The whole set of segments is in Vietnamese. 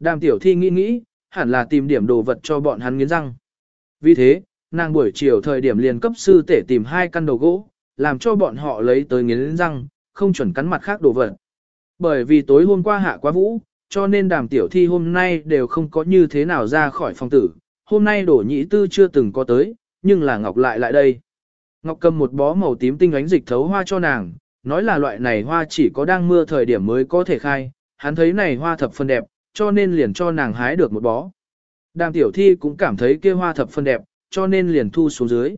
Đàm tiểu thi nghĩ nghĩ, hẳn là tìm điểm đồ vật cho bọn hắn nghiến răng. Vì thế, nàng buổi chiều thời điểm liền cấp sư tể tìm hai căn đầu gỗ, làm cho bọn họ lấy tới nghiến răng, không chuẩn cắn mặt khác đồ vật. Bởi vì tối hôm qua hạ quá vũ, cho nên đàm tiểu thi hôm nay đều không có như thế nào ra khỏi phòng tử. Hôm nay đổ nhĩ tư chưa từng có tới, nhưng là Ngọc lại lại đây. Ngọc cầm một bó màu tím tinh ánh dịch thấu hoa cho nàng, nói là loại này hoa chỉ có đang mưa thời điểm mới có thể khai, hắn thấy này hoa thập phân đẹp, cho nên liền cho nàng hái được một bó. Đàm tiểu thi cũng cảm thấy kia hoa thập phân đẹp, cho nên liền thu xuống dưới.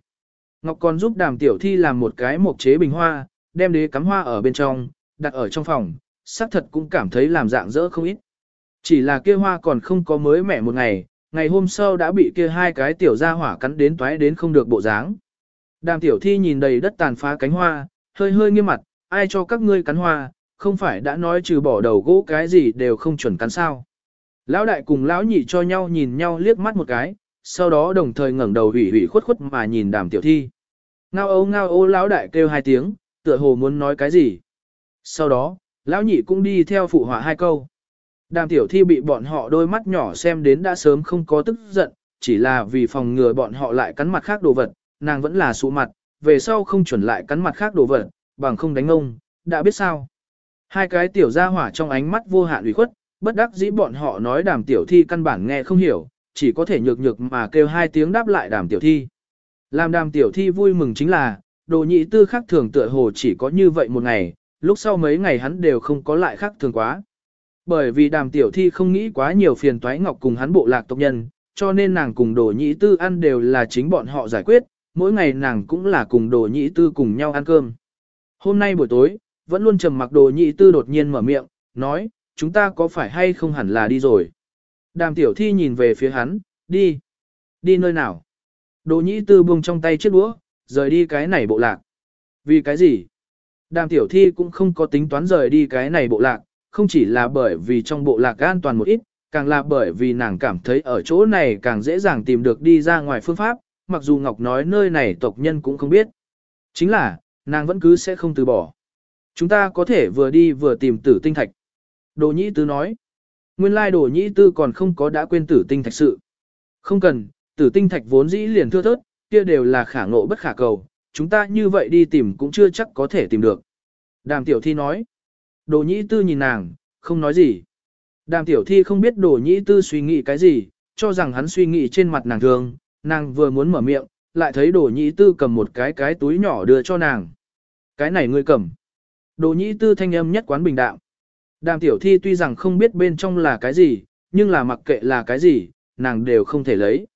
Ngọc còn giúp đàm tiểu thi làm một cái mộc chế bình hoa, đem đế cắm hoa ở bên trong, đặt ở trong phòng, xác thật cũng cảm thấy làm dạng dỡ không ít. Chỉ là kia hoa còn không có mới mẻ một ngày, ngày hôm sau đã bị kia hai cái tiểu gia hỏa cắn đến toái đến không được bộ dáng. Đàm tiểu thi nhìn đầy đất tàn phá cánh hoa, hơi hơi nghiêm mặt, ai cho các ngươi cắn hoa, không phải đã nói trừ bỏ đầu gỗ cái gì đều không chuẩn cắn sao. Lão đại cùng lão nhị cho nhau nhìn nhau liếc mắt một cái, sau đó đồng thời ngẩng đầu hủy hủy khuất khuất mà nhìn đàm tiểu thi. Ngao ô ngao ô lão đại kêu hai tiếng, tựa hồ muốn nói cái gì. Sau đó, lão nhị cũng đi theo phụ họa hai câu. Đàm tiểu thi bị bọn họ đôi mắt nhỏ xem đến đã sớm không có tức giận, chỉ là vì phòng ngừa bọn họ lại cắn mặt khác đồ vật, nàng vẫn là sụ mặt, về sau không chuẩn lại cắn mặt khác đồ vật, bằng không đánh ông, đã biết sao. Hai cái tiểu gia hỏa trong ánh mắt vô hạn ủy khuất, bất đắc dĩ bọn họ nói đàm tiểu thi căn bản nghe không hiểu, chỉ có thể nhược nhược mà kêu hai tiếng đáp lại đàm tiểu thi. Làm đàm tiểu thi vui mừng chính là, đồ nhị tư khác thường tựa hồ chỉ có như vậy một ngày, lúc sau mấy ngày hắn đều không có lại khác thường quá. Bởi vì đàm tiểu thi không nghĩ quá nhiều phiền toái ngọc cùng hắn bộ lạc tộc nhân, cho nên nàng cùng đồ nhị tư ăn đều là chính bọn họ giải quyết, mỗi ngày nàng cũng là cùng đồ nhị tư cùng nhau ăn cơm. Hôm nay buổi tối, vẫn luôn trầm mặc đồ nhị tư đột nhiên mở miệng, nói, chúng ta có phải hay không hẳn là đi rồi. Đàm tiểu thi nhìn về phía hắn, đi. Đi nơi nào? Đồ Nhĩ tư buông trong tay chiếc đũa, rời đi cái này bộ lạc. Vì cái gì? Đàm tiểu thi cũng không có tính toán rời đi cái này bộ lạc, không chỉ là bởi vì trong bộ lạc an toàn một ít, càng là bởi vì nàng cảm thấy ở chỗ này càng dễ dàng tìm được đi ra ngoài phương pháp, mặc dù Ngọc nói nơi này tộc nhân cũng không biết. Chính là, nàng vẫn cứ sẽ không từ bỏ. Chúng ta có thể vừa đi vừa tìm tử tinh thạch. Đồ nhĩ tư nói. Nguyên lai đồ nhĩ tư còn không có đã quên tử tinh thạch sự. Không cần, tử tinh thạch vốn dĩ liền thưa thớt, kia đều là khả ngộ bất khả cầu, chúng ta như vậy đi tìm cũng chưa chắc có thể tìm được. Đàm tiểu thi nói. Đồ nhĩ tư nhìn nàng, không nói gì. Đàm tiểu thi không biết đồ nhĩ tư suy nghĩ cái gì, cho rằng hắn suy nghĩ trên mặt nàng thường, nàng vừa muốn mở miệng, lại thấy đồ nhĩ tư cầm một cái cái túi nhỏ đưa cho nàng. Cái này ngươi cầm. Đồ nhĩ tư thanh âm nhất quán bình đạo. Đàm tiểu thi tuy rằng không biết bên trong là cái gì, nhưng là mặc kệ là cái gì, nàng đều không thể lấy.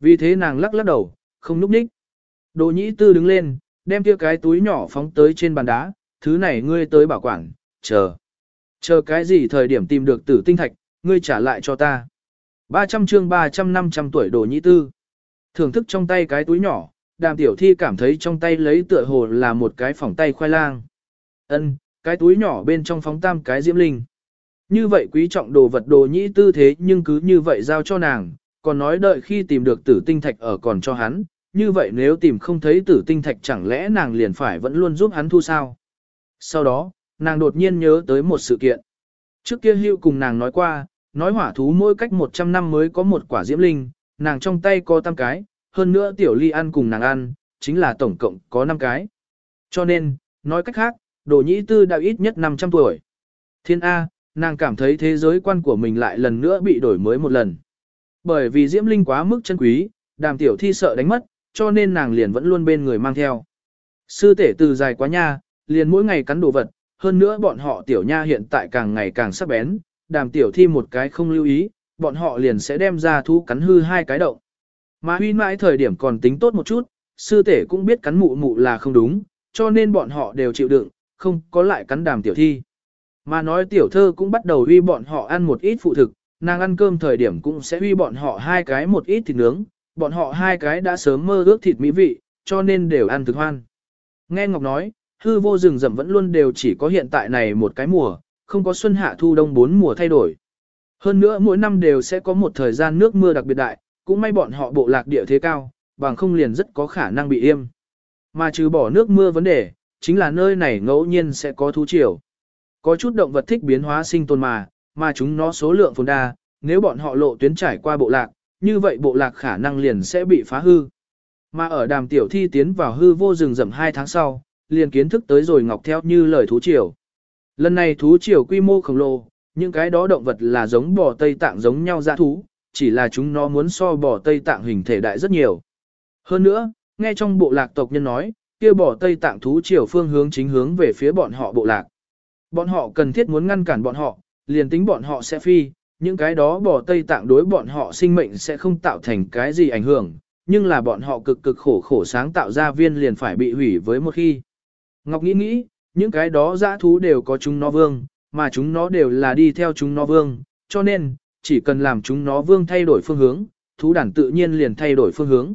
Vì thế nàng lắc lắc đầu, không núp ních. Đồ nhĩ tư đứng lên, đem kia cái túi nhỏ phóng tới trên bàn đá, thứ này ngươi tới bảo quản, chờ. Chờ cái gì thời điểm tìm được tử tinh thạch, ngươi trả lại cho ta. 300 chương 300 500 tuổi đồ nhĩ tư. Thưởng thức trong tay cái túi nhỏ, đàm tiểu thi cảm thấy trong tay lấy tựa hồ là một cái phỏng tay khoai lang. Ân, cái túi nhỏ bên trong phóng tam cái diễm linh. Như vậy quý trọng đồ vật đồ nhĩ tư thế nhưng cứ như vậy giao cho nàng, còn nói đợi khi tìm được tử tinh thạch ở còn cho hắn, như vậy nếu tìm không thấy tử tinh thạch chẳng lẽ nàng liền phải vẫn luôn giúp hắn thu sao. Sau đó, nàng đột nhiên nhớ tới một sự kiện. Trước kia hữu cùng nàng nói qua, nói hỏa thú mỗi cách 100 năm mới có một quả diễm linh, nàng trong tay có tam cái, hơn nữa tiểu ly ăn cùng nàng ăn, chính là tổng cộng có 5 cái. Cho nên, nói cách khác, đồ nhĩ tư đã ít nhất 500 tuổi. Thiên A, nàng cảm thấy thế giới quan của mình lại lần nữa bị đổi mới một lần. Bởi vì diễm linh quá mức chân quý, đàm tiểu thi sợ đánh mất, cho nên nàng liền vẫn luôn bên người mang theo. Sư tể từ dài quá nha, liền mỗi ngày cắn đồ vật, hơn nữa bọn họ tiểu nha hiện tại càng ngày càng sắc bén, đàm tiểu thi một cái không lưu ý, bọn họ liền sẽ đem ra thú cắn hư hai cái động. Mà huy mãi thời điểm còn tính tốt một chút, sư tể cũng biết cắn mụ mụ là không đúng, cho nên bọn họ đều chịu đựng, không có lại cắn đàm tiểu thi. Mà nói tiểu thơ cũng bắt đầu huy bọn họ ăn một ít phụ thực, nàng ăn cơm thời điểm cũng sẽ huy bọn họ hai cái một ít thịt nướng, bọn họ hai cái đã sớm mơ ước thịt mỹ vị, cho nên đều ăn thực hoan. Nghe Ngọc nói, hư vô rừng rậm vẫn luôn đều chỉ có hiện tại này một cái mùa, không có xuân hạ thu đông bốn mùa thay đổi. Hơn nữa mỗi năm đều sẽ có một thời gian nước mưa đặc biệt đại, cũng may bọn họ bộ lạc địa thế cao, bằng không liền rất có khả năng bị im. Mà trừ bỏ nước mưa vấn đề, chính là nơi này ngẫu nhiên sẽ có thú triều. Có chút động vật thích biến hóa sinh tồn mà, mà chúng nó số lượng phồn đa, nếu bọn họ lộ tuyến trải qua bộ lạc, như vậy bộ lạc khả năng liền sẽ bị phá hư. Mà ở đàm tiểu thi tiến vào hư vô rừng rậm 2 tháng sau, liền kiến thức tới rồi ngọc theo như lời thú triều. Lần này thú triều quy mô khổng lồ, những cái đó động vật là giống bò Tây Tạng giống nhau dã thú, chỉ là chúng nó muốn so bò Tây Tạng hình thể đại rất nhiều. Hơn nữa, nghe trong bộ lạc tộc nhân nói, kia bỏ Tây Tạng thú triều phương hướng chính hướng về phía bọn họ bộ lạc. Bọn họ cần thiết muốn ngăn cản bọn họ, liền tính bọn họ sẽ phi, những cái đó bỏ Tây Tạng đối bọn họ sinh mệnh sẽ không tạo thành cái gì ảnh hưởng, nhưng là bọn họ cực cực khổ khổ sáng tạo ra viên liền phải bị hủy với một khi. Ngọc nghĩ nghĩ, những cái đó dã thú đều có chúng nó vương, mà chúng nó đều là đi theo chúng nó vương, cho nên, chỉ cần làm chúng nó vương thay đổi phương hướng, thú đàn tự nhiên liền thay đổi phương hướng.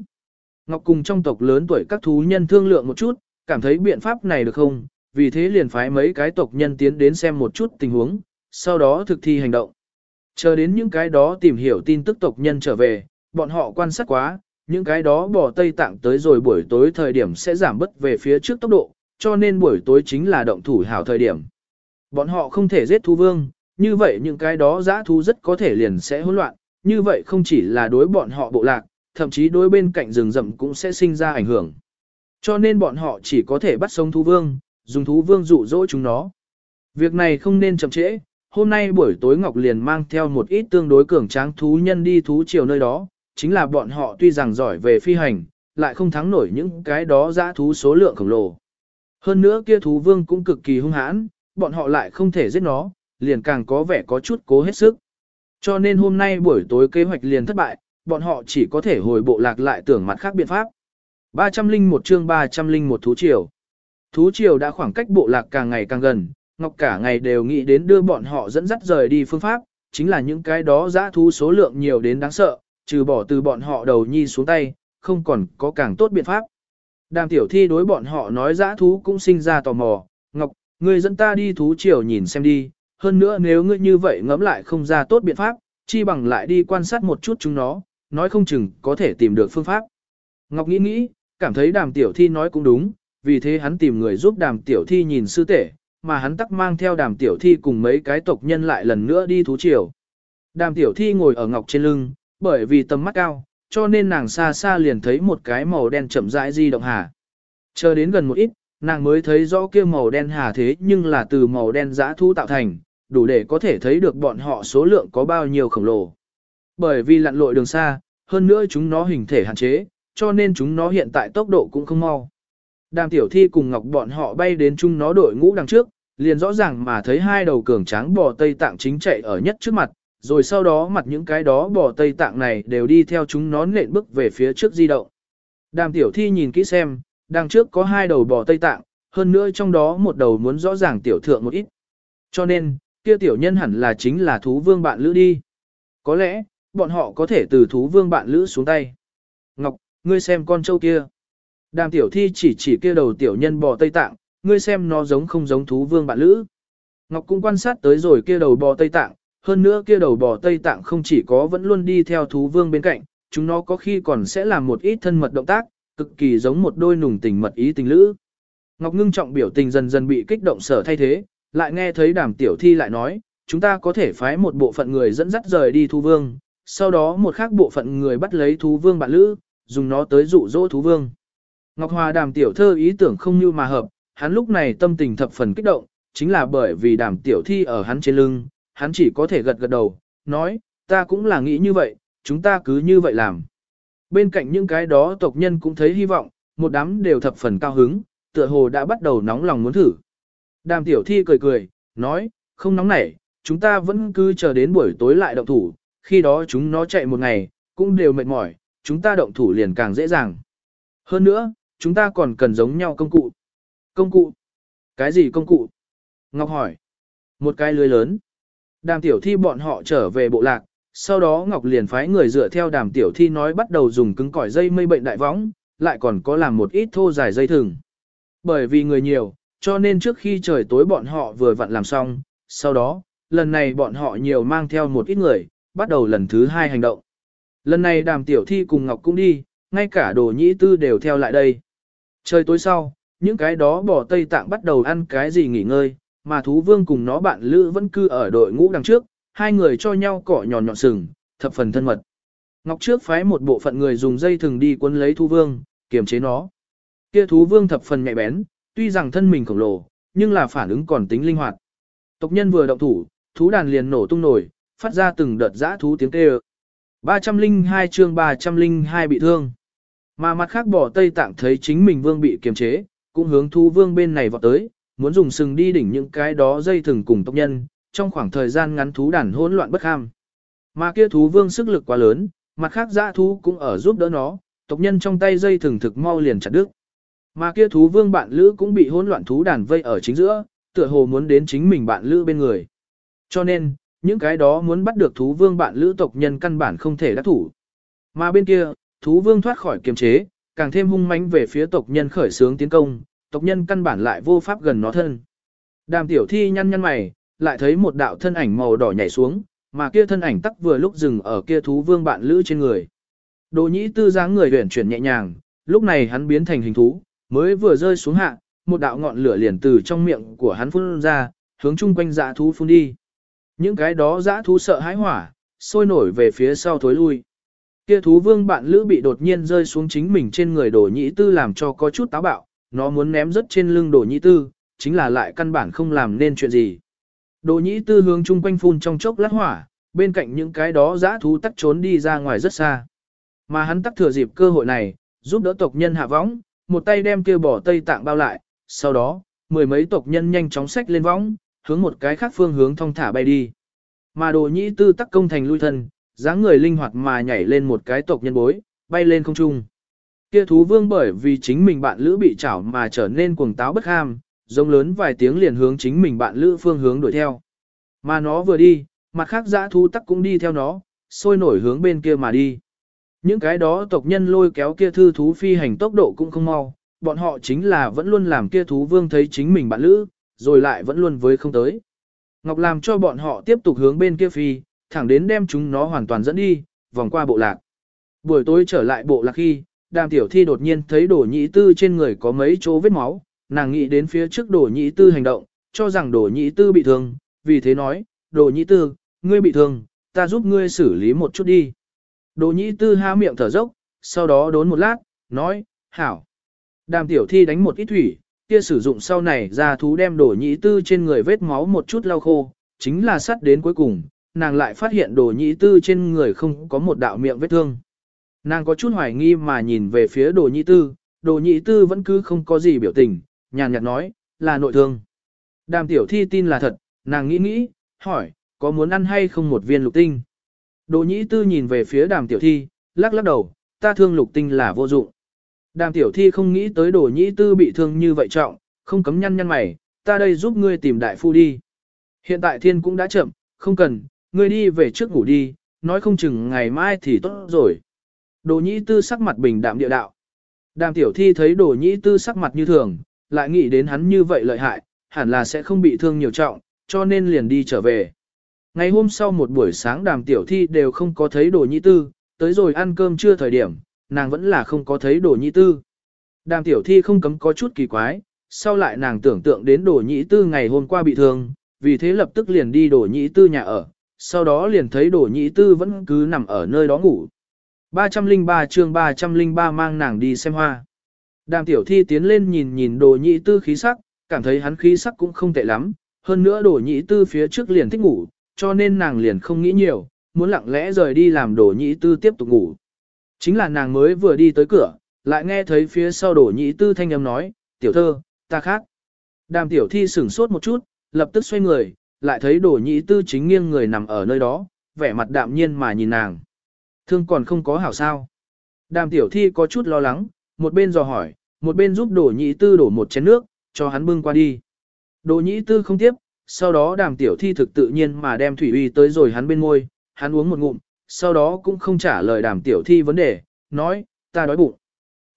Ngọc cùng trong tộc lớn tuổi các thú nhân thương lượng một chút, cảm thấy biện pháp này được không, vì thế liền phái mấy cái tộc nhân tiến đến xem một chút tình huống, sau đó thực thi hành động. Chờ đến những cái đó tìm hiểu tin tức tộc nhân trở về, bọn họ quan sát quá, những cái đó bỏ Tây Tạng tới rồi buổi tối thời điểm sẽ giảm bớt về phía trước tốc độ, cho nên buổi tối chính là động thủ hảo thời điểm. Bọn họ không thể giết thú vương, như vậy những cái đó giã thú rất có thể liền sẽ hỗn loạn, như vậy không chỉ là đối bọn họ bộ lạc, thậm chí đối bên cạnh rừng rậm cũng sẽ sinh ra ảnh hưởng. Cho nên bọn họ chỉ có thể bắt sống thú vương, dùng thú vương dụ dỗ chúng nó. Việc này không nên chậm trễ, hôm nay buổi tối Ngọc liền mang theo một ít tương đối cường tráng thú nhân đi thú chiều nơi đó, chính là bọn họ tuy rằng giỏi về phi hành, lại không thắng nổi những cái đó dã thú số lượng khổng lồ. Hơn nữa kia thú vương cũng cực kỳ hung hãn, bọn họ lại không thể giết nó, liền càng có vẻ có chút cố hết sức. Cho nên hôm nay buổi tối kế hoạch liền thất bại, bọn họ chỉ có thể hồi bộ lạc lại tưởng mặt khác biện pháp. 301 chương 301 thú triều. Thú triều đã khoảng cách bộ lạc càng ngày càng gần, Ngọc cả ngày đều nghĩ đến đưa bọn họ dẫn dắt rời đi phương pháp, chính là những cái đó giã thú số lượng nhiều đến đáng sợ, trừ bỏ từ bọn họ đầu nhi xuống tay, không còn có càng tốt biện pháp. Đàm tiểu thi đối bọn họ nói giã thú cũng sinh ra tò mò, Ngọc, ngươi dẫn ta đi thú triều nhìn xem đi, hơn nữa nếu ngươi như vậy ngẫm lại không ra tốt biện pháp, chi bằng lại đi quan sát một chút chúng nó, nói không chừng có thể tìm được phương pháp. Ngọc nghĩ nghĩ, cảm thấy đàm tiểu thi nói cũng đúng, vì thế hắn tìm người giúp đàm tiểu thi nhìn sư tể, mà hắn tắc mang theo đàm tiểu thi cùng mấy cái tộc nhân lại lần nữa đi thú triều. Đàm tiểu thi ngồi ở Ngọc trên lưng, bởi vì tầm mắt cao, cho nên nàng xa xa liền thấy một cái màu đen chậm rãi di động hà. Chờ đến gần một ít, nàng mới thấy rõ kia màu đen hà thế nhưng là từ màu đen giã thu tạo thành, đủ để có thể thấy được bọn họ số lượng có bao nhiêu khổng lồ. Bởi vì lặn lội đường xa, hơn nữa chúng nó hình thể hạn chế, cho nên chúng nó hiện tại tốc độ cũng không mau. Đàm tiểu thi cùng ngọc bọn họ bay đến chúng nó đội ngũ đằng trước, liền rõ ràng mà thấy hai đầu cường tráng bò Tây Tạng chính chạy ở nhất trước mặt, rồi sau đó mặt những cái đó bò Tây Tạng này đều đi theo chúng nó nện bước về phía trước di động. Đàm tiểu thi nhìn kỹ xem, đằng trước có hai đầu bò Tây Tạng, hơn nữa trong đó một đầu muốn rõ ràng tiểu thượng một ít. Cho nên, kia tiểu nhân hẳn là chính là thú vương bạn lữ đi. Có lẽ, bọn họ có thể từ thú vương bạn lữ xuống tay. Ngọc, ngươi xem con trâu kia. Đàm tiểu thi chỉ chỉ kia đầu tiểu nhân bò Tây Tạng, ngươi xem nó giống không giống thú vương bạn lữ. Ngọc cũng quan sát tới rồi kia đầu bò Tây Tạng, hơn nữa kia đầu bò Tây Tạng không chỉ có vẫn luôn đi theo thú vương bên cạnh, chúng nó có khi còn sẽ làm một ít thân mật động tác, cực kỳ giống một đôi nùng tình mật ý tình lữ. Ngọc ngưng trọng biểu tình dần dần bị kích động sở thay thế, lại nghe thấy đàm tiểu thi lại nói, chúng ta có thể phái một bộ phận người dẫn dắt rời đi thú vương, sau đó một khác bộ phận người bắt lấy thú vương bạn lữ, dùng nó tới dụ dỗ thú vương. Ngọc Hòa đàm tiểu thơ ý tưởng không như mà hợp, hắn lúc này tâm tình thập phần kích động, chính là bởi vì đàm tiểu thi ở hắn trên lưng, hắn chỉ có thể gật gật đầu, nói, ta cũng là nghĩ như vậy, chúng ta cứ như vậy làm. Bên cạnh những cái đó tộc nhân cũng thấy hy vọng, một đám đều thập phần cao hứng, tựa hồ đã bắt đầu nóng lòng muốn thử. Đàm tiểu thi cười cười, nói, không nóng nảy, chúng ta vẫn cứ chờ đến buổi tối lại động thủ, khi đó chúng nó chạy một ngày, cũng đều mệt mỏi, chúng ta động thủ liền càng dễ dàng. Hơn nữa, chúng ta còn cần giống nhau công cụ. Công cụ? Cái gì công cụ? Ngọc hỏi. Một cái lưới lớn. Đàm tiểu thi bọn họ trở về bộ lạc, sau đó Ngọc liền phái người dựa theo đàm tiểu thi nói bắt đầu dùng cứng cỏi dây mây bệnh đại võng, lại còn có làm một ít thô dài dây thừng. Bởi vì người nhiều, cho nên trước khi trời tối bọn họ vừa vặn làm xong, sau đó, lần này bọn họ nhiều mang theo một ít người, bắt đầu lần thứ hai hành động. Lần này đàm tiểu thi cùng Ngọc cũng đi, ngay cả đồ nhĩ tư đều theo lại đây. Trời tối sau, những cái đó bỏ Tây Tạng bắt đầu ăn cái gì nghỉ ngơi, mà thú vương cùng nó bạn lữ vẫn cư ở đội ngũ đằng trước, hai người cho nhau cỏ nhọn nhọn sừng, thập phần thân mật. Ngọc trước phái một bộ phận người dùng dây thừng đi quấn lấy thú vương, kiềm chế nó. Kia thú vương thập phần nhạy bén, tuy rằng thân mình khổng lồ, nhưng là phản ứng còn tính linh hoạt. Tộc nhân vừa động thủ, thú đàn liền nổ tung nổi, phát ra từng đợt giã thú tiếng kêu. 302 chương 302 bị thương. Mà mặt khác bỏ Tây Tạng thấy chính mình vương bị kiềm chế, cũng hướng thú vương bên này vọt tới, muốn dùng sừng đi đỉnh những cái đó dây thừng cùng tộc nhân, trong khoảng thời gian ngắn thú đàn hỗn loạn bất ham. Mà kia thú vương sức lực quá lớn, mặt khác dã thú cũng ở giúp đỡ nó, tộc nhân trong tay dây thừng thực mau liền chặt đứt. Mà kia thú vương bạn lữ cũng bị hỗn loạn thú đàn vây ở chính giữa, tựa hồ muốn đến chính mình bạn lữ bên người. Cho nên, những cái đó muốn bắt được thú vương bạn lữ tộc nhân căn bản không thể đắc thủ. Mà bên kia, thú vương thoát khỏi kiềm chế, càng thêm hung mãnh về phía tộc nhân khởi sướng tiến công, tộc nhân căn bản lại vô pháp gần nó thân. Đàm tiểu thi nhăn nhăn mày, lại thấy một đạo thân ảnh màu đỏ nhảy xuống, mà kia thân ảnh tắc vừa lúc dừng ở kia thú vương bạn lữ trên người. Đồ nhĩ tư dáng người huyển chuyển nhẹ nhàng, lúc này hắn biến thành hình thú, mới vừa rơi xuống hạ, một đạo ngọn lửa liền từ trong miệng của hắn phun ra, hướng chung quanh dã thú phun đi. Những cái đó dã thú sợ hãi hỏa, sôi nổi về phía sau thối lui. Kia thú vương bạn lữ bị đột nhiên rơi xuống chính mình trên người đổ nhĩ tư làm cho có chút táo bạo, nó muốn ném rất trên lưng đổ nhĩ tư, chính là lại căn bản không làm nên chuyện gì. Đổ nhĩ tư hướng chung quanh phun trong chốc lát hỏa, bên cạnh những cái đó dã thú tắt trốn đi ra ngoài rất xa. Mà hắn tắt thừa dịp cơ hội này, giúp đỡ tộc nhân hạ võng, một tay đem kia bỏ tây tạng bao lại, sau đó, mười mấy tộc nhân nhanh chóng xách lên võng, hướng một cái khác phương hướng thong thả bay đi. Mà đồ nhĩ tư tắc công thành lui thân, dáng người linh hoạt mà nhảy lên một cái tộc nhân bối, bay lên không trung. Kia thú vương bởi vì chính mình bạn lữ bị chảo mà trở nên cuồng táo bất ham, rống lớn vài tiếng liền hướng chính mình bạn lữ phương hướng đuổi theo. Mà nó vừa đi, mặt khác dã thú tắc cũng đi theo nó, sôi nổi hướng bên kia mà đi. Những cái đó tộc nhân lôi kéo kia thư thú phi hành tốc độ cũng không mau, bọn họ chính là vẫn luôn làm kia thú vương thấy chính mình bạn lữ, rồi lại vẫn luôn với không tới. Ngọc làm cho bọn họ tiếp tục hướng bên kia phi, thẳng đến đem chúng nó hoàn toàn dẫn đi, vòng qua bộ lạc. Buổi tối trở lại bộ lạc khi, đàm tiểu thi đột nhiên thấy đổ nhị tư trên người có mấy chỗ vết máu, nàng nghĩ đến phía trước đổ nhị tư hành động, cho rằng đổ nhị tư bị thương, vì thế nói, đổ nhị tư, ngươi bị thương, ta giúp ngươi xử lý một chút đi. Đổ nhị tư há miệng thở dốc, sau đó đốn một lát, nói, hảo. Đàm tiểu thi đánh một ít thủy, kia sử dụng sau này ra thú đem đổ nhị tư trên người vết máu một chút lau khô, chính là sắt đến cuối cùng, nàng lại phát hiện đồ nhị tư trên người không có một đạo miệng vết thương. Nàng có chút hoài nghi mà nhìn về phía đồ nhị tư, đồ nhị tư vẫn cứ không có gì biểu tình, nhàn nhạt nói, là nội thương. Đàm tiểu thi tin là thật, nàng nghĩ nghĩ, hỏi, có muốn ăn hay không một viên lục tinh? Đồ nhị tư nhìn về phía đàm tiểu thi, lắc lắc đầu, ta thương lục tinh là vô dụng. Đàm tiểu thi không nghĩ tới đồ Nhĩ tư bị thương như vậy trọng, không cấm nhăn nhăn mày, ta đây giúp ngươi tìm đại phu đi. Hiện tại thiên cũng đã chậm, không cần, ngươi đi về trước ngủ đi, nói không chừng ngày mai thì tốt rồi. Đồ nhĩ tư sắc mặt bình đạm địa đạo. Đàm tiểu thi thấy đồ nhĩ tư sắc mặt như thường, lại nghĩ đến hắn như vậy lợi hại, hẳn là sẽ không bị thương nhiều trọng, cho nên liền đi trở về. Ngày hôm sau một buổi sáng đàm tiểu thi đều không có thấy đồ nhĩ tư, tới rồi ăn cơm chưa thời điểm, nàng vẫn là không có thấy đồ nhĩ tư. Đàm tiểu thi không cấm có chút kỳ quái, sau lại nàng tưởng tượng đến đồ nhĩ tư ngày hôm qua bị thương, vì thế lập tức liền đi đồ nhĩ tư nhà ở, sau đó liền thấy đồ nhĩ tư vẫn cứ nằm ở nơi đó ngủ. 303 chương 303 mang nàng đi xem hoa. Đàm tiểu thi tiến lên nhìn nhìn đồ nhĩ tư khí sắc, cảm thấy hắn khí sắc cũng không tệ lắm, hơn nữa đồ nhĩ tư phía trước liền thích ngủ, cho nên nàng liền không nghĩ nhiều, muốn lặng lẽ rời đi làm đồ nhĩ tư tiếp tục ngủ. Chính là nàng mới vừa đi tới cửa, lại nghe thấy phía sau Đổ nhĩ tư thanh âm nói, tiểu thơ, ta khác. Đàm tiểu thi sửng sốt một chút, lập tức xoay người, lại thấy Đổ nhĩ tư chính nghiêng người nằm ở nơi đó, vẻ mặt đạm nhiên mà nhìn nàng. Thương còn không có hảo sao. Đàm tiểu thi có chút lo lắng, một bên dò hỏi, một bên giúp Đổ nhĩ tư đổ một chén nước, cho hắn bưng qua đi. Đổ nhĩ tư không tiếp, sau đó đàm tiểu thi thực tự nhiên mà đem thủy uy tới rồi hắn bên môi, hắn uống một ngụm, sau đó cũng không trả lời đàm tiểu thi vấn đề, nói, ta đói bụng.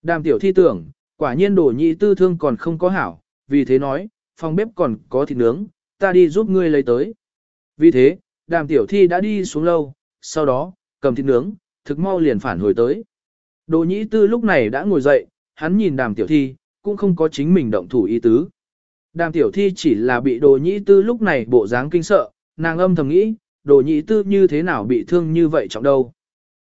Đàm tiểu thi tưởng, quả nhiên đồ nhĩ tư thương còn không có hảo, vì thế nói, phòng bếp còn có thịt nướng, ta đi giúp ngươi lấy tới. Vì thế, đàm tiểu thi đã đi xuống lâu, sau đó, cầm thịt nướng, thực mau liền phản hồi tới. Đồ nhĩ tư lúc này đã ngồi dậy, hắn nhìn đàm tiểu thi, cũng không có chính mình động thủ ý tứ. Đàm tiểu thi chỉ là bị đồ nhĩ tư lúc này bộ dáng kinh sợ, nàng âm thầm nghĩ, đồ nhị tư như thế nào bị thương như vậy trọng đâu.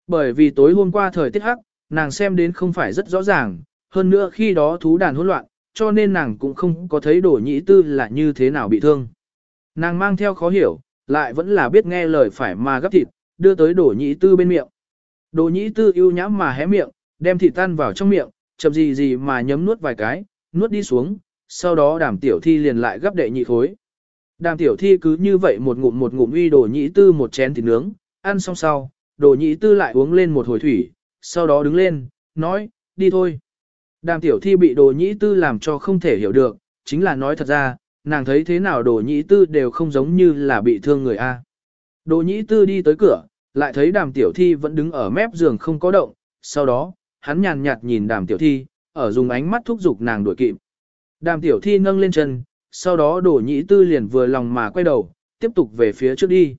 Bởi vì tối hôm qua thời tiết hắc, nàng xem đến không phải rất rõ ràng, hơn nữa khi đó thú đàn hỗn loạn, cho nên nàng cũng không có thấy đồ nhị tư là như thế nào bị thương. Nàng mang theo khó hiểu, lại vẫn là biết nghe lời phải mà gấp thịt, đưa tới đồ nhị tư bên miệng. Đồ nhị tư yêu nhãm mà hé miệng, đem thịt tan vào trong miệng, chậm gì gì mà nhấm nuốt vài cái, nuốt đi xuống, sau đó đảm tiểu thi liền lại gấp đệ nhị khối. Đàm tiểu thi cứ như vậy một ngụm một ngụm uy đồ Nhĩ tư một chén thịt nướng, ăn xong sau, đồ Nhĩ tư lại uống lên một hồi thủy, sau đó đứng lên, nói, đi thôi. Đàm tiểu thi bị đồ Nhĩ tư làm cho không thể hiểu được, chính là nói thật ra, nàng thấy thế nào đồ Nhĩ tư đều không giống như là bị thương người A. Đồ Nhĩ tư đi tới cửa, lại thấy đàm tiểu thi vẫn đứng ở mép giường không có động, sau đó, hắn nhàn nhạt nhìn đàm tiểu thi, ở dùng ánh mắt thúc giục nàng đuổi kịp. Đàm tiểu thi nâng lên chân, sau đó đồ Nhĩ tư liền vừa lòng mà quay đầu, tiếp tục về phía trước đi.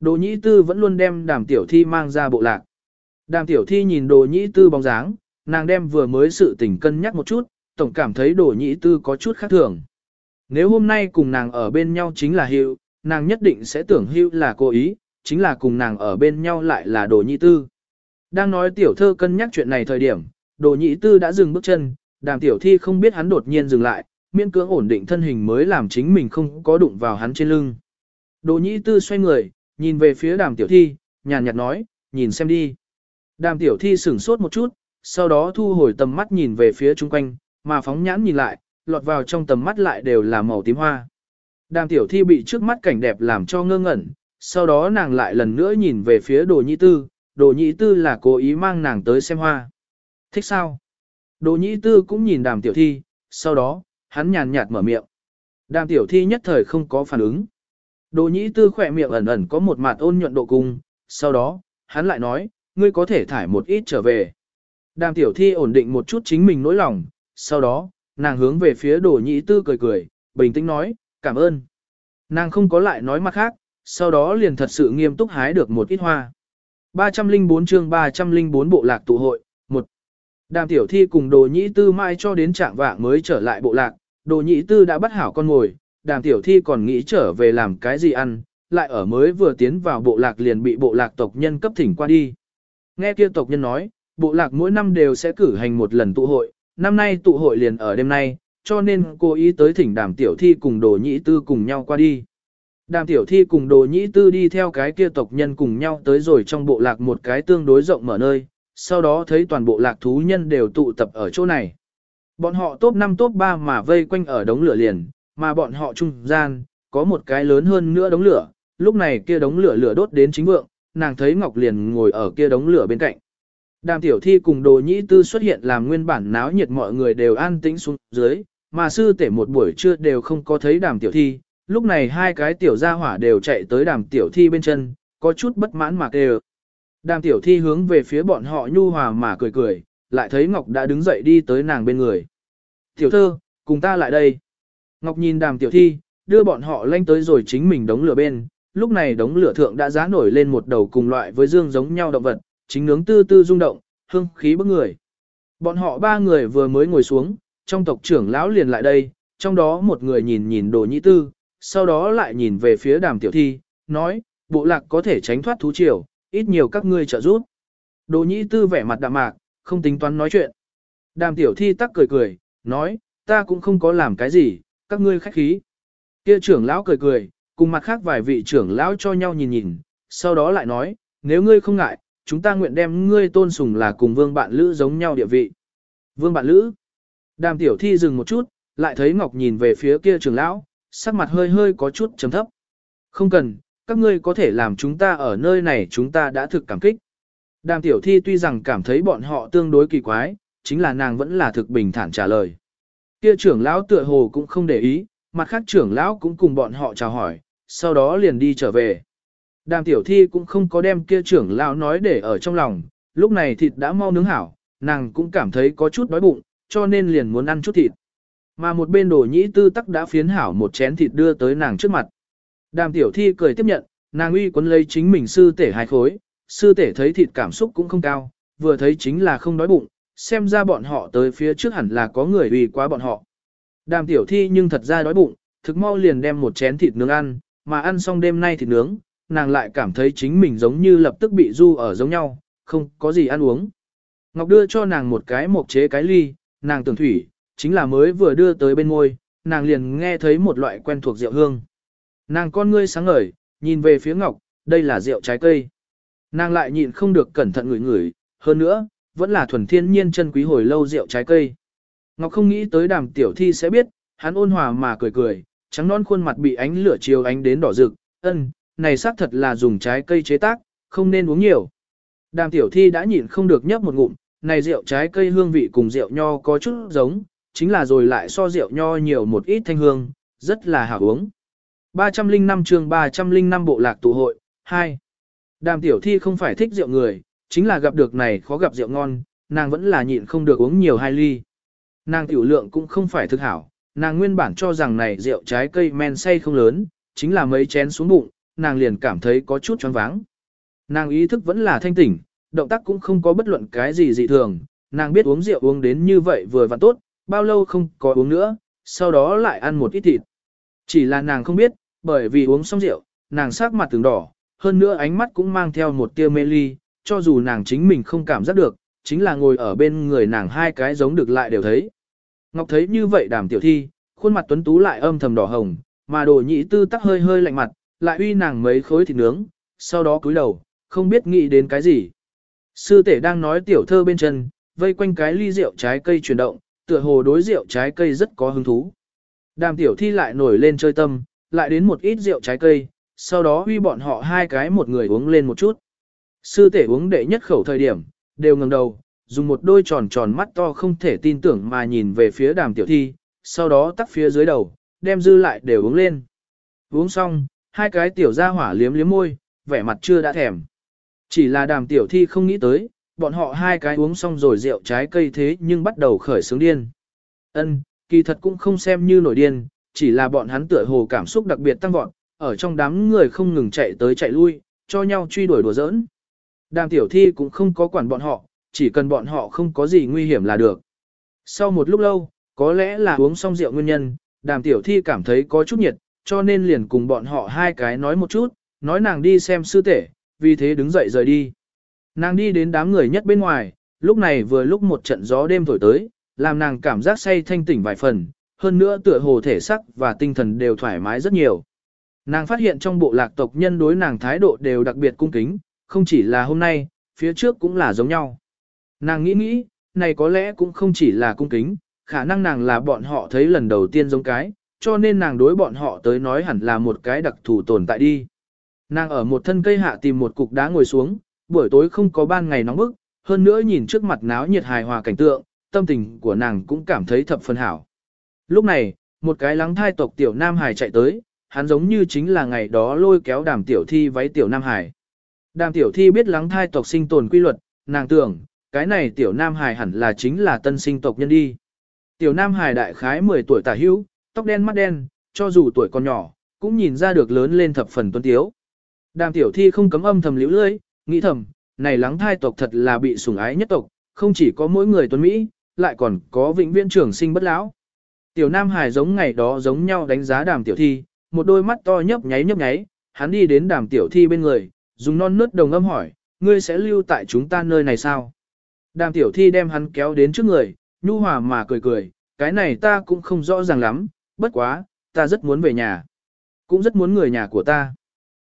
Đồ Nhĩ tư vẫn luôn đem đàm tiểu thi mang ra bộ lạc. Đàm tiểu thi nhìn đồ Nhĩ tư bóng dáng, nàng đem vừa mới sự tình cân nhắc một chút, tổng cảm thấy đồ Nhĩ tư có chút khác thường. Nếu hôm nay cùng nàng ở bên nhau chính là hiệu, nàng nhất định sẽ tưởng hưu là cố ý, chính là cùng nàng ở bên nhau lại là đồ nhị tư. Đang nói tiểu thơ cân nhắc chuyện này thời điểm, đồ nhị tư đã dừng bước chân, đàm tiểu thi không biết hắn đột nhiên dừng lại, miễn cưỡng ổn định thân hình mới làm chính mình không có đụng vào hắn trên lưng. Đồ Nhĩ tư xoay người, nhìn về phía đàm tiểu thi, nhàn nhạt nói, nhìn xem đi. Đàm tiểu thi sửng sốt một chút, sau đó thu hồi tầm mắt nhìn về phía chung quanh, mà phóng nhãn nhìn lại, lọt vào trong tầm mắt lại đều là màu tím hoa. Đàm tiểu thi bị trước mắt cảnh đẹp làm cho ngơ ngẩn, sau đó nàng lại lần nữa nhìn về phía đồ Nhĩ tư, đồ Nhĩ tư là cố ý mang nàng tới xem hoa. Thích sao? Đồ Nhĩ tư cũng nhìn đàm tiểu thi, sau đó, hắn nhàn nhạt mở miệng. Đàm tiểu thi nhất thời không có phản ứng. Đồ nhĩ tư khỏe miệng ẩn ẩn có một mặt ôn nhuận độ cung, sau đó, hắn lại nói, ngươi có thể thải một ít trở về. Đàm tiểu thi ổn định một chút chính mình nỗi lòng, sau đó, nàng hướng về phía đồ nhĩ tư cười cười, bình tĩnh nói, cảm ơn. Nàng không có lại nói mặt khác, sau đó liền thật sự nghiêm túc hái được một ít hoa. 304 chương 304 bộ lạc tụ hội, 1. Đàm tiểu thi cùng đồ nhĩ tư mai cho đến trạng vạng mới trở lại bộ lạc, đồ nhĩ tư đã bắt hảo con ngồi, đàm tiểu thi còn nghĩ trở về làm cái gì ăn, lại ở mới vừa tiến vào bộ lạc liền bị bộ lạc tộc nhân cấp thỉnh qua đi. Nghe kia tộc nhân nói, bộ lạc mỗi năm đều sẽ cử hành một lần tụ hội, năm nay tụ hội liền ở đêm nay, cho nên cô ý tới thỉnh đàm tiểu thi cùng đồ nhĩ tư cùng nhau qua đi. Đàm tiểu thi cùng đồ nhĩ tư đi theo cái kia tộc nhân cùng nhau tới rồi trong bộ lạc một cái tương đối rộng mở nơi, sau đó thấy toàn bộ lạc thú nhân đều tụ tập ở chỗ này. Bọn họ top 5 top 3 mà vây quanh ở đống lửa liền, mà bọn họ trung gian, có một cái lớn hơn nữa đống lửa, lúc này kia đống lửa lửa đốt đến chính vượng, nàng thấy Ngọc liền ngồi ở kia đống lửa bên cạnh. Đàm tiểu thi cùng đồ nhĩ tư xuất hiện làm nguyên bản náo nhiệt mọi người đều an tĩnh xuống dưới, mà sư tể một buổi trưa đều không có thấy đàm tiểu thi, lúc này hai cái tiểu gia hỏa đều chạy tới đàm tiểu thi bên chân, có chút bất mãn mà kêu. Đàm tiểu thi hướng về phía bọn họ nhu hòa mà cười cười, lại thấy Ngọc đã đứng dậy đi tới nàng bên người. Tiểu thơ, cùng ta lại đây. Ngọc nhìn đàm tiểu thi, đưa bọn họ lên tới rồi chính mình đống lửa bên, lúc này đống lửa thượng đã giá nổi lên một đầu cùng loại với dương giống nhau động vật, chính nướng tư tư rung động, hương khí bức người. Bọn họ ba người vừa mới ngồi xuống, trong tộc trưởng lão liền lại đây, trong đó một người nhìn nhìn đồ nhĩ tư, sau đó lại nhìn về phía đàm tiểu thi, nói, bộ lạc có thể tránh thoát thú triều, ít nhiều các ngươi trợ giúp. Đồ nhĩ tư vẻ mặt đạm mạc, không tính toán nói chuyện. Đàm tiểu thi tắc cười cười, nói, ta cũng không có làm cái gì, các ngươi khách khí. Kia trưởng lão cười cười, cùng mặt khác vài vị trưởng lão cho nhau nhìn nhìn, sau đó lại nói, nếu ngươi không ngại, chúng ta nguyện đem ngươi tôn sùng là cùng vương bạn lữ giống nhau địa vị. Vương bạn lữ. Đàm tiểu thi dừng một chút, lại thấy Ngọc nhìn về phía kia trưởng lão, sắc mặt hơi hơi có chút chấm thấp. Không cần, các ngươi có thể làm chúng ta ở nơi này chúng ta đã thực cảm kích. Đàm tiểu thi tuy rằng cảm thấy bọn họ tương đối kỳ quái, chính là nàng vẫn là thực bình thản trả lời. Kia trưởng lão tựa hồ cũng không để ý, mặt khác trưởng lão cũng cùng bọn họ chào hỏi, sau đó liền đi trở về. Đàm tiểu thi cũng không có đem kia trưởng lão nói để ở trong lòng, lúc này thịt đã mau nướng hảo, nàng cũng cảm thấy có chút đói bụng, cho nên liền muốn ăn chút thịt. Mà một bên đồ nhĩ tư tắc đã phiến hảo một chén thịt đưa tới nàng trước mặt. Đàm tiểu thi cười tiếp nhận, nàng uy quấn lấy chính mình sư tể hai khối, sư tể thấy thịt cảm xúc cũng không cao, vừa thấy chính là không đói bụng, xem ra bọn họ tới phía trước hẳn là có người uy quá bọn họ. Đàm tiểu thi nhưng thật ra đói bụng, thực mau liền đem một chén thịt nướng ăn, mà ăn xong đêm nay thịt nướng, nàng lại cảm thấy chính mình giống như lập tức bị du ở giống nhau, không có gì ăn uống. Ngọc đưa cho nàng một cái mộc chế cái ly, nàng tưởng thủy, chính là mới vừa đưa tới bên môi, nàng liền nghe thấy một loại quen thuộc rượu hương. Nàng con ngươi sáng ngời, nhìn về phía Ngọc, đây là rượu trái cây. Nàng lại nhịn không được cẩn thận ngửi ngửi, hơn nữa, vẫn là thuần thiên nhiên chân quý hồi lâu rượu trái cây. Ngọc không nghĩ tới đàm tiểu thi sẽ biết, hắn ôn hòa mà cười cười, trắng non khuôn mặt bị ánh lửa chiếu ánh đến đỏ rực, ân, này xác thật là dùng trái cây chế tác, không nên uống nhiều. Đàm tiểu thi đã nhịn không được nhấp một ngụm, này rượu trái cây hương vị cùng rượu nho có chút giống, chính là rồi lại so rượu nho nhiều một ít thanh hương, rất là hảo uống. 305 chương 305 bộ lạc tụ hội, 2. Đàm tiểu thi không phải thích rượu người, chính là gặp được này khó gặp rượu ngon, nàng vẫn là nhịn không được uống nhiều hai ly. Nàng tiểu lượng cũng không phải thực hảo, nàng nguyên bản cho rằng này rượu trái cây men say không lớn, chính là mấy chén xuống bụng, nàng liền cảm thấy có chút choáng váng. Nàng ý thức vẫn là thanh tỉnh, động tác cũng không có bất luận cái gì dị thường, nàng biết uống rượu uống đến như vậy vừa và tốt, bao lâu không có uống nữa, sau đó lại ăn một ít thịt. Chỉ là nàng không biết, bởi vì uống xong rượu, nàng sắc mặt từng đỏ, hơn nữa ánh mắt cũng mang theo một tia mê ly, cho dù nàng chính mình không cảm giác được, chính là ngồi ở bên người nàng hai cái giống được lại đều thấy. Ngọc thấy như vậy đàm tiểu thi, khuôn mặt tuấn tú lại âm thầm đỏ hồng, mà đồ nhị tư tắc hơi hơi lạnh mặt, lại uy nàng mấy khối thịt nướng, sau đó cúi đầu, không biết nghĩ đến cái gì. Sư tể đang nói tiểu thơ bên chân, vây quanh cái ly rượu trái cây chuyển động, tựa hồ đối rượu trái cây rất có hứng thú. Đàm tiểu thi lại nổi lên chơi tâm, lại đến một ít rượu trái cây, sau đó huy bọn họ hai cái một người uống lên một chút. Sư tể uống đệ nhất khẩu thời điểm, đều ngẩng đầu, dùng một đôi tròn tròn mắt to không thể tin tưởng mà nhìn về phía đàm tiểu thi, sau đó tắt phía dưới đầu, đem dư lại đều uống lên. Uống xong, hai cái tiểu ra hỏa liếm liếm môi, vẻ mặt chưa đã thèm. Chỉ là đàm tiểu thi không nghĩ tới, bọn họ hai cái uống xong rồi rượu trái cây thế nhưng bắt đầu khởi sướng điên. Ân, kỳ thật cũng không xem như nổi điên, chỉ là bọn hắn tựa hồ cảm xúc đặc biệt tăng vọt, ở trong đám người không ngừng chạy tới chạy lui, cho nhau truy đuổi đùa giỡn. Đàm tiểu thi cũng không có quản bọn họ, chỉ cần bọn họ không có gì nguy hiểm là được. Sau một lúc lâu, có lẽ là uống xong rượu nguyên nhân, đàm tiểu thi cảm thấy có chút nhiệt, cho nên liền cùng bọn họ hai cái nói một chút, nói nàng đi xem sư tể, vì thế đứng dậy rời đi. Nàng đi đến đám người nhất bên ngoài, lúc này vừa lúc một trận gió đêm thổi tới, làm nàng cảm giác say thanh tỉnh vài phần, hơn nữa tựa hồ thể sắc và tinh thần đều thoải mái rất nhiều. Nàng phát hiện trong bộ lạc tộc nhân đối nàng thái độ đều đặc biệt cung kính, không chỉ là hôm nay, phía trước cũng là giống nhau. Nàng nghĩ nghĩ, này có lẽ cũng không chỉ là cung kính, khả năng nàng là bọn họ thấy lần đầu tiên giống cái, cho nên nàng đối bọn họ tới nói hẳn là một cái đặc thù tồn tại đi. Nàng ở một thân cây hạ tìm một cục đá ngồi xuống, buổi tối không có ban ngày nóng bức, hơn nữa nhìn trước mặt náo nhiệt hài hòa cảnh tượng, tâm tình của nàng cũng cảm thấy thập phần hảo. Lúc này, một cái lắng thai tộc tiểu Nam Hải chạy tới, hắn giống như chính là ngày đó lôi kéo đàm tiểu thi váy tiểu Nam Hải. Đàm tiểu thi biết lắng thai tộc sinh tồn quy luật, nàng tưởng, cái này tiểu Nam Hải hẳn là chính là tân sinh tộc nhân đi. Tiểu Nam Hải đại khái 10 tuổi tả hữu, tóc đen mắt đen, cho dù tuổi còn nhỏ, cũng nhìn ra được lớn lên thập phần tuấn tiếu. Đàm tiểu thi không cấm âm thầm liễu lưỡi, nghĩ thầm, này lắng thai tộc thật là bị sủng ái nhất tộc, không chỉ có mỗi người tuấn Mỹ, lại còn có vĩnh viễn trưởng sinh bất lão. Tiểu Nam Hải giống ngày đó giống nhau đánh giá đàm tiểu thi, một đôi mắt to nhấp nháy nhấp nháy, hắn đi đến đàm tiểu thi bên người, dùng non nớt đồng âm hỏi, ngươi sẽ lưu tại chúng ta nơi này sao? Đàm tiểu thi đem hắn kéo đến trước người, nhu hòa mà cười cười, cái này ta cũng không rõ ràng lắm, bất quá, ta rất muốn về nhà. Cũng rất muốn người nhà của ta.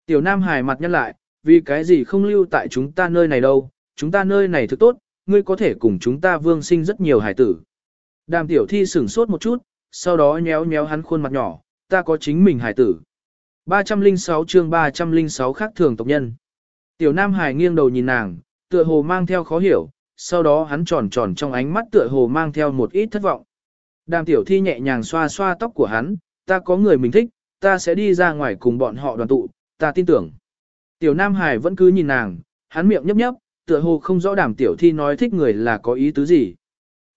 Tiểu Nam Hải mặt nhăn lại, vì cái gì không lưu tại chúng ta nơi này đâu, chúng ta nơi này thực tốt, ngươi có thể cùng chúng ta vương sinh rất nhiều hải tử. Đàm tiểu thi sửng sốt một chút, sau đó nhéo nhéo hắn khuôn mặt nhỏ, ta có chính mình hải tử. 306 chương 306 khác thường tộc nhân. Tiểu Nam Hải nghiêng đầu nhìn nàng, tựa hồ mang theo khó hiểu, sau đó hắn tròn tròn trong ánh mắt tựa hồ mang theo một ít thất vọng. Đàm tiểu thi nhẹ nhàng xoa xoa tóc của hắn, ta có người mình thích, ta sẽ đi ra ngoài cùng bọn họ đoàn tụ, ta tin tưởng. Tiểu Nam Hải vẫn cứ nhìn nàng, hắn miệng nhấp nhấp, tựa hồ không rõ đàm tiểu thi nói thích người là có ý tứ gì.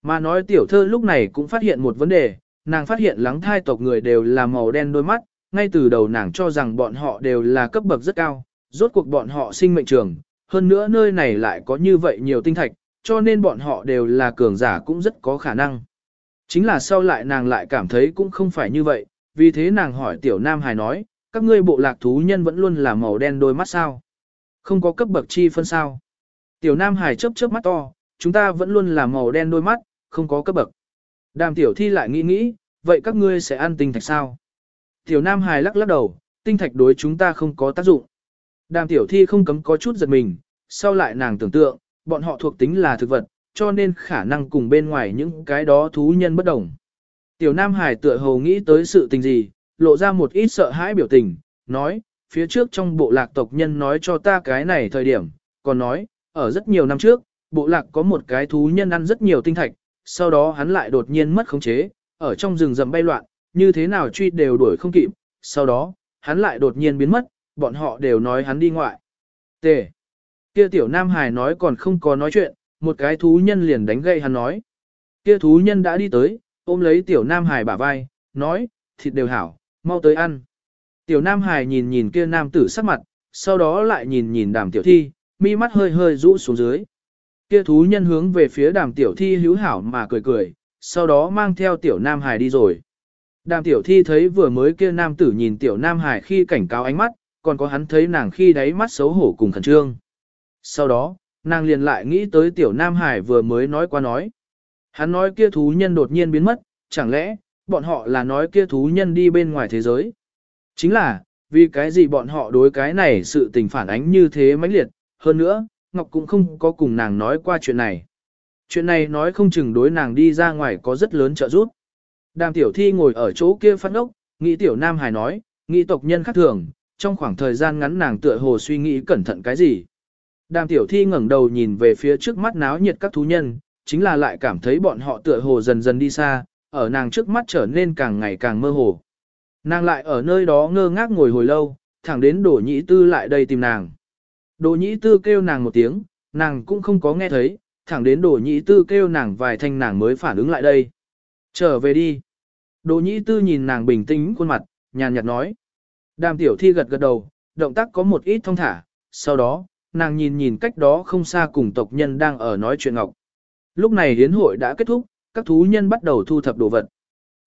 Mà nói tiểu thơ lúc này cũng phát hiện một vấn đề, nàng phát hiện lắng thai tộc người đều là màu đen đôi mắt, ngay từ đầu nàng cho rằng bọn họ đều là cấp bậc rất cao, rốt cuộc bọn họ sinh mệnh trường, hơn nữa nơi này lại có như vậy nhiều tinh thạch, cho nên bọn họ đều là cường giả cũng rất có khả năng. Chính là sau lại nàng lại cảm thấy cũng không phải như vậy, vì thế nàng hỏi tiểu nam hài nói, các ngươi bộ lạc thú nhân vẫn luôn là màu đen đôi mắt sao? Không có cấp bậc chi phân sao? Tiểu Nam Hải chớp chớp mắt to, chúng ta vẫn luôn là màu đen đôi mắt, không có cấp bậc. Đàm tiểu thi lại nghĩ nghĩ, vậy các ngươi sẽ ăn tinh thạch sao? Tiểu Nam Hải lắc lắc đầu, tinh thạch đối chúng ta không có tác dụng. Đàm tiểu thi không cấm có chút giật mình, sau lại nàng tưởng tượng, bọn họ thuộc tính là thực vật, cho nên khả năng cùng bên ngoài những cái đó thú nhân bất đồng. Tiểu Nam Hải tựa hồ nghĩ tới sự tình gì, lộ ra một ít sợ hãi biểu tình, nói, phía trước trong bộ lạc tộc nhân nói cho ta cái này thời điểm, còn nói, ở rất nhiều năm trước, bộ lạc có một cái thú nhân ăn rất nhiều tinh thạch, sau đó hắn lại đột nhiên mất khống chế, ở trong rừng rậm bay loạn, như thế nào truy đều đuổi không kịp, sau đó, hắn lại đột nhiên biến mất, bọn họ đều nói hắn đi ngoại. T. Kia tiểu Nam Hải nói còn không có nói chuyện, một cái thú nhân liền đánh gây hắn nói. Kia thú nhân đã đi tới, ôm lấy tiểu Nam Hải bả vai, nói, thịt đều hảo, mau tới ăn. Tiểu Nam Hải nhìn nhìn kia nam tử sắc mặt, sau đó lại nhìn nhìn đàm tiểu thi, mi mắt hơi hơi rũ xuống dưới. Kia thú nhân hướng về phía đàm tiểu thi hữu hảo mà cười cười, sau đó mang theo tiểu Nam Hải đi rồi. Đàm tiểu thi thấy vừa mới kia nam tử nhìn tiểu Nam Hải khi cảnh cáo ánh mắt, còn có hắn thấy nàng khi đáy mắt xấu hổ cùng khẩn trương. Sau đó, nàng liền lại nghĩ tới tiểu Nam Hải vừa mới nói qua nói. Hắn nói kia thú nhân đột nhiên biến mất, chẳng lẽ, bọn họ là nói kia thú nhân đi bên ngoài thế giới. Chính là, vì cái gì bọn họ đối cái này sự tình phản ánh như thế mãnh liệt, hơn nữa, Ngọc cũng không có cùng nàng nói qua chuyện này. Chuyện này nói không chừng đối nàng đi ra ngoài có rất lớn trợ giúp. Đàm tiểu thi ngồi ở chỗ kia phát ốc, nghĩ tiểu nam hài nói, nghĩ tộc nhân khác thường, trong khoảng thời gian ngắn nàng tựa hồ suy nghĩ cẩn thận cái gì. Đàm tiểu thi ngẩng đầu nhìn về phía trước mắt náo nhiệt các thú nhân, chính là lại cảm thấy bọn họ tựa hồ dần dần đi xa, ở nàng trước mắt trở nên càng ngày càng mơ hồ. Nàng lại ở nơi đó ngơ ngác ngồi hồi lâu, thẳng đến đổ nhĩ tư lại đây tìm nàng. Đổ nhĩ tư kêu nàng một tiếng, nàng cũng không có nghe thấy, thẳng đến Đổ nhĩ tư kêu nàng vài thanh nàng mới phản ứng lại đây. Trở về đi. Đồ nhĩ tư nhìn nàng bình tĩnh khuôn mặt, nhàn nhạt nói. Đàm tiểu thi gật gật đầu, động tác có một ít thông thả, sau đó, nàng nhìn nhìn cách đó không xa cùng tộc nhân đang ở nói chuyện ngọc. Lúc này hiến hội đã kết thúc, các thú nhân bắt đầu thu thập đồ vật.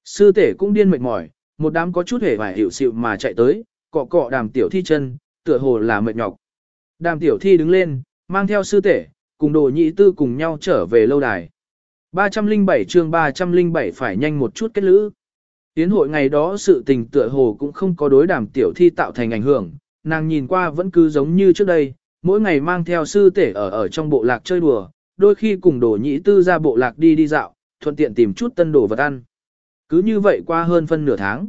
Sư tể cũng điên mệt mỏi, một đám có chút hề vải hiểu xịu mà chạy tới, cọ cọ đàm tiểu thi chân, tựa hồ là mệt nhọc. Đàm tiểu thi đứng lên, mang theo sư tể, cùng đồ nhị tư cùng nhau trở về lâu đài. 307 chương 307 phải nhanh một chút kết lữ. Tiến hội ngày đó sự tình tựa hồ cũng không có đối đàm tiểu thi tạo thành ảnh hưởng, nàng nhìn qua vẫn cứ giống như trước đây, mỗi ngày mang theo sư tể ở ở trong bộ lạc chơi đùa, đôi khi cùng đồ nhĩ tư ra bộ lạc đi đi dạo, thuận tiện tìm chút tân đồ vật ăn. Cứ như vậy qua hơn phân nửa tháng.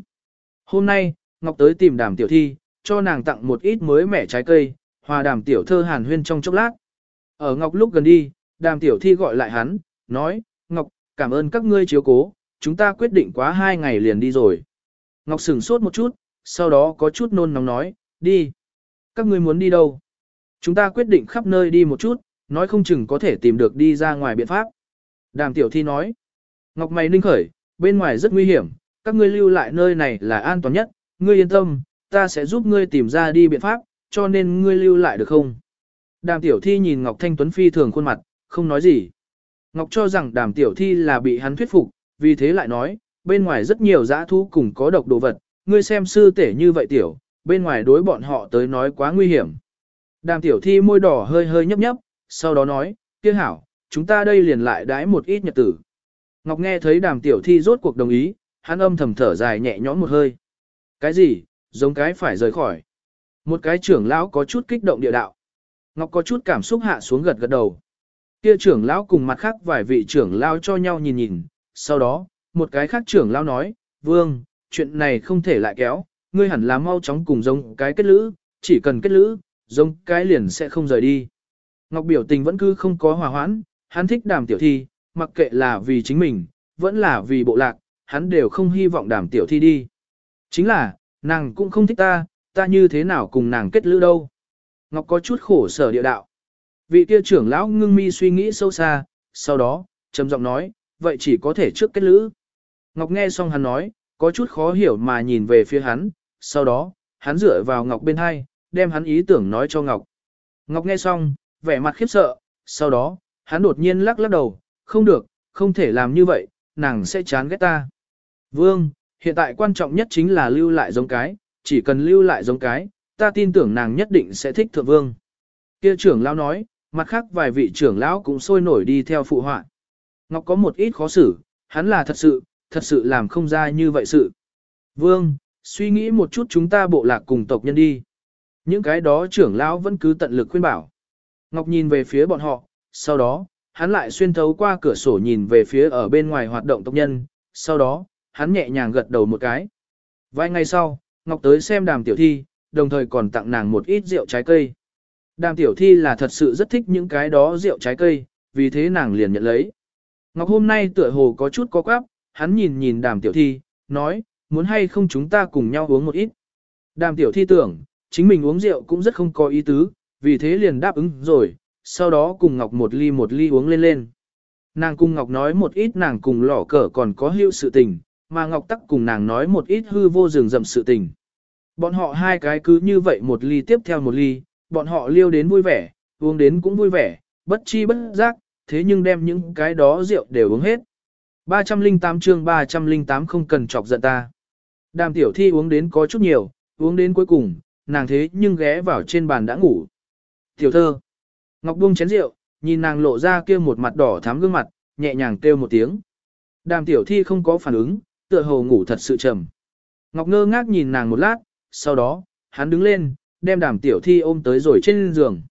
Hôm nay, Ngọc tới tìm đàm tiểu thi, cho nàng tặng một ít mới mẻ trái cây, hòa đàm tiểu thơ hàn huyên trong chốc lát. Ở Ngọc lúc gần đi, đàm tiểu thi gọi lại hắn, nói, Ngọc, cảm ơn các ngươi chiếu cố, chúng ta quyết định quá hai ngày liền đi rồi. Ngọc sửng sốt một chút, sau đó có chút nôn nóng nói, đi. Các ngươi muốn đi đâu? Chúng ta quyết định khắp nơi đi một chút, nói không chừng có thể tìm được đi ra ngoài biện pháp. Đàm tiểu thi nói, Ngọc mày ninh khởi, bên ngoài rất nguy hiểm, các ngươi lưu lại nơi này là an toàn nhất, ngươi yên tâm, ta sẽ giúp ngươi tìm ra đi biện pháp, cho nên ngươi lưu lại được không? Đàm tiểu thi nhìn Ngọc Thanh Tuấn phi thường khuôn mặt, không nói gì. Ngọc cho rằng đàm tiểu thi là bị hắn thuyết phục, vì thế lại nói, bên ngoài rất nhiều dã thú cùng có độc đồ vật, ngươi xem sư tể như vậy tiểu, bên ngoài đối bọn họ tới nói quá nguy hiểm. Đàm tiểu thi môi đỏ hơi hơi nhấp nhấp, sau đó nói, kia hảo, chúng ta đây liền lại đái một ít nhật tử. Ngọc nghe thấy đàm tiểu thi rốt cuộc đồng ý, hắn âm thầm thở dài nhẹ nhõm một hơi. Cái gì, giống cái phải rời khỏi. Một cái trưởng lão có chút kích động địa đạo. Ngọc có chút cảm xúc hạ xuống gật gật đầu. Kia trưởng lão cùng mặt khác vài vị trưởng lão cho nhau nhìn nhìn, sau đó, một cái khác trưởng lao nói, vương, chuyện này không thể lại kéo, ngươi hẳn là mau chóng cùng giống cái kết lữ, chỉ cần kết lữ, giống cái liền sẽ không rời đi. Ngọc biểu tình vẫn cứ không có hòa hoãn, hắn thích đàm tiểu thi, mặc kệ là vì chính mình, vẫn là vì bộ lạc, hắn đều không hy vọng đàm tiểu thi đi. Chính là, nàng cũng không thích ta, ta như thế nào cùng nàng kết lữ đâu. Ngọc có chút khổ sở địa đạo. Vị kia trưởng lão ngưng mi suy nghĩ sâu xa, sau đó, trầm giọng nói, vậy chỉ có thể trước kết lữ. Ngọc nghe xong hắn nói, có chút khó hiểu mà nhìn về phía hắn, sau đó, hắn dựa vào Ngọc bên hai, đem hắn ý tưởng nói cho Ngọc. Ngọc nghe xong, vẻ mặt khiếp sợ, sau đó, hắn đột nhiên lắc lắc đầu, không được, không thể làm như vậy, nàng sẽ chán ghét ta. Vương, hiện tại quan trọng nhất chính là lưu lại giống cái, chỉ cần lưu lại giống cái, ta tin tưởng nàng nhất định sẽ thích thượng vương. Kia trưởng lão nói, mặt khác vài vị trưởng lão cũng sôi nổi đi theo phụ họa. Ngọc có một ít khó xử, hắn là thật sự, thật sự làm không ra như vậy sự. Vương, suy nghĩ một chút chúng ta bộ lạc cùng tộc nhân đi. Những cái đó trưởng lão vẫn cứ tận lực khuyên bảo. Ngọc nhìn về phía bọn họ, sau đó, hắn lại xuyên thấu qua cửa sổ nhìn về phía ở bên ngoài hoạt động tộc nhân, sau đó, hắn nhẹ nhàng gật đầu một cái. Vài ngày sau, Ngọc tới xem đàm tiểu thi, đồng thời còn tặng nàng một ít rượu trái cây. Đàm tiểu thi là thật sự rất thích những cái đó rượu trái cây, vì thế nàng liền nhận lấy. Ngọc hôm nay tựa hồ có chút có quáp, hắn nhìn nhìn đàm tiểu thi, nói, muốn hay không chúng ta cùng nhau uống một ít. Đàm tiểu thi tưởng, chính mình uống rượu cũng rất không có ý tứ, vì thế liền đáp ứng rồi, sau đó cùng Ngọc một ly một ly uống lên lên. Nàng cùng Ngọc nói một ít nàng cùng lỏ cờ còn có hữu sự tình, mà Ngọc tắc cùng nàng nói một ít hư vô rừng rậm sự tình. Bọn họ hai cái cứ như vậy một ly tiếp theo một ly, bọn họ liêu đến vui vẻ, uống đến cũng vui vẻ, bất chi bất giác, thế nhưng đem những cái đó rượu đều uống hết. 308 chương 308 không cần chọc giận ta. Đàm tiểu thi uống đến có chút nhiều, uống đến cuối cùng, nàng thế nhưng ghé vào trên bàn đã ngủ. Tiểu thơ. Ngọc buông chén rượu, nhìn nàng lộ ra kia một mặt đỏ thắm gương mặt, nhẹ nhàng kêu một tiếng. Đàm tiểu thi không có phản ứng, tựa hồ ngủ thật sự trầm. Ngọc ngơ ngác nhìn nàng một lát, sau đó, hắn đứng lên, đem đàm tiểu thi ôm tới rồi trên giường.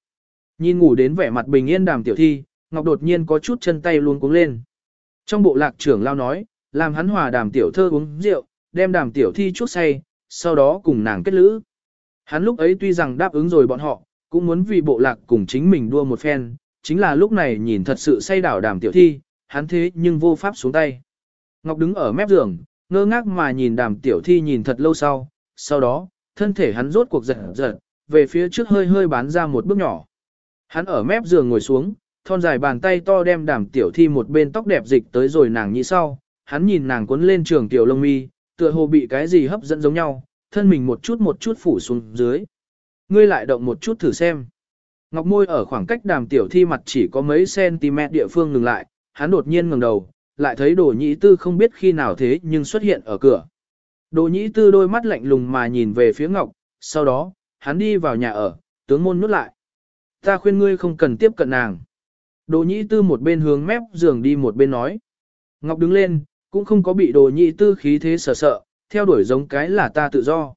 Nhìn ngủ đến vẻ mặt bình yên đàm tiểu thi, Ngọc đột nhiên có chút chân tay luôn cuống lên. Trong bộ lạc trưởng lao nói, làm hắn hòa đàm tiểu thơ uống rượu, đem đàm tiểu thi chút say, sau đó cùng nàng kết lữ. Hắn lúc ấy tuy rằng đáp ứng rồi bọn họ, cũng muốn vì bộ lạc cùng chính mình đua một phen, chính là lúc này nhìn thật sự say đảo đàm tiểu thi, hắn thế nhưng vô pháp xuống tay. Ngọc đứng ở mép giường, ngơ ngác mà nhìn đàm tiểu thi nhìn thật lâu sau, sau đó, thân thể hắn rốt cuộc giật giật, về phía trước hơi hơi bán ra một bước nhỏ. Hắn ở mép giường ngồi xuống, thon dài bàn tay to đem đàm tiểu thi một bên tóc đẹp dịch tới rồi nàng nhĩ sau, hắn nhìn nàng cuốn lên trường tiểu lông mi, tựa hồ bị cái gì hấp dẫn giống nhau, thân mình một chút một chút phủ xuống dưới. Ngươi lại động một chút thử xem. Ngọc môi ở khoảng cách đàm tiểu thi mặt chỉ có mấy cm địa phương ngừng lại, hắn đột nhiên ngẩng đầu, lại thấy đồ nhĩ tư không biết khi nào thế nhưng xuất hiện ở cửa. Đồ nhĩ tư đôi mắt lạnh lùng mà nhìn về phía Ngọc, sau đó, hắn đi vào nhà ở, tướng môn nút lại. Ta khuyên ngươi không cần tiếp cận nàng. Đồ nhĩ tư một bên hướng mép giường đi một bên nói. Ngọc đứng lên, cũng không có bị đồ nhĩ tư khí thế sợ sợ, theo đuổi giống cái là ta tự do.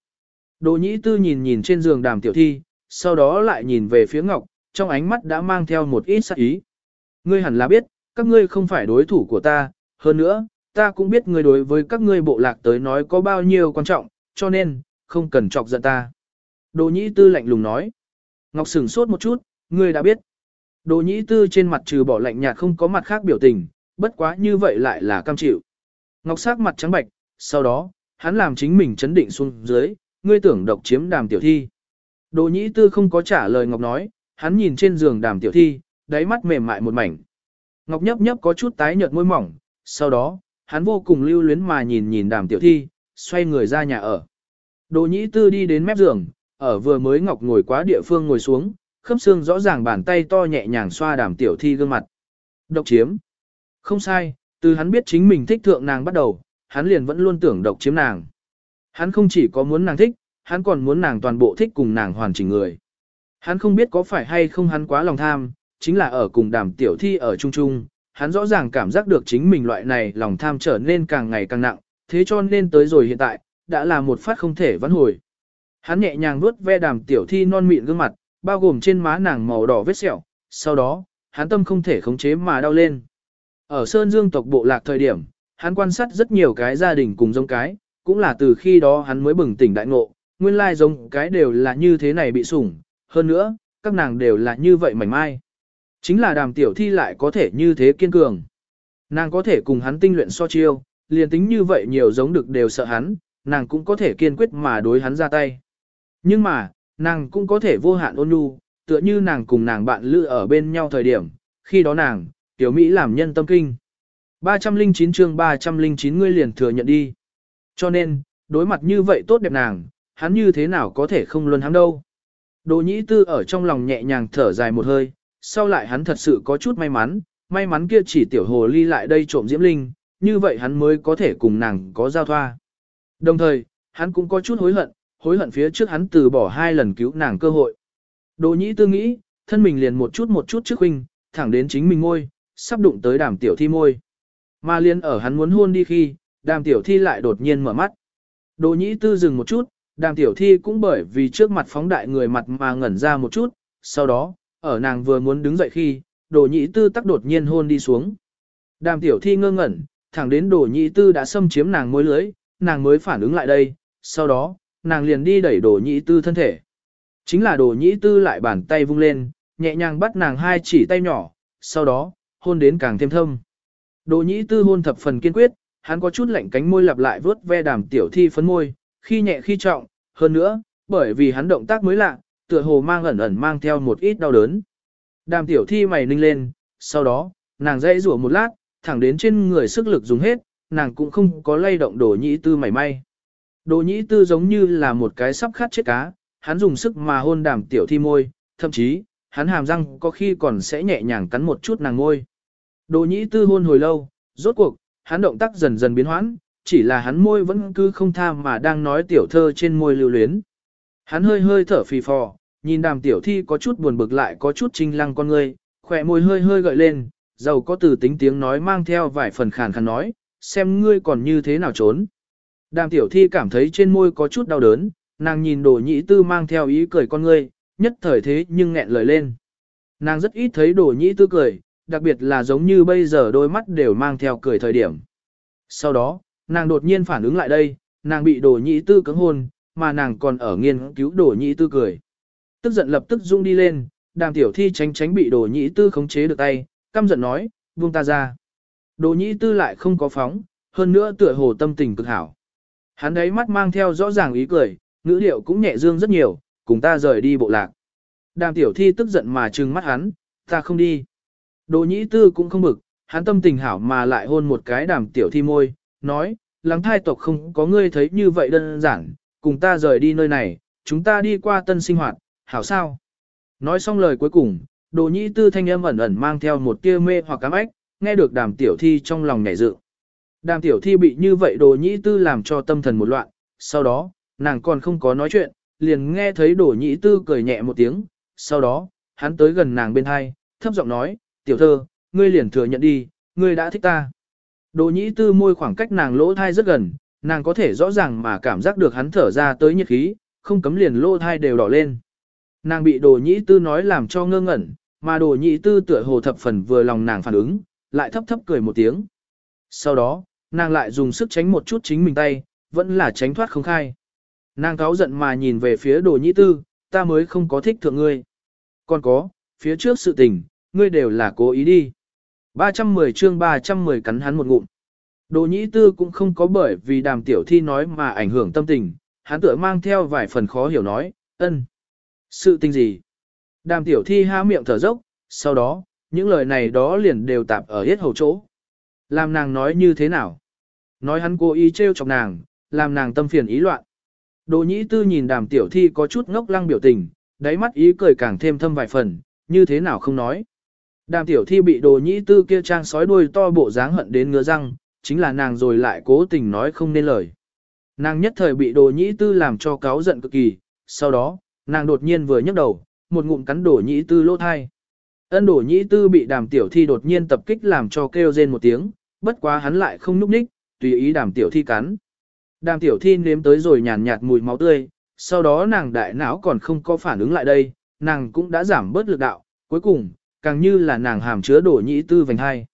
Đồ nhĩ tư nhìn nhìn trên giường đàm tiểu thi, sau đó lại nhìn về phía Ngọc, trong ánh mắt đã mang theo một ít sắc ý. Ngươi hẳn là biết, các ngươi không phải đối thủ của ta, hơn nữa, ta cũng biết ngươi đối với các ngươi bộ lạc tới nói có bao nhiêu quan trọng, cho nên, không cần chọc giận ta. Đồ nhĩ tư lạnh lùng nói. Ngọc sửng sốt một chút, ngươi đã biết. Đồ nhĩ tư trên mặt trừ bỏ lạnh nhạt không có mặt khác biểu tình, bất quá như vậy lại là cam chịu. Ngọc sắc mặt trắng bạch, sau đó, hắn làm chính mình chấn định xuống dưới, ngươi tưởng độc chiếm đàm tiểu thi. Đồ nhĩ tư không có trả lời Ngọc nói, hắn nhìn trên giường đàm tiểu thi, đáy mắt mềm mại một mảnh. Ngọc nhấp nhấp có chút tái nhợt môi mỏng, sau đó, hắn vô cùng lưu luyến mà nhìn nhìn đàm tiểu thi, xoay người ra nhà ở. Đồ nhĩ tư đi đến mép giường, ở vừa mới Ngọc ngồi quá địa phương ngồi xuống, khớp xương rõ ràng bàn tay to nhẹ nhàng xoa đàm tiểu thi gương mặt. Độc chiếm. Không sai, từ hắn biết chính mình thích thượng nàng bắt đầu, hắn liền vẫn luôn tưởng độc chiếm nàng. Hắn không chỉ có muốn nàng thích, hắn còn muốn nàng toàn bộ thích cùng nàng hoàn chỉnh người. Hắn không biết có phải hay không hắn quá lòng tham, chính là ở cùng đàm tiểu thi ở chung chung, hắn rõ ràng cảm giác được chính mình loại này lòng tham trở nên càng ngày càng nặng, thế cho nên tới rồi hiện tại, đã là một phát không thể vãn hồi. Hắn nhẹ nhàng vuốt ve đàm tiểu thi non mịn gương mặt, bao gồm trên má nàng màu đỏ vết sẹo, sau đó, hắn tâm không thể khống chế mà đau lên. Ở Sơn Dương tộc bộ lạc thời điểm, hắn quan sát rất nhiều cái gia đình cùng giống cái, cũng là từ khi đó hắn mới bừng tỉnh đại ngộ, nguyên lai giống cái đều là như thế này bị sủng, hơn nữa, các nàng đều là như vậy mảnh mai. Chính là đàm tiểu thi lại có thể như thế kiên cường. Nàng có thể cùng hắn tinh luyện so chiêu, liền tính như vậy nhiều giống được đều sợ hắn, nàng cũng có thể kiên quyết mà đối hắn ra tay. Nhưng mà, nàng cũng có thể vô hạn ôn nhu, tựa như nàng cùng nàng bạn lữ ở bên nhau thời điểm, khi đó nàng, tiểu Mỹ làm nhân tâm kinh. 309 chương 309 ngươi liền thừa nhận đi. Cho nên, đối mặt như vậy tốt đẹp nàng, hắn như thế nào có thể không luôn hắn đâu. Đồ nhĩ tư ở trong lòng nhẹ nhàng thở dài một hơi, sau lại hắn thật sự có chút may mắn, may mắn kia chỉ tiểu hồ ly lại đây trộm diễm linh, như vậy hắn mới có thể cùng nàng có giao thoa. Đồng thời, hắn cũng có chút hối hận, hối hận phía trước hắn từ bỏ hai lần cứu nàng cơ hội. Đồ nhĩ tư nghĩ, thân mình liền một chút một chút trước huynh, thẳng đến chính mình ngôi, sắp đụng tới đàm tiểu thi môi. Mà liên ở hắn muốn hôn đi khi, đàm tiểu thi lại đột nhiên mở mắt. Đồ nhĩ tư dừng một chút, đàm tiểu thi cũng bởi vì trước mặt phóng đại người mặt mà ngẩn ra một chút, sau đó, ở nàng vừa muốn đứng dậy khi, đồ nhĩ tư tắc đột nhiên hôn đi xuống. Đàm tiểu thi ngơ ngẩn, thẳng đến đồ nhĩ tư đã xâm chiếm nàng môi lưới, nàng mới phản ứng lại đây, sau đó, nàng liền đi đẩy đồ nhĩ tư thân thể. Chính là đồ nhĩ tư lại bàn tay vung lên, nhẹ nhàng bắt nàng hai chỉ tay nhỏ, sau đó, hôn đến càng thêm thâm. Đồ nhĩ tư hôn thập phần kiên quyết, hắn có chút lạnh cánh môi lặp lại vớt ve đàm tiểu thi phấn môi, khi nhẹ khi trọng, hơn nữa, bởi vì hắn động tác mới lạ, tựa hồ mang ẩn ẩn mang theo một ít đau đớn. Đàm tiểu thi mày ninh lên, sau đó, nàng dãy rủa một lát, thẳng đến trên người sức lực dùng hết, nàng cũng không có lay động đồ nhĩ tư mảy may. Đồ nhĩ tư giống như là một cái sắp khát chết cá, hắn dùng sức mà hôn đàm tiểu thi môi, thậm chí, hắn hàm răng có khi còn sẽ nhẹ nhàng cắn một chút nàng môi. Đồ nhĩ tư hôn hồi lâu, rốt cuộc, hắn động tác dần dần biến hoãn, chỉ là hắn môi vẫn cứ không tha mà đang nói tiểu thơ trên môi lưu luyến. Hắn hơi hơi thở phì phò, nhìn đàm tiểu thi có chút buồn bực lại có chút trinh lăng con ngươi, khỏe môi hơi hơi gợi lên, giàu có từ tính tiếng nói mang theo vài phần khàn khàn nói, xem ngươi còn như thế nào trốn. Đàm tiểu thi cảm thấy trên môi có chút đau đớn, nàng nhìn đồ nhĩ tư mang theo ý cười con ngươi, nhất thời thế nhưng nghẹn lời lên. Nàng rất ít thấy đồ nhĩ tư cười, đặc biệt là giống như bây giờ đôi mắt đều mang theo cười thời điểm. Sau đó, nàng đột nhiên phản ứng lại đây, nàng bị đồ nhĩ tư cứng hôn, mà nàng còn ở nghiên cứu đồ nhĩ tư cười. Tức giận lập tức rung đi lên, đàm tiểu thi tránh tránh bị đồ nhĩ tư khống chế được tay, căm giận nói, buông ta ra. Đồ nhĩ tư lại không có phóng, hơn nữa tựa hồ tâm tình cực hảo. Hắn đấy mắt mang theo rõ ràng ý cười, ngữ điệu cũng nhẹ dương rất nhiều, cùng ta rời đi bộ lạc. Đàm tiểu thi tức giận mà trừng mắt hắn, ta không đi. Đồ nhĩ tư cũng không bực, hắn tâm tình hảo mà lại hôn một cái đàm tiểu thi môi, nói, lắng thai tộc không có ngươi thấy như vậy đơn giản, cùng ta rời đi nơi này, chúng ta đi qua tân sinh hoạt, hảo sao? Nói xong lời cuối cùng, đồ nhĩ tư thanh âm ẩn ẩn mang theo một tia mê hoặc cám ếch, nghe được đàm tiểu thi trong lòng nhảy dự. Đàm tiểu thi bị như vậy đồ nhĩ tư làm cho tâm thần một loạn, sau đó, nàng còn không có nói chuyện, liền nghe thấy đồ nhĩ tư cười nhẹ một tiếng, sau đó, hắn tới gần nàng bên hai, thấp giọng nói, tiểu thơ, ngươi liền thừa nhận đi, ngươi đã thích ta. Đồ nhĩ tư môi khoảng cách nàng lỗ thai rất gần, nàng có thể rõ ràng mà cảm giác được hắn thở ra tới nhiệt khí, không cấm liền lỗ thai đều đỏ lên. Nàng bị đồ nhĩ tư nói làm cho ngơ ngẩn, mà đồ nhĩ tư tựa hồ thập phần vừa lòng nàng phản ứng, lại thấp thấp cười một tiếng. Sau đó, nàng lại dùng sức tránh một chút chính mình tay, vẫn là tránh thoát không khai. Nàng cáo giận mà nhìn về phía đồ nhĩ tư, ta mới không có thích thượng ngươi. Còn có, phía trước sự tình, ngươi đều là cố ý đi. 310 chương 310 cắn hắn một ngụm. Đồ nhĩ tư cũng không có bởi vì đàm tiểu thi nói mà ảnh hưởng tâm tình, hắn tựa mang theo vài phần khó hiểu nói, ân. Sự tình gì? Đàm tiểu thi há miệng thở dốc, sau đó, những lời này đó liền đều tạp ở hết hầu chỗ. Làm nàng nói như thế nào? Nói hắn cố ý trêu chọc nàng, làm nàng tâm phiền ý loạn. Đồ nhĩ tư nhìn đàm tiểu thi có chút ngốc lăng biểu tình, đáy mắt ý cười càng thêm thâm vài phần, như thế nào không nói. Đàm tiểu thi bị đồ nhĩ tư kia trang sói đuôi to bộ dáng hận đến ngứa răng, chính là nàng rồi lại cố tình nói không nên lời. Nàng nhất thời bị đồ nhĩ tư làm cho cáo giận cực kỳ, sau đó, nàng đột nhiên vừa nhấc đầu, một ngụm cắn đồ nhĩ tư lỗ thai. Ân đồ nhĩ tư bị đàm tiểu thi đột nhiên tập kích làm cho kêu rên một tiếng, bất quá hắn lại không núp ních, tùy ý đàm tiểu thi cắn. Đàm tiểu thi nếm tới rồi nhàn nhạt mùi máu tươi, sau đó nàng đại não còn không có phản ứng lại đây, nàng cũng đã giảm bớt lực đạo, cuối cùng, càng như là nàng hàm chứa đồ nhĩ tư vành hai.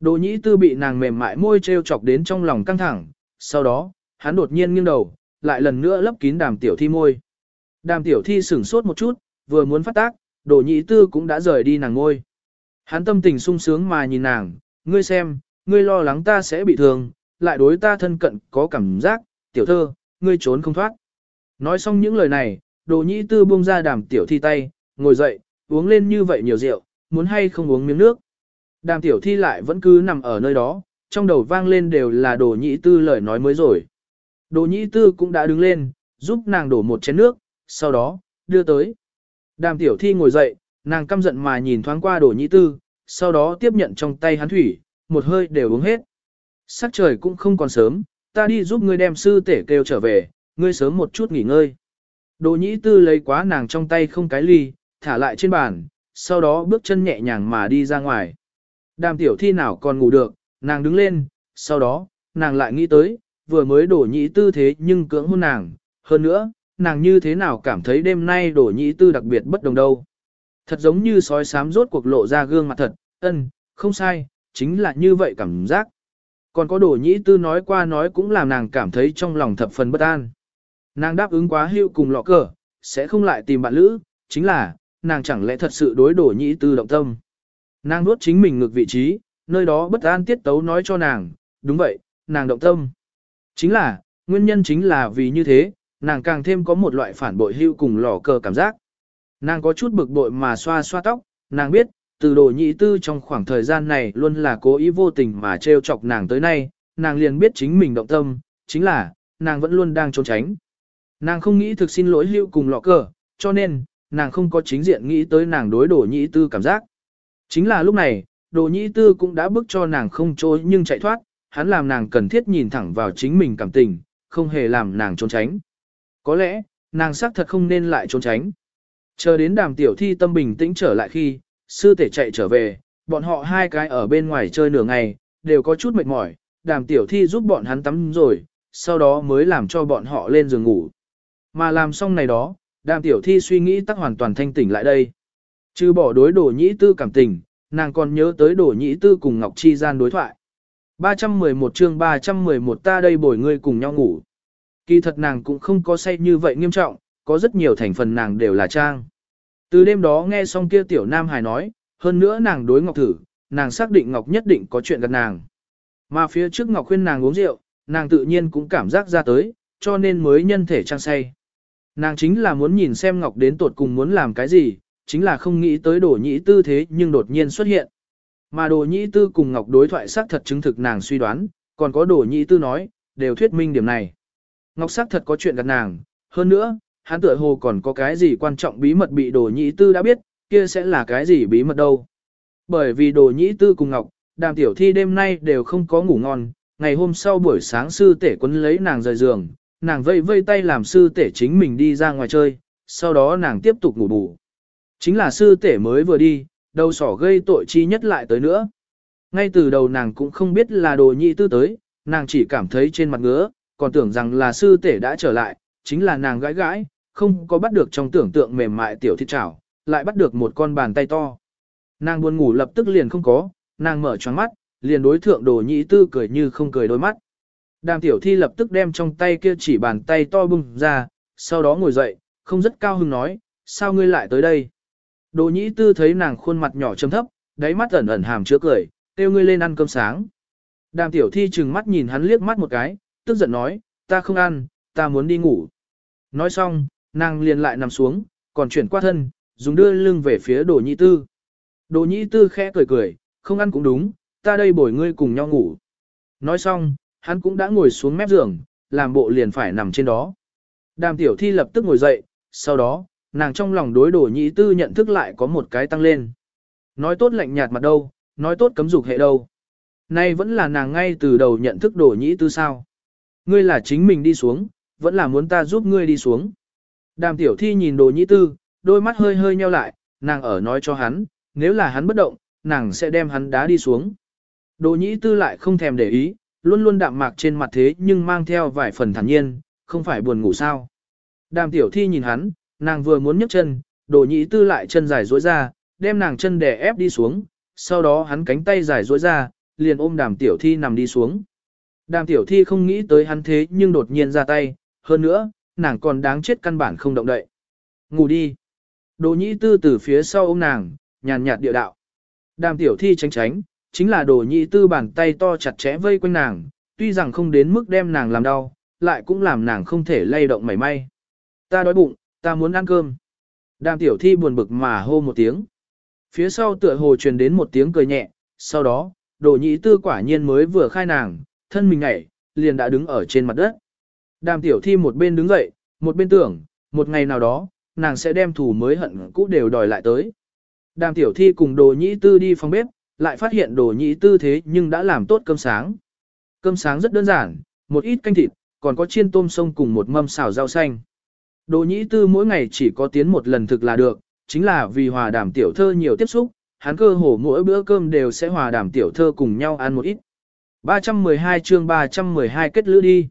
Đồ nhĩ tư bị nàng mềm mại môi treo chọc đến trong lòng căng thẳng, sau đó, hắn đột nhiên nghiêng đầu, lại lần nữa lấp kín đàm tiểu thi môi. Đàm tiểu thi sửng sốt một chút, vừa muốn phát tác, đồ nhĩ tư cũng đã rời đi nàng ngôi. Hắn tâm tình sung sướng mà nhìn nàng, ngươi xem, ngươi lo lắng ta sẽ bị thương, lại đối ta thân cận có cảm giác, tiểu thơ, ngươi trốn không thoát. Nói xong những lời này, đồ nhĩ tư buông ra đàm tiểu thi tay, ngồi dậy, uống lên như vậy nhiều rượu, muốn hay không uống miếng nước. Đàm tiểu thi lại vẫn cứ nằm ở nơi đó, trong đầu vang lên đều là đồ nhĩ tư lời nói mới rồi. Đồ nhĩ tư cũng đã đứng lên, giúp nàng đổ một chén nước, sau đó, đưa tới. Đàm tiểu thi ngồi dậy, nàng căm giận mà nhìn thoáng qua đồ nhĩ tư, sau đó tiếp nhận trong tay hắn thủy, một hơi đều uống hết. Sắc trời cũng không còn sớm, ta đi giúp ngươi đem sư tể kêu trở về, ngươi sớm một chút nghỉ ngơi. Đồ nhĩ tư lấy quá nàng trong tay không cái ly, thả lại trên bàn, sau đó bước chân nhẹ nhàng mà đi ra ngoài. Đàm tiểu thi nào còn ngủ được, nàng đứng lên, sau đó, nàng lại nghĩ tới, vừa mới đổ nhĩ tư thế nhưng cưỡng hôn nàng, hơn nữa, nàng như thế nào cảm thấy đêm nay đổ nhĩ tư đặc biệt bất đồng đâu. Thật giống như sói sám rốt cuộc lộ ra gương mặt thật, ân, không sai, chính là như vậy cảm giác. Còn có đồ nhĩ tư nói qua nói cũng làm nàng cảm thấy trong lòng thập phần bất an. Nàng đáp ứng quá hữu cùng lọ cờ, sẽ không lại tìm bạn lữ, chính là, nàng chẳng lẽ thật sự đối đồ nhĩ tư động tâm. Nàng nuốt chính mình ngược vị trí, nơi đó bất an tiết tấu nói cho nàng, đúng vậy, nàng động tâm. Chính là, nguyên nhân chính là vì như thế, nàng càng thêm có một loại phản bội hưu cùng lò cờ cảm giác. Nàng có chút bực bội mà xoa xoa tóc, nàng biết, từ đồ nhị tư trong khoảng thời gian này luôn là cố ý vô tình mà trêu chọc nàng tới nay, nàng liền biết chính mình động tâm, chính là, nàng vẫn luôn đang trốn tránh. Nàng không nghĩ thực xin lỗi lưu cùng lọ cờ, cho nên, nàng không có chính diện nghĩ tới nàng đối đồ nhị tư cảm giác. Chính là lúc này, đồ nhị tư cũng đã bước cho nàng không trôi nhưng chạy thoát, hắn làm nàng cần thiết nhìn thẳng vào chính mình cảm tình, không hề làm nàng trốn tránh. Có lẽ, nàng xác thật không nên lại trốn tránh. Chờ đến đàm tiểu thi tâm bình tĩnh trở lại khi, sư tể chạy trở về, bọn họ hai cái ở bên ngoài chơi nửa ngày, đều có chút mệt mỏi, đàm tiểu thi giúp bọn hắn tắm rồi, sau đó mới làm cho bọn họ lên giường ngủ. Mà làm xong này đó, đàm tiểu thi suy nghĩ tắc hoàn toàn thanh tỉnh lại đây. Chứ bỏ đối đổ nhĩ tư cảm tình, nàng còn nhớ tới đổ nhĩ tư cùng Ngọc Chi gian đối thoại. 311 chương 311 ta đây bồi ngươi cùng nhau ngủ. Kỳ thật nàng cũng không có say như vậy nghiêm trọng, có rất nhiều thành phần nàng đều là trang. Từ đêm đó nghe xong kia tiểu nam hài nói, hơn nữa nàng đối Ngọc thử, nàng xác định Ngọc nhất định có chuyện gặp nàng. Mà phía trước Ngọc khuyên nàng uống rượu, nàng tự nhiên cũng cảm giác ra tới, cho nên mới nhân thể trang say. Nàng chính là muốn nhìn xem Ngọc đến tột cùng muốn làm cái gì, chính là không nghĩ tới đổ nhĩ tư thế nhưng đột nhiên xuất hiện. Mà đồ nhĩ tư cùng Ngọc đối thoại xác thật chứng thực nàng suy đoán, còn có đồ nhĩ tư nói, đều thuyết minh điểm này. Ngọc xác thật có chuyện gặp nàng, hơn nữa, hắn tựa hồ còn có cái gì quan trọng bí mật bị đồ nhĩ tư đã biết, kia sẽ là cái gì bí mật đâu. Bởi vì đồ nhĩ tư cùng Ngọc, đàm tiểu thi đêm nay đều không có ngủ ngon, ngày hôm sau buổi sáng sư tể quấn lấy nàng rời giường, nàng vây vây tay làm sư tể chính mình đi ra ngoài chơi, sau đó nàng tiếp tục ngủ bù. Chính là sư tể mới vừa đi, đầu sỏ gây tội chi nhất lại tới nữa. Ngay từ đầu nàng cũng không biết là đồ nhị tư tới, nàng chỉ cảm thấy trên mặt ngứa, còn tưởng rằng là sư tể đã trở lại, chính là nàng gãi gãi, không có bắt được trong tưởng tượng mềm mại tiểu thịt chảo, lại bắt được một con bàn tay to. Nàng buồn ngủ lập tức liền không có, nàng mở choáng mắt, liền đối thượng đồ nhị tư cười như không cười đôi mắt. Đàm tiểu thi lập tức đem trong tay kia chỉ bàn tay to bung ra, sau đó ngồi dậy, không rất cao hứng nói, sao ngươi lại tới đây? Đồ nhĩ tư thấy nàng khuôn mặt nhỏ chấm thấp, đáy mắt ẩn ẩn hàm chứa cười, kêu ngươi lên ăn cơm sáng. Đàm tiểu thi chừng mắt nhìn hắn liếc mắt một cái, tức giận nói, ta không ăn, ta muốn đi ngủ. Nói xong, nàng liền lại nằm xuống, còn chuyển qua thân, dùng đưa lưng về phía đồ nhị tư. Đồ nhị tư khẽ cười cười, không ăn cũng đúng, ta đây bồi ngươi cùng nhau ngủ. Nói xong, hắn cũng đã ngồi xuống mép giường, làm bộ liền phải nằm trên đó. Đàm tiểu thi lập tức ngồi dậy, sau đó, nàng trong lòng đối đồ nhị tư nhận thức lại có một cái tăng lên. Nói tốt lạnh nhạt mặt đâu, nói tốt cấm dục hệ đâu. Nay vẫn là nàng ngay từ đầu nhận thức đồ nhị tư sao. Ngươi là chính mình đi xuống, vẫn là muốn ta giúp ngươi đi xuống. Đàm tiểu thi nhìn đồ Nhĩ tư, đôi mắt hơi hơi nheo lại, nàng ở nói cho hắn, nếu là hắn bất động, nàng sẽ đem hắn đá đi xuống. Đồ Nhĩ tư lại không thèm để ý, luôn luôn đạm mạc trên mặt thế nhưng mang theo vài phần thản nhiên, không phải buồn ngủ sao. Đàm tiểu thi nhìn hắn, nàng vừa muốn nhấc chân, đồ Nhĩ tư lại chân dài duỗi ra, đem nàng chân đè ép đi xuống, sau đó hắn cánh tay dài duỗi ra, liền ôm đàm tiểu thi nằm đi xuống. Đàm tiểu thi không nghĩ tới hắn thế nhưng đột nhiên ra tay, hơn nữa, nàng còn đáng chết căn bản không động đậy. Ngủ đi. Đồ nhị tư từ phía sau ôm nàng, nhàn nhạt địa đạo. Đàm tiểu thi tránh tránh, chính là đồ nhị tư bàn tay to chặt chẽ vây quanh nàng, tuy rằng không đến mức đem nàng làm đau, lại cũng làm nàng không thể lay động mảy may. Ta đói bụng, Ta muốn ăn cơm. Đàm tiểu thi buồn bực mà hô một tiếng. Phía sau tựa hồ truyền đến một tiếng cười nhẹ, sau đó, đồ nhị tư quả nhiên mới vừa khai nàng, thân mình nhảy, liền đã đứng ở trên mặt đất. Đàm tiểu thi một bên đứng dậy, một bên tưởng, một ngày nào đó, nàng sẽ đem thủ mới hận cũ đều đòi lại tới. Đàm tiểu thi cùng đồ Nhĩ tư đi phòng bếp, lại phát hiện đồ Nhĩ tư thế nhưng đã làm tốt cơm sáng. Cơm sáng rất đơn giản, một ít canh thịt, còn có chiên tôm sông cùng một mâm xào rau xanh. Đồ nhĩ tư mỗi ngày chỉ có tiến một lần thực là được, chính là vì hòa đàm tiểu thơ nhiều tiếp xúc, hắn cơ hồ mỗi bữa cơm đều sẽ hòa đàm tiểu thơ cùng nhau ăn một ít. 312 chương 312 kết lữ đi.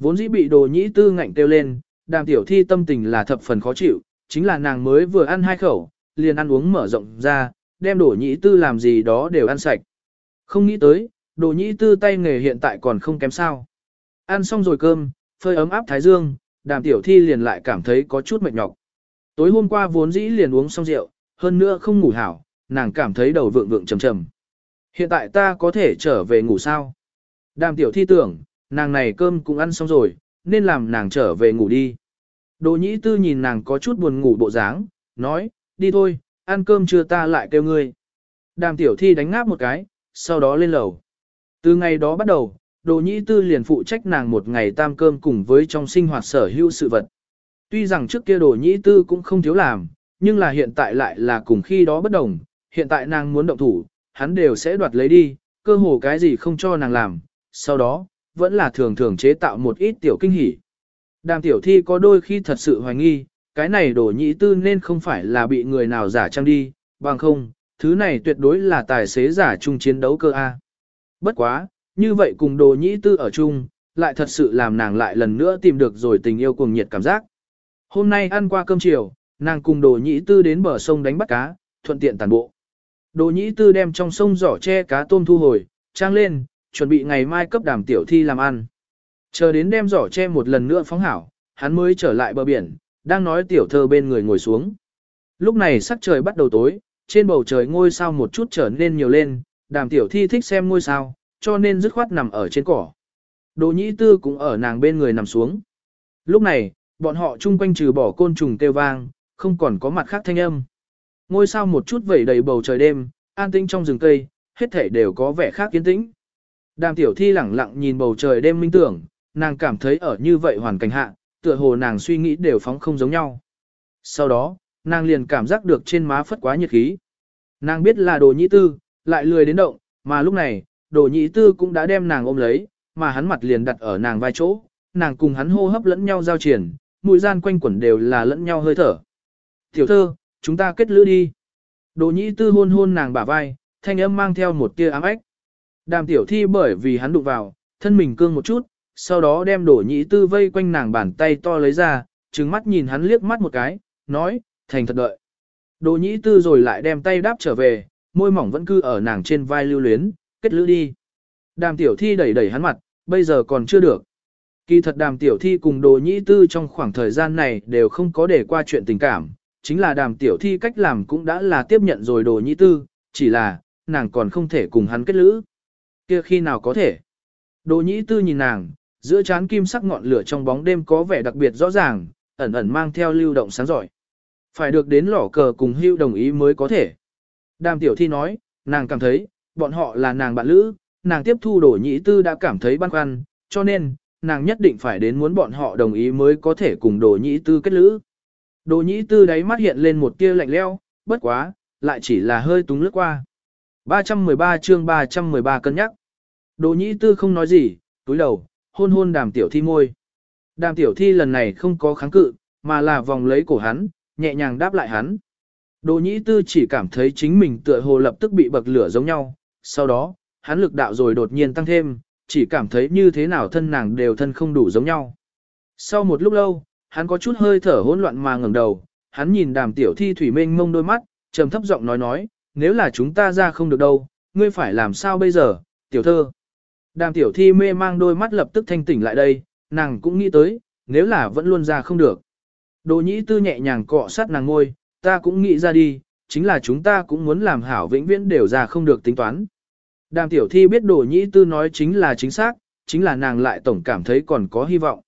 Vốn dĩ bị đồ nhĩ tư ngạnh kêu lên, đàm tiểu thi tâm tình là thập phần khó chịu, chính là nàng mới vừa ăn hai khẩu, liền ăn uống mở rộng ra, đem đồ nhĩ tư làm gì đó đều ăn sạch. Không nghĩ tới, đồ nhĩ tư tay nghề hiện tại còn không kém sao. Ăn xong rồi cơm, phơi ấm áp thái dương, đàm tiểu thi liền lại cảm thấy có chút mệt nhọc. Tối hôm qua vốn dĩ liền uống xong rượu, hơn nữa không ngủ hảo, nàng cảm thấy đầu vượng vượng trầm trầm. Hiện tại ta có thể trở về ngủ sao? Đàm tiểu thi tưởng, nàng này cơm cũng ăn xong rồi, nên làm nàng trở về ngủ đi. Đỗ nhĩ tư nhìn nàng có chút buồn ngủ bộ dáng, nói, đi thôi, ăn cơm chưa ta lại kêu ngươi. Đàm tiểu thi đánh ngáp một cái, sau đó lên lầu. Từ ngày đó bắt đầu, đồ nhĩ tư liền phụ trách nàng một ngày tam cơm cùng với trong sinh hoạt sở hữu sự vật. Tuy rằng trước kia đồ nhĩ tư cũng không thiếu làm, nhưng là hiện tại lại là cùng khi đó bất đồng, hiện tại nàng muốn động thủ, hắn đều sẽ đoạt lấy đi, cơ hồ cái gì không cho nàng làm, sau đó, vẫn là thường thường chế tạo một ít tiểu kinh hỉ. Đàm tiểu thi có đôi khi thật sự hoài nghi, cái này đồ nhị tư nên không phải là bị người nào giả trang đi, bằng không, thứ này tuyệt đối là tài xế giả chung chiến đấu cơ A. Bất quá, như vậy cùng đồ nhĩ tư ở chung, lại thật sự làm nàng lại lần nữa tìm được rồi tình yêu cuồng nhiệt cảm giác. Hôm nay ăn qua cơm chiều, nàng cùng đồ nhĩ tư đến bờ sông đánh bắt cá, thuận tiện tàn bộ. Đồ nhĩ tư đem trong sông giỏ che cá tôm thu hồi, trang lên, chuẩn bị ngày mai cấp đàm tiểu thi làm ăn. Chờ đến đem giỏ che một lần nữa phóng hảo, hắn mới trở lại bờ biển, đang nói tiểu thơ bên người ngồi xuống. Lúc này sắc trời bắt đầu tối, trên bầu trời ngôi sao một chút trở nên nhiều lên, đàm tiểu thi thích xem ngôi sao, cho nên dứt khoát nằm ở trên cỏ. Đồ nhĩ tư cũng ở nàng bên người nằm xuống. Lúc này, bọn họ chung quanh trừ bỏ côn trùng kêu vang, không còn có mặt khác thanh âm. Ngôi sao một chút vẩy đầy bầu trời đêm, an tĩnh trong rừng cây, hết thể đều có vẻ khác kiến tĩnh. Đàm tiểu thi lẳng lặng nhìn bầu trời đêm minh tưởng, nàng cảm thấy ở như vậy hoàn cảnh hạ, tựa hồ nàng suy nghĩ đều phóng không giống nhau. Sau đó, nàng liền cảm giác được trên má phất quá nhiệt khí. Nàng biết là đồ nhĩ tư, lại lười đến động, mà lúc này, đồ nhĩ tư cũng đã đem nàng ôm lấy, mà hắn mặt liền đặt ở nàng vai chỗ, nàng cùng hắn hô hấp lẫn nhau giao triển, mũi gian quanh quẩn đều là lẫn nhau hơi thở. Tiểu thơ, chúng ta kết lữ đi. Đồ nhĩ tư hôn hôn nàng bả vai, thanh âm mang theo một tia ám ếch. Đàm tiểu thi bởi vì hắn đụng vào, thân mình cương một chút, sau đó đem đồ nhĩ tư vây quanh nàng bàn tay to lấy ra, trừng mắt nhìn hắn liếc mắt một cái, nói, thành thật đợi. Đồ nhĩ tư rồi lại đem tay đáp trở về, môi mỏng vẫn cư ở nàng trên vai lưu luyến, kết lữ đi. Đàm tiểu thi đẩy đẩy hắn mặt, bây giờ còn chưa được. Kỳ thật đàm tiểu thi cùng đồ nhĩ tư trong khoảng thời gian này đều không có để qua chuyện tình cảm, chính là đàm tiểu thi cách làm cũng đã là tiếp nhận rồi đồ nhĩ tư, chỉ là, nàng còn không thể cùng hắn kết lữ kia khi nào có thể? Đồ nhĩ tư nhìn nàng, giữa trán kim sắc ngọn lửa trong bóng đêm có vẻ đặc biệt rõ ràng, ẩn ẩn mang theo lưu động sáng giỏi. Phải được đến lỏ cờ cùng hưu đồng ý mới có thể. Đàm tiểu thi nói, nàng cảm thấy, bọn họ là nàng bạn lữ, nàng tiếp thu đồ nhĩ tư đã cảm thấy băn khoăn, cho nên, nàng nhất định phải đến muốn bọn họ đồng ý mới có thể cùng đồ nhĩ tư kết lữ. Đồ nhĩ tư đáy mắt hiện lên một tia lạnh leo, bất quá, lại chỉ là hơi túng lướt qua. 313 chương 313 cân nhắc. Đỗ nhĩ tư không nói gì, túi đầu, hôn hôn đàm tiểu thi môi. Đàm tiểu thi lần này không có kháng cự, mà là vòng lấy cổ hắn, nhẹ nhàng đáp lại hắn. Đỗ nhĩ tư chỉ cảm thấy chính mình tựa hồ lập tức bị bậc lửa giống nhau, sau đó, hắn lực đạo rồi đột nhiên tăng thêm, chỉ cảm thấy như thế nào thân nàng đều thân không đủ giống nhau. Sau một lúc lâu, hắn có chút hơi thở hỗn loạn mà ngẩng đầu, hắn nhìn đàm tiểu thi thủy mênh mông đôi mắt, trầm thấp giọng nói nói, nếu là chúng ta ra không được đâu, ngươi phải làm sao bây giờ, tiểu thơ. Đàm tiểu thi mê mang đôi mắt lập tức thanh tỉnh lại đây, nàng cũng nghĩ tới, nếu là vẫn luôn ra không được. Đồ nhĩ tư nhẹ nhàng cọ sát nàng ngôi, ta cũng nghĩ ra đi, chính là chúng ta cũng muốn làm hảo vĩnh viễn đều ra không được tính toán. Đàm tiểu thi biết đồ nhĩ tư nói chính là chính xác, chính là nàng lại tổng cảm thấy còn có hy vọng.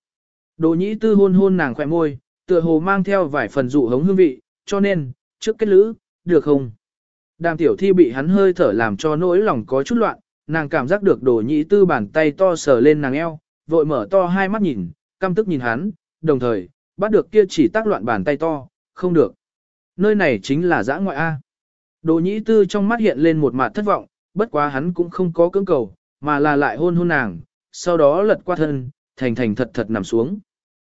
Đồ nhĩ tư hôn hôn nàng khỏe môi, tựa hồ mang theo vài phần dụ hống hương vị, cho nên, trước kết lữ, được không? Đàm tiểu thi bị hắn hơi thở làm cho nỗi lòng có chút loạn, nàng cảm giác được đồ nhĩ tư bàn tay to sờ lên nàng eo, vội mở to hai mắt nhìn, căm tức nhìn hắn, đồng thời, bắt được kia chỉ tác loạn bàn tay to, không được. Nơi này chính là giã ngoại A. Đồ nhĩ tư trong mắt hiện lên một mặt thất vọng, bất quá hắn cũng không có cưỡng cầu, mà là lại hôn hôn nàng, sau đó lật qua thân, thành thành thật thật nằm xuống.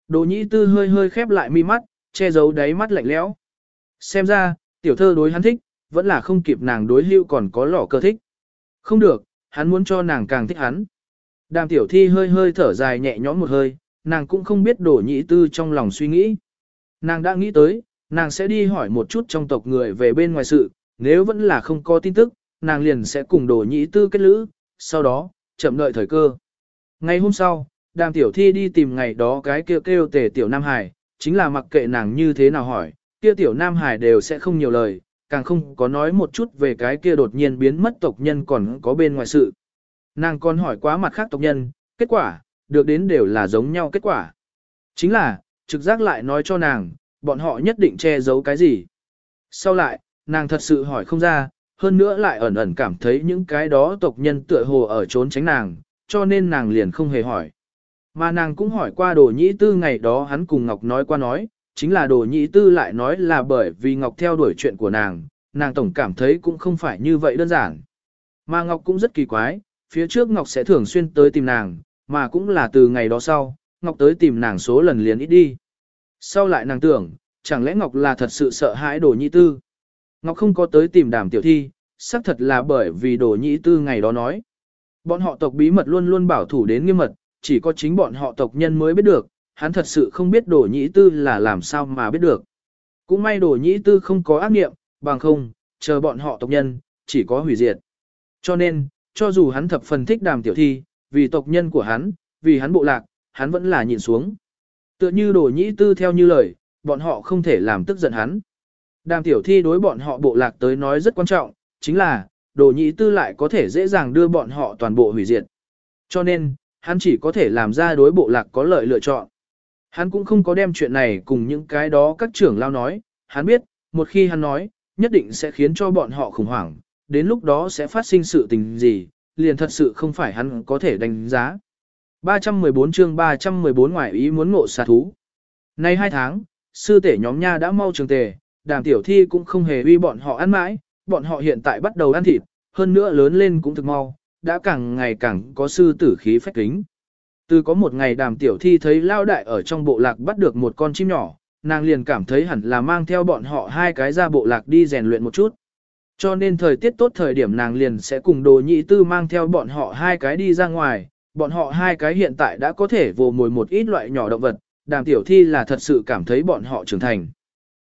Đồ nhĩ tư hơi hơi khép lại mi mắt, che giấu đáy mắt lạnh lẽo. Xem ra, tiểu thơ đối hắn thích, vẫn là không kịp nàng đối lưu còn có lỏ cơ thích. Không được, hắn muốn cho nàng càng thích hắn. Đàm tiểu thi hơi hơi thở dài nhẹ nhõm một hơi, nàng cũng không biết đổ nhĩ tư trong lòng suy nghĩ. Nàng đã nghĩ tới, nàng sẽ đi hỏi một chút trong tộc người về bên ngoài sự, nếu vẫn là không có tin tức, nàng liền sẽ cùng đổ nhĩ tư kết lữ, sau đó, chậm đợi thời cơ. Ngày hôm sau, đàm tiểu thi đi tìm ngày đó cái kêu kêu tề tiểu Nam Hải, chính là mặc kệ nàng như thế nào hỏi, kia tiểu Nam Hải đều sẽ không nhiều lời, càng không có nói một chút về cái kia đột nhiên biến mất tộc nhân còn có bên ngoài sự. Nàng còn hỏi quá mặt khác tộc nhân, kết quả, được đến đều là giống nhau kết quả. Chính là, trực giác lại nói cho nàng, bọn họ nhất định che giấu cái gì. Sau lại, nàng thật sự hỏi không ra, hơn nữa lại ẩn ẩn cảm thấy những cái đó tộc nhân tựa hồ ở trốn tránh nàng, cho nên nàng liền không hề hỏi. Mà nàng cũng hỏi qua đồ nhĩ tư ngày đó hắn cùng Ngọc nói qua nói, chính là đồ nhĩ tư lại nói là bởi vì Ngọc theo đuổi chuyện của nàng, nàng tổng cảm thấy cũng không phải như vậy đơn giản. Mà Ngọc cũng rất kỳ quái, phía trước Ngọc sẽ thường xuyên tới tìm nàng, mà cũng là từ ngày đó sau, Ngọc tới tìm nàng số lần liền ít đi. Sau lại nàng tưởng, chẳng lẽ Ngọc là thật sự sợ hãi đồ nhĩ tư. Ngọc không có tới tìm đàm tiểu thi, xác thật là bởi vì đồ nhĩ tư ngày đó nói. Bọn họ tộc bí mật luôn luôn bảo thủ đến nghiêm mật, chỉ có chính bọn họ tộc nhân mới biết được, hắn thật sự không biết đồ nhĩ tư là làm sao mà biết được. Cũng may đồ nhĩ tư không có ác nghiệm, bằng không, chờ bọn họ tộc nhân, chỉ có hủy diệt. Cho nên, cho dù hắn thập phần thích đàm tiểu thi, vì tộc nhân của hắn, vì hắn bộ lạc, hắn vẫn là nhịn xuống. Tựa như đồ nhĩ tư theo như lời, bọn họ không thể làm tức giận hắn. Đàm tiểu thi đối bọn họ bộ lạc tới nói rất quan trọng, chính là, đồ nhĩ tư lại có thể dễ dàng đưa bọn họ toàn bộ hủy diệt. Cho nên, hắn chỉ có thể làm ra đối bộ lạc có lợi lựa chọn. Hắn cũng không có đem chuyện này cùng những cái đó các trưởng lao nói, hắn biết, một khi hắn nói, nhất định sẽ khiến cho bọn họ khủng hoảng, đến lúc đó sẽ phát sinh sự tình gì, liền thật sự không phải hắn có thể đánh giá. 314 chương 314 ngoại ý muốn ngộ xà thú. Nay hai tháng, sư tể nhóm nha đã mau trường tề, đàm tiểu thi cũng không hề uy bọn họ ăn mãi, bọn họ hiện tại bắt đầu ăn thịt, hơn nữa lớn lên cũng thực mau, đã càng ngày càng có sư tử khí phách kính. Từ có một ngày đàm tiểu thi thấy lao đại ở trong bộ lạc bắt được một con chim nhỏ, nàng liền cảm thấy hẳn là mang theo bọn họ hai cái ra bộ lạc đi rèn luyện một chút. Cho nên thời tiết tốt thời điểm nàng liền sẽ cùng đồ nhị tư mang theo bọn họ hai cái đi ra ngoài, bọn họ hai cái hiện tại đã có thể vồ mồi một ít loại nhỏ động vật, đàm tiểu thi là thật sự cảm thấy bọn họ trưởng thành.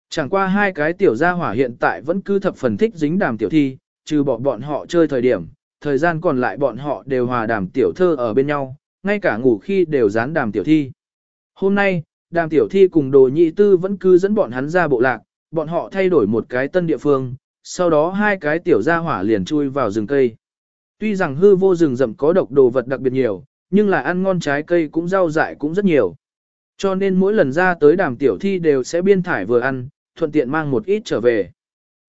Chẳng qua hai cái tiểu gia hỏa hiện tại vẫn cứ thập phần thích dính đàm tiểu thi, trừ bỏ bọn họ chơi thời điểm, thời gian còn lại bọn họ đều hòa đàm tiểu thơ ở bên nhau, ngay cả ngủ khi đều dán đàm tiểu thi. Hôm nay, đàm tiểu thi cùng đồ nhị tư vẫn cứ dẫn bọn hắn ra bộ lạc, bọn họ thay đổi một cái tân địa phương, sau đó hai cái tiểu gia hỏa liền chui vào rừng cây. Tuy rằng hư vô rừng rậm có độc đồ vật đặc biệt nhiều, nhưng là ăn ngon trái cây cũng rau dại cũng rất nhiều. Cho nên mỗi lần ra tới đàm tiểu thi đều sẽ biên thải vừa ăn, thuận tiện mang một ít trở về.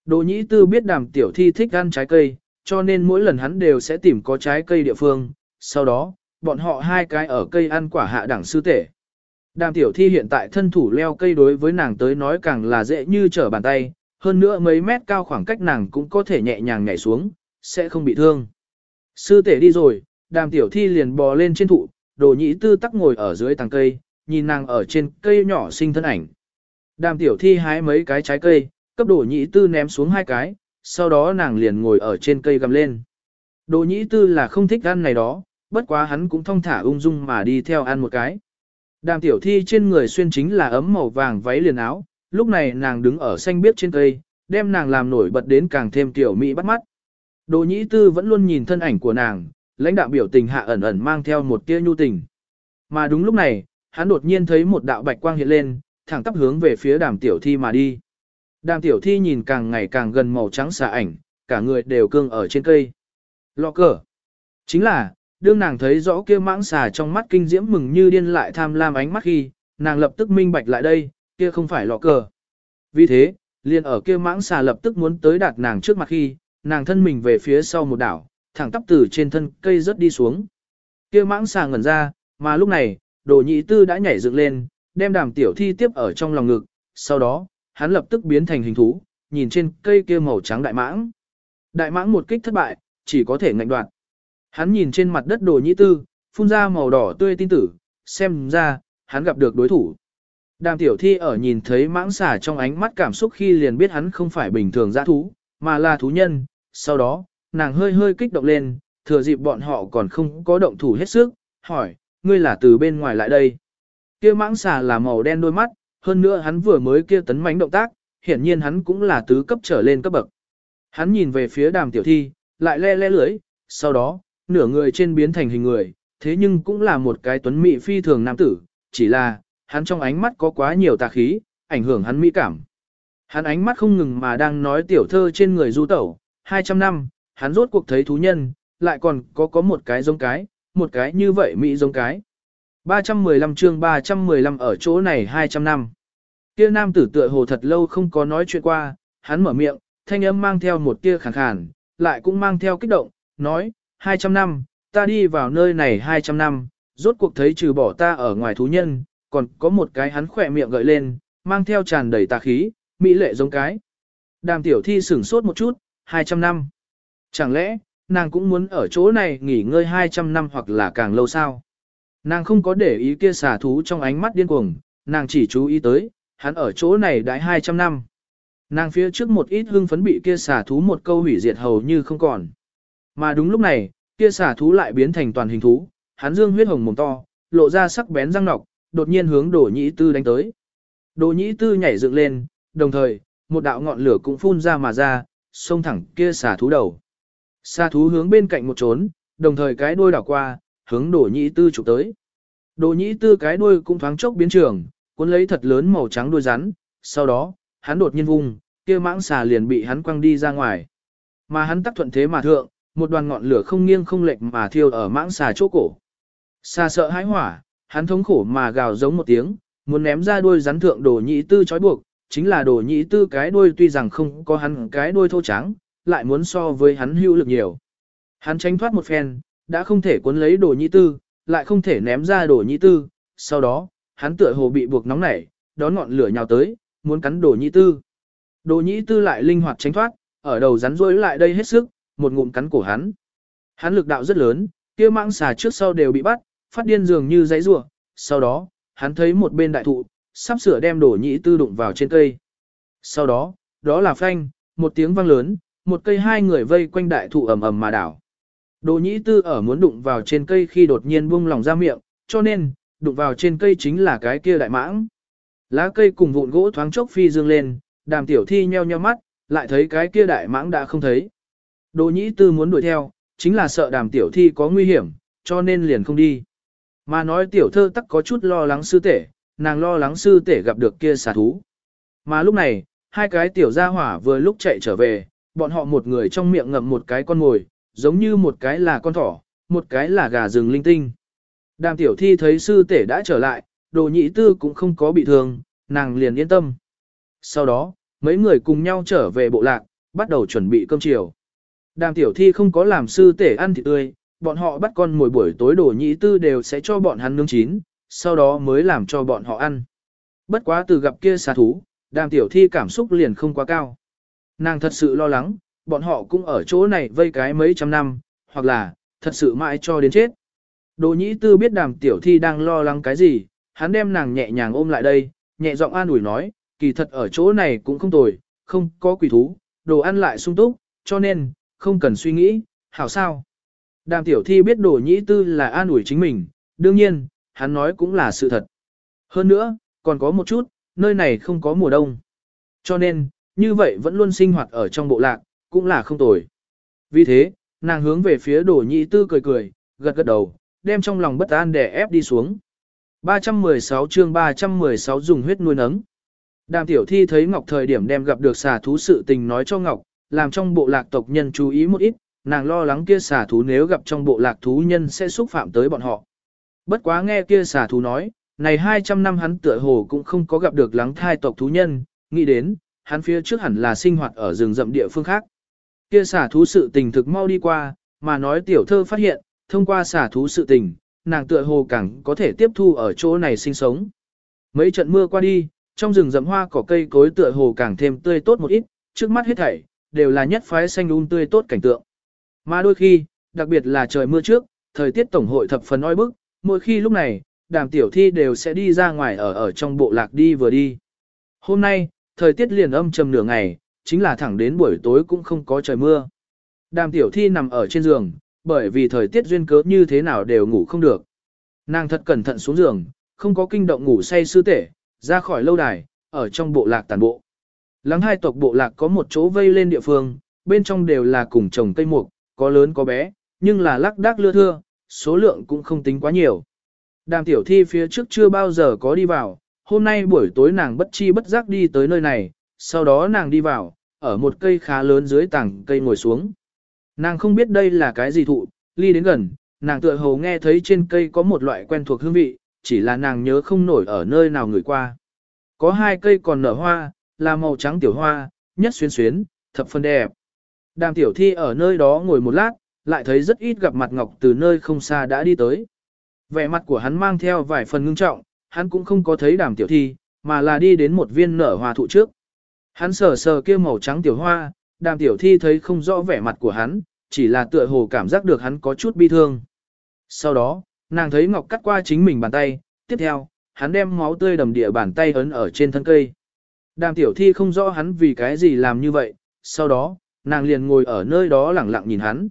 Đồ nhĩ tư biết đàm tiểu thi thích ăn trái cây, cho nên mỗi lần hắn đều sẽ tìm có trái cây địa phương, sau đó, bọn họ hai cái ở cây ăn quả hạ đẳng sư tể. Đàm tiểu thi hiện tại thân thủ leo cây đối với nàng tới nói càng là dễ như trở bàn tay, hơn nữa mấy mét cao khoảng cách nàng cũng có thể nhẹ nhàng nhảy xuống, sẽ không bị thương. Sư tể đi rồi, đàm tiểu thi liền bò lên trên thụ, đồ nhĩ tư tắc ngồi ở dưới tàng cây, nhìn nàng ở trên cây nhỏ sinh thân ảnh. Đàm tiểu thi hái mấy cái trái cây, cấp đồ nhĩ tư ném xuống hai cái, sau đó nàng liền ngồi ở trên cây gầm lên. Đồ nhĩ tư là không thích ăn này đó, bất quá hắn cũng thong thả ung dung mà đi theo ăn một cái. Đàm tiểu thi trên người xuyên chính là ấm màu vàng váy liền áo, lúc này nàng đứng ở xanh biếc trên cây, đem nàng làm nổi bật đến càng thêm tiểu mỹ bắt mắt. Đồ nhĩ tư vẫn luôn nhìn thân ảnh của nàng, lãnh đạo biểu tình hạ ẩn ẩn mang theo một tia nhu tình. Mà đúng lúc này, hắn đột nhiên thấy một đạo bạch quang hiện lên, thẳng tắp hướng về phía đàm tiểu thi mà đi. Đàm tiểu thi nhìn càng ngày càng gần màu trắng xà ảnh, cả người đều cương ở trên cây. Lọ cờ. Chính là, đương nàng thấy rõ kia mãng xà trong mắt kinh diễm mừng như điên lại tham lam ánh mắt khi, nàng lập tức minh bạch lại đây, kia không phải lọ cờ. Vì thế, liền ở kia mãng xà lập tức muốn tới đạt nàng trước mặt khi, nàng thân mình về phía sau một đảo, thẳng tắp từ trên thân cây rớt đi xuống. Kia mãng xà ngẩn ra, mà lúc này, đồ nhị tư đã nhảy dựng lên, đem đàm tiểu thi tiếp ở trong lòng ngực, sau đó, hắn lập tức biến thành hình thú, nhìn trên cây kia màu trắng đại mãng. Đại mãng một kích thất bại, chỉ có thể ngạnh đoạt. Hắn nhìn trên mặt đất đồ nhĩ tư, phun ra màu đỏ tươi tin tử, xem ra, hắn gặp được đối thủ. Đàm tiểu thi ở nhìn thấy mãng xà trong ánh mắt cảm xúc khi liền biết hắn không phải bình thường giã thú, mà là thú nhân. Sau đó, nàng hơi hơi kích động lên, thừa dịp bọn họ còn không có động thủ hết sức, hỏi, ngươi là từ bên ngoài lại đây. Kia mãng xà là màu đen đôi mắt, hơn nữa hắn vừa mới kia tấn mánh động tác, hiển nhiên hắn cũng là tứ cấp trở lên cấp bậc. Hắn nhìn về phía đàm tiểu thi, lại le le lưới, sau đó, nửa người trên biến thành hình người, thế nhưng cũng là một cái tuấn mỹ phi thường nam tử, chỉ là, hắn trong ánh mắt có quá nhiều tà khí, ảnh hưởng hắn mỹ cảm. Hắn ánh mắt không ngừng mà đang nói tiểu thơ trên người du tẩu, 200 năm, hắn rốt cuộc thấy thú nhân, lại còn có có một cái giống cái, một cái như vậy mỹ giống cái. 315 chương 315 ở chỗ này 200 năm. Kia nam tử tựa hồ thật lâu không có nói chuyện qua, hắn mở miệng, thanh âm mang theo một tia khàn khàn, lại cũng mang theo kích động, nói, 200 năm, ta đi vào nơi này 200 năm, rốt cuộc thấy trừ bỏ ta ở ngoài thú nhân, còn có một cái hắn khỏe miệng gợi lên, mang theo tràn đầy tà khí, mỹ lệ giống cái. Đàm tiểu thi sửng sốt một chút, 200 năm. Chẳng lẽ, nàng cũng muốn ở chỗ này nghỉ ngơi 200 năm hoặc là càng lâu sao? Nàng không có để ý kia xà thú trong ánh mắt điên cuồng, nàng chỉ chú ý tới, hắn ở chỗ này đãi 200 năm. Nàng phía trước một ít hưng phấn bị kia xà thú một câu hủy diệt hầu như không còn. Mà đúng lúc này, kia xả thú lại biến thành toàn hình thú, hắn dương huyết hồng mồm to, lộ ra sắc bén răng nọc, đột nhiên hướng Đỗ Nhĩ Tư đánh tới. Đỗ Nhĩ Tư nhảy dựng lên, đồng thời, một đạo ngọn lửa cũng phun ra mà ra, xông thẳng kia xả thú đầu. Xà thú hướng bên cạnh một trốn, đồng thời cái đuôi đảo qua, hướng Đỗ Nhĩ Tư chụp tới. Đỗ Nhĩ Tư cái đuôi cũng thoáng chốc biến trường, cuốn lấy thật lớn màu trắng đuôi rắn, sau đó, hắn đột nhiên vung, kia mãng xà liền bị hắn quăng đi ra ngoài. Mà hắn tắc thuận thế mà thượng, một đoàn ngọn lửa không nghiêng không lệch mà thiêu ở mãng xà chỗ cổ. Xà sợ hãi hỏa, hắn thống khổ mà gào giống một tiếng, muốn ném ra đuôi rắn thượng đồ nhị Tư trói buộc, chính là đồ nhị Tư cái đuôi tuy rằng không có hắn cái đuôi thô trắng, lại muốn so với hắn hữu lực nhiều. Hắn tránh thoát một phen, đã không thể cuốn lấy đồ nhị Tư, lại không thể ném ra đồ nhị Tư, sau đó, hắn tựa hồ bị buộc nóng nảy, đón ngọn lửa nhào tới, muốn cắn đồ nhị Tư. Đồ nhị Tư lại linh hoạt tránh thoát, ở đầu rắn rối lại đây hết sức, một ngụm cắn cổ hắn. Hắn lực đạo rất lớn, kia mãng xà trước sau đều bị bắt, phát điên dường như giấy rủa. Sau đó, hắn thấy một bên đại thụ, sắp sửa đem đổ Nhĩ Tư đụng vào trên cây. Sau đó, đó là phanh, một tiếng vang lớn, một cây hai người vây quanh đại thụ ầm ầm mà đảo. Đỗ Nhĩ Tư ở muốn đụng vào trên cây khi đột nhiên buông lỏng ra miệng, cho nên, đụng vào trên cây chính là cái kia đại mãng. Lá cây cùng vụn gỗ thoáng chốc phi dương lên, đàm tiểu thi nheo nheo mắt, lại thấy cái kia đại mãng đã không thấy. Đỗ Nhĩ Tư muốn đuổi theo, chính là sợ đàm tiểu thi có nguy hiểm, cho nên liền không đi. Mà nói tiểu thơ tắc có chút lo lắng sư tể, nàng lo lắng sư tể gặp được kia xà thú. Mà lúc này, hai cái tiểu gia hỏa vừa lúc chạy trở về, bọn họ một người trong miệng ngậm một cái con ngồi, giống như một cái là con thỏ, một cái là gà rừng linh tinh. Đàm tiểu thi thấy sư tể đã trở lại, đồ nhị tư cũng không có bị thương, nàng liền yên tâm. Sau đó, mấy người cùng nhau trở về bộ lạc, bắt đầu chuẩn bị cơm chiều. Đàm tiểu thi không có làm sư tể ăn thịt tươi, bọn họ bắt con mỗi buổi tối đồ nhị tư đều sẽ cho bọn hắn nướng chín, sau đó mới làm cho bọn họ ăn. Bất quá từ gặp kia xà thú, đàm tiểu thi cảm xúc liền không quá cao. Nàng thật sự lo lắng, bọn họ cũng ở chỗ này vây cái mấy trăm năm, hoặc là, thật sự mãi cho đến chết. Đồ nhĩ tư biết đàm tiểu thi đang lo lắng cái gì, hắn đem nàng nhẹ nhàng ôm lại đây, nhẹ giọng an ủi nói, kỳ thật ở chỗ này cũng không tồi, không có quỷ thú, đồ ăn lại sung túc, cho nên, không cần suy nghĩ, hảo sao. Đàm tiểu thi biết đồ nhĩ tư là an ủi chính mình, đương nhiên, hắn nói cũng là sự thật. Hơn nữa, còn có một chút, nơi này không có mùa đông. Cho nên, như vậy vẫn luôn sinh hoạt ở trong bộ lạc, cũng là không tồi. Vì thế, nàng hướng về phía đồ Nhĩ tư cười cười, gật gật đầu, đem trong lòng bất an đè ép đi xuống. 316 chương 316 dùng huyết nuôi nấng. Đàm tiểu thi thấy Ngọc thời điểm đem gặp được xà thú sự tình nói cho Ngọc, làm trong bộ lạc tộc nhân chú ý một ít, nàng lo lắng kia xà thú nếu gặp trong bộ lạc thú nhân sẽ xúc phạm tới bọn họ. Bất quá nghe kia xà thú nói, này 200 năm hắn tựa hồ cũng không có gặp được lắng thai tộc thú nhân, nghĩ đến, hắn phía trước hẳn là sinh hoạt ở rừng rậm địa phương khác. Kia xả thú sự tình thực mau đi qua, mà nói tiểu thơ phát hiện, thông qua xả thú sự tình, nàng tựa hồ càng có thể tiếp thu ở chỗ này sinh sống. Mấy trận mưa qua đi, trong rừng rậm hoa cỏ cây cối tựa hồ càng thêm tươi tốt một ít, trước mắt hết thảy, đều là nhất phái xanh un tươi tốt cảnh tượng. Mà đôi khi, đặc biệt là trời mưa trước, thời tiết tổng hội thập phần oi bức, mỗi khi lúc này, đàm tiểu thi đều sẽ đi ra ngoài ở ở trong bộ lạc đi vừa đi. Hôm nay, thời tiết liền âm trầm nửa ngày, chính là thẳng đến buổi tối cũng không có trời mưa. Đàm tiểu thi nằm ở trên giường, bởi vì thời tiết duyên cớ như thế nào đều ngủ không được. Nàng thật cẩn thận xuống giường, không có kinh động ngủ say sư tể, ra khỏi lâu đài, ở trong bộ lạc tàn bộ. Lắng hai tộc bộ lạc có một chỗ vây lên địa phương, bên trong đều là cùng trồng cây mục, có lớn có bé, nhưng là lắc đác lưa thưa, số lượng cũng không tính quá nhiều. Đàm tiểu thi phía trước chưa bao giờ có đi vào, hôm nay buổi tối nàng bất chi bất giác đi tới nơi này, sau đó nàng đi vào, ở một cây khá lớn dưới tảng cây ngồi xuống. Nàng không biết đây là cái gì thụ, ly đến gần, nàng tựa hồ nghe thấy trên cây có một loại quen thuộc hương vị, chỉ là nàng nhớ không nổi ở nơi nào người qua. Có hai cây còn nở hoa, là màu trắng tiểu hoa, nhất xuyên xuyến, thập phân đẹp. Đàm tiểu thi ở nơi đó ngồi một lát, lại thấy rất ít gặp mặt Ngọc từ nơi không xa đã đi tới. Vẻ mặt của hắn mang theo vài phần ngưng trọng, hắn cũng không có thấy đàm tiểu thi, mà là đi đến một viên nở hoa thụ trước. Hắn sờ sờ kia màu trắng tiểu hoa, đàm tiểu thi thấy không rõ vẻ mặt của hắn, chỉ là tựa hồ cảm giác được hắn có chút bi thương. Sau đó, nàng thấy Ngọc cắt qua chính mình bàn tay, tiếp theo, hắn đem máu tươi đầm địa bàn tay ấn ở trên thân cây. Đàm tiểu thi không rõ hắn vì cái gì làm như vậy, sau đó, nàng liền ngồi ở nơi đó lẳng lặng nhìn hắn.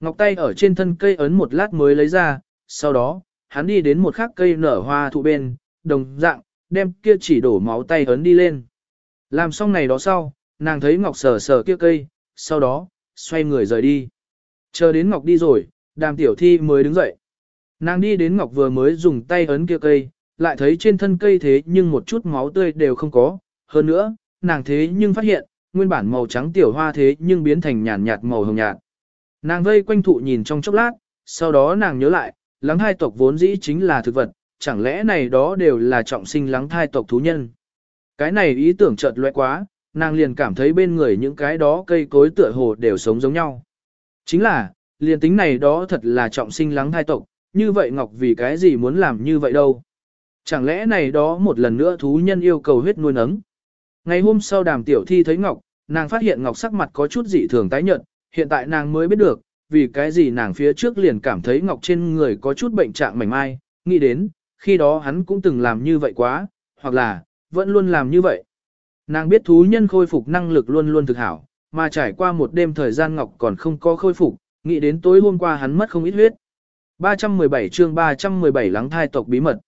Ngọc tay ở trên thân cây ấn một lát mới lấy ra, sau đó, hắn đi đến một khắc cây nở hoa thụ bên, đồng dạng, đem kia chỉ đổ máu tay ấn đi lên. Làm xong này đó sau, nàng thấy Ngọc sờ sờ kia cây, sau đó, xoay người rời đi. Chờ đến Ngọc đi rồi, đàm tiểu thi mới đứng dậy. Nàng đi đến Ngọc vừa mới dùng tay ấn kia cây, lại thấy trên thân cây thế nhưng một chút máu tươi đều không có. Hơn nữa, nàng thế nhưng phát hiện, nguyên bản màu trắng tiểu hoa thế nhưng biến thành nhàn nhạt màu hồng nhạt. Nàng vây quanh thụ nhìn trong chốc lát, sau đó nàng nhớ lại, lắng hai tộc vốn dĩ chính là thực vật, chẳng lẽ này đó đều là trọng sinh lắng thai tộc thú nhân. Cái này ý tưởng chợt lóe quá, nàng liền cảm thấy bên người những cái đó cây cối tựa hồ đều sống giống nhau. Chính là, liền tính này đó thật là trọng sinh lắng thai tộc, như vậy Ngọc vì cái gì muốn làm như vậy đâu. Chẳng lẽ này đó một lần nữa thú nhân yêu cầu huyết nuôi nấng. Ngày hôm sau đàm tiểu thi thấy Ngọc, nàng phát hiện Ngọc sắc mặt có chút dị thường tái nhợt, hiện tại nàng mới biết được, vì cái gì nàng phía trước liền cảm thấy Ngọc trên người có chút bệnh trạng mảnh mai, nghĩ đến, khi đó hắn cũng từng làm như vậy quá, hoặc là, vẫn luôn làm như vậy. Nàng biết thú nhân khôi phục năng lực luôn luôn thực hảo, mà trải qua một đêm thời gian Ngọc còn không có khôi phục, nghĩ đến tối hôm qua hắn mất không ít huyết. 317 chương 317 lắng thai tộc bí mật.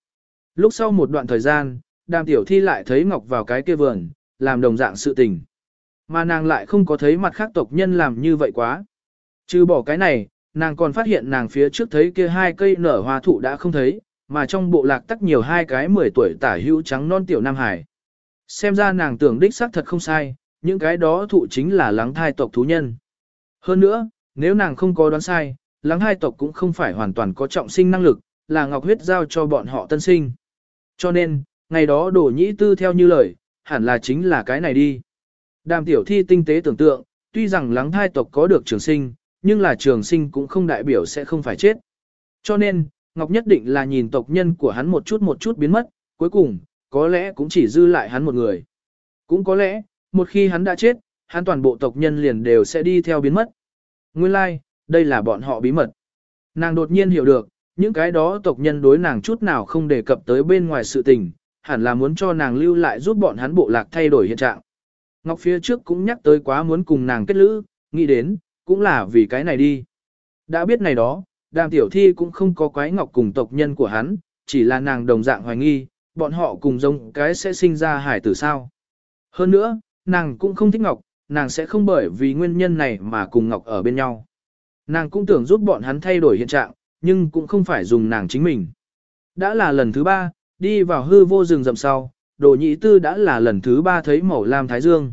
Lúc sau một đoạn thời gian, đàm tiểu thi lại thấy Ngọc vào cái kia vườn, làm đồng dạng sự tình. Mà nàng lại không có thấy mặt khác tộc nhân làm như vậy quá. Trừ bỏ cái này, nàng còn phát hiện nàng phía trước thấy kia hai cây nở hoa thụ đã không thấy, mà trong bộ lạc tắc nhiều hai cái 10 tuổi tả hữu trắng non tiểu Nam Hải. Xem ra nàng tưởng đích xác thật không sai, những cái đó thụ chính là lắng thai tộc thú nhân. Hơn nữa, nếu nàng không có đoán sai, lắng hai tộc cũng không phải hoàn toàn có trọng sinh năng lực, là ngọc huyết giao cho bọn họ tân sinh. Cho nên, ngày đó đổ nhĩ tư theo như lời, hẳn là chính là cái này đi. Đàm tiểu thi tinh tế tưởng tượng, tuy rằng lắng thai tộc có được trường sinh, nhưng là trường sinh cũng không đại biểu sẽ không phải chết. Cho nên, Ngọc nhất định là nhìn tộc nhân của hắn một chút một chút biến mất, cuối cùng, có lẽ cũng chỉ dư lại hắn một người. Cũng có lẽ, một khi hắn đã chết, hắn toàn bộ tộc nhân liền đều sẽ đi theo biến mất. Nguyên lai, like, đây là bọn họ bí mật. Nàng đột nhiên hiểu được, những cái đó tộc nhân đối nàng chút nào không đề cập tới bên ngoài sự tình, hẳn là muốn cho nàng lưu lại giúp bọn hắn bộ lạc thay đổi hiện trạng. Ngọc phía trước cũng nhắc tới quá muốn cùng nàng kết lữ, nghĩ đến, cũng là vì cái này đi. Đã biết này đó, đàm tiểu thi cũng không có quái Ngọc cùng tộc nhân của hắn, chỉ là nàng đồng dạng hoài nghi, bọn họ cùng giống cái sẽ sinh ra hải tử sao. Hơn nữa, nàng cũng không thích Ngọc, nàng sẽ không bởi vì nguyên nhân này mà cùng Ngọc ở bên nhau. Nàng cũng tưởng giúp bọn hắn thay đổi hiện trạng, nhưng cũng không phải dùng nàng chính mình. Đã là lần thứ ba, đi vào hư vô rừng rậm sau, đồ nhị tư đã là lần thứ ba thấy màu lam thái dương.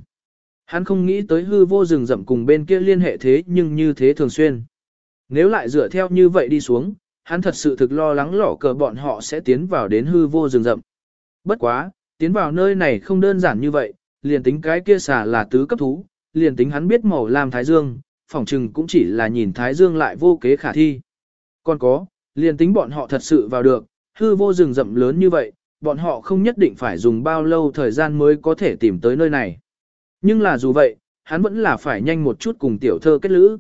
Hắn không nghĩ tới hư vô rừng rậm cùng bên kia liên hệ thế nhưng như thế thường xuyên. Nếu lại dựa theo như vậy đi xuống, hắn thật sự thực lo lắng lỏ cờ bọn họ sẽ tiến vào đến hư vô rừng rậm. Bất quá, tiến vào nơi này không đơn giản như vậy, liền tính cái kia xà là tứ cấp thú, liền tính hắn biết màu lam thái dương, phỏng chừng cũng chỉ là nhìn Thái Dương lại vô kế khả thi. Còn có, liền tính bọn họ thật sự vào được, hư vô rừng rậm lớn như vậy, bọn họ không nhất định phải dùng bao lâu thời gian mới có thể tìm tới nơi này. Nhưng là dù vậy, hắn vẫn là phải nhanh một chút cùng tiểu thơ kết lữ.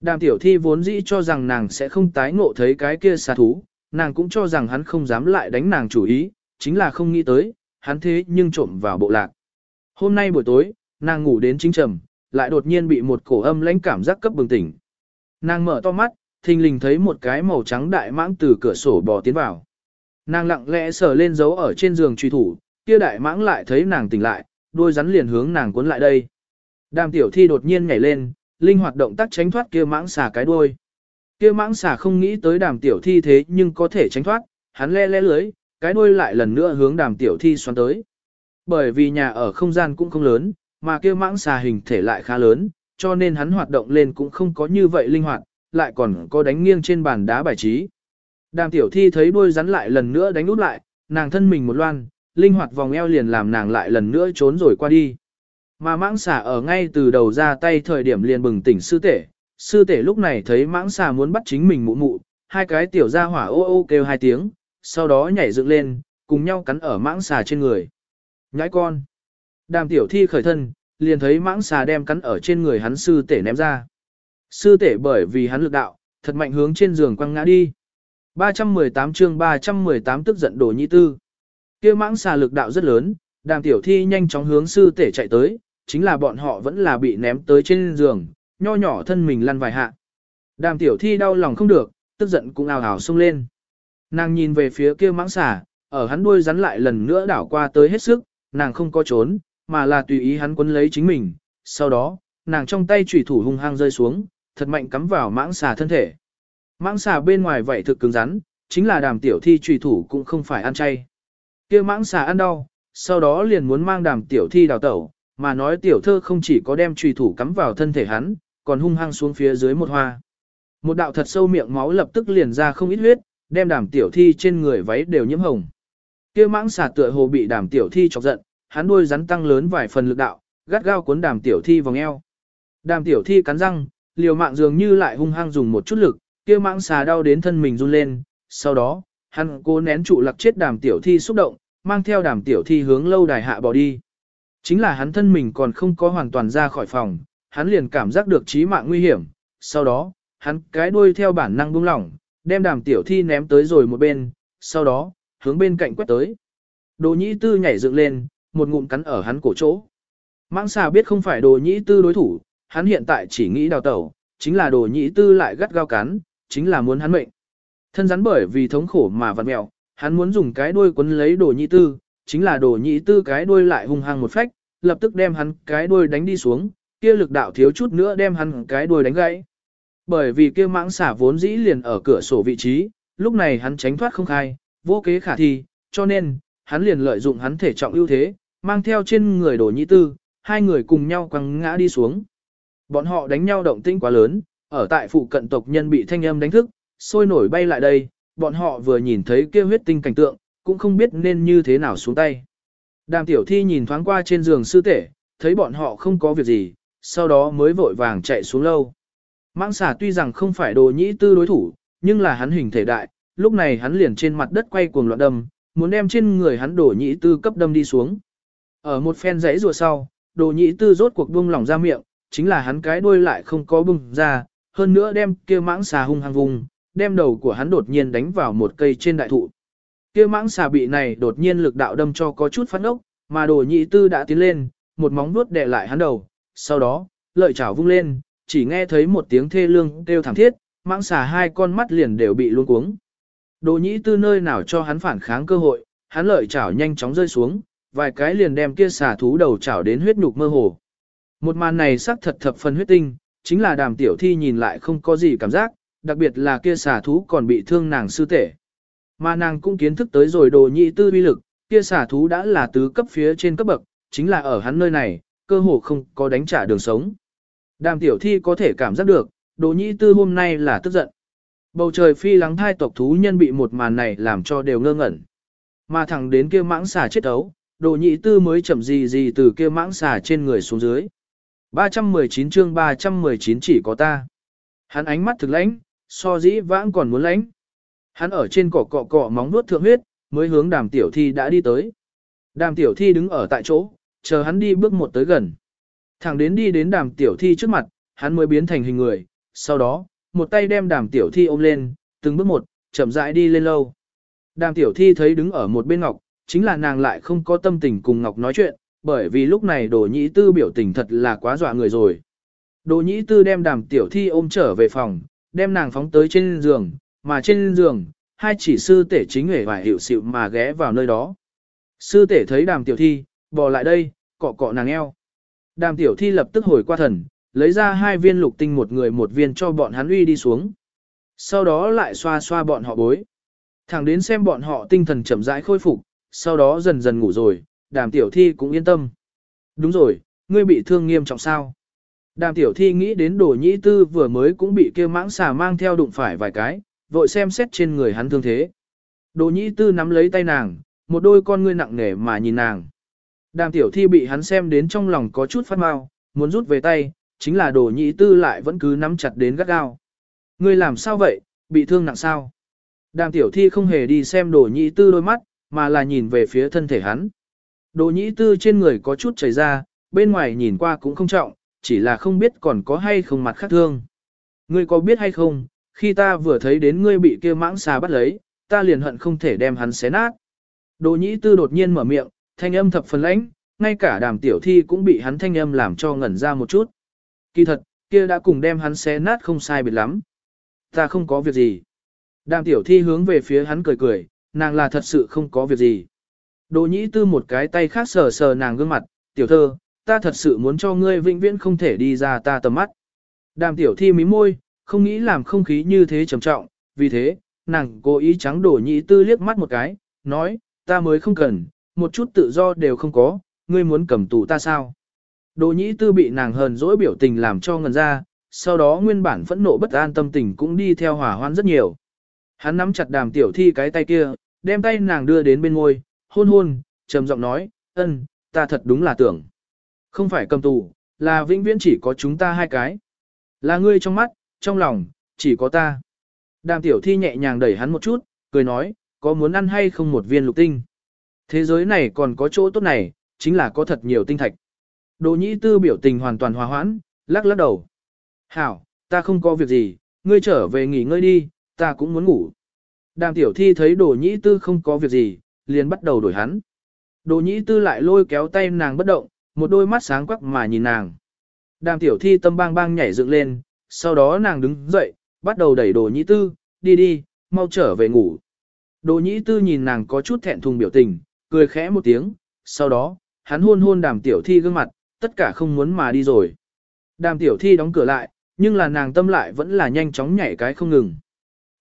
Đàm tiểu thi vốn dĩ cho rằng nàng sẽ không tái ngộ thấy cái kia xà thú, nàng cũng cho rằng hắn không dám lại đánh nàng chủ ý, chính là không nghĩ tới, hắn thế nhưng trộm vào bộ lạc. Hôm nay buổi tối, nàng ngủ đến chính trầm, lại đột nhiên bị một cổ âm lãnh cảm giác cấp bừng tỉnh. Nàng mở to mắt, thình lình thấy một cái màu trắng đại mãng từ cửa sổ bò tiến vào. Nàng lặng lẽ sờ lên dấu ở trên giường truy thủ, kia đại mãng lại thấy nàng tỉnh lại, đôi rắn liền hướng nàng cuốn lại đây. Đàm tiểu thi đột nhiên nhảy lên, linh hoạt động tác tránh thoát kia mãng xà cái đuôi. Kia mãng xà không nghĩ tới đàm tiểu thi thế nhưng có thể tránh thoát, hắn le le lưới, cái đuôi lại lần nữa hướng đàm tiểu thi xoắn tới. Bởi vì nhà ở không gian cũng không lớn, mà kia mãng xà hình thể lại khá lớn, cho nên hắn hoạt động lên cũng không có như vậy linh hoạt, lại còn có đánh nghiêng trên bàn đá bài trí. Đàm tiểu thi thấy đuôi rắn lại lần nữa đánh út lại, nàng thân mình một loan, linh hoạt vòng eo liền làm nàng lại lần nữa trốn rồi qua đi. Mà mãng xà ở ngay từ đầu ra tay thời điểm liền bừng tỉnh sư tể, sư tể lúc này thấy mãng xà muốn bắt chính mình mụ mụ, hai cái tiểu ra hỏa ô ô kêu hai tiếng, sau đó nhảy dựng lên, cùng nhau cắn ở mãng xà trên người. Nhãi con. Đàm tiểu thi khởi thân, liền thấy mãng xà đem cắn ở trên người hắn sư tể ném ra. Sư tể bởi vì hắn lực đạo, thật mạnh hướng trên giường quăng ngã đi. 318 chương 318 tức giận đổ nhị tư. kia mãng xà lực đạo rất lớn, đàm tiểu thi nhanh chóng hướng sư tể chạy tới, chính là bọn họ vẫn là bị ném tới trên giường, nho nhỏ thân mình lăn vài hạ. Đàm tiểu thi đau lòng không được, tức giận cũng ào ào xông lên. Nàng nhìn về phía kia mãng xà, ở hắn đuôi rắn lại lần nữa đảo qua tới hết sức, nàng không có trốn, mà là tùy ý hắn quấn lấy chính mình. Sau đó, nàng trong tay chủy thủ hung hăng rơi xuống, thật mạnh cắm vào mãng xà thân thể. Mãng xà bên ngoài vậy thực cứng rắn, chính là đàm tiểu thi trùy thủ cũng không phải ăn chay. kia mãng xà ăn đau, sau đó liền muốn mang đàm tiểu thi đào tẩu, mà nói tiểu thơ không chỉ có đem trùy thủ cắm vào thân thể hắn, còn hung hăng xuống phía dưới một hoa. Một đạo thật sâu miệng máu lập tức liền ra không ít huyết, đem đàm tiểu thi trên người váy đều nhiễm hồng. kia mãng xà tựa hồ bị đàm tiểu thi chọc giận, hắn đuôi rắn tăng lớn vài phần lực đạo, gắt gao cuốn đàm tiểu thi vòng eo. Đàm tiểu thi cắn răng, liều mạng dường như lại hung hăng dùng một chút lực, kia mãng xà đau đến thân mình run lên, sau đó, hắn cố nén trụ lặc chết đàm tiểu thi xúc động, mang theo đàm tiểu thi hướng lâu đài hạ bỏ đi. Chính là hắn thân mình còn không có hoàn toàn ra khỏi phòng, hắn liền cảm giác được chí mạng nguy hiểm, sau đó, hắn cái đuôi theo bản năng buông lỏng, đem đàm tiểu thi ném tới rồi một bên, sau đó, hướng bên cạnh quét tới. Đồ nhĩ tư nhảy dựng lên, một ngụm cắn ở hắn cổ chỗ. Mãng xà biết không phải đồ nhĩ tư đối thủ, hắn hiện tại chỉ nghĩ đào tẩu, chính là đồ nhĩ tư lại gắt gao cắn, chính là muốn hắn mệnh. Thân rắn bởi vì thống khổ mà vặn mẹo, hắn muốn dùng cái đuôi quấn lấy đồ nhị tư, chính là đồ nhị tư cái đuôi lại hung hăng một phách, lập tức đem hắn cái đuôi đánh đi xuống, kia lực đạo thiếu chút nữa đem hắn cái đuôi đánh gãy. Bởi vì kia mãng xả vốn dĩ liền ở cửa sổ vị trí, lúc này hắn tránh thoát không khai, vô kế khả thi, cho nên, hắn liền lợi dụng hắn thể trọng ưu thế, mang theo trên người đồ nhị tư, hai người cùng nhau quăng ngã đi xuống. Bọn họ đánh nhau động tĩnh quá lớn, ở tại phụ cận tộc nhân bị thanh âm đánh thức, sôi nổi bay lại đây, bọn họ vừa nhìn thấy kia huyết tinh cảnh tượng, cũng không biết nên như thế nào xuống tay. Đàm tiểu thi nhìn thoáng qua trên giường sư tể, thấy bọn họ không có việc gì, sau đó mới vội vàng chạy xuống lâu. Mãng xà tuy rằng không phải đồ nhĩ tư đối thủ, nhưng là hắn hình thể đại, lúc này hắn liền trên mặt đất quay cuồng loạn đâm, muốn đem trên người hắn đồ nhĩ tư cấp đâm đi xuống. Ở một phen giấy rùa sau, đồ nhĩ tư rốt cuộc buông lỏng ra miệng, chính là hắn cái đuôi lại không có bung ra, hơn nữa đem kia mãng xà hung hăng vùng, đem đầu của hắn đột nhiên đánh vào một cây trên đại thụ. Kia mãng xà bị này đột nhiên lực đạo đâm cho có chút phát ốc, mà đồ nhị tư đã tiến lên, một móng vuốt đè lại hắn đầu, sau đó, lợi chảo vung lên, chỉ nghe thấy một tiếng thê lương kêu thảm thiết, mãng xà hai con mắt liền đều bị luôn cuống. Đồ nhĩ tư nơi nào cho hắn phản kháng cơ hội, hắn lợi chảo nhanh chóng rơi xuống, vài cái liền đem kia xà thú đầu chảo đến huyết nhục mơ hồ. Một màn này sắc thật thập phần huyết tinh, chính là đàm tiểu thi nhìn lại không có gì cảm giác, đặc biệt là kia xà thú còn bị thương nàng sư tể. Mà nàng cũng kiến thức tới rồi đồ nhị tư uy lực, kia xà thú đã là tứ cấp phía trên cấp bậc, chính là ở hắn nơi này, cơ hồ không có đánh trả đường sống. Đàm tiểu thi có thể cảm giác được, đồ nhị tư hôm nay là tức giận. Bầu trời phi lắng thai tộc thú nhân bị một màn này làm cho đều ngơ ngẩn. Mà thẳng đến kia mãng xà chết ấu, đồ nhị tư mới chậm gì gì từ kia mãng xà trên người xuống dưới. 319 chương 319 chỉ có ta. Hắn ánh mắt thực lãnh, so dĩ vãng còn muốn lãnh. Hắn ở trên cỏ cọ cọ móng nuốt thượng huyết, mới hướng đàm tiểu thi đã đi tới. Đàm tiểu thi đứng ở tại chỗ, chờ hắn đi bước một tới gần. Thẳng đến đi đến đàm tiểu thi trước mặt, hắn mới biến thành hình người, sau đó, một tay đem đàm tiểu thi ôm lên, từng bước một, chậm rãi đi lên lâu. Đàm tiểu thi thấy đứng ở một bên Ngọc, chính là nàng lại không có tâm tình cùng Ngọc nói chuyện, bởi vì lúc này đồ nhĩ tư biểu tình thật là quá dọa người rồi. Đồ nhĩ tư đem đàm tiểu thi ôm trở về phòng, đem nàng phóng tới trên giường, mà trên giường, hai chỉ sư tể chính hề và hiệu xịu mà ghé vào nơi đó. Sư tể thấy đàm tiểu thi, bò lại đây, cọ cọ nàng eo. Đàm tiểu thi lập tức hồi qua thần, lấy ra hai viên lục tinh một người một viên cho bọn hắn uy đi xuống. Sau đó lại xoa xoa bọn họ bối. Thẳng đến xem bọn họ tinh thần chậm rãi khôi phục, sau đó dần dần ngủ rồi, đàm tiểu thi cũng yên tâm. Đúng rồi, ngươi bị thương nghiêm trọng sao? Đàm tiểu thi nghĩ đến đồ nhĩ tư vừa mới cũng bị kia mãng xà mang theo đụng phải vài cái, vội xem xét trên người hắn thương thế. Đồ nhĩ tư nắm lấy tay nàng, một đôi con ngươi nặng nề mà nhìn nàng. Đàm tiểu thi bị hắn xem đến trong lòng có chút phát mau, muốn rút về tay, chính là đồ nhĩ tư lại vẫn cứ nắm chặt đến gắt gao. Ngươi làm sao vậy, bị thương nặng sao? Đàm tiểu thi không hề đi xem đồ nhĩ tư đôi mắt, mà là nhìn về phía thân thể hắn. Đồ nhĩ tư trên người có chút chảy ra, bên ngoài nhìn qua cũng không trọng, chỉ là không biết còn có hay không mặt khác thương. Ngươi có biết hay không, khi ta vừa thấy đến ngươi bị kia mãng xà bắt lấy, ta liền hận không thể đem hắn xé nát. Đồ nhĩ tư đột nhiên mở miệng, thanh âm thập phần lãnh, ngay cả đàm tiểu thi cũng bị hắn thanh âm làm cho ngẩn ra một chút. Kỳ thật, kia đã cùng đem hắn xé nát không sai biệt lắm. Ta không có việc gì. Đàm tiểu thi hướng về phía hắn cười cười, nàng là thật sự không có việc gì. Đồ nhĩ tư một cái tay khác sờ sờ nàng gương mặt, tiểu thơ, ta thật sự muốn cho ngươi vĩnh viễn không thể đi ra ta tầm mắt. Đàm tiểu thi mí môi, không nghĩ làm không khí như thế trầm trọng, vì thế, nàng cố ý trắng đổ nhĩ tư liếc mắt một cái, nói, ta mới không cần, một chút tự do đều không có, ngươi muốn cầm tù ta sao? Đồ nhĩ tư bị nàng hờn dỗi biểu tình làm cho ngần ra, sau đó nguyên bản phẫn nộ bất an tâm tình cũng đi theo hỏa hoan rất nhiều. Hắn nắm chặt đàm tiểu thi cái tay kia, đem tay nàng đưa đến bên ngôi, hôn hôn, trầm giọng nói, ân, ta thật đúng là tưởng. Không phải cầm tù, là vĩnh viễn chỉ có chúng ta hai cái. Là ngươi trong mắt, trong lòng, chỉ có ta. Đàm tiểu thi nhẹ nhàng đẩy hắn một chút, cười nói, có muốn ăn hay không một viên lục tinh. Thế giới này còn có chỗ tốt này, chính là có thật nhiều tinh thạch. Đồ nhĩ tư biểu tình hoàn toàn hòa hoãn, lắc lắc đầu. Hảo, ta không có việc gì, ngươi trở về nghỉ ngơi đi, ta cũng muốn ngủ. Đàm tiểu thi thấy đồ nhĩ tư không có việc gì, liền bắt đầu đổi hắn. Đồ nhĩ tư lại lôi kéo tay nàng bất động, một đôi mắt sáng quắc mà nhìn nàng. Đàm tiểu thi tâm bang bang nhảy dựng lên, sau đó nàng đứng dậy, bắt đầu đẩy đồ nhĩ tư, đi đi, mau trở về ngủ. Đồ nhĩ tư nhìn nàng có chút thẹn thùng biểu tình, cười khẽ một tiếng, sau đó, hắn hôn hôn đàm tiểu thi gương mặt, tất cả không muốn mà đi rồi. Đàm tiểu thi đóng cửa lại, nhưng là nàng tâm lại vẫn là nhanh chóng nhảy cái không ngừng.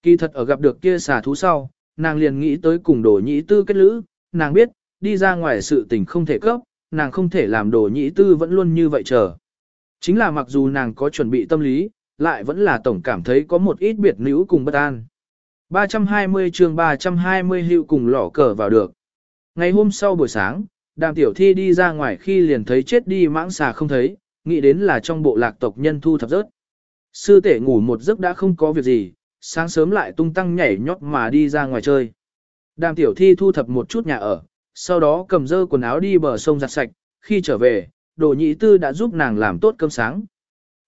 Kỳ thật ở gặp được kia xà thú sau, nàng liền nghĩ tới cùng đồ nhĩ tư kết lữ, nàng biết, đi ra ngoài sự tình không thể cấp, nàng không thể làm đồ nhĩ tư vẫn luôn như vậy chờ. Chính là mặc dù nàng có chuẩn bị tâm lý, lại vẫn là tổng cảm thấy có một ít biệt nữ cùng bất an. 320 chương 320 hữu cùng lỏ cờ vào được. Ngày hôm sau buổi sáng, đàm tiểu thi đi ra ngoài khi liền thấy chết đi mãng xà không thấy, nghĩ đến là trong bộ lạc tộc nhân thu thập rớt. Sư tể ngủ một giấc đã không có việc gì, sáng sớm lại tung tăng nhảy nhót mà đi ra ngoài chơi. Đàm tiểu thi thu thập một chút nhà ở, sau đó cầm dơ quần áo đi bờ sông giặt sạch, khi trở về, đồ nhị tư đã giúp nàng làm tốt cơm sáng.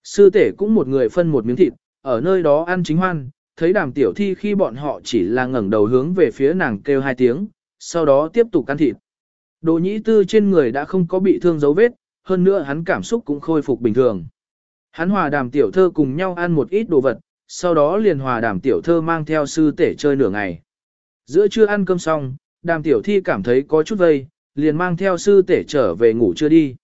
Sư tể cũng một người phân một miếng thịt, ở nơi đó ăn chính hoan, thấy đàm tiểu thi khi bọn họ chỉ là ngẩng đầu hướng về phía nàng kêu hai tiếng, sau đó tiếp tục ăn thịt. Đồ nhĩ tư trên người đã không có bị thương dấu vết, hơn nữa hắn cảm xúc cũng khôi phục bình thường. Hắn hòa đàm tiểu thơ cùng nhau ăn một ít đồ vật, sau đó liền hòa đàm tiểu thơ mang theo sư tể chơi nửa ngày. Giữa trưa ăn cơm xong, đàm tiểu thi cảm thấy có chút vây, liền mang theo sư tể trở về ngủ chưa đi.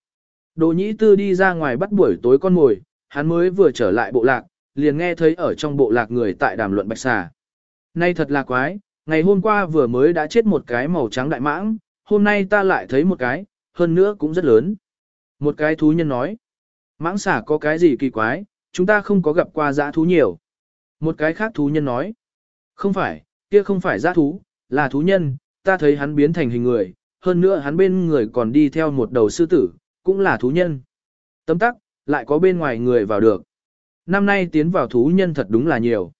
Đồ nhĩ tư đi ra ngoài bắt buổi tối con mồi, hắn mới vừa trở lại bộ lạc, liền nghe thấy ở trong bộ lạc người tại đàm luận bạch xà. Nay thật là quái, ngày hôm qua vừa mới đã chết một cái màu trắng đại mãng, hôm nay ta lại thấy một cái, hơn nữa cũng rất lớn. Một cái thú nhân nói, mãng xà có cái gì kỳ quái, chúng ta không có gặp qua dã thú nhiều. Một cái khác thú nhân nói, không phải, kia không phải giã thú, là thú nhân, ta thấy hắn biến thành hình người, hơn nữa hắn bên người còn đi theo một đầu sư tử, cũng là thú nhân. Tấm tắc, lại có bên ngoài người vào được. Năm nay tiến vào thú nhân thật đúng là nhiều.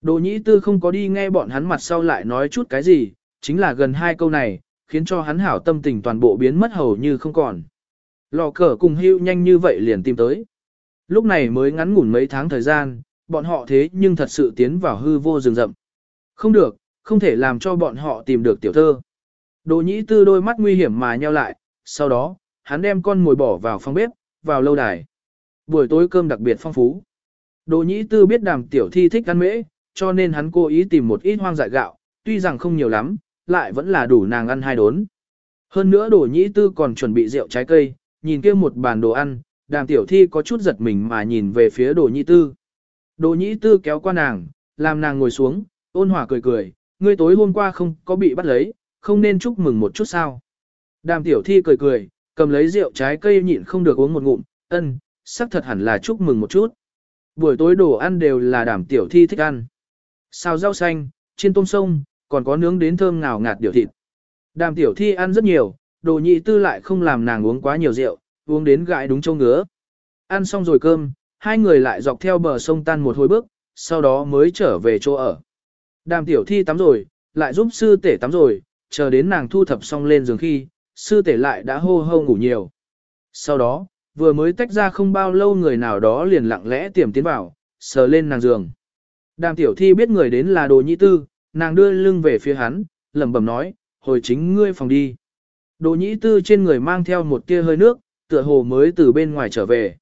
Đồ nhĩ tư không có đi nghe bọn hắn mặt sau lại nói chút cái gì, chính là gần hai câu này, khiến cho hắn hảo tâm tình toàn bộ biến mất hầu như không còn. Lò cờ cùng hưu nhanh như vậy liền tìm tới. Lúc này mới ngắn ngủn mấy tháng thời gian, bọn họ thế nhưng thật sự tiến vào hư vô rừng rậm. Không được, không thể làm cho bọn họ tìm được tiểu thơ. Đồ nhĩ tư đôi mắt nguy hiểm mà nheo lại, sau đó, hắn đem con mồi bỏ vào phòng bếp, vào lâu đài. Buổi tối cơm đặc biệt phong phú. Đồ nhĩ tư biết đàm tiểu thi thích ăn mễ, cho nên hắn cố ý tìm một ít hoang dại gạo, tuy rằng không nhiều lắm, lại vẫn là đủ nàng ăn hai đốn. Hơn nữa đồ nhĩ tư còn chuẩn bị rượu trái cây, nhìn kia một bàn đồ ăn, đàm tiểu thi có chút giật mình mà nhìn về phía đồ nhĩ tư. Đồ nhĩ tư kéo qua nàng, làm nàng ngồi xuống, ôn hòa cười cười, ngươi tối hôm qua không có bị bắt lấy, không nên chúc mừng một chút sao. Đàm tiểu thi cười cười, cầm lấy rượu trái cây nhịn không được uống một ngụm, ân, sắc thật hẳn là chúc mừng một chút. Buổi tối đồ ăn đều là đàm tiểu thi thích ăn. Xào rau xanh, chiên tôm sông, còn có nướng đến thơm ngào ngạt điều thịt. Đàm tiểu thi ăn rất nhiều, đồ nhị tư lại không làm nàng uống quá nhiều rượu, uống đến gãi đúng châu ngứa. Ăn xong rồi cơm, hai người lại dọc theo bờ sông tan một hồi bước, sau đó mới trở về chỗ ở. Đàm tiểu thi tắm rồi, lại giúp sư tể tắm rồi, chờ đến nàng thu thập xong lên giường khi, sư tể lại đã hô hô ngủ nhiều. Sau đó, vừa mới tách ra không bao lâu người nào đó liền lặng lẽ tiềm tiến vào, sờ lên nàng giường. Đàm tiểu thi biết người đến là đồ nhị tư, nàng đưa lưng về phía hắn, lẩm bẩm nói, hồi chính ngươi phòng đi. Đồ nhị tư trên người mang theo một tia hơi nước, tựa hồ mới từ bên ngoài trở về.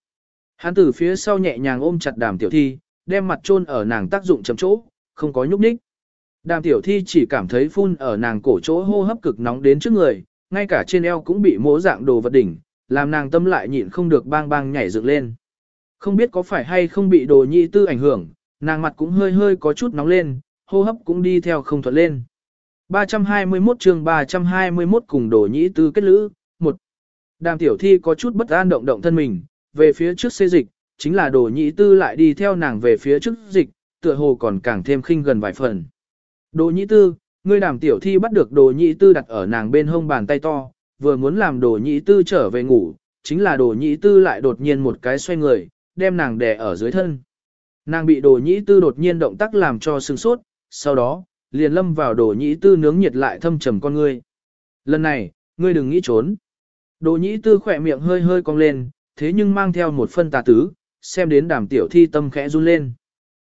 Hắn từ phía sau nhẹ nhàng ôm chặt đàm tiểu thi, đem mặt chôn ở nàng tác dụng chấm chỗ, không có nhúc nhích. Đàm tiểu thi chỉ cảm thấy phun ở nàng cổ chỗ hô hấp cực nóng đến trước người, ngay cả trên eo cũng bị mố dạng đồ vật đỉnh, làm nàng tâm lại nhịn không được bang bang nhảy dựng lên. Không biết có phải hay không bị đồ nhị tư ảnh hưởng, nàng mặt cũng hơi hơi có chút nóng lên, hô hấp cũng đi theo không thuận lên. 321 chương 321 cùng đồ nhị tư kết lữ, một Đàm tiểu thi có chút bất an động động thân mình, về phía trước xê dịch, chính là đồ nhị tư lại đi theo nàng về phía trước dịch, tựa hồ còn càng thêm khinh gần vài phần. Đồ nhị tư, ngươi đàm tiểu thi bắt được đồ nhị tư đặt ở nàng bên hông bàn tay to, vừa muốn làm đồ nhị tư trở về ngủ, chính là đồ nhị tư lại đột nhiên một cái xoay người, đem nàng đè ở dưới thân. Nàng bị đồ nhị tư đột nhiên động tác làm cho sưng sốt, sau đó, liền lâm vào đồ nhị tư nướng nhiệt lại thâm trầm con ngươi. Lần này, ngươi đừng nghĩ trốn. Đồ nhị tư khỏe miệng hơi hơi cong lên, thế nhưng mang theo một phân tà tứ, xem đến đàm tiểu thi tâm khẽ run lên.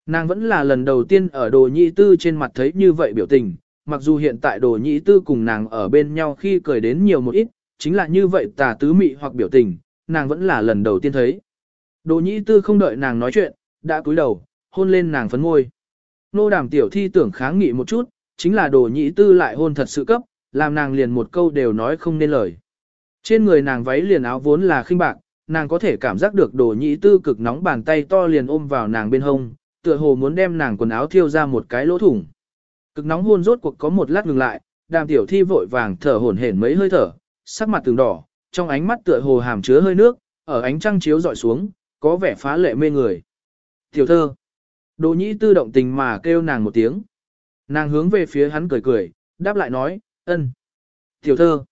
Nàng vẫn là lần đầu tiên ở đồ nhị tư trên mặt thấy như vậy biểu tình, mặc dù hiện tại đồ nhị tư cùng nàng ở bên nhau khi cười đến nhiều một ít, chính là như vậy tà tứ mị hoặc biểu tình, nàng vẫn là lần đầu tiên thấy. Đồ nhị tư không đợi nàng nói chuyện, đã cúi đầu, hôn lên nàng phấn môi. Nô đàm tiểu thi tưởng kháng nghị một chút, chính là đồ nhị tư lại hôn thật sự cấp, làm nàng liền một câu đều nói không nên lời. Trên người nàng váy liền áo vốn là khinh bạc, nàng có thể cảm giác được đồ Nhĩ tư cực nóng bàn tay to liền ôm vào nàng bên hông, tựa hồ muốn đem nàng quần áo thiêu ra một cái lỗ thủng. Cực nóng hôn rốt cuộc có một lát ngừng lại, đàm tiểu thi vội vàng thở hổn hển mấy hơi thở, sắc mặt từng đỏ, trong ánh mắt tựa hồ hàm chứa hơi nước, ở ánh trăng chiếu dọi xuống, có vẻ phá lệ mê người. Tiểu thơ. Đồ nhĩ tư động tình mà kêu nàng một tiếng. Nàng hướng về phía hắn cười cười, đáp lại nói, ân. Tiểu thơ.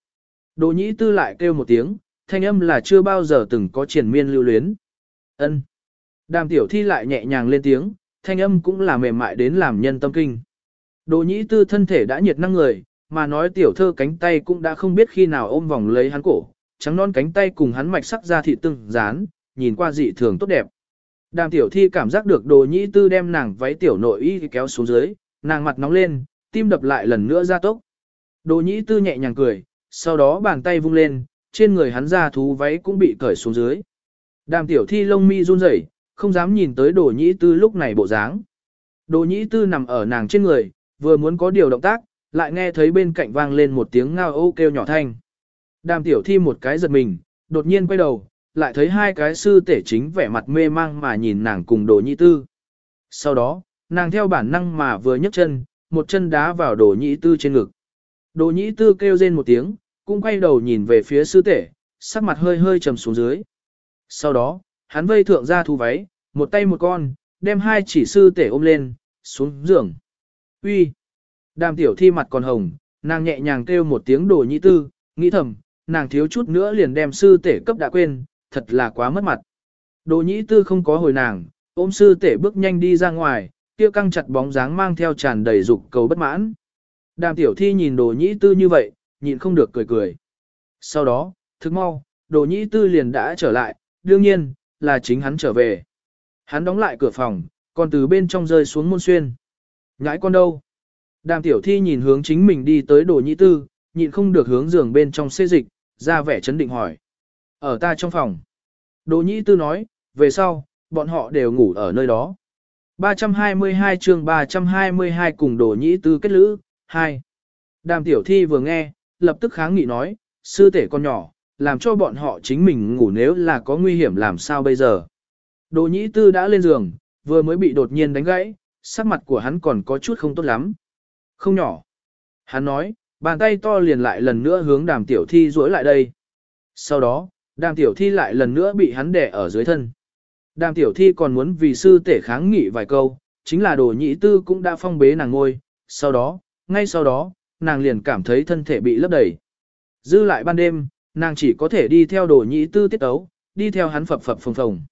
Đồ nhĩ tư lại kêu một tiếng, thanh âm là chưa bao giờ từng có triển miên lưu luyến. ân. Đàm tiểu thi lại nhẹ nhàng lên tiếng, thanh âm cũng là mềm mại đến làm nhân tâm kinh. Đồ nhĩ tư thân thể đã nhiệt năng người, mà nói tiểu thơ cánh tay cũng đã không biết khi nào ôm vòng lấy hắn cổ, trắng non cánh tay cùng hắn mạch sắc ra thị từng dán, nhìn qua dị thường tốt đẹp. Đàm tiểu thi cảm giác được đồ nhĩ tư đem nàng váy tiểu nội y kéo xuống dưới, nàng mặt nóng lên, tim đập lại lần nữa ra tốc. Đồ nhĩ tư nhẹ nhàng cười, sau đó bàn tay vung lên, trên người hắn ra thú váy cũng bị cởi xuống dưới. Đàm tiểu thi lông mi run rẩy, không dám nhìn tới đồ nhĩ tư lúc này bộ dáng. Đồ nhĩ tư nằm ở nàng trên người, vừa muốn có điều động tác, lại nghe thấy bên cạnh vang lên một tiếng ngao ô kêu nhỏ thanh. Đàm tiểu thi một cái giật mình, đột nhiên quay đầu, lại thấy hai cái sư tể chính vẻ mặt mê mang mà nhìn nàng cùng đồ Nhĩ tư. Sau đó, nàng theo bản năng mà vừa nhấc chân, một chân đá vào đồ Nhĩ tư trên ngực. Đồ Nhĩ tư kêu rên một tiếng, cũng quay đầu nhìn về phía sư tể, sắc mặt hơi hơi trầm xuống dưới. Sau đó, hắn vây thượng ra thu váy, một tay một con, đem hai chỉ sư tể ôm lên, xuống giường. Uy. Đàm tiểu thi mặt còn hồng, nàng nhẹ nhàng kêu một tiếng đồ nhị tư, nghĩ thầm, nàng thiếu chút nữa liền đem sư tể cấp đã quên, thật là quá mất mặt. Đồ nhị tư không có hồi nàng, ôm sư tể bước nhanh đi ra ngoài, kia căng chặt bóng dáng mang theo tràn đầy dục cầu bất mãn. Đàm tiểu thi nhìn đồ nhị tư như vậy, nhịn không được cười cười. Sau đó, thức mau, đồ Nhĩ tư liền đã trở lại, đương nhiên, là chính hắn trở về. Hắn đóng lại cửa phòng, còn từ bên trong rơi xuống môn xuyên. Nhãi con đâu? Đàm tiểu thi nhìn hướng chính mình đi tới đồ nhĩ tư, nhịn không được hướng giường bên trong xê dịch, ra vẻ chấn định hỏi. Ở ta trong phòng. Đồ nhĩ tư nói, về sau, bọn họ đều ngủ ở nơi đó. 322 chương 322 cùng đồ nhĩ tư kết lữ, 2. Đàm tiểu thi vừa nghe, lập tức kháng nghị nói, sư tể con nhỏ, làm cho bọn họ chính mình ngủ nếu là có nguy hiểm làm sao bây giờ. Đồ nhĩ tư đã lên giường, vừa mới bị đột nhiên đánh gãy, sắc mặt của hắn còn có chút không tốt lắm. Không nhỏ. Hắn nói, bàn tay to liền lại lần nữa hướng đàm tiểu thi duỗi lại đây. Sau đó, đàm tiểu thi lại lần nữa bị hắn đè ở dưới thân. Đàm tiểu thi còn muốn vì sư tể kháng nghị vài câu, chính là đồ nhị tư cũng đã phong bế nàng ngôi. Sau đó, ngay sau đó, nàng liền cảm thấy thân thể bị lấp đầy. Dư lại ban đêm, nàng chỉ có thể đi theo đồ nhị tư tiết ấu, đi theo hắn phập phập phồng phồng.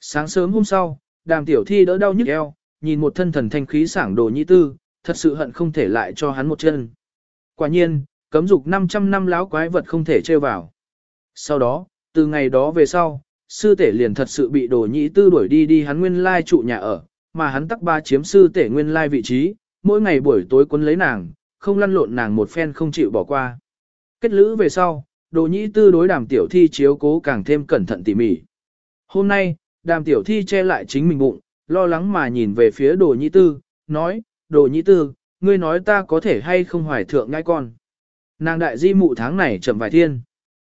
Sáng sớm hôm sau, đàm tiểu thi đỡ đau nhức eo, nhìn một thân thần thanh khí sảng đồ nhị tư, thật sự hận không thể lại cho hắn một chân. Quả nhiên, cấm dục 500 năm láo quái vật không thể trêu vào. Sau đó, từ ngày đó về sau, sư tể liền thật sự bị đồ nhị tư đuổi đi đi hắn nguyên lai trụ nhà ở, mà hắn tắc ba chiếm sư tể nguyên lai vị trí, mỗi ngày buổi tối quấn lấy nàng, không lăn lộn nàng một phen không chịu bỏ qua. Kết lữ về sau, đồ Nhĩ tư đối đàm tiểu thi chiếu cố càng thêm cẩn thận tỉ mỉ. Hôm nay, đàm tiểu thi che lại chính mình bụng, lo lắng mà nhìn về phía đồ Nhĩ tư, nói, đồ Nhĩ tư, ngươi nói ta có thể hay không hoài thượng ngai con. Nàng đại di mụ tháng này chậm vài thiên.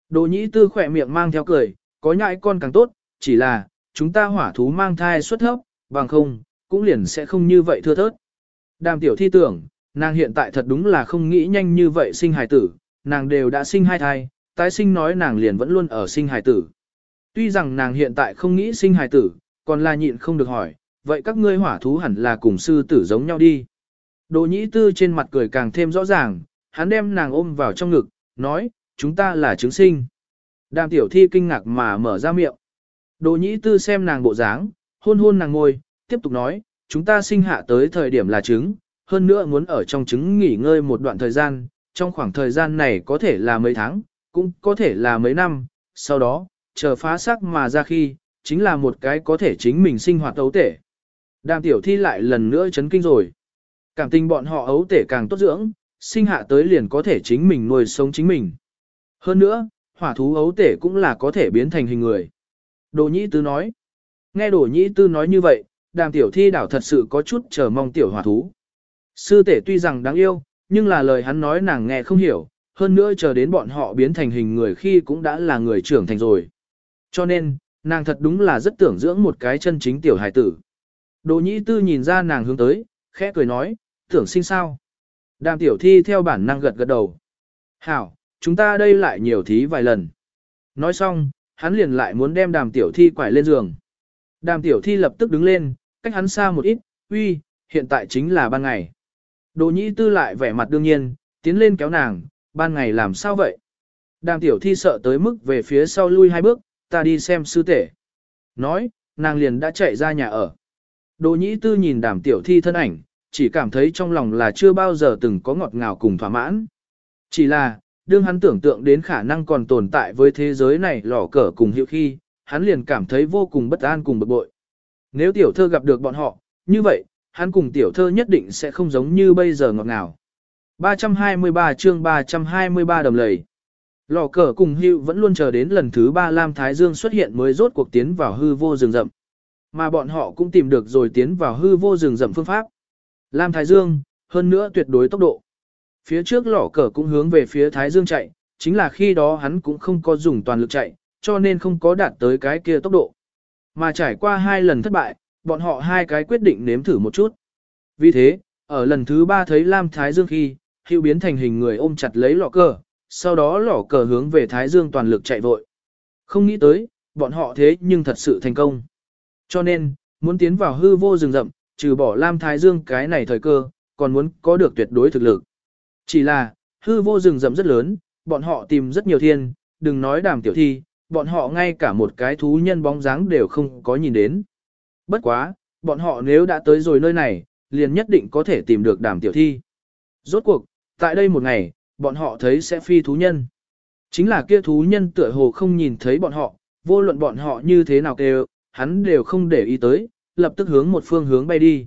Đồ Nhĩ tư khỏe miệng mang theo cười, có nhãi con càng tốt, chỉ là, chúng ta hỏa thú mang thai xuất thấp, bằng không, cũng liền sẽ không như vậy thưa thớt. Đàm tiểu thi tưởng, nàng hiện tại thật đúng là không nghĩ nhanh như vậy sinh hài tử, nàng đều đã sinh hai thai, tái sinh nói nàng liền vẫn luôn ở sinh hài tử. Tuy rằng nàng hiện tại không nghĩ sinh hài tử, còn là nhịn không được hỏi, vậy các ngươi hỏa thú hẳn là cùng sư tử giống nhau đi. Đồ nhĩ tư trên mặt cười càng thêm rõ ràng, hắn đem nàng ôm vào trong ngực, nói, chúng ta là trứng sinh. Đàm tiểu thi kinh ngạc mà mở ra miệng. Đồ nhĩ tư xem nàng bộ dáng, hôn hôn nàng ngồi, tiếp tục nói, chúng ta sinh hạ tới thời điểm là trứng, hơn nữa muốn ở trong trứng nghỉ ngơi một đoạn thời gian, trong khoảng thời gian này có thể là mấy tháng, cũng có thể là mấy năm, sau đó, chờ phá xác mà ra khi, chính là một cái có thể chính mình sinh hoạt ấu tể. Đàm tiểu thi lại lần nữa chấn kinh rồi. Cảm tình bọn họ ấu tể càng tốt dưỡng, sinh hạ tới liền có thể chính mình nuôi sống chính mình. Hơn nữa, hỏa thú ấu tể cũng là có thể biến thành hình người. Đồ nhĩ tư nói. Nghe đồ nhĩ tư nói như vậy, đàm tiểu thi đảo thật sự có chút chờ mong tiểu hỏa thú. Sư tể tuy rằng đáng yêu, nhưng là lời hắn nói nàng nghe không hiểu, hơn nữa chờ đến bọn họ biến thành hình người khi cũng đã là người trưởng thành rồi. Cho nên, nàng thật đúng là rất tưởng dưỡng một cái chân chính tiểu hải tử. Đồ nhĩ tư nhìn ra nàng hướng tới, khẽ cười nói, tưởng sinh sao. Đàm tiểu thi theo bản năng gật gật đầu. Hảo, chúng ta đây lại nhiều thí vài lần. Nói xong, hắn liền lại muốn đem đàm tiểu thi quải lên giường. Đàm tiểu thi lập tức đứng lên, cách hắn xa một ít, uy, hiện tại chính là ban ngày. Đồ nhĩ tư lại vẻ mặt đương nhiên, tiến lên kéo nàng, ban ngày làm sao vậy? Đàm tiểu thi sợ tới mức về phía sau lui hai bước, ta đi xem sư tể. Nói, nàng liền đã chạy ra nhà ở. Đồ nhĩ tư nhìn đàm tiểu thi thân ảnh, chỉ cảm thấy trong lòng là chưa bao giờ từng có ngọt ngào cùng thỏa mãn. Chỉ là, đương hắn tưởng tượng đến khả năng còn tồn tại với thế giới này lỏ cờ cùng hiệu khi, hắn liền cảm thấy vô cùng bất an cùng bực bội. Nếu tiểu thơ gặp được bọn họ, như vậy, hắn cùng tiểu thơ nhất định sẽ không giống như bây giờ ngọt ngào. 323 chương 323 đồng lầy. Lò cờ cùng hữu vẫn luôn chờ đến lần thứ ba Lam Thái Dương xuất hiện mới rốt cuộc tiến vào hư vô rừng rậm. Mà bọn họ cũng tìm được rồi tiến vào hư vô rừng rậm phương pháp. Lam Thái Dương, hơn nữa tuyệt đối tốc độ. Phía trước lò cờ cũng hướng về phía Thái Dương chạy, chính là khi đó hắn cũng không có dùng toàn lực chạy, cho nên không có đạt tới cái kia tốc độ. Mà trải qua hai lần thất bại, bọn họ hai cái quyết định nếm thử một chút. Vì thế, ở lần thứ ba thấy Lam Thái Dương khi, hữu biến thành hình người ôm chặt lấy lọ cờ, sau đó lọ cờ hướng về Thái Dương toàn lực chạy vội. Không nghĩ tới, bọn họ thế nhưng thật sự thành công. Cho nên, muốn tiến vào hư vô rừng rậm, trừ bỏ Lam Thái Dương cái này thời cơ, còn muốn có được tuyệt đối thực lực. Chỉ là, hư vô rừng rậm rất lớn, bọn họ tìm rất nhiều thiên, đừng nói đàm tiểu thi, bọn họ ngay cả một cái thú nhân bóng dáng đều không có nhìn đến. Bất quá, bọn họ nếu đã tới rồi nơi này, liền nhất định có thể tìm được đàm tiểu thi. Rốt cuộc, tại đây một ngày, bọn họ thấy sẽ phi thú nhân. Chính là kia thú nhân tựa hồ không nhìn thấy bọn họ, vô luận bọn họ như thế nào kêu, hắn đều không để ý tới, lập tức hướng một phương hướng bay đi.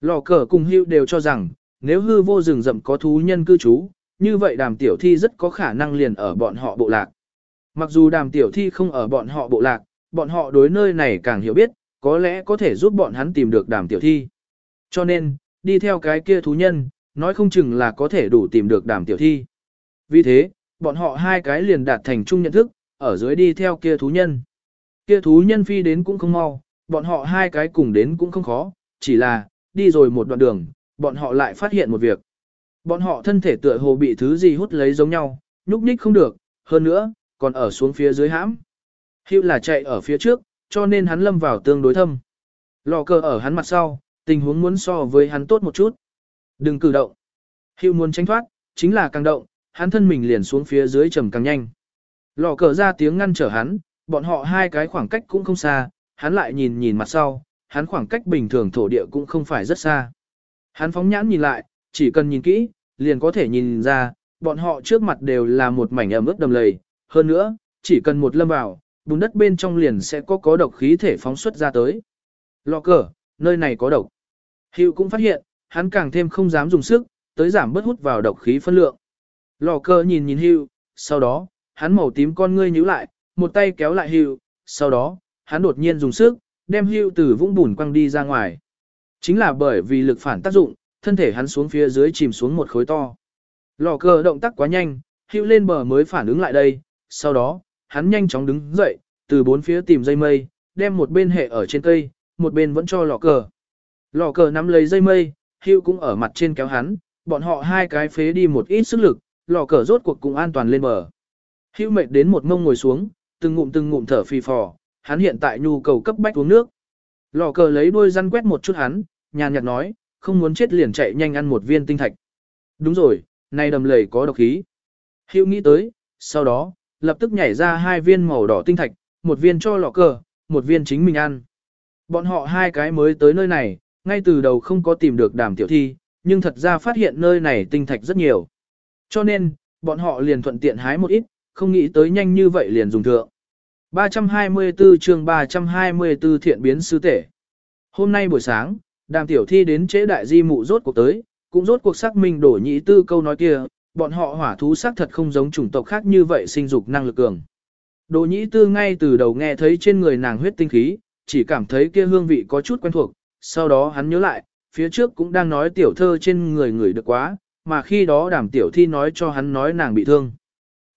Lò cờ cùng hưu đều cho rằng, nếu hư vô rừng rậm có thú nhân cư trú, như vậy đàm tiểu thi rất có khả năng liền ở bọn họ bộ lạc. Mặc dù đàm tiểu thi không ở bọn họ bộ lạc, bọn họ đối nơi này càng hiểu biết, có lẽ có thể giúp bọn hắn tìm được đàm tiểu thi. Cho nên, đi theo cái kia thú nhân, nói không chừng là có thể đủ tìm được đàm tiểu thi. Vì thế, bọn họ hai cái liền đạt thành chung nhận thức, ở dưới đi theo kia thú nhân. Kia thú nhân phi đến cũng không mau, bọn họ hai cái cùng đến cũng không khó, chỉ là, đi rồi một đoạn đường, bọn họ lại phát hiện một việc. Bọn họ thân thể tựa hồ bị thứ gì hút lấy giống nhau, nhúc nhích không được, hơn nữa, còn ở xuống phía dưới hãm. Hữu là chạy ở phía trước, cho nên hắn lâm vào tương đối thâm. Lò cờ ở hắn mặt sau, tình huống muốn so với hắn tốt một chút. Đừng cử động. hiệu muốn tránh thoát, chính là càng động, hắn thân mình liền xuống phía dưới trầm càng nhanh. Lò cờ ra tiếng ngăn trở hắn, bọn họ hai cái khoảng cách cũng không xa, hắn lại nhìn nhìn mặt sau, hắn khoảng cách bình thường thổ địa cũng không phải rất xa. Hắn phóng nhãn nhìn lại, chỉ cần nhìn kỹ, liền có thể nhìn ra, bọn họ trước mặt đều là một mảnh ẩm ướt đầm lầy, hơn nữa, chỉ cần một lâm vào, bùn đất bên trong liền sẽ có có độc khí thể phóng xuất ra tới. Lọ cờ, nơi này có độc. Hiệu cũng phát hiện, hắn càng thêm không dám dùng sức, tới giảm bớt hút vào độc khí phân lượng. Lò cờ nhìn nhìn Hưu, sau đó, hắn màu tím con ngươi nhíu lại, một tay kéo lại Hưu, sau đó, hắn đột nhiên dùng sức, đem Hưu từ vũng bùn quăng đi ra ngoài. Chính là bởi vì lực phản tác dụng, thân thể hắn xuống phía dưới chìm xuống một khối to. Lò cờ động tác quá nhanh, Hưu lên bờ mới phản ứng lại đây, sau đó, hắn nhanh chóng đứng dậy, từ bốn phía tìm dây mây, đem một bên hệ ở trên cây, một bên vẫn cho lò cờ. Lò cờ nắm lấy dây mây, Hưu cũng ở mặt trên kéo hắn, bọn họ hai cái phế đi một ít sức lực, lò cờ rốt cuộc cũng an toàn lên bờ. Hưu mệt đến một mông ngồi xuống, từng ngụm từng ngụm thở phì phò, hắn hiện tại nhu cầu cấp bách uống nước. Lò cờ lấy đuôi răn quét một chút hắn, nhàn nhạt nói, không muốn chết liền chạy nhanh ăn một viên tinh thạch. Đúng rồi, này đầm lầy có độc khí. Hưu nghĩ tới, sau đó, lập tức nhảy ra hai viên màu đỏ tinh thạch, một viên cho lọ cờ, một viên chính mình ăn. Bọn họ hai cái mới tới nơi này, ngay từ đầu không có tìm được đàm tiểu thi, nhưng thật ra phát hiện nơi này tinh thạch rất nhiều. Cho nên, bọn họ liền thuận tiện hái một ít, không nghĩ tới nhanh như vậy liền dùng thượng. 324 chương 324 thiện biến sư tể. Hôm nay buổi sáng, đàm tiểu thi đến chế đại di mụ rốt cuộc tới, cũng rốt cuộc xác minh đổ nhị tư câu nói kia, bọn họ hỏa thú xác thật không giống chủng tộc khác như vậy sinh dục năng lực cường. Đồ nhĩ tư ngay từ đầu nghe thấy trên người nàng huyết tinh khí, chỉ cảm thấy kia hương vị có chút quen thuộc, sau đó hắn nhớ lại, phía trước cũng đang nói tiểu thơ trên người người được quá, mà khi đó đàm tiểu thi nói cho hắn nói nàng bị thương.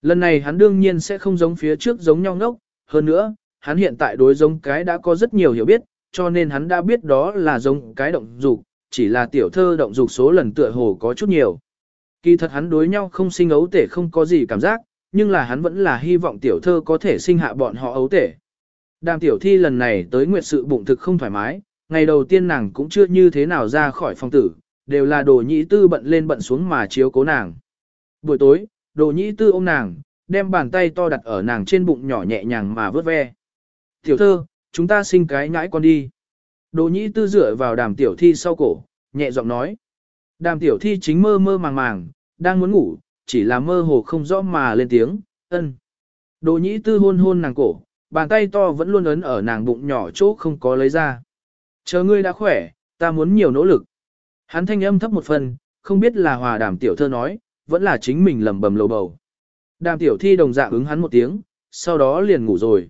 Lần này hắn đương nhiên sẽ không giống phía trước giống nhau ngốc, hơn nữa, hắn hiện tại đối giống cái đã có rất nhiều hiểu biết, cho nên hắn đã biết đó là giống cái động dục, chỉ là tiểu thơ động dục số lần tựa hồ có chút nhiều. Kỳ thật hắn đối nhau không sinh ấu tể không có gì cảm giác, nhưng là hắn vẫn là hy vọng tiểu thơ có thể sinh hạ bọn họ ấu tể. Đàm tiểu thi lần này tới nguyệt sự bụng thực không thoải mái, ngày đầu tiên nàng cũng chưa như thế nào ra khỏi phòng tử, đều là đồ nhĩ tư bận lên bận xuống mà chiếu cố nàng. Buổi tối, đồ nhĩ tư ôm nàng, đem bàn tay to đặt ở nàng trên bụng nhỏ nhẹ nhàng mà vớt ve. Tiểu thơ, chúng ta sinh cái nhãi con đi. Đồ nhĩ tư dựa vào đàm tiểu thi sau cổ, nhẹ giọng nói. Đàm tiểu thi chính mơ mơ màng màng, đang muốn ngủ, chỉ là mơ hồ không rõ mà lên tiếng, ân. Đồ nhĩ tư hôn hôn nàng cổ, bàn tay to vẫn luôn ấn ở nàng bụng nhỏ chỗ không có lấy ra. Chờ ngươi đã khỏe, ta muốn nhiều nỗ lực. Hắn thanh âm thấp một phần, không biết là hòa đàm tiểu thơ nói, vẫn là chính mình lầm bầm lầu bầu. Đàm tiểu thi đồng dạng ứng hắn một tiếng, sau đó liền ngủ rồi.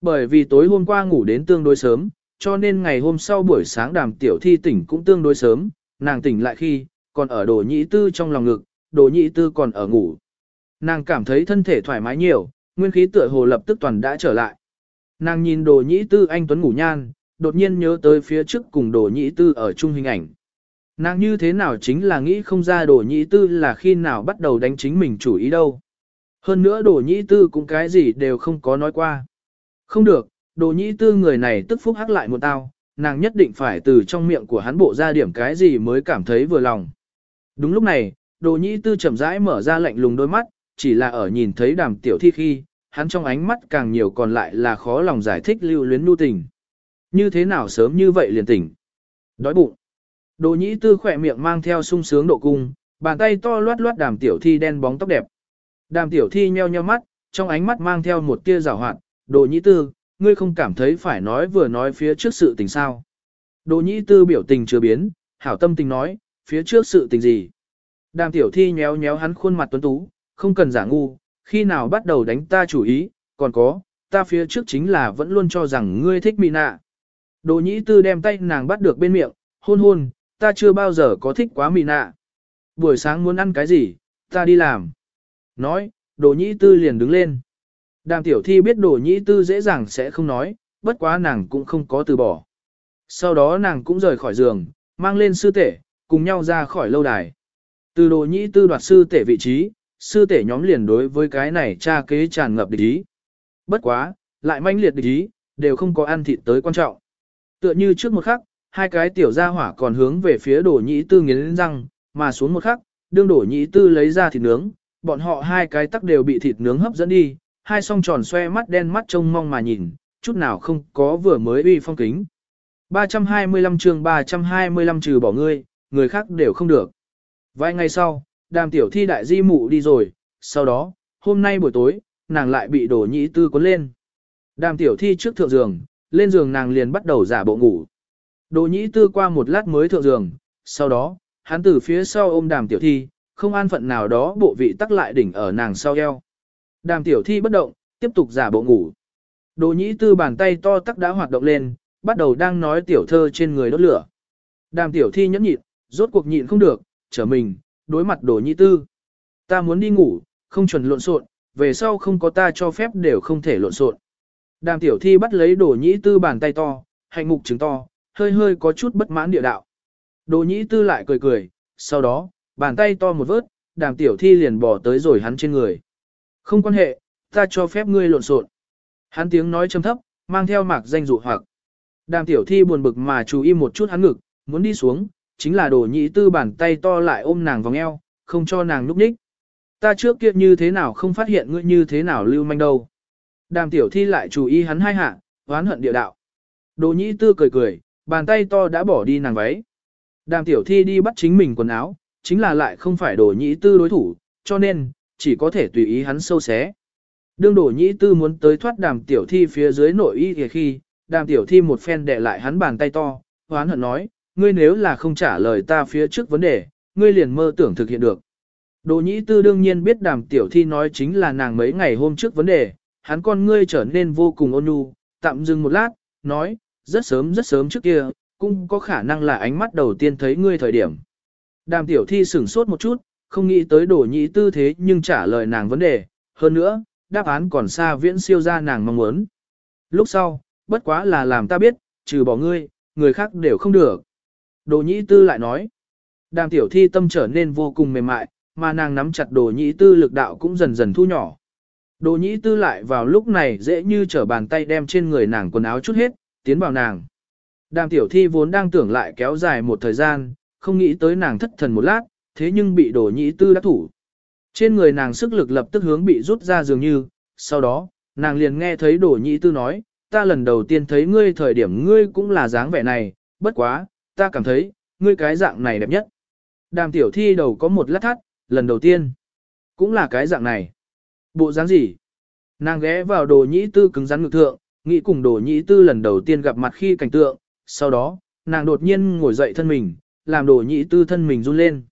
Bởi vì tối hôm qua ngủ đến tương đối sớm, cho nên ngày hôm sau buổi sáng đàm tiểu thi tỉnh cũng tương đối sớm, nàng tỉnh lại khi, còn ở đồ nhĩ tư trong lòng ngực, đồ nhĩ tư còn ở ngủ. Nàng cảm thấy thân thể thoải mái nhiều, nguyên khí tựa hồ lập tức toàn đã trở lại. Nàng nhìn đồ nhĩ tư anh Tuấn ngủ nhan, đột nhiên nhớ tới phía trước cùng đồ nhĩ tư ở chung hình ảnh. Nàng như thế nào chính là nghĩ không ra đồ nhĩ tư là khi nào bắt đầu đánh chính mình chủ ý đâu. Hơn nữa đồ nhĩ tư cũng cái gì đều không có nói qua. Không được, đồ nhĩ tư người này tức phúc hắc lại một tao, nàng nhất định phải từ trong miệng của hắn bộ ra điểm cái gì mới cảm thấy vừa lòng. Đúng lúc này, đồ nhĩ tư chậm rãi mở ra lạnh lùng đôi mắt, chỉ là ở nhìn thấy đàm tiểu thi khi, hắn trong ánh mắt càng nhiều còn lại là khó lòng giải thích lưu luyến nu tình. Như thế nào sớm như vậy liền tỉnh? Đói bụng. Đồ nhĩ tư khỏe miệng mang theo sung sướng độ cung, bàn tay to loát loát đàm tiểu thi đen bóng tóc đẹp. Đàm tiểu thi nheo nheo mắt, trong ánh mắt mang theo một tia rào hoạt, đồ nhĩ tư, ngươi không cảm thấy phải nói vừa nói phía trước sự tình sao. Đồ nhĩ tư biểu tình chưa biến, hảo tâm tình nói, phía trước sự tình gì. Đàm tiểu thi nhéo nhéo hắn khuôn mặt tuấn tú, không cần giả ngu, khi nào bắt đầu đánh ta chủ ý, còn có, ta phía trước chính là vẫn luôn cho rằng ngươi thích mị nạ. Đồ nhĩ tư đem tay nàng bắt được bên miệng, hôn hôn, ta chưa bao giờ có thích quá mị nạ. Buổi sáng muốn ăn cái gì, ta đi làm. Nói, đồ nhĩ tư liền đứng lên. Đàm tiểu thi biết đồ nhĩ tư dễ dàng sẽ không nói, bất quá nàng cũng không có từ bỏ. Sau đó nàng cũng rời khỏi giường, mang lên sư tể, cùng nhau ra khỏi lâu đài. Từ đồ nhĩ tư đoạt sư tể vị trí, sư tể nhóm liền đối với cái này cha kế tràn ngập địch ý. Bất quá, lại manh liệt địch ý, đều không có ăn thịt tới quan trọng. Tựa như trước một khắc, hai cái tiểu gia hỏa còn hướng về phía đồ nhĩ tư nghiến răng, mà xuống một khắc, đương đồ nhĩ tư lấy ra thịt nướng, bọn họ hai cái tắc đều bị thịt nướng hấp dẫn đi, hai song tròn xoe mắt đen mắt trông mong mà nhìn, chút nào không có vừa mới uy phong kính. 325 chương 325 trừ bỏ ngươi, người khác đều không được. Vài ngày sau, đàm tiểu thi đại di mụ đi rồi, sau đó, hôm nay buổi tối, nàng lại bị đổ nhĩ tư cuốn lên. Đàm tiểu thi trước thượng giường, lên giường nàng liền bắt đầu giả bộ ngủ. Đồ nhĩ tư qua một lát mới thượng giường, sau đó, hắn từ phía sau ôm đàm tiểu thi, không an phận nào đó bộ vị tắc lại đỉnh ở nàng sau eo. Đàm tiểu thi bất động, tiếp tục giả bộ ngủ. Đồ nhĩ tư bàn tay to tắc đã hoạt động lên, bắt đầu đang nói tiểu thơ trên người đốt lửa. Đàm tiểu thi nhẫn nhịn, rốt cuộc nhịn không được, trở mình, đối mặt đồ nhĩ tư. Ta muốn đi ngủ, không chuẩn lộn xộn, về sau không có ta cho phép đều không thể lộn xộn. Đàm tiểu thi bắt lấy đồ nhĩ tư bàn tay to, hạnh mục trứng to, hơi hơi có chút bất mãn địa đạo. Đồ nhĩ tư lại cười cười, sau đó, bàn tay to một vớt, đàm tiểu thi liền bỏ tới rồi hắn trên người. Không quan hệ, ta cho phép ngươi lộn xộn. Hắn tiếng nói trầm thấp, mang theo mạc danh dụ hoặc. Đàm tiểu thi buồn bực mà chú ý một chút hắn ngực, muốn đi xuống, chính là đồ nhĩ tư bàn tay to lại ôm nàng vòng eo, không cho nàng núp đích. Ta trước kia như thế nào không phát hiện ngươi như thế nào lưu manh đâu. Đàm tiểu thi lại chú ý hắn hai hạ, oán hận địa đạo. Đồ nhĩ tư cười cười, bàn tay to đã bỏ đi nàng váy. Đàm tiểu thi đi bắt chính mình quần áo, chính là lại không phải đồ nhĩ tư đối thủ, cho nên, chỉ có thể tùy ý hắn sâu xé. Đương đổ nhĩ tư muốn tới thoát đàm tiểu thi phía dưới nội y kìa khi, đàm tiểu thi một phen đè lại hắn bàn tay to, hoán hận nói, ngươi nếu là không trả lời ta phía trước vấn đề, ngươi liền mơ tưởng thực hiện được. Đồ nhĩ tư đương nhiên biết đàm tiểu thi nói chính là nàng mấy ngày hôm trước vấn đề, hắn con ngươi trở nên vô cùng ôn nhu, tạm dừng một lát, nói, rất sớm rất sớm trước kia, cũng có khả năng là ánh mắt đầu tiên thấy ngươi thời điểm. Đàm tiểu thi sửng sốt một chút, không nghĩ tới đổ nhĩ tư thế nhưng trả lời nàng vấn đề, hơn nữa, đáp án còn xa viễn siêu ra nàng mong muốn. Lúc sau, bất quá là làm ta biết, trừ bỏ ngươi, người khác đều không được. Đồ nhĩ tư lại nói, đàm tiểu thi tâm trở nên vô cùng mềm mại, mà nàng nắm chặt đồ nhĩ tư lực đạo cũng dần dần thu nhỏ. Đồ nhĩ tư lại vào lúc này dễ như trở bàn tay đem trên người nàng quần áo chút hết, tiến vào nàng. Đàm tiểu thi vốn đang tưởng lại kéo dài một thời gian, không nghĩ tới nàng thất thần một lát, thế nhưng bị đồ nhĩ tư đã thủ. Trên người nàng sức lực lập tức hướng bị rút ra dường như, sau đó, nàng liền nghe thấy đồ nhĩ tư nói, ta lần đầu tiên thấy ngươi thời điểm ngươi cũng là dáng vẻ này, bất quá, ta cảm thấy, ngươi cái dạng này đẹp nhất. Đàm tiểu thi đầu có một lát thắt, lần đầu tiên, cũng là cái dạng này. Bộ dáng gì? Nàng ghé vào đồ nhĩ tư cứng rắn ngực thượng, nghĩ cùng đồ nhĩ tư lần đầu tiên gặp mặt khi cảnh tượng, sau đó, nàng đột nhiên ngồi dậy thân mình, làm đồ nhĩ tư thân mình run lên.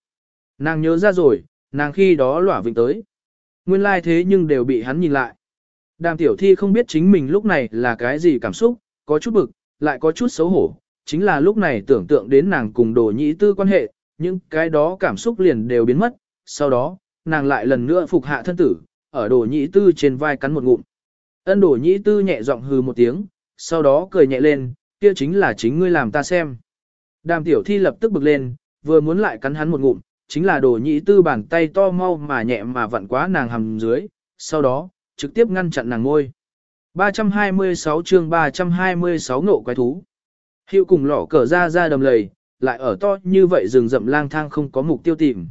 Nàng nhớ ra rồi, nàng khi đó lỏa vịnh tới. Nguyên lai like thế nhưng đều bị hắn nhìn lại. Đàm tiểu thi không biết chính mình lúc này là cái gì cảm xúc, có chút bực, lại có chút xấu hổ. Chính là lúc này tưởng tượng đến nàng cùng đồ nhĩ tư quan hệ, những cái đó cảm xúc liền đều biến mất. Sau đó, nàng lại lần nữa phục hạ thân tử, ở đồ nhĩ tư trên vai cắn một ngụm. Ân đồ nhĩ tư nhẹ giọng hừ một tiếng, sau đó cười nhẹ lên, kia chính là chính ngươi làm ta xem. Đàm tiểu thi lập tức bực lên, vừa muốn lại cắn hắn một ngụm, chính là đồ nhĩ tư bàn tay to mau mà nhẹ mà vặn quá nàng hầm dưới, sau đó, trực tiếp ngăn chặn nàng ngôi. 326 chương 326 nộ quái thú. Hiệu cùng lỏ cờ ra ra đầm lầy, lại ở to như vậy rừng rậm lang thang không có mục tiêu tìm.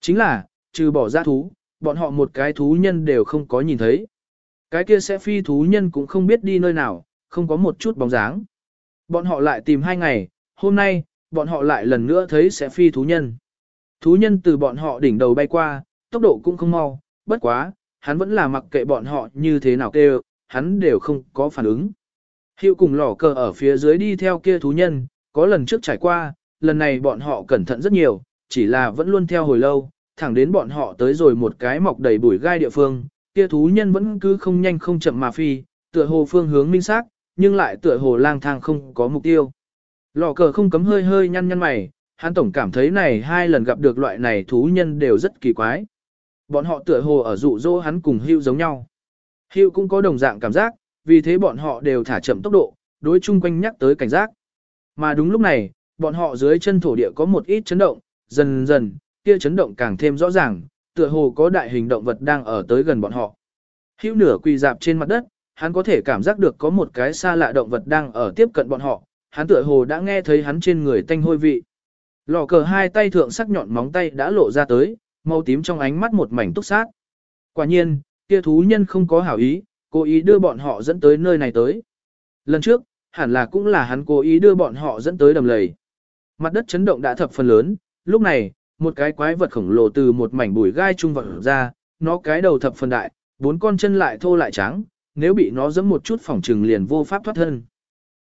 Chính là, trừ bỏ ra thú, bọn họ một cái thú nhân đều không có nhìn thấy. Cái kia sẽ phi thú nhân cũng không biết đi nơi nào, không có một chút bóng dáng. Bọn họ lại tìm hai ngày, hôm nay, bọn họ lại lần nữa thấy sẽ phi thú nhân. Thú nhân từ bọn họ đỉnh đầu bay qua, tốc độ cũng không mau, bất quá, hắn vẫn là mặc kệ bọn họ như thế nào kêu, hắn đều không có phản ứng. Hiệu cùng lỏ cờ ở phía dưới đi theo kia thú nhân, có lần trước trải qua, lần này bọn họ cẩn thận rất nhiều, chỉ là vẫn luôn theo hồi lâu, thẳng đến bọn họ tới rồi một cái mọc đầy bụi gai địa phương, kia thú nhân vẫn cứ không nhanh không chậm mà phi, tựa hồ phương hướng minh xác, nhưng lại tựa hồ lang thang không có mục tiêu. Lò cờ không cấm hơi hơi nhăn nhăn mày, hắn tổng cảm thấy này hai lần gặp được loại này thú nhân đều rất kỳ quái. Bọn họ tựa hồ ở dụ dỗ hắn cùng hưu giống nhau. Hưu cũng có đồng dạng cảm giác, vì thế bọn họ đều thả chậm tốc độ, đối chung quanh nhắc tới cảnh giác. Mà đúng lúc này, bọn họ dưới chân thổ địa có một ít chấn động, dần dần, kia chấn động càng thêm rõ ràng, tựa hồ có đại hình động vật đang ở tới gần bọn họ. Hữu nửa quỳ dạp trên mặt đất, hắn có thể cảm giác được có một cái xa lạ động vật đang ở tiếp cận bọn họ, hắn tựa hồ đã nghe thấy hắn trên người tanh hôi vị. Lò cờ hai tay thượng sắc nhọn móng tay đã lộ ra tới, màu tím trong ánh mắt một mảnh túc sát. Quả nhiên, kia thú nhân không có hảo ý, cố ý đưa bọn họ dẫn tới nơi này tới. Lần trước, hẳn là cũng là hắn cố ý đưa bọn họ dẫn tới đầm lầy. Mặt đất chấn động đã thập phần lớn, lúc này, một cái quái vật khổng lồ từ một mảnh bụi gai trung vật ra, nó cái đầu thập phần đại, bốn con chân lại thô lại trắng, nếu bị nó giẫm một chút phòng trừng liền vô pháp thoát thân.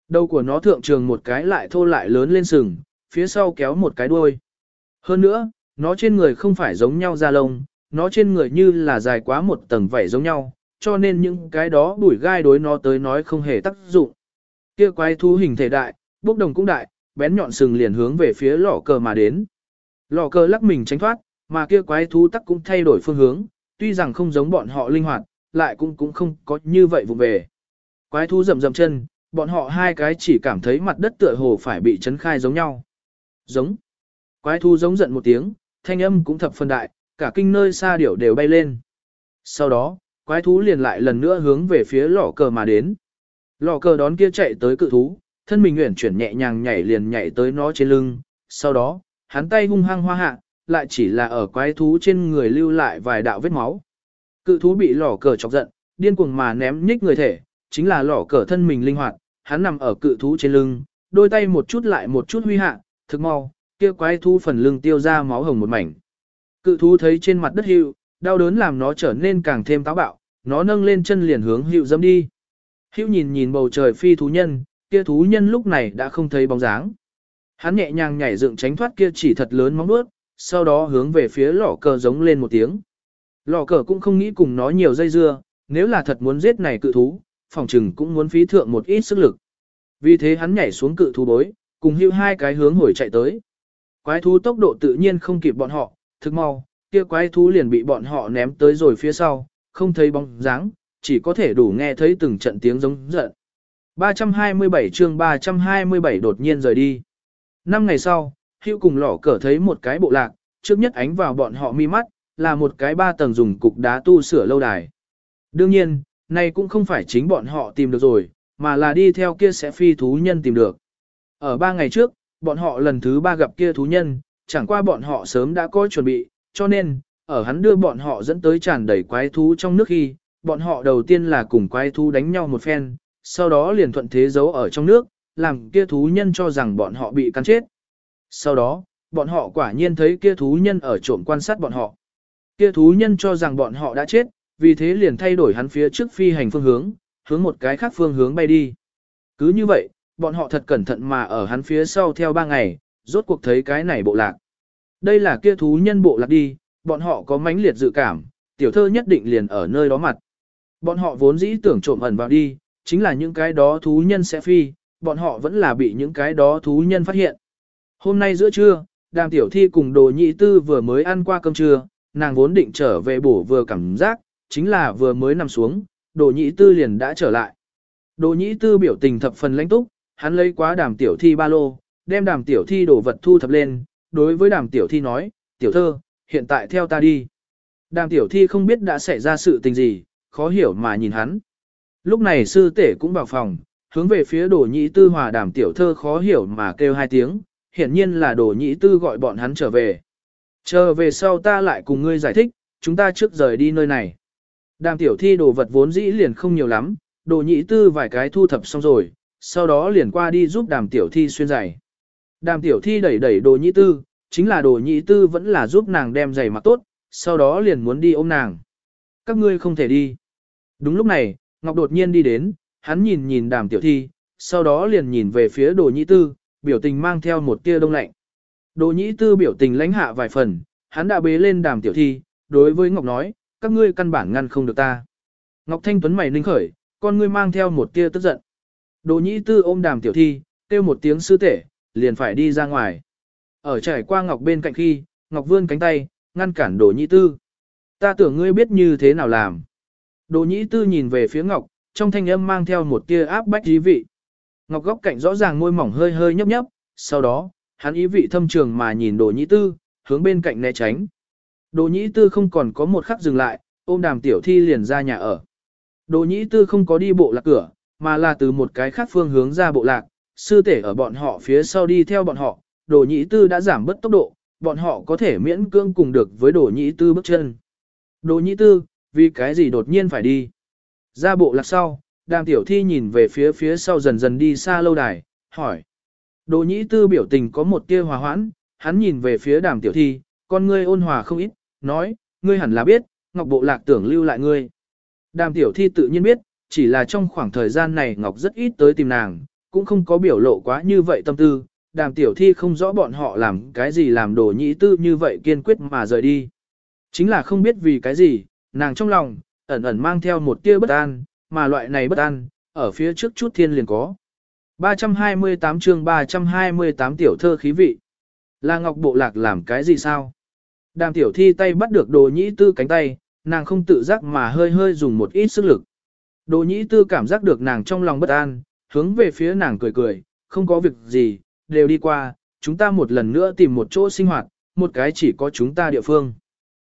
Đầu của nó thượng trường một cái lại thô lại lớn lên sừng, phía sau kéo một cái đuôi. Hơn nữa, nó trên người không phải giống nhau da lông, nó trên người như là dài quá một tầng vảy giống nhau, cho nên những cái đó bụi gai đối nó tới nói không hề tác dụng. Kia quái thú hình thể đại, bốc đồng cũng đại, bén nhọn sừng liền hướng về phía lò cờ mà đến. Lò cờ lắc mình tránh thoát, mà kia quái thú tắc cũng thay đổi phương hướng, tuy rằng không giống bọn họ linh hoạt, lại cũng cũng không có như vậy vụ về. Quái thú rầm rầm chân, bọn họ hai cái chỉ cảm thấy mặt đất tựa hồ phải bị chấn khai giống nhau. Giống. Quái thú giống giận một tiếng, thanh âm cũng thập phân đại, cả kinh nơi xa điểu đều bay lên. Sau đó, quái thú liền lại lần nữa hướng về phía lò cờ mà đến. Lò cờ đón kia chạy tới cự thú, thân mình nguyện chuyển nhẹ nhàng nhảy liền nhảy tới nó trên lưng, sau đó, hắn tay hung hăng hoa hạ, lại chỉ là ở quái thú trên người lưu lại vài đạo vết máu. Cự thú bị lò cờ chọc giận, điên cuồng mà ném nhích người thể, chính là lò cờ thân mình linh hoạt, hắn nằm ở cự thú trên lưng, đôi tay một chút lại một chút huy hạ, thực mau, kia quái thú phần lưng tiêu ra máu hồng một mảnh. Cự thú thấy trên mặt đất hữu, đau đớn làm nó trở nên càng thêm táo bạo, nó nâng lên chân liền hướng hữu dâm đi. Hữu nhìn nhìn bầu trời phi thú nhân, kia thú nhân lúc này đã không thấy bóng dáng. Hắn nhẹ nhàng nhảy dựng tránh thoát kia chỉ thật lớn móng nuốt, sau đó hướng về phía lò cờ giống lên một tiếng. Lò cờ cũng không nghĩ cùng nó nhiều dây dưa, nếu là thật muốn giết này cự thú, phòng trừng cũng muốn phí thượng một ít sức lực. Vì thế hắn nhảy xuống cự thú bối, cùng hưu hai cái hướng hồi chạy tới. Quái thú tốc độ tự nhiên không kịp bọn họ, thực mau, kia quái thú liền bị bọn họ ném tới rồi phía sau, không thấy bóng dáng, chỉ có thể đủ nghe thấy từng trận tiếng giống giận. 327 chương 327 đột nhiên rời đi. Năm ngày sau, hữu cùng lỏ cờ thấy một cái bộ lạc, trước nhất ánh vào bọn họ mi mắt, là một cái ba tầng dùng cục đá tu sửa lâu đài. Đương nhiên, này cũng không phải chính bọn họ tìm được rồi, mà là đi theo kia sẽ phi thú nhân tìm được. Ở ba ngày trước, bọn họ lần thứ ba gặp kia thú nhân, chẳng qua bọn họ sớm đã có chuẩn bị, cho nên, ở hắn đưa bọn họ dẫn tới tràn đầy quái thú trong nước khi, bọn họ đầu tiên là cùng quái thú đánh nhau một phen, sau đó liền thuận thế giấu ở trong nước, làm kia thú nhân cho rằng bọn họ bị cắn chết. Sau đó, bọn họ quả nhiên thấy kia thú nhân ở trộm quan sát bọn họ. Kia thú nhân cho rằng bọn họ đã chết, vì thế liền thay đổi hắn phía trước phi hành phương hướng, hướng một cái khác phương hướng bay đi. Cứ như vậy, bọn họ thật cẩn thận mà ở hắn phía sau theo ba ngày, rốt cuộc thấy cái này bộ lạc. Đây là kia thú nhân bộ lạc đi, bọn họ có mãnh liệt dự cảm, tiểu thơ nhất định liền ở nơi đó mặt. Bọn họ vốn dĩ tưởng trộm ẩn vào đi, chính là những cái đó thú nhân sẽ phi, bọn họ vẫn là bị những cái đó thú nhân phát hiện. Hôm nay giữa trưa, đàm tiểu thi cùng đồ nhị tư vừa mới ăn qua cơm trưa, nàng vốn định trở về bổ vừa cảm giác, chính là vừa mới nằm xuống, đồ nhị tư liền đã trở lại. Đồ nhị tư biểu tình thập phần lãnh túc, hắn lấy quá đàm tiểu thi ba lô, đem đàm tiểu thi đồ vật thu thập lên, đối với đàm tiểu thi nói, tiểu thơ, hiện tại theo ta đi. Đàm tiểu thi không biết đã xảy ra sự tình gì, khó hiểu mà nhìn hắn. Lúc này sư tể cũng vào phòng, hướng về phía đồ nhị tư hòa đàm tiểu thơ khó hiểu mà kêu hai tiếng, hiển nhiên là đồ nhị tư gọi bọn hắn trở về. Chờ về sau ta lại cùng ngươi giải thích, chúng ta trước rời đi nơi này. Đàm tiểu thi đồ vật vốn dĩ liền không nhiều lắm, đồ nhị tư vài cái thu thập xong rồi, sau đó liền qua đi giúp đàm tiểu thi xuyên giày. Đàm tiểu thi đẩy đẩy đồ nhị tư, chính là đồ nhị tư vẫn là giúp nàng đem giày mặc tốt, sau đó liền muốn đi ôm nàng. Các ngươi không thể đi. Đúng lúc này, Ngọc đột nhiên đi đến, hắn nhìn nhìn đàm tiểu thi, sau đó liền nhìn về phía đồ nhị tư, biểu tình mang theo một tia đông lạnh. Đồ nhĩ tư biểu tình lãnh hạ vài phần, hắn đã bế lên đàm tiểu thi, đối với Ngọc nói, các ngươi căn bản ngăn không được ta. Ngọc Thanh Tuấn mày ninh khởi, con ngươi mang theo một tia tức giận. Đồ nhĩ tư ôm đàm tiểu thi, kêu một tiếng sư tể, liền phải đi ra ngoài. Ở trải qua Ngọc bên cạnh khi, Ngọc vươn cánh tay, ngăn cản đồ nhĩ tư. Ta tưởng ngươi biết như thế nào làm. Đồ nhĩ tư nhìn về phía Ngọc, trong thanh âm mang theo một tia áp bách ý vị. Ngọc góc cạnh rõ ràng môi mỏng hơi hơi nhấp nhấp, sau đó, hắn ý vị thâm trường mà nhìn đồ nhĩ tư, hướng bên cạnh né tránh. Đồ nhĩ tư không còn có một khắc dừng lại, ôm đàm tiểu thi liền ra nhà ở. Đồ nhĩ tư không có đi bộ lạc cửa, mà là từ một cái khác phương hướng ra bộ lạc, sư tể ở bọn họ phía sau đi theo bọn họ, đồ nhĩ tư đã giảm bớt tốc độ, bọn họ có thể miễn cưỡng cùng được với đồ nhĩ tư bước chân. Đồ nhĩ tư, vì cái gì đột nhiên phải đi? Ra bộ lạc sau, đàm tiểu thi nhìn về phía phía sau dần dần đi xa lâu đài, hỏi. Đồ nhĩ tư biểu tình có một tia hòa hoãn, hắn nhìn về phía đàm tiểu thi, con ngươi ôn hòa không ít, nói, ngươi hẳn là biết, ngọc bộ lạc tưởng lưu lại ngươi. Đàm tiểu thi tự nhiên biết, chỉ là trong khoảng thời gian này ngọc rất ít tới tìm nàng, cũng không có biểu lộ quá như vậy tâm tư, đàm tiểu thi không rõ bọn họ làm cái gì làm đồ nhĩ tư như vậy kiên quyết mà rời đi. Chính là không biết vì cái gì, nàng trong lòng, ẩn ẩn mang theo một tia bất an, mà loại này bất an, ở phía trước chút thiên liền có. 328 chương 328 tiểu thơ khí vị. Là Ngọc Bộ Lạc làm cái gì sao? Đàm tiểu thi tay bắt được đồ nhĩ tư cánh tay, nàng không tự giác mà hơi hơi dùng một ít sức lực. Đồ nhĩ tư cảm giác được nàng trong lòng bất an, hướng về phía nàng cười cười, không có việc gì, đều đi qua, chúng ta một lần nữa tìm một chỗ sinh hoạt, một cái chỉ có chúng ta địa phương.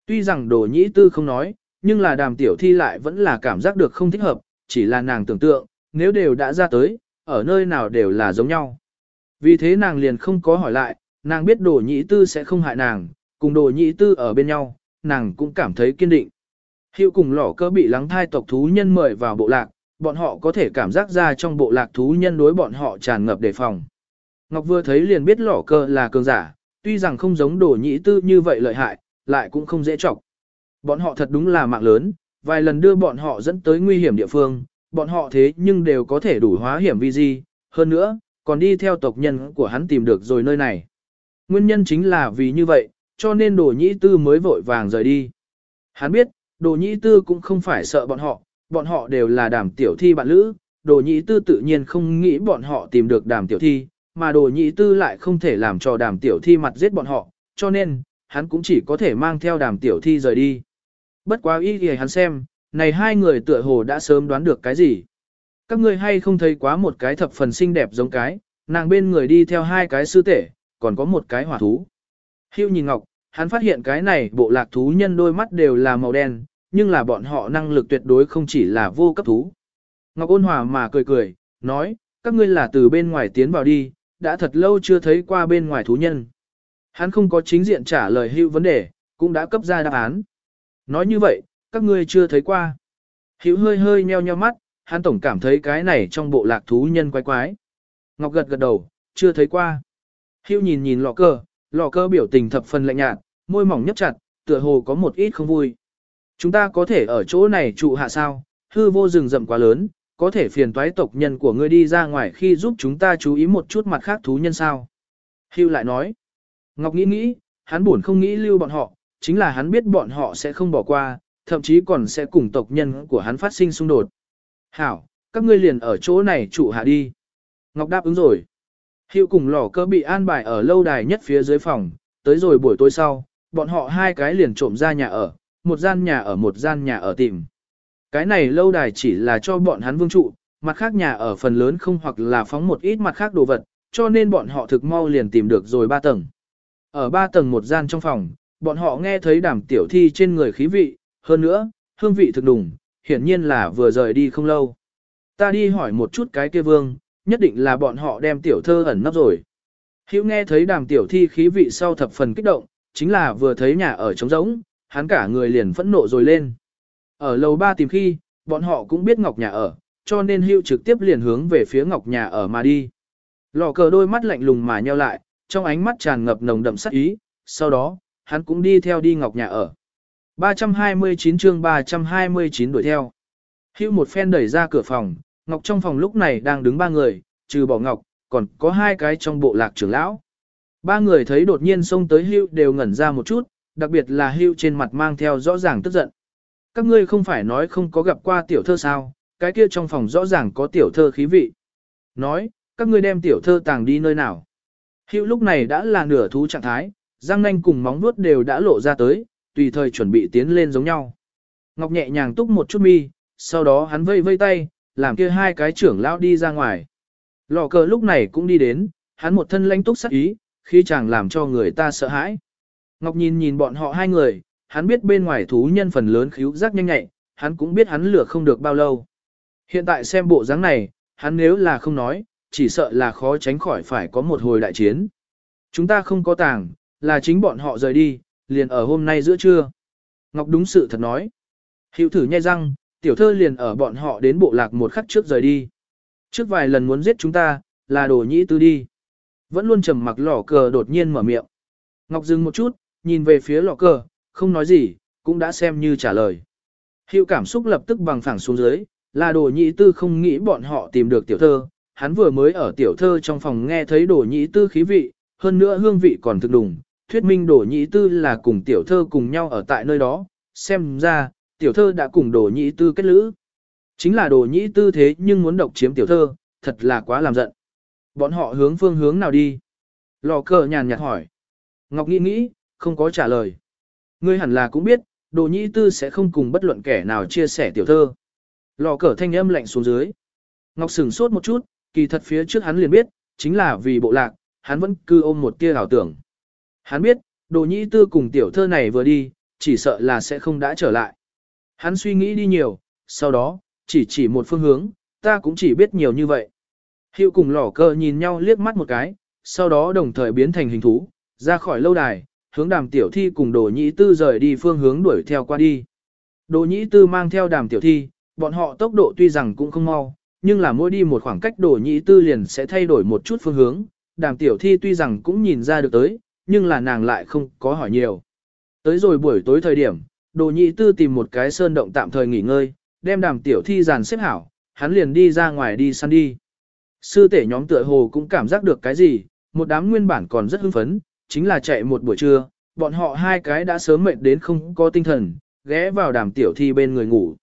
Tuy rằng đồ nhĩ tư không nói, nhưng là đàm tiểu thi lại vẫn là cảm giác được không thích hợp, chỉ là nàng tưởng tượng, nếu đều đã ra tới, ở nơi nào đều là giống nhau. Vì thế nàng liền không có hỏi lại, nàng biết đồ nhĩ tư sẽ không hại nàng, cùng đồ nhĩ tư ở bên nhau, nàng cũng cảm thấy kiên định. Hiệu cùng lỏ cơ bị lắng thai tộc thú nhân mời vào bộ lạc, bọn họ có thể cảm giác ra trong bộ lạc thú nhân đối bọn họ tràn ngập đề phòng. Ngọc vừa thấy liền biết lỏ cơ là cường giả, tuy rằng không giống đồ nhĩ tư như vậy lợi hại, lại cũng không dễ chọc. Bọn họ thật đúng là mạng lớn, vài lần đưa bọn họ dẫn tới nguy hiểm địa phương, bọn họ thế nhưng đều có thể đủ hóa hiểm vi di, hơn nữa, còn đi theo tộc nhân của hắn tìm được rồi nơi này. Nguyên nhân chính là vì như vậy, cho nên đồ nhĩ tư mới vội vàng rời đi. Hắn biết, đồ nhĩ tư cũng không phải sợ bọn họ, bọn họ đều là đàm tiểu thi bạn lữ, đồ nhĩ tư tự nhiên không nghĩ bọn họ tìm được đàm tiểu thi, mà đồ nhĩ tư lại không thể làm cho đàm tiểu thi mặt giết bọn họ, cho nên, hắn cũng chỉ có thể mang theo đàm tiểu thi rời đi. Bất quá ý thì hắn xem, này hai người tựa hồ đã sớm đoán được cái gì. Các ngươi hay không thấy quá một cái thập phần xinh đẹp giống cái, nàng bên người đi theo hai cái sư tể, còn có một cái hỏa thú. Hưu nhìn Ngọc, hắn phát hiện cái này bộ lạc thú nhân đôi mắt đều là màu đen, nhưng là bọn họ năng lực tuyệt đối không chỉ là vô cấp thú. Ngọc ôn hòa mà cười cười, nói, các ngươi là từ bên ngoài tiến vào đi, đã thật lâu chưa thấy qua bên ngoài thú nhân. Hắn không có chính diện trả lời hữu vấn đề, cũng đã cấp ra đáp án. Nói như vậy, các ngươi chưa thấy qua. Hữu hơi hơi nheo nheo mắt, hắn tổng cảm thấy cái này trong bộ lạc thú nhân quái quái. Ngọc gật gật đầu, chưa thấy qua. Hữu nhìn nhìn lọ cờ. Lò cơ biểu tình thập phần lạnh nhạt, môi mỏng nhấp chặt, tựa hồ có một ít không vui. Chúng ta có thể ở chỗ này trụ hạ sao, hư vô rừng rậm quá lớn, có thể phiền toái tộc nhân của ngươi đi ra ngoài khi giúp chúng ta chú ý một chút mặt khác thú nhân sao. Hưu lại nói, Ngọc nghĩ nghĩ, hắn buồn không nghĩ lưu bọn họ, chính là hắn biết bọn họ sẽ không bỏ qua, thậm chí còn sẽ cùng tộc nhân của hắn phát sinh xung đột. Hảo, các ngươi liền ở chỗ này trụ hạ đi. Ngọc đáp ứng rồi. Hiệu cùng lò cơ bị an bài ở lâu đài nhất phía dưới phòng, tới rồi buổi tối sau, bọn họ hai cái liền trộm ra nhà ở, một gian nhà ở một gian nhà ở tìm. Cái này lâu đài chỉ là cho bọn hắn vương trụ, mặt khác nhà ở phần lớn không hoặc là phóng một ít mặt khác đồ vật, cho nên bọn họ thực mau liền tìm được rồi ba tầng. Ở ba tầng một gian trong phòng, bọn họ nghe thấy đàm tiểu thi trên người khí vị, hơn nữa, hương vị thực đùng, hiển nhiên là vừa rời đi không lâu. Ta đi hỏi một chút cái kia vương, nhất định là bọn họ đem tiểu thơ ẩn nấp rồi. Hữu nghe thấy đàm tiểu thi khí vị sau thập phần kích động, chính là vừa thấy nhà ở trống rỗng, hắn cả người liền phẫn nộ rồi lên. Ở lầu ba tìm khi, bọn họ cũng biết Ngọc nhà ở, cho nên Hữu trực tiếp liền hướng về phía Ngọc nhà ở mà đi. Lò cờ đôi mắt lạnh lùng mà nheo lại, trong ánh mắt tràn ngập nồng đậm sắc ý, sau đó, hắn cũng đi theo đi Ngọc nhà ở. 329 chương 329 đuổi theo. Hữu một phen đẩy ra cửa phòng, Ngọc trong phòng lúc này đang đứng ba người, trừ bỏ Ngọc, còn có hai cái trong bộ lạc trưởng lão. Ba người thấy đột nhiên xông tới hưu đều ngẩn ra một chút, đặc biệt là hưu trên mặt mang theo rõ ràng tức giận. Các ngươi không phải nói không có gặp qua tiểu thơ sao, cái kia trong phòng rõ ràng có tiểu thơ khí vị. Nói, các ngươi đem tiểu thơ tàng đi nơi nào. Hưu lúc này đã là nửa thú trạng thái, răng nanh cùng móng vuốt đều đã lộ ra tới, tùy thời chuẩn bị tiến lên giống nhau. Ngọc nhẹ nhàng túc một chút mi, sau đó hắn vây vây tay, làm kia hai cái trưởng lão đi ra ngoài. Lò cờ lúc này cũng đi đến, hắn một thân lãnh túc sắc ý, khi chàng làm cho người ta sợ hãi. Ngọc nhìn nhìn bọn họ hai người, hắn biết bên ngoài thú nhân phần lớn khíu giác nhanh nhạy, hắn cũng biết hắn lửa không được bao lâu. Hiện tại xem bộ dáng này, hắn nếu là không nói, chỉ sợ là khó tránh khỏi phải có một hồi đại chiến. Chúng ta không có tàng, là chính bọn họ rời đi, liền ở hôm nay giữa trưa. Ngọc đúng sự thật nói. Hiệu thử nhai răng, tiểu thơ liền ở bọn họ đến bộ lạc một khắc trước rời đi. Trước vài lần muốn giết chúng ta, là đồ nhĩ tư đi. Vẫn luôn trầm mặc lỏ cờ đột nhiên mở miệng. Ngọc dừng một chút, nhìn về phía lọ cờ, không nói gì, cũng đã xem như trả lời. Hiệu cảm xúc lập tức bằng phẳng xuống dưới, là đồ nhĩ tư không nghĩ bọn họ tìm được tiểu thơ. Hắn vừa mới ở tiểu thơ trong phòng nghe thấy đồ nhĩ tư khí vị, hơn nữa hương vị còn thực đùng. Thuyết minh đồ nhĩ tư là cùng tiểu thơ cùng nhau ở tại nơi đó, xem ra, tiểu thơ đã cùng đồ nhĩ tư kết lữ. Chính là đồ nhĩ tư thế nhưng muốn độc chiếm tiểu thơ, thật là quá làm giận. Bọn họ hướng phương hướng nào đi? Lò cờ nhàn nhạt hỏi. Ngọc nghĩ nghĩ, không có trả lời. Ngươi hẳn là cũng biết, đồ nhĩ tư sẽ không cùng bất luận kẻ nào chia sẻ tiểu thơ. Lò cờ thanh âm lạnh xuống dưới. Ngọc sửng sốt một chút, kỳ thật phía trước hắn liền biết, chính là vì bộ lạc, hắn vẫn cư ôm một tia ảo tưởng. Hắn biết, đồ nhĩ tư cùng tiểu thơ này vừa đi, chỉ sợ là sẽ không đã trở lại. Hắn suy nghĩ đi nhiều, sau đó, chỉ chỉ một phương hướng, ta cũng chỉ biết nhiều như vậy. Hiệu cùng lỏ cờ nhìn nhau liếc mắt một cái, sau đó đồng thời biến thành hình thú, ra khỏi lâu đài, hướng đàm tiểu thi cùng đồ nhĩ tư rời đi phương hướng đuổi theo qua đi. Đồ nhĩ tư mang theo đàm tiểu thi, bọn họ tốc độ tuy rằng cũng không mau, nhưng là mỗi đi một khoảng cách đồ nhĩ tư liền sẽ thay đổi một chút phương hướng. Đàm tiểu thi tuy rằng cũng nhìn ra được tới, nhưng là nàng lại không có hỏi nhiều. Tới rồi buổi tối thời điểm, đồ nhĩ tư tìm một cái sơn động tạm thời nghỉ ngơi, đem đàm tiểu thi dàn xếp hảo, hắn liền đi ra ngoài đi săn đi. Sư tể nhóm tựa hồ cũng cảm giác được cái gì, một đám nguyên bản còn rất hưng phấn, chính là chạy một buổi trưa, bọn họ hai cái đã sớm mệt đến không có tinh thần, ghé vào đàm tiểu thi bên người ngủ.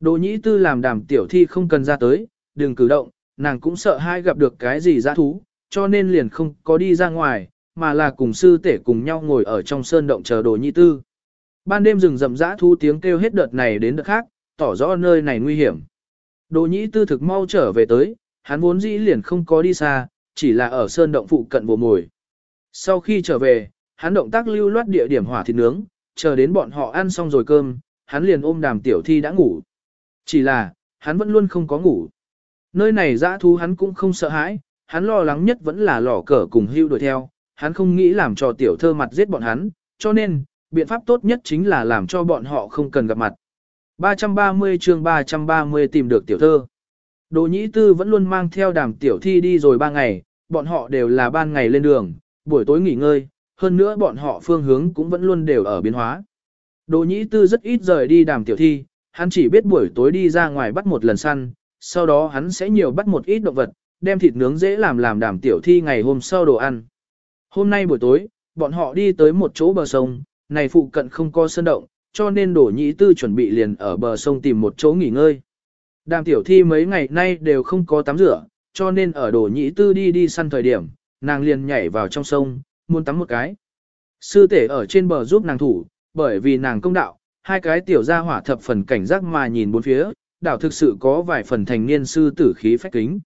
Đồ nhĩ tư làm đàm tiểu thi không cần ra tới, đừng cử động, nàng cũng sợ hai gặp được cái gì dã thú, cho nên liền không có đi ra ngoài, mà là cùng sư tể cùng nhau ngồi ở trong sơn động chờ đồ nhĩ tư. Ban đêm rừng rậm rã thu tiếng kêu hết đợt này đến đợt khác, tỏ rõ nơi này nguy hiểm. Đồ nhĩ tư thực mau trở về tới, hắn vốn dĩ liền không có đi xa, chỉ là ở sơn động phụ cận bồ mồi. Sau khi trở về, hắn động tác lưu loát địa điểm hỏa thịt nướng, chờ đến bọn họ ăn xong rồi cơm, hắn liền ôm đàm tiểu thi đã ngủ. Chỉ là, hắn vẫn luôn không có ngủ. Nơi này dã thú hắn cũng không sợ hãi, hắn lo lắng nhất vẫn là lỏ cờ cùng hưu đuổi theo, hắn không nghĩ làm cho tiểu thơ mặt giết bọn hắn, cho nên, biện pháp tốt nhất chính là làm cho bọn họ không cần gặp mặt. 330 chương 330 tìm được tiểu thơ. Đồ nhĩ tư vẫn luôn mang theo đàm tiểu thi đi rồi ba ngày, bọn họ đều là ban ngày lên đường, buổi tối nghỉ ngơi, hơn nữa bọn họ phương hướng cũng vẫn luôn đều ở biến hóa. Đồ nhĩ tư rất ít rời đi đàm tiểu thi, hắn chỉ biết buổi tối đi ra ngoài bắt một lần săn, sau đó hắn sẽ nhiều bắt một ít động vật, đem thịt nướng dễ làm làm đàm tiểu thi ngày hôm sau đồ ăn. Hôm nay buổi tối, bọn họ đi tới một chỗ bờ sông, này phụ cận không có sơn động, cho nên đổ nhĩ tư chuẩn bị liền ở bờ sông tìm một chỗ nghỉ ngơi. Đàm tiểu thi mấy ngày nay đều không có tắm rửa, cho nên ở đổ nhĩ tư đi đi săn thời điểm, nàng liền nhảy vào trong sông, muốn tắm một cái. Sư tể ở trên bờ giúp nàng thủ, bởi vì nàng công đạo, hai cái tiểu gia hỏa thập phần cảnh giác mà nhìn bốn phía, đảo thực sự có vài phần thành niên sư tử khí phách kính.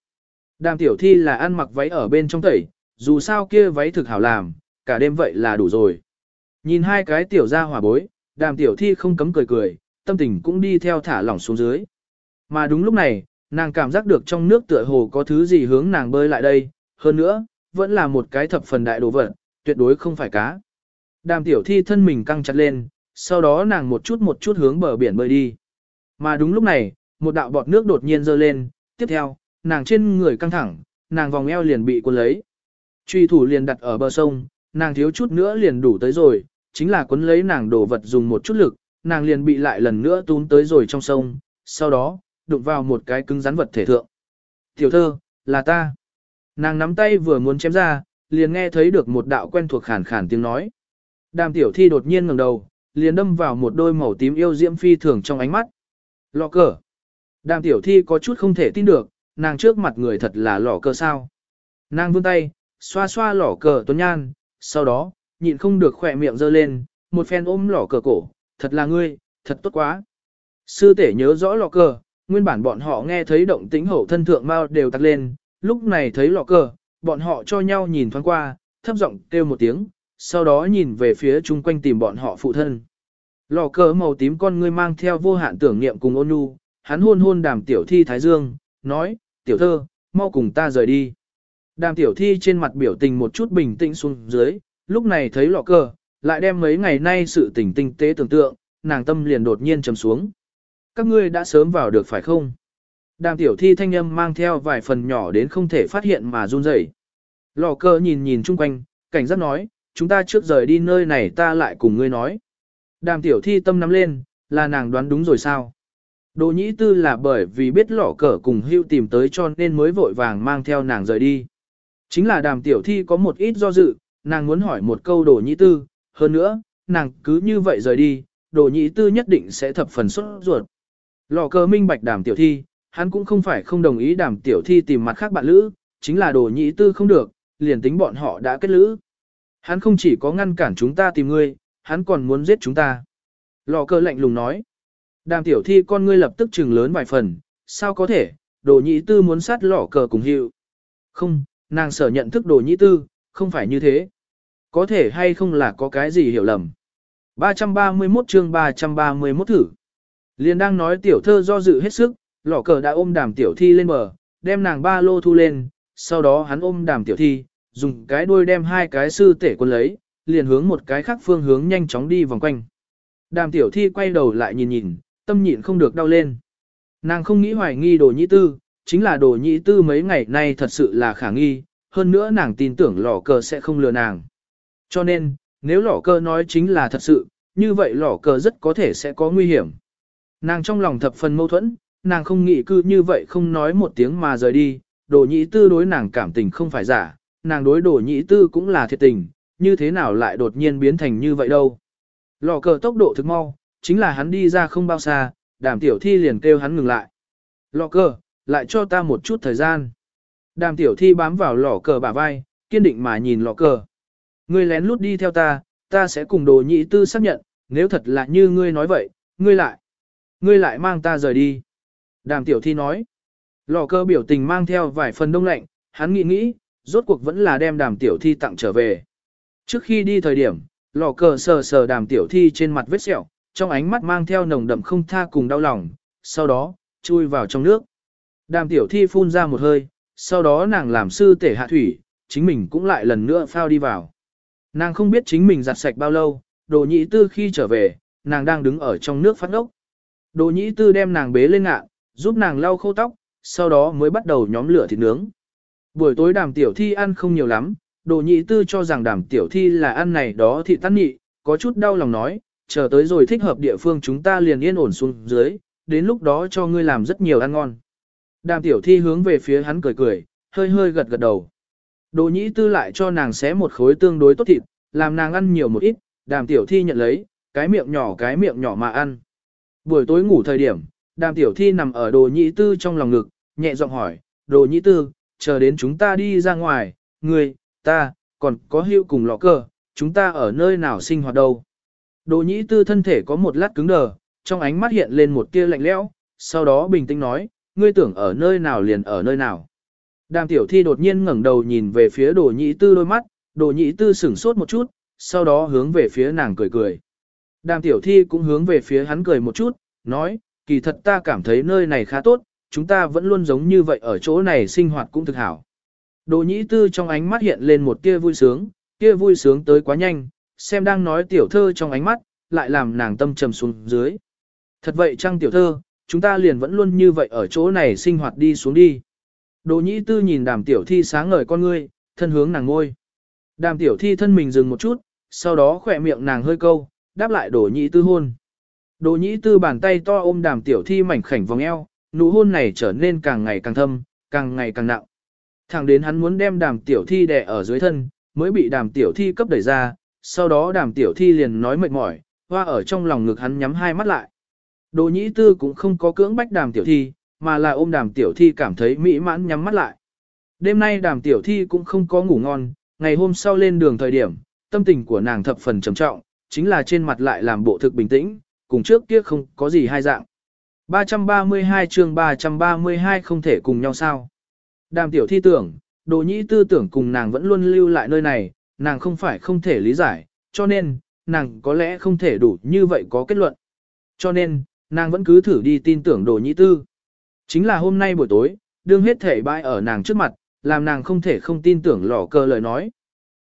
Đàm tiểu thi là ăn mặc váy ở bên trong tẩy, dù sao kia váy thực hảo làm, cả đêm vậy là đủ rồi. Nhìn hai cái tiểu gia hỏa bối, đàm tiểu thi không cấm cười cười, tâm tình cũng đi theo thả lỏng xuống dưới. Mà đúng lúc này, nàng cảm giác được trong nước tựa hồ có thứ gì hướng nàng bơi lại đây, hơn nữa, vẫn là một cái thập phần đại đồ vật, tuyệt đối không phải cá. Đàm tiểu thi thân mình căng chặt lên, sau đó nàng một chút một chút hướng bờ biển bơi đi. Mà đúng lúc này, một đạo bọt nước đột nhiên dơ lên, tiếp theo, nàng trên người căng thẳng, nàng vòng eo liền bị cuốn lấy. Truy thủ liền đặt ở bờ sông, nàng thiếu chút nữa liền đủ tới rồi, chính là cuốn lấy nàng đổ vật dùng một chút lực, nàng liền bị lại lần nữa tún tới rồi trong sông, sau đó, đụng vào một cái cứng rắn vật thể thượng. Tiểu thơ, là ta. Nàng nắm tay vừa muốn chém ra, liền nghe thấy được một đạo quen thuộc khàn khàn tiếng nói. Đàm tiểu thi đột nhiên ngẩng đầu, liền đâm vào một đôi màu tím yêu diễm phi thường trong ánh mắt. Lọ cờ. Đàm tiểu thi có chút không thể tin được, nàng trước mặt người thật là lọ cờ sao. Nàng vươn tay, xoa xoa lọ cờ tuấn nhan, sau đó, nhịn không được khỏe miệng giơ lên, một phen ôm lỏ cờ cổ, thật là ngươi, thật tốt quá. Sư tể nhớ rõ lọ cờ, nguyên bản bọn họ nghe thấy động tĩnh hậu thân thượng mau đều tắt lên, lúc này thấy lọ cờ, bọn họ cho nhau nhìn thoáng qua, thấp giọng kêu một tiếng, sau đó nhìn về phía chung quanh tìm bọn họ phụ thân. Lọ cờ màu tím con ngươi mang theo vô hạn tưởng niệm cùng ôn nhu, hắn hôn hôn đàm tiểu thi thái dương, nói, tiểu thơ, mau cùng ta rời đi. Đàm tiểu thi trên mặt biểu tình một chút bình tĩnh xuống dưới, lúc này thấy lọ cờ, lại đem mấy ngày nay sự tình tinh tế tưởng tượng, nàng tâm liền đột nhiên trầm xuống. Các ngươi đã sớm vào được phải không? Đàm tiểu thi thanh âm mang theo vài phần nhỏ đến không thể phát hiện mà run rẩy. Lò cơ nhìn nhìn chung quanh, cảnh giác nói, chúng ta trước rời đi nơi này ta lại cùng ngươi nói. Đàm tiểu thi tâm nắm lên, là nàng đoán đúng rồi sao? Đồ nhĩ tư là bởi vì biết lỏ cờ cùng hưu tìm tới cho nên mới vội vàng mang theo nàng rời đi. Chính là đàm tiểu thi có một ít do dự, nàng muốn hỏi một câu đồ nhĩ tư, hơn nữa, nàng cứ như vậy rời đi, đồ nhĩ tư nhất định sẽ thập phần xuất ruột. Lò cờ minh bạch đàm tiểu thi, hắn cũng không phải không đồng ý đàm tiểu thi tìm mặt khác bạn lữ, chính là đồ nhĩ tư không được, liền tính bọn họ đã kết lữ. Hắn không chỉ có ngăn cản chúng ta tìm ngươi, hắn còn muốn giết chúng ta. Lò Cờ lạnh lùng nói. Đàm tiểu thi con ngươi lập tức trừng lớn vài phần, sao có thể, đồ nhĩ tư muốn sát lò cờ cùng hiệu. Không, nàng sở nhận thức đồ nhĩ tư, không phải như thế. Có thể hay không là có cái gì hiểu lầm. 331 chương 331 thử. Liên đang nói tiểu thơ do dự hết sức, lọ cờ đã ôm đàm tiểu thi lên bờ, đem nàng ba lô thu lên, sau đó hắn ôm đàm tiểu thi, dùng cái đuôi đem hai cái sư tể quân lấy, liền hướng một cái khác phương hướng nhanh chóng đi vòng quanh. Đàm tiểu thi quay đầu lại nhìn nhìn, tâm nhịn không được đau lên. Nàng không nghĩ hoài nghi đồ nhĩ tư, chính là đồ nhĩ tư mấy ngày nay thật sự là khả nghi, hơn nữa nàng tin tưởng lỏ cờ sẽ không lừa nàng. Cho nên, nếu lỏ cờ nói chính là thật sự, như vậy lỏ cờ rất có thể sẽ có nguy hiểm. Nàng trong lòng thập phần mâu thuẫn, nàng không nghĩ cư như vậy không nói một tiếng mà rời đi, đồ nhĩ tư đối nàng cảm tình không phải giả, nàng đối đồ nhĩ tư cũng là thiệt tình, như thế nào lại đột nhiên biến thành như vậy đâu. Lò cờ tốc độ thực mau, chính là hắn đi ra không bao xa, đàm tiểu thi liền kêu hắn ngừng lại. Lò cờ, lại cho ta một chút thời gian. Đàm tiểu thi bám vào lò cờ bả vai, kiên định mà nhìn lò cờ. Ngươi lén lút đi theo ta, ta sẽ cùng đồ nhị tư xác nhận, nếu thật là như ngươi nói vậy, ngươi lại. Ngươi lại mang ta rời đi. Đàm tiểu thi nói. Lò Cơ biểu tình mang theo vài phần đông lạnh, hắn nghĩ nghĩ, rốt cuộc vẫn là đem đàm tiểu thi tặng trở về. Trước khi đi thời điểm, lò cờ sờ sờ đàm tiểu thi trên mặt vết sẹo, trong ánh mắt mang theo nồng đậm không tha cùng đau lòng, sau đó, chui vào trong nước. Đàm tiểu thi phun ra một hơi, sau đó nàng làm sư tể hạ thủy, chính mình cũng lại lần nữa phao đi vào. Nàng không biết chính mình giặt sạch bao lâu, đồ nhĩ tư khi trở về, nàng đang đứng ở trong nước phát ốc. Đồ nhĩ tư đem nàng bế lên ngạ, giúp nàng lau khô tóc, sau đó mới bắt đầu nhóm lửa thịt nướng. Buổi tối đàm tiểu thi ăn không nhiều lắm, đồ nhị tư cho rằng đàm tiểu thi là ăn này đó thì tắt nhị, có chút đau lòng nói, chờ tới rồi thích hợp địa phương chúng ta liền yên ổn xuống dưới, đến lúc đó cho ngươi làm rất nhiều ăn ngon. Đàm tiểu thi hướng về phía hắn cười cười, hơi hơi gật gật đầu. Đồ nhĩ tư lại cho nàng xé một khối tương đối tốt thịt, làm nàng ăn nhiều một ít, đàm tiểu thi nhận lấy, cái miệng nhỏ cái miệng nhỏ mà ăn. Buổi tối ngủ thời điểm, đàm tiểu thi nằm ở đồ nhĩ tư trong lòng ngực, nhẹ giọng hỏi, đồ nhĩ tư, chờ đến chúng ta đi ra ngoài, ngươi, ta, còn có hữu cùng lọ cờ, chúng ta ở nơi nào sinh hoạt đâu. Đồ nhĩ tư thân thể có một lát cứng đờ, trong ánh mắt hiện lên một tia lạnh lẽo, sau đó bình tĩnh nói, ngươi tưởng ở nơi nào liền ở nơi nào. Đàm tiểu thi đột nhiên ngẩng đầu nhìn về phía đồ nhĩ tư đôi mắt, đồ nhĩ tư sửng sốt một chút, sau đó hướng về phía nàng cười cười. Đàm tiểu thi cũng hướng về phía hắn cười một chút, nói, kỳ thật ta cảm thấy nơi này khá tốt, chúng ta vẫn luôn giống như vậy ở chỗ này sinh hoạt cũng thực hảo. Đồ nhĩ tư trong ánh mắt hiện lên một tia vui sướng, tia vui sướng tới quá nhanh, xem đang nói tiểu thơ trong ánh mắt, lại làm nàng tâm trầm xuống dưới. Thật vậy chăng tiểu thơ, chúng ta liền vẫn luôn như vậy ở chỗ này sinh hoạt đi xuống đi. Đồ nhĩ tư nhìn đàm tiểu thi sáng ngời con ngươi, thân hướng nàng ngôi. Đàm tiểu thi thân mình dừng một chút, sau đó khỏe miệng nàng hơi câu, đáp lại đồ nhĩ tư hôn. Đồ nhĩ tư bàn tay to ôm đàm tiểu thi mảnh khảnh vòng eo, nụ hôn này trở nên càng ngày càng thâm, càng ngày càng nặng. Thẳng đến hắn muốn đem đàm tiểu thi đè ở dưới thân, mới bị đàm tiểu thi cấp đẩy ra, sau đó đàm tiểu thi liền nói mệt mỏi, hoa ở trong lòng ngực hắn nhắm hai mắt lại. Đồ nhĩ tư cũng không có cưỡng bách đàm tiểu thi, mà là ôm đàm tiểu thi cảm thấy mỹ mãn nhắm mắt lại. Đêm nay đàm tiểu thi cũng không có ngủ ngon, ngày hôm sau lên đường thời điểm, tâm tình của nàng thập phần trầm trọng, chính là trên mặt lại làm bộ thực bình tĩnh, cùng trước kia không có gì hai dạng. 332 chương 332 không thể cùng nhau sao. Đàm tiểu thi tưởng, đồ nhĩ tư tưởng cùng nàng vẫn luôn lưu lại nơi này, nàng không phải không thể lý giải, cho nên, nàng có lẽ không thể đủ như vậy có kết luận. Cho nên, nàng vẫn cứ thử đi tin tưởng đồ nhĩ tư. Chính là hôm nay buổi tối, đương hết thể bãi ở nàng trước mặt, làm nàng không thể không tin tưởng lỏ cờ lời nói.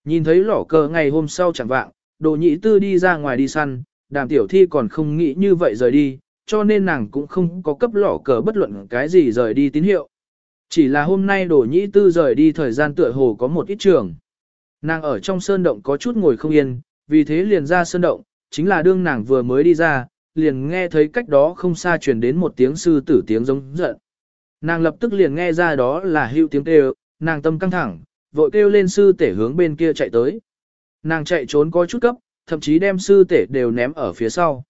Nhìn thấy lỏ cờ ngày hôm sau chẳng vạng, đồ nhị tư đi ra ngoài đi săn, đàm tiểu thi còn không nghĩ như vậy rời đi, cho nên nàng cũng không có cấp lỏ cờ bất luận cái gì rời đi tín hiệu. Chỉ là hôm nay đồ nhị tư rời đi thời gian tựa hồ có một ít trường. Nàng ở trong sơn động có chút ngồi không yên, vì thế liền ra sơn động, chính là đương nàng vừa mới đi ra, liền nghe thấy cách đó không xa truyền đến một tiếng sư tử tiếng giống giận. Nàng lập tức liền nghe ra đó là hưu tiếng kêu, nàng tâm căng thẳng, vội kêu lên sư tể hướng bên kia chạy tới. Nàng chạy trốn có chút cấp, thậm chí đem sư tể đều ném ở phía sau.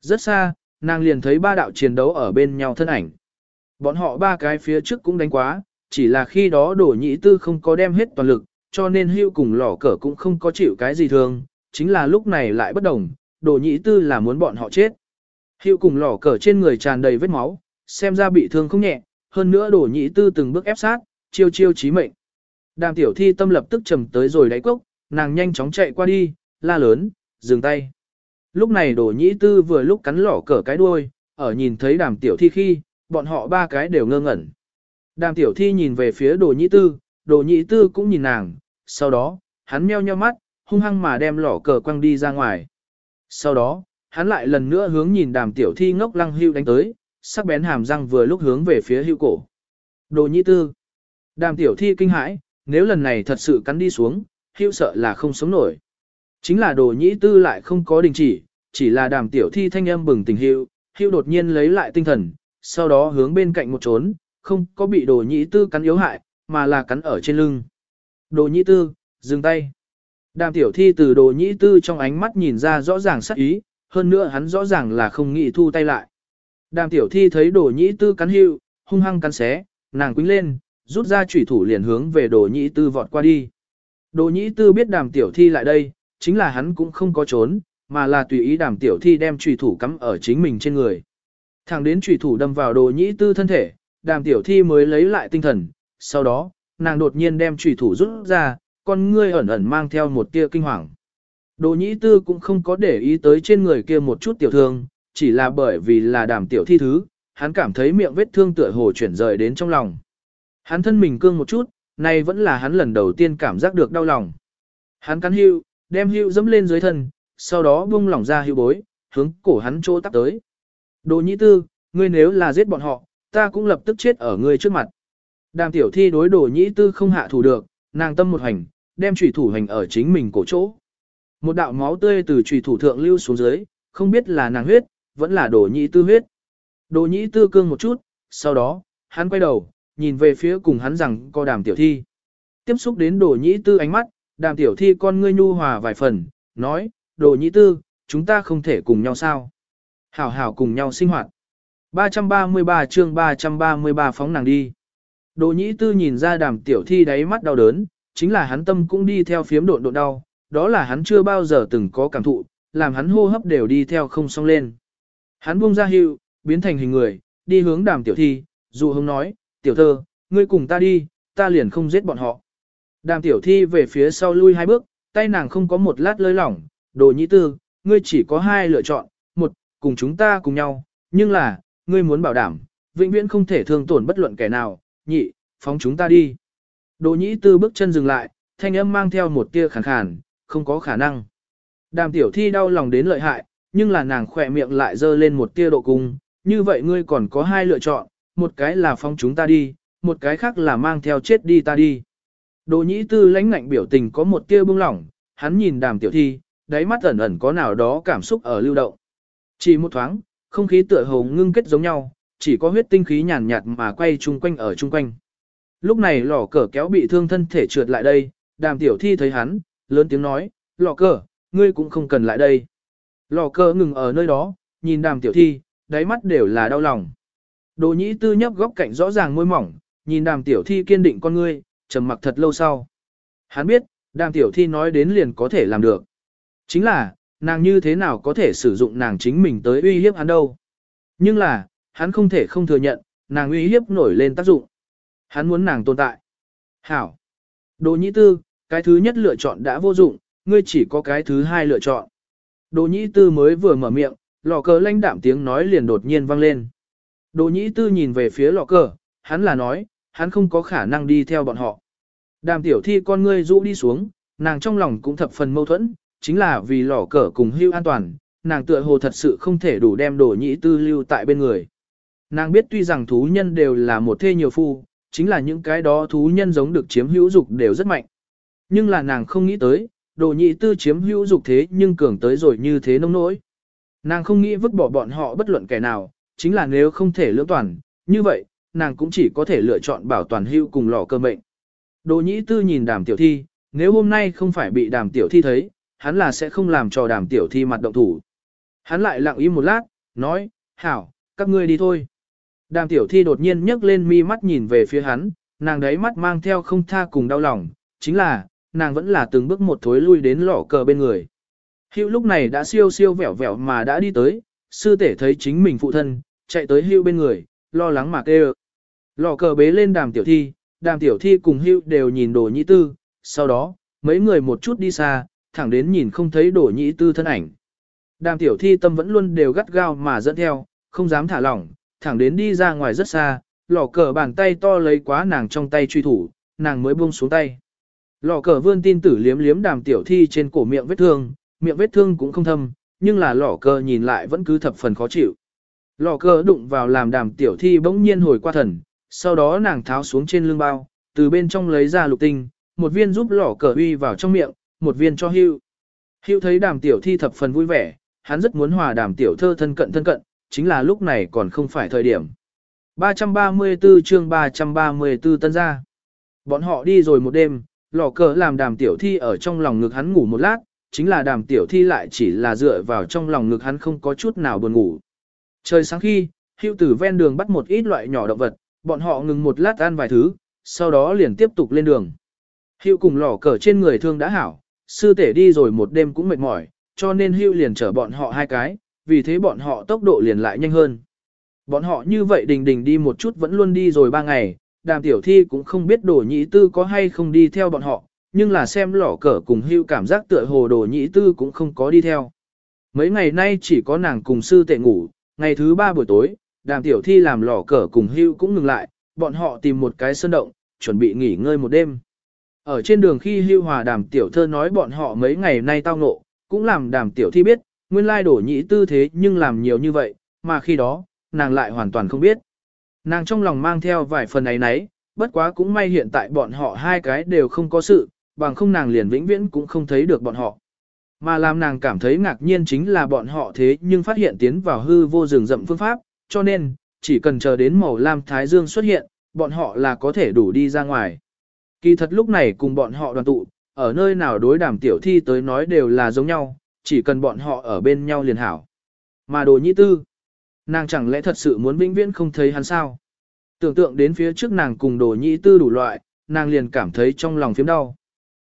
Rất xa, nàng liền thấy ba đạo chiến đấu ở bên nhau thân ảnh. Bọn họ ba cái phía trước cũng đánh quá, chỉ là khi đó đổ nhị tư không có đem hết toàn lực, cho nên hưu cùng lỏ cờ cũng không có chịu cái gì thường chính là lúc này lại bất đồng, Đồ nhị tư là muốn bọn họ chết. Hiệu cùng lỏ cờ trên người tràn đầy vết máu, xem ra bị thương không nhẹ, hơn nữa Đồ nhị tư từng bước ép sát, chiêu chiêu chí mệnh. Đàm tiểu thi tâm lập tức trầm tới rồi đáy cốc, nàng nhanh chóng chạy qua đi, la lớn, dừng tay. Lúc này Đồ nhĩ tư vừa lúc cắn lỏ cờ cái đuôi, ở nhìn thấy đàm tiểu thi khi, bọn họ ba cái đều ngơ ngẩn. Đàm tiểu thi nhìn về phía đồ nhĩ tư, đồ nhĩ tư cũng nhìn nàng, sau đó, hắn meo nheo mắt, hung hăng mà đem lỏ cờ quăng đi ra ngoài. Sau đó, hắn lại lần nữa hướng nhìn đàm tiểu thi ngốc lăng hưu đánh tới, sắc bén hàm răng vừa lúc hướng về phía hưu cổ. Đồ nhĩ tư. Đàm tiểu thi kinh hãi, nếu lần này thật sự cắn đi xuống, hưu sợ là không sống nổi. Chính là đồ nhĩ tư lại không có đình chỉ, chỉ là đàm tiểu thi thanh âm bừng tỉnh hưu, hưu đột nhiên lấy lại tinh thần, sau đó hướng bên cạnh một trốn, không có bị đồ nhĩ tư cắn yếu hại, mà là cắn ở trên lưng. Đồ nhĩ tư, dừng tay. Đàm tiểu thi từ đồ nhĩ tư trong ánh mắt nhìn ra rõ ràng sắc ý, hơn nữa hắn rõ ràng là không nghĩ thu tay lại. Đàm tiểu thi thấy đồ nhĩ tư cắn hưu, hung hăng cắn xé, nàng quýnh lên, rút ra chủy thủ liền hướng về đồ nhĩ tư vọt qua đi. Đồ nhĩ tư biết đàm tiểu thi lại đây, chính là hắn cũng không có trốn, mà là tùy ý đàm tiểu thi đem chủy thủ cắm ở chính mình trên người. Thẳng đến chủy thủ đâm vào đồ nhĩ tư thân thể, đàm tiểu thi mới lấy lại tinh thần, sau đó, nàng đột nhiên đem chủy thủ rút ra, con ngươi ẩn ẩn mang theo một tia kinh hoàng. Đồ nhĩ tư cũng không có để ý tới trên người kia một chút tiểu thương, chỉ là bởi vì là đàm tiểu thi thứ, hắn cảm thấy miệng vết thương tựa hồ chuyển rời đến trong lòng. Hắn thân mình cương một chút, nay vẫn là hắn lần đầu tiên cảm giác được đau lòng. Hắn cắn hưu, đem hưu dẫm lên dưới thân, sau đó buông lỏng ra hưu bối, hướng cổ hắn chỗ tắt tới. Đồ nhĩ tư, ngươi nếu là giết bọn họ, ta cũng lập tức chết ở ngươi trước mặt. Đàm tiểu thi đối đồ nhĩ tư không hạ thủ được, nàng tâm một hành, đem trùy thủ hành ở chính mình cổ chỗ. Một đạo máu tươi từ trùy thủ thượng lưu xuống dưới, không biết là nàng huyết, vẫn là đồ nhĩ tư huyết. Đồ nhĩ tư cương một chút, sau đó, hắn quay đầu, nhìn về phía cùng hắn rằng co đàm tiểu thi. Tiếp xúc đến đồ nhĩ tư ánh mắt, đàm tiểu thi con ngươi nhu hòa vài phần, nói, đồ nhĩ tư, chúng ta không thể cùng nhau sao. Hảo hảo cùng nhau sinh hoạt. 333 chương 333 phóng nàng đi. Đồ nhĩ tư nhìn ra đàm tiểu thi đáy mắt đau đớn, chính là hắn tâm cũng đi theo phiếm độn độn đau, đó là hắn chưa bao giờ từng có cảm thụ, làm hắn hô hấp đều đi theo không song lên. Hắn buông ra hiệu biến thành hình người, đi hướng đàm tiểu thi, dù hông nói, tiểu thơ, ngươi cùng ta đi, ta liền không giết bọn họ. Đàm tiểu thi về phía sau lui hai bước, tay nàng không có một lát lơi lỏng, đồ nhĩ tư, ngươi chỉ có hai lựa chọn, một, cùng chúng ta cùng nhau, nhưng là, ngươi muốn bảo đảm, vĩnh viễn không thể thương tổn bất luận kẻ nào, nhị, phóng chúng ta đi. Đồ nhĩ tư bước chân dừng lại, thanh âm mang theo một tia khàn khàn, không có khả năng. Đàm tiểu thi đau lòng đến lợi hại, nhưng là nàng khỏe miệng lại dơ lên một tia độ cung, như vậy ngươi còn có hai lựa chọn, một cái là phóng chúng ta đi, một cái khác là mang theo chết đi ta đi. Đồ nhĩ tư lãnh ngạnh biểu tình có một tia bưng lỏng, hắn nhìn đàm tiểu thi, đáy mắt ẩn ẩn có nào đó cảm xúc ở lưu động. Chỉ một thoáng, không khí tựa hồ ngưng kết giống nhau, chỉ có huyết tinh khí nhàn nhạt mà quay chung quanh ở chung quanh. Lúc này lò cờ kéo bị thương thân thể trượt lại đây, đàm tiểu thi thấy hắn, lớn tiếng nói, lò cờ, ngươi cũng không cần lại đây. Lò cờ ngừng ở nơi đó, nhìn đàm tiểu thi, đáy mắt đều là đau lòng. Đồ nhĩ tư nhấp góc cạnh rõ ràng môi mỏng, nhìn đàm tiểu thi kiên định con ngươi, trầm mặc thật lâu sau. Hắn biết, đàm tiểu thi nói đến liền có thể làm được. Chính là, nàng như thế nào có thể sử dụng nàng chính mình tới uy hiếp hắn đâu. Nhưng là, hắn không thể không thừa nhận, nàng uy hiếp nổi lên tác dụng. Hắn muốn nàng tồn tại. Hảo. Đồ nhĩ tư, cái thứ nhất lựa chọn đã vô dụng, ngươi chỉ có cái thứ hai lựa chọn. Đồ nhĩ tư mới vừa mở miệng, lò cờ lanh đạm tiếng nói liền đột nhiên vang lên. Đồ nhĩ tư nhìn về phía lò cờ, hắn là nói, hắn không có khả năng đi theo bọn họ. Đàm tiểu thi con ngươi rũ đi xuống, nàng trong lòng cũng thập phần mâu thuẫn, chính là vì lò cờ cùng hưu an toàn, nàng tựa hồ thật sự không thể đủ đem đồ nhĩ tư lưu tại bên người. Nàng biết tuy rằng thú nhân đều là một thê nhiều phu, chính là những cái đó thú nhân giống được chiếm hữu dục đều rất mạnh. Nhưng là nàng không nghĩ tới, đồ nhị tư chiếm hữu dục thế nhưng cường tới rồi như thế nông nỗi. Nàng không nghĩ vứt bỏ bọn họ bất luận kẻ nào, chính là nếu không thể lưỡng toàn, như vậy, nàng cũng chỉ có thể lựa chọn bảo toàn hữu cùng lò cơ mệnh. Đồ nhị tư nhìn đàm tiểu thi, nếu hôm nay không phải bị đàm tiểu thi thấy, hắn là sẽ không làm cho đàm tiểu thi mặt động thủ. Hắn lại lặng im một lát, nói, hảo, các ngươi đi thôi. Đàm tiểu thi đột nhiên nhấc lên mi mắt nhìn về phía hắn, nàng đấy mắt mang theo không tha cùng đau lòng, chính là, nàng vẫn là từng bước một thối lui đến lọ cờ bên người. Hữu lúc này đã siêu siêu vẹo vẹo mà đã đi tới, sư tể thấy chính mình phụ thân, chạy tới hữu bên người, lo lắng mà kêu. Lọ cờ bế lên đàm tiểu thi, đàm tiểu thi cùng hữu đều nhìn đồ nhĩ tư, sau đó, mấy người một chút đi xa, thẳng đến nhìn không thấy đồ nhĩ tư thân ảnh. Đàm tiểu thi tâm vẫn luôn đều gắt gao mà dẫn theo, không dám thả lỏng, thẳng đến đi ra ngoài rất xa, lò cờ bàn tay to lấy quá nàng trong tay truy thủ, nàng mới buông xuống tay. Lò cờ vươn tin tử liếm liếm đàm tiểu thi trên cổ miệng vết thương, miệng vết thương cũng không thâm, nhưng là lò cờ nhìn lại vẫn cứ thập phần khó chịu. Lò cờ đụng vào làm đàm tiểu thi bỗng nhiên hồi qua thần, sau đó nàng tháo xuống trên lưng bao, từ bên trong lấy ra lục tinh, một viên giúp lò cờ uy vào trong miệng, một viên cho hưu. Hưu thấy đàm tiểu thi thập phần vui vẻ, hắn rất muốn hòa đàm tiểu thơ thân cận thân cận, chính là lúc này còn không phải thời điểm. 334 chương 334 tân gia. Bọn họ đi rồi một đêm, lò cờ làm đàm tiểu thi ở trong lòng ngực hắn ngủ một lát, chính là đàm tiểu thi lại chỉ là dựa vào trong lòng ngực hắn không có chút nào buồn ngủ. Trời sáng khi, hưu tử ven đường bắt một ít loại nhỏ động vật, bọn họ ngừng một lát ăn vài thứ, sau đó liền tiếp tục lên đường. Hưu cùng lò cờ trên người thương đã hảo, sư tể đi rồi một đêm cũng mệt mỏi, cho nên hưu liền chở bọn họ hai cái, vì thế bọn họ tốc độ liền lại nhanh hơn. Bọn họ như vậy đình đình đi một chút vẫn luôn đi rồi ba ngày, đàm tiểu thi cũng không biết đồ nhĩ tư có hay không đi theo bọn họ, nhưng là xem lỏ cờ cùng hưu cảm giác tựa hồ đồ nhĩ tư cũng không có đi theo. Mấy ngày nay chỉ có nàng cùng sư tệ ngủ, ngày thứ ba buổi tối, đàm tiểu thi làm lỏ cờ cùng hưu cũng ngừng lại, bọn họ tìm một cái sơn động, chuẩn bị nghỉ ngơi một đêm. Ở trên đường khi hưu hòa đàm tiểu thơ nói bọn họ mấy ngày nay tao ngộ, cũng làm đàm tiểu thi biết, nguyên lai đổ nhĩ tư thế nhưng làm nhiều như vậy, mà khi đó, nàng lại hoàn toàn không biết. Nàng trong lòng mang theo vài phần ấy nấy, bất quá cũng may hiện tại bọn họ hai cái đều không có sự, bằng không nàng liền vĩnh viễn cũng không thấy được bọn họ. Mà làm nàng cảm thấy ngạc nhiên chính là bọn họ thế nhưng phát hiện tiến vào hư vô rừng rậm phương pháp, cho nên, chỉ cần chờ đến màu lam thái dương xuất hiện, bọn họ là có thể đủ đi ra ngoài. Kỳ thật lúc này cùng bọn họ đoàn tụ, ở nơi nào đối đàm tiểu thi tới nói đều là giống nhau, chỉ cần bọn họ ở bên nhau liền hảo. Mà đồ nhĩ tư, nàng chẳng lẽ thật sự muốn vĩnh viễn không thấy hắn sao? Tưởng tượng đến phía trước nàng cùng đồ nhĩ tư đủ loại, nàng liền cảm thấy trong lòng phiếm đau.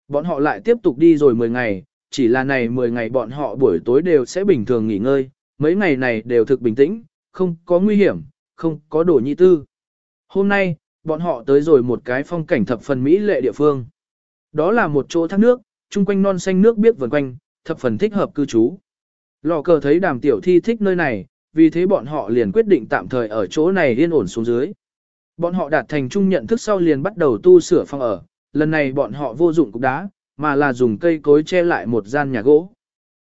Bọn họ lại tiếp tục đi rồi 10 ngày, chỉ là này 10 ngày bọn họ buổi tối đều sẽ bình thường nghỉ ngơi, mấy ngày này đều thực bình tĩnh, không có nguy hiểm, không có đồ nhĩ tư. Hôm nay, bọn họ tới rồi một cái phong cảnh thập phần mỹ lệ địa phương. Đó là một chỗ thác nước, chung quanh non xanh nước biếc vần quanh, thập phần thích hợp cư trú. Lò cờ thấy đàm tiểu thi thích nơi này, vì thế bọn họ liền quyết định tạm thời ở chỗ này yên ổn xuống dưới. Bọn họ đạt thành chung nhận thức sau liền bắt đầu tu sửa phòng ở, lần này bọn họ vô dụng cục đá, mà là dùng cây cối che lại một gian nhà gỗ.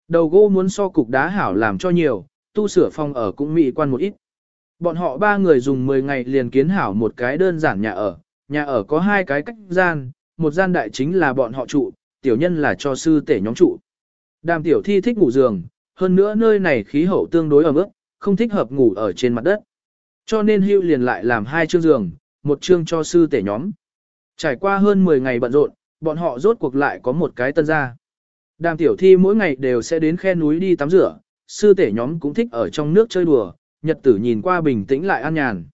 Đầu gỗ muốn so cục đá hảo làm cho nhiều, tu sửa phòng ở cũng mỹ quan một ít. Bọn họ ba người dùng 10 ngày liền kiến hảo một cái đơn giản nhà ở, nhà ở có hai cái cách gian, một gian đại chính là bọn họ trụ, tiểu nhân là cho sư tể nhóm trụ. Đàm tiểu thi thích ngủ giường, hơn nữa nơi này khí hậu tương đối ẩm ướt, không thích hợp ngủ ở trên mặt đất. Cho nên hưu liền lại làm hai chương giường, một chương cho sư tể nhóm. Trải qua hơn 10 ngày bận rộn, bọn họ rốt cuộc lại có một cái tân gia. Đàm tiểu thi mỗi ngày đều sẽ đến khe núi đi tắm rửa, sư tể nhóm cũng thích ở trong nước chơi đùa, nhật tử nhìn qua bình tĩnh lại an nhàn.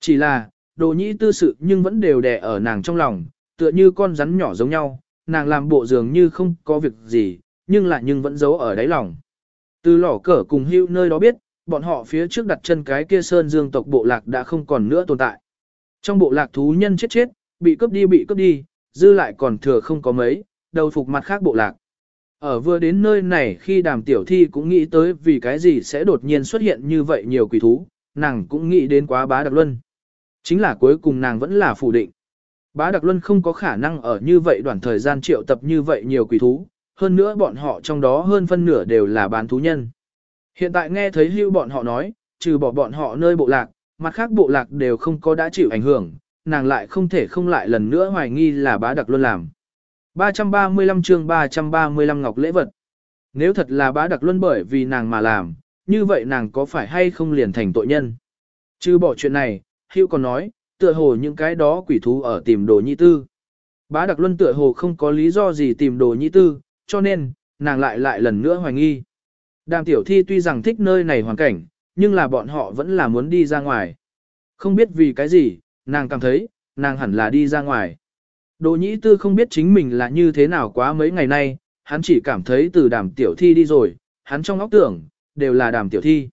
Chỉ là, đồ nhĩ tư sự nhưng vẫn đều đè ở nàng trong lòng, tựa như con rắn nhỏ giống nhau, nàng làm bộ dường như không có việc gì, nhưng lại nhưng vẫn giấu ở đáy lòng. Từ lỏ cờ cùng hưu nơi đó biết, bọn họ phía trước đặt chân cái kia sơn dương tộc bộ lạc đã không còn nữa tồn tại. Trong bộ lạc thú nhân chết chết, bị cướp đi bị cướp đi, dư lại còn thừa không có mấy, đầu phục mặt khác bộ lạc. Ở vừa đến nơi này khi đàm tiểu thi cũng nghĩ tới vì cái gì sẽ đột nhiên xuất hiện như vậy nhiều quỷ thú, nàng cũng nghĩ đến quá bá đặc luân. Chính là cuối cùng nàng vẫn là phủ định. Bá đặc luân không có khả năng ở như vậy đoạn thời gian triệu tập như vậy nhiều quỷ thú, hơn nữa bọn họ trong đó hơn phân nửa đều là bán thú nhân. Hiện tại nghe thấy hưu bọn họ nói, trừ bỏ bọn họ nơi bộ lạc, mặt khác bộ lạc đều không có đã chịu ảnh hưởng, nàng lại không thể không lại lần nữa hoài nghi là bá đặc luân làm. 335 chương 335 ngọc lễ vật. Nếu thật là bá đặc luân bởi vì nàng mà làm, như vậy nàng có phải hay không liền thành tội nhân? Chứ bỏ chuyện này, Hữu còn nói, tựa hồ những cái đó quỷ thú ở tìm đồ nhi tư. Bá đặc luân tựa hồ không có lý do gì tìm đồ nhi tư, cho nên, nàng lại lại lần nữa hoài nghi. Đàm tiểu thi tuy rằng thích nơi này hoàn cảnh, nhưng là bọn họ vẫn là muốn đi ra ngoài. Không biết vì cái gì, nàng cảm thấy, nàng hẳn là đi ra ngoài. Đồ nhĩ tư không biết chính mình là như thế nào quá mấy ngày nay, hắn chỉ cảm thấy từ đàm tiểu thi đi rồi, hắn trong óc tưởng, đều là đàm tiểu thi.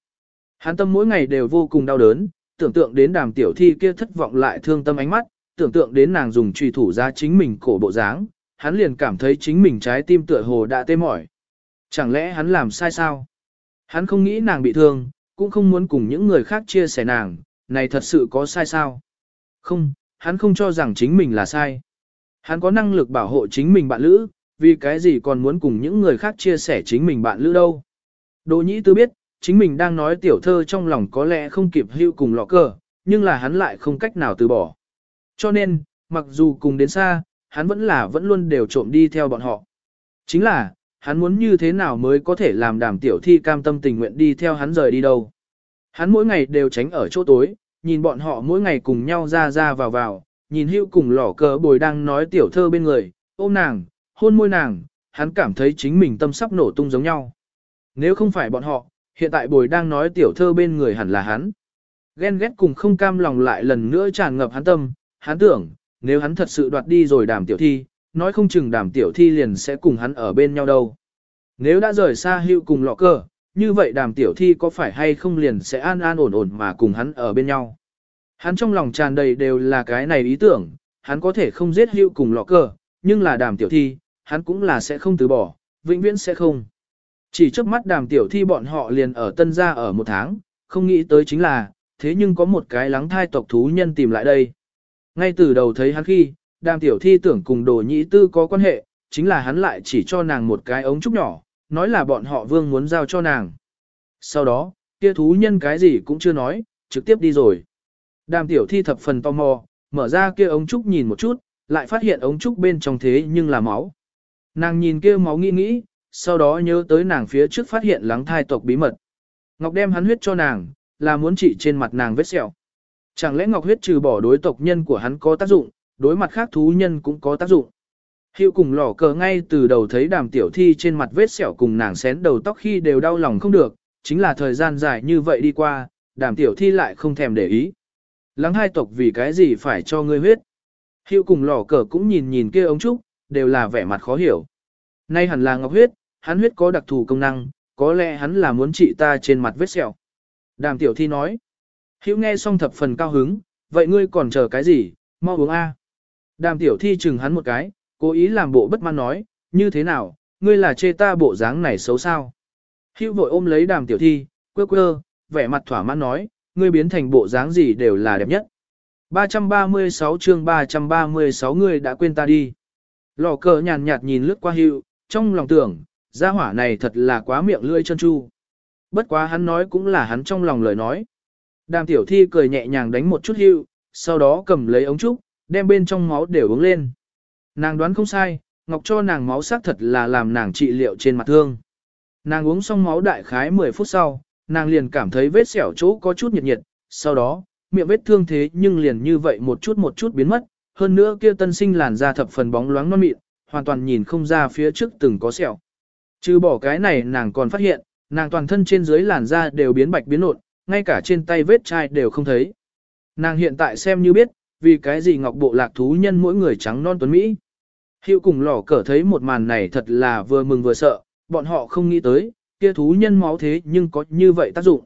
Hắn tâm mỗi ngày đều vô cùng đau đớn, tưởng tượng đến đàm tiểu thi kia thất vọng lại thương tâm ánh mắt, tưởng tượng đến nàng dùng trùy thủ ra chính mình cổ bộ dáng, hắn liền cảm thấy chính mình trái tim tựa hồ đã tê mỏi. Chẳng lẽ hắn làm sai sao? Hắn không nghĩ nàng bị thương, cũng không muốn cùng những người khác chia sẻ nàng, này thật sự có sai sao? Không, hắn không cho rằng chính mình là sai. Hắn có năng lực bảo hộ chính mình bạn lữ, vì cái gì còn muốn cùng những người khác chia sẻ chính mình bạn lữ đâu. Đỗ nhĩ tư biết, chính mình đang nói tiểu thơ trong lòng có lẽ không kịp hưu cùng lọ cờ, nhưng là hắn lại không cách nào từ bỏ. Cho nên, mặc dù cùng đến xa, hắn vẫn là vẫn luôn đều trộm đi theo bọn họ. Chính là, hắn muốn như thế nào mới có thể làm đàm tiểu thi cam tâm tình nguyện đi theo hắn rời đi đâu. Hắn mỗi ngày đều tránh ở chỗ tối, nhìn bọn họ mỗi ngày cùng nhau ra ra vào vào, nhìn hữu cùng lỏ cờ bồi đang nói tiểu thơ bên người, ôm nàng, hôn môi nàng, hắn cảm thấy chính mình tâm sắp nổ tung giống nhau. Nếu không phải bọn họ, hiện tại bồi đang nói tiểu thơ bên người hẳn là hắn. Ghen ghét cùng không cam lòng lại lần nữa tràn ngập hắn tâm, hắn tưởng, nếu hắn thật sự đoạt đi rồi đàm tiểu thi, nói không chừng đàm tiểu thi liền sẽ cùng hắn ở bên nhau đâu. Nếu đã rời xa hữu cùng lọ cờ, như vậy đàm tiểu thi có phải hay không liền sẽ an an ổn ổn mà cùng hắn ở bên nhau. Hắn trong lòng tràn đầy đều là cái này ý tưởng, hắn có thể không giết hữu cùng lọ cờ, nhưng là đàm tiểu thi, hắn cũng là sẽ không từ bỏ, vĩnh viễn sẽ không. Chỉ trước mắt đàm tiểu thi bọn họ liền ở tân gia ở một tháng, không nghĩ tới chính là, thế nhưng có một cái lắng thai tộc thú nhân tìm lại đây. Ngay từ đầu thấy hắn khi, đàm tiểu thi tưởng cùng đồ nhĩ tư có quan hệ, chính là hắn lại chỉ cho nàng một cái ống trúc nhỏ, nói là bọn họ vương muốn giao cho nàng. Sau đó, kia thú nhân cái gì cũng chưa nói, trực tiếp đi rồi. Đàm tiểu thi thập phần tò mò, mở ra kia ống trúc nhìn một chút, lại phát hiện ống trúc bên trong thế nhưng là máu. Nàng nhìn kia máu nghĩ nghĩ, sau đó nhớ tới nàng phía trước phát hiện lắng thai tộc bí mật. Ngọc đem hắn huyết cho nàng, là muốn trị trên mặt nàng vết sẹo. Chẳng lẽ Ngọc huyết trừ bỏ đối tộc nhân của hắn có tác dụng, đối mặt khác thú nhân cũng có tác dụng. Hiệu cùng lỏ cờ ngay từ đầu thấy đàm tiểu thi trên mặt vết sẹo cùng nàng xén đầu tóc khi đều đau lòng không được, chính là thời gian dài như vậy đi qua, đàm tiểu thi lại không thèm để ý. Lắng hai tộc vì cái gì phải cho ngươi huyết. Hiệu cùng lỏ cờ cũng nhìn nhìn kia ống trúc, đều là vẻ mặt khó hiểu. Nay hẳn là ngọc huyết, hắn huyết có đặc thù công năng, có lẽ hắn là muốn trị ta trên mặt vết sẹo. Đàm tiểu thi nói. Hữu nghe xong thập phần cao hứng, vậy ngươi còn chờ cái gì, mau uống A. Đàm tiểu thi chừng hắn một cái, cố ý làm bộ bất mãn nói, như thế nào, ngươi là chê ta bộ dáng này xấu sao. Hữu vội ôm lấy đàm tiểu thi, quơ quơ, vẻ mặt thỏa mãn nói, ngươi biến thành bộ dáng gì đều là đẹp nhất. 336 chương 336 ngươi đã quên ta đi. Lò cờ nhàn nhạt nhìn lướt qua hữu, trong lòng tưởng, gia hỏa này thật là quá miệng lưỡi chân chu. Bất quá hắn nói cũng là hắn trong lòng lời nói. Đàm tiểu thi cười nhẹ nhàng đánh một chút hưu, sau đó cầm lấy ống trúc, đem bên trong máu đều uống lên. Nàng đoán không sai, Ngọc cho nàng máu xác thật là làm nàng trị liệu trên mặt thương. Nàng uống xong máu đại khái 10 phút sau, nàng liền cảm thấy vết sẹo chỗ có chút nhiệt nhiệt, sau đó, miệng vết thương thế nhưng liền như vậy một chút một chút biến mất, hơn nữa kia tân sinh làn da thập phần bóng loáng non mịn, hoàn toàn nhìn không ra phía trước từng có sẹo. Trừ bỏ cái này nàng còn phát hiện, nàng toàn thân trên dưới làn da đều biến bạch biến nộn, ngay cả trên tay vết chai đều không thấy. Nàng hiện tại xem như biết, vì cái gì ngọc bộ lạc thú nhân mỗi người trắng non tuấn Mỹ. Hiệu cùng lò cờ thấy một màn này thật là vừa mừng vừa sợ, bọn họ không nghĩ tới, kia thú nhân máu thế nhưng có như vậy tác dụng.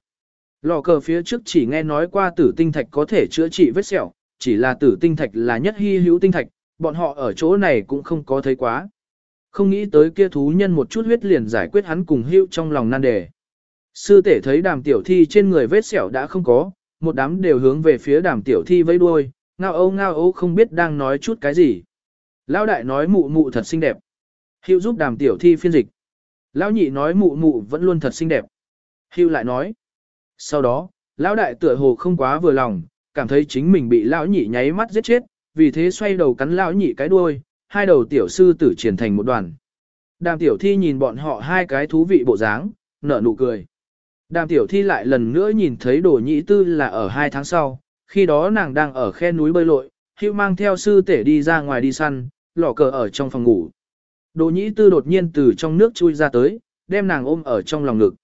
Lò cờ phía trước chỉ nghe nói qua tử tinh thạch có thể chữa trị vết sẹo, chỉ là tử tinh thạch là nhất hy hữu tinh thạch, bọn họ ở chỗ này cũng không có thấy quá. Không nghĩ tới kia thú nhân một chút huyết liền giải quyết hắn cùng hữu trong lòng nan đề. Sư tể thấy đàm tiểu thi trên người vết sẹo đã không có, một đám đều hướng về phía đàm tiểu thi vẫy đuôi, ngao âu ngao âu không biết đang nói chút cái gì. Lão đại nói mụ mụ thật xinh đẹp. Hữu giúp đàm tiểu thi phiên dịch. Lão nhị nói mụ mụ vẫn luôn thật xinh đẹp. Hữu lại nói. Sau đó, lão đại tựa hồ không quá vừa lòng, cảm thấy chính mình bị lão nhị nháy mắt giết chết, vì thế xoay đầu cắn lão nhị cái đuôi, hai đầu tiểu sư tử triển thành một đoàn. Đàm tiểu thi nhìn bọn họ hai cái thú vị bộ dáng, nở nụ cười. Đàm tiểu thi lại lần nữa nhìn thấy đồ nhị tư là ở hai tháng sau, khi đó nàng đang ở khe núi bơi lội, hữu mang theo sư tể đi ra ngoài đi săn, lỏ cờ ở trong phòng ngủ. Đồ nhị tư đột nhiên từ trong nước chui ra tới, đem nàng ôm ở trong lòng ngực.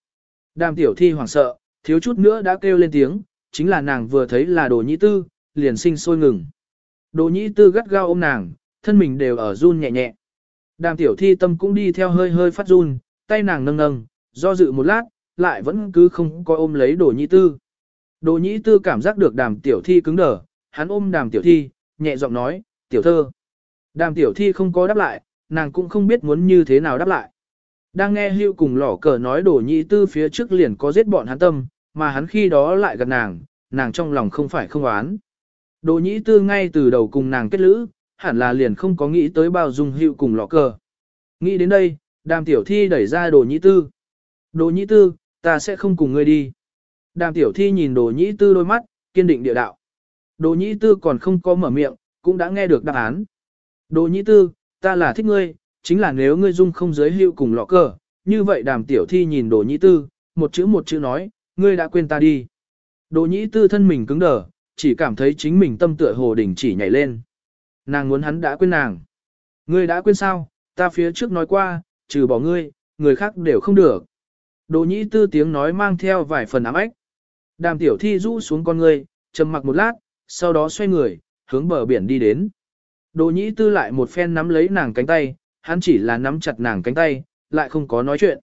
Đàm tiểu thi hoảng sợ, thiếu chút nữa đã kêu lên tiếng, chính là nàng vừa thấy là đồ nhị tư, liền sinh sôi ngừng. Đồ nhị tư gắt gao ôm nàng, thân mình đều ở run nhẹ nhẹ. Đàm tiểu thi tâm cũng đi theo hơi hơi phát run, tay nàng nâng nâng, do dự một lát, lại vẫn cứ không có ôm lấy đồ nhĩ tư. Đồ nhĩ tư cảm giác được đàm tiểu thi cứng đờ, hắn ôm đàm tiểu thi, nhẹ giọng nói, tiểu thơ. Đàm tiểu thi không có đáp lại, nàng cũng không biết muốn như thế nào đáp lại. Đang nghe hưu cùng lỏ cờ nói đồ nhĩ tư phía trước liền có giết bọn hắn tâm, mà hắn khi đó lại gần nàng, nàng trong lòng không phải không oán. Đồ nhĩ tư ngay từ đầu cùng nàng kết lữ, hẳn là liền không có nghĩ tới bao dung hưu cùng lọ cờ. Nghĩ đến đây, đàm tiểu thi đẩy ra đồ nhĩ tư. Đồ nhĩ tư, ta sẽ không cùng ngươi đi. Đàm tiểu thi nhìn đồ nhĩ tư đôi mắt, kiên định địa đạo. Đồ nhĩ tư còn không có mở miệng, cũng đã nghe được đáp án. Đồ nhĩ tư, ta là thích ngươi, chính là nếu ngươi dung không giới hữu cùng lọ cờ, như vậy đàm tiểu thi nhìn đồ nhĩ tư, một chữ một chữ nói, ngươi đã quên ta đi. Đồ nhĩ tư thân mình cứng đờ, chỉ cảm thấy chính mình tâm tựa hồ đỉnh chỉ nhảy lên nàng muốn hắn đã quên nàng. Ngươi đã quên sao, ta phía trước nói qua, trừ bỏ ngươi, người khác đều không được. Đồ nhĩ tư tiếng nói mang theo vài phần ám ếch. Đàm tiểu thi rũ xuống con người, trầm mặc một lát, sau đó xoay người, hướng bờ biển đi đến. Đồ nhĩ tư lại một phen nắm lấy nàng cánh tay, hắn chỉ là nắm chặt nàng cánh tay, lại không có nói chuyện.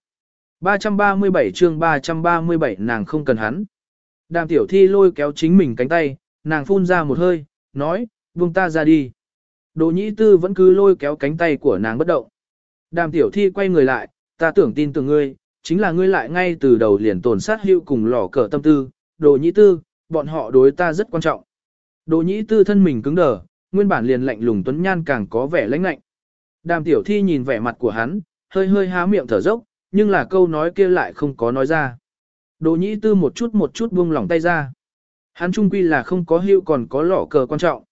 337 chương 337 nàng không cần hắn. Đàm tiểu thi lôi kéo chính mình cánh tay, nàng phun ra một hơi, nói, buông ta ra đi. Đồ nhĩ tư vẫn cứ lôi kéo cánh tay của nàng bất động. Đàm tiểu thi quay người lại, ta tưởng tin tưởng ngươi, chính là ngươi lại ngay từ đầu liền tổn sát hữu cùng lò cờ tâm tư. Đồ nhĩ tư, bọn họ đối ta rất quan trọng. Đồ nhĩ tư thân mình cứng đờ, nguyên bản liền lạnh lùng tuấn nhan càng có vẻ lãnh lạnh. Đàm tiểu thi nhìn vẻ mặt của hắn, hơi hơi há miệng thở dốc, nhưng là câu nói kia lại không có nói ra. Đồ nhĩ tư một chút một chút buông lỏng tay ra. Hắn trung quy là không có hữu còn có lỏ cờ quan trọng.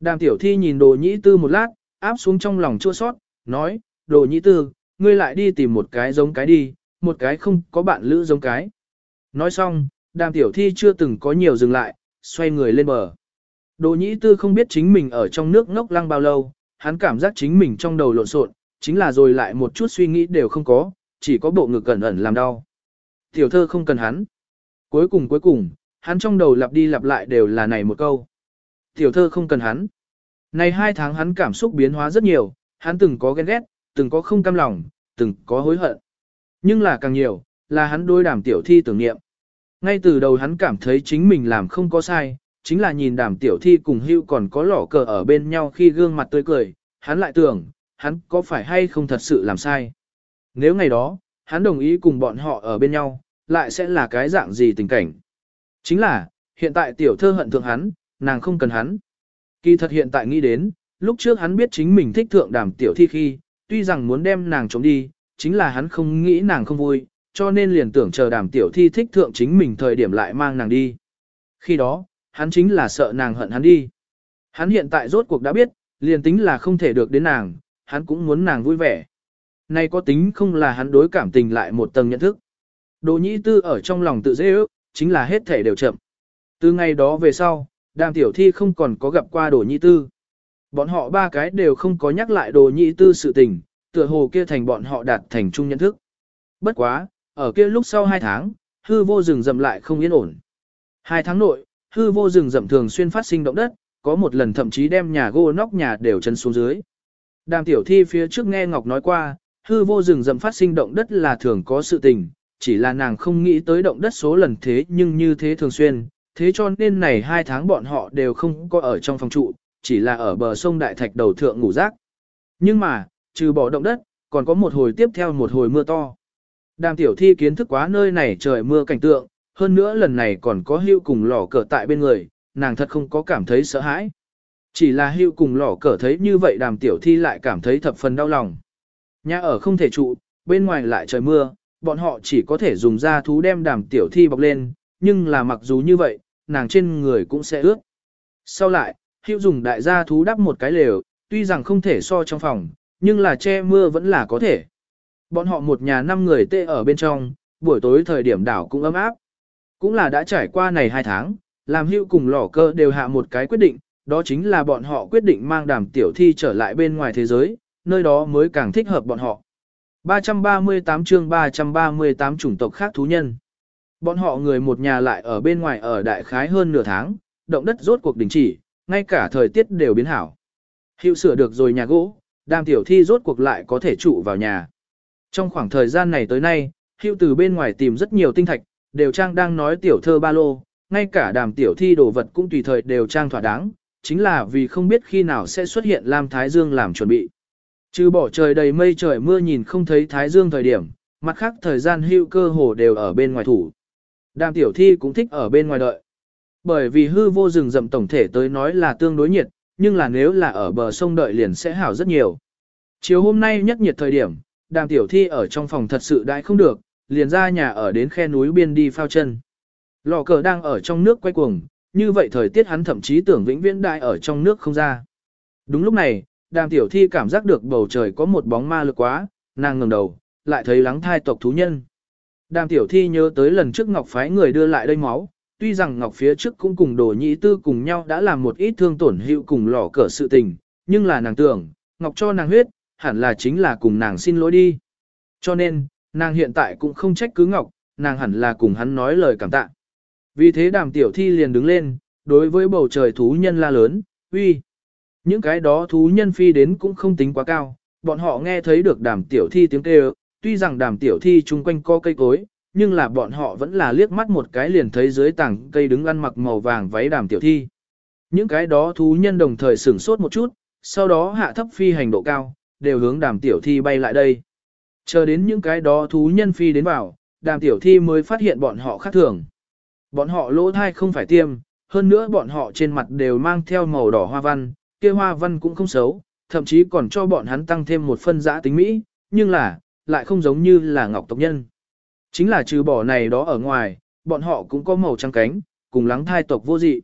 Đàm tiểu thi nhìn đồ nhĩ tư một lát, áp xuống trong lòng chua sót, nói, đồ nhĩ tư, ngươi lại đi tìm một cái giống cái đi, một cái không có bạn lữ giống cái. Nói xong, đàm tiểu thi chưa từng có nhiều dừng lại, xoay người lên bờ. Đồ nhĩ tư không biết chính mình ở trong nước ngốc lăng bao lâu, hắn cảm giác chính mình trong đầu lộn xộn, chính là rồi lại một chút suy nghĩ đều không có, chỉ có bộ ngực cẩn ẩn làm đau. Tiểu thơ không cần hắn. Cuối cùng cuối cùng, hắn trong đầu lặp đi lặp lại đều là này một câu. Tiểu thơ không cần hắn. Này hai tháng hắn cảm xúc biến hóa rất nhiều, hắn từng có ghen ghét, từng có không cam lòng, từng có hối hận. Nhưng là càng nhiều, là hắn đôi đàm tiểu thi tưởng niệm. Ngay từ đầu hắn cảm thấy chính mình làm không có sai, chính là nhìn đàm tiểu thi cùng hưu còn có lỏ cờ ở bên nhau khi gương mặt tươi cười, hắn lại tưởng, hắn có phải hay không thật sự làm sai. Nếu ngày đó, hắn đồng ý cùng bọn họ ở bên nhau, lại sẽ là cái dạng gì tình cảnh. Chính là, hiện tại tiểu thơ hận thượng hắn, nàng không cần hắn. Kỳ thật hiện tại nghĩ đến, lúc trước hắn biết chính mình thích thượng đàm tiểu thi khi, tuy rằng muốn đem nàng chống đi, chính là hắn không nghĩ nàng không vui, cho nên liền tưởng chờ đàm tiểu thi thích thượng chính mình thời điểm lại mang nàng đi. Khi đó, hắn chính là sợ nàng hận hắn đi. Hắn hiện tại rốt cuộc đã biết, liền tính là không thể được đến nàng, hắn cũng muốn nàng vui vẻ. nay có tính không là hắn đối cảm tình lại một tầng nhận thức. Đồ nhĩ tư ở trong lòng tự dễ ước, chính là hết thể đều chậm. Từ ngày đó về sau, đàm tiểu thi không còn có gặp qua đồ nhĩ tư. Bọn họ ba cái đều không có nhắc lại đồ nhị tư sự tình, tựa hồ kia thành bọn họ đạt thành chung nhận thức. Bất quá, ở kia lúc sau hai tháng, hư vô rừng rậm lại không yên ổn. Hai tháng nội, hư vô rừng rậm thường xuyên phát sinh động đất, có một lần thậm chí đem nhà gỗ nóc nhà đều chân xuống dưới. Đàm tiểu thi phía trước nghe Ngọc nói qua, hư vô rừng rậm phát sinh động đất là thường có sự tình, chỉ là nàng không nghĩ tới động đất số lần thế nhưng như thế thường xuyên, thế cho nên này hai tháng bọn họ đều không có ở trong phòng trụ, chỉ là ở bờ sông Đại Thạch đầu thượng ngủ rác. Nhưng mà, trừ bỏ động đất, còn có một hồi tiếp theo một hồi mưa to. Đàm tiểu thi kiến thức quá nơi này trời mưa cảnh tượng, hơn nữa lần này còn có hưu cùng lò cờ tại bên người, nàng thật không có cảm thấy sợ hãi. Chỉ là hưu cùng lò cờ thấy như vậy đàm tiểu thi lại cảm thấy thập phần đau lòng. Nhà ở không thể trụ, bên ngoài lại trời mưa, bọn họ chỉ có thể dùng da thú đem đàm tiểu thi bọc lên, nhưng là mặc dù như vậy, nàng trên người cũng sẽ ướt. Sau lại, hữu dùng đại gia thú đắp một cái lều, tuy rằng không thể so trong phòng, nhưng là che mưa vẫn là có thể. Bọn họ một nhà năm người tê ở bên trong, buổi tối thời điểm đảo cũng ấm áp. Cũng là đã trải qua này hai tháng, làm hữu cùng lỏ cơ đều hạ một cái quyết định, đó chính là bọn họ quyết định mang đàm tiểu thi trở lại bên ngoài thế giới, nơi đó mới càng thích hợp bọn họ. 338 chương 338 chủng tộc khác thú nhân. Bọn họ người một nhà lại ở bên ngoài ở đại khái hơn nửa tháng, động đất rốt cuộc đình chỉ, ngay cả thời tiết đều biến hảo. Hiệu sửa được rồi nhà gỗ, đàm tiểu thi rốt cuộc lại có thể trụ vào nhà. Trong khoảng thời gian này tới nay, hiệu từ bên ngoài tìm rất nhiều tinh thạch, đều trang đang nói tiểu thơ ba lô, ngay cả đàm tiểu thi đồ vật cũng tùy thời đều trang thỏa đáng, chính là vì không biết khi nào sẽ xuất hiện Lam Thái Dương làm chuẩn bị. Trừ bỏ trời đầy mây trời mưa nhìn không thấy Thái Dương thời điểm, mặt khác thời gian hưu cơ hồ đều ở bên ngoài thủ. Đàm tiểu thi cũng thích ở bên ngoài đợi. Bởi vì hư vô rừng rậm tổng thể tới nói là tương đối nhiệt, nhưng là nếu là ở bờ sông đợi liền sẽ hảo rất nhiều. Chiều hôm nay nhất nhiệt thời điểm, đàm tiểu thi ở trong phòng thật sự đại không được, liền ra nhà ở đến khe núi biên đi phao chân. Lò cờ đang ở trong nước quay cuồng, như vậy thời tiết hắn thậm chí tưởng vĩnh viễn đại ở trong nước không ra. Đúng lúc này, đàm tiểu thi cảm giác được bầu trời có một bóng ma lực quá, nàng ngẩng đầu, lại thấy lắng thai tộc thú nhân. Đàm tiểu thi nhớ tới lần trước Ngọc phái người đưa lại đây máu, tuy rằng Ngọc phía trước cũng cùng đồ nhị tư cùng nhau đã làm một ít thương tổn hữu cùng lỏ cờ sự tình, nhưng là nàng tưởng, Ngọc cho nàng huyết, hẳn là chính là cùng nàng xin lỗi đi. Cho nên, nàng hiện tại cũng không trách cứ Ngọc, nàng hẳn là cùng hắn nói lời cảm tạ. Vì thế đàm tiểu thi liền đứng lên, đối với bầu trời thú nhân la lớn, uy. Những cái đó thú nhân phi đến cũng không tính quá cao, bọn họ nghe thấy được đàm tiểu thi tiếng kêu, tuy rằng đàm tiểu thi chung quanh co cây cối, nhưng là bọn họ vẫn là liếc mắt một cái liền thấy dưới tảng cây đứng ăn mặc màu vàng váy đàm tiểu thi. Những cái đó thú nhân đồng thời sửng sốt một chút, sau đó hạ thấp phi hành độ cao, đều hướng đàm tiểu thi bay lại đây. Chờ đến những cái đó thú nhân phi đến vào, đàm tiểu thi mới phát hiện bọn họ khác thường. Bọn họ lỗ thai không phải tiêm, hơn nữa bọn họ trên mặt đều mang theo màu đỏ hoa văn, kia hoa văn cũng không xấu, thậm chí còn cho bọn hắn tăng thêm một phân giã tính mỹ, nhưng là, lại không giống như là ngọc tộc nhân. Chính là trừ bỏ này đó ở ngoài, bọn họ cũng có màu trắng cánh, cùng lắng thai tộc vô dị.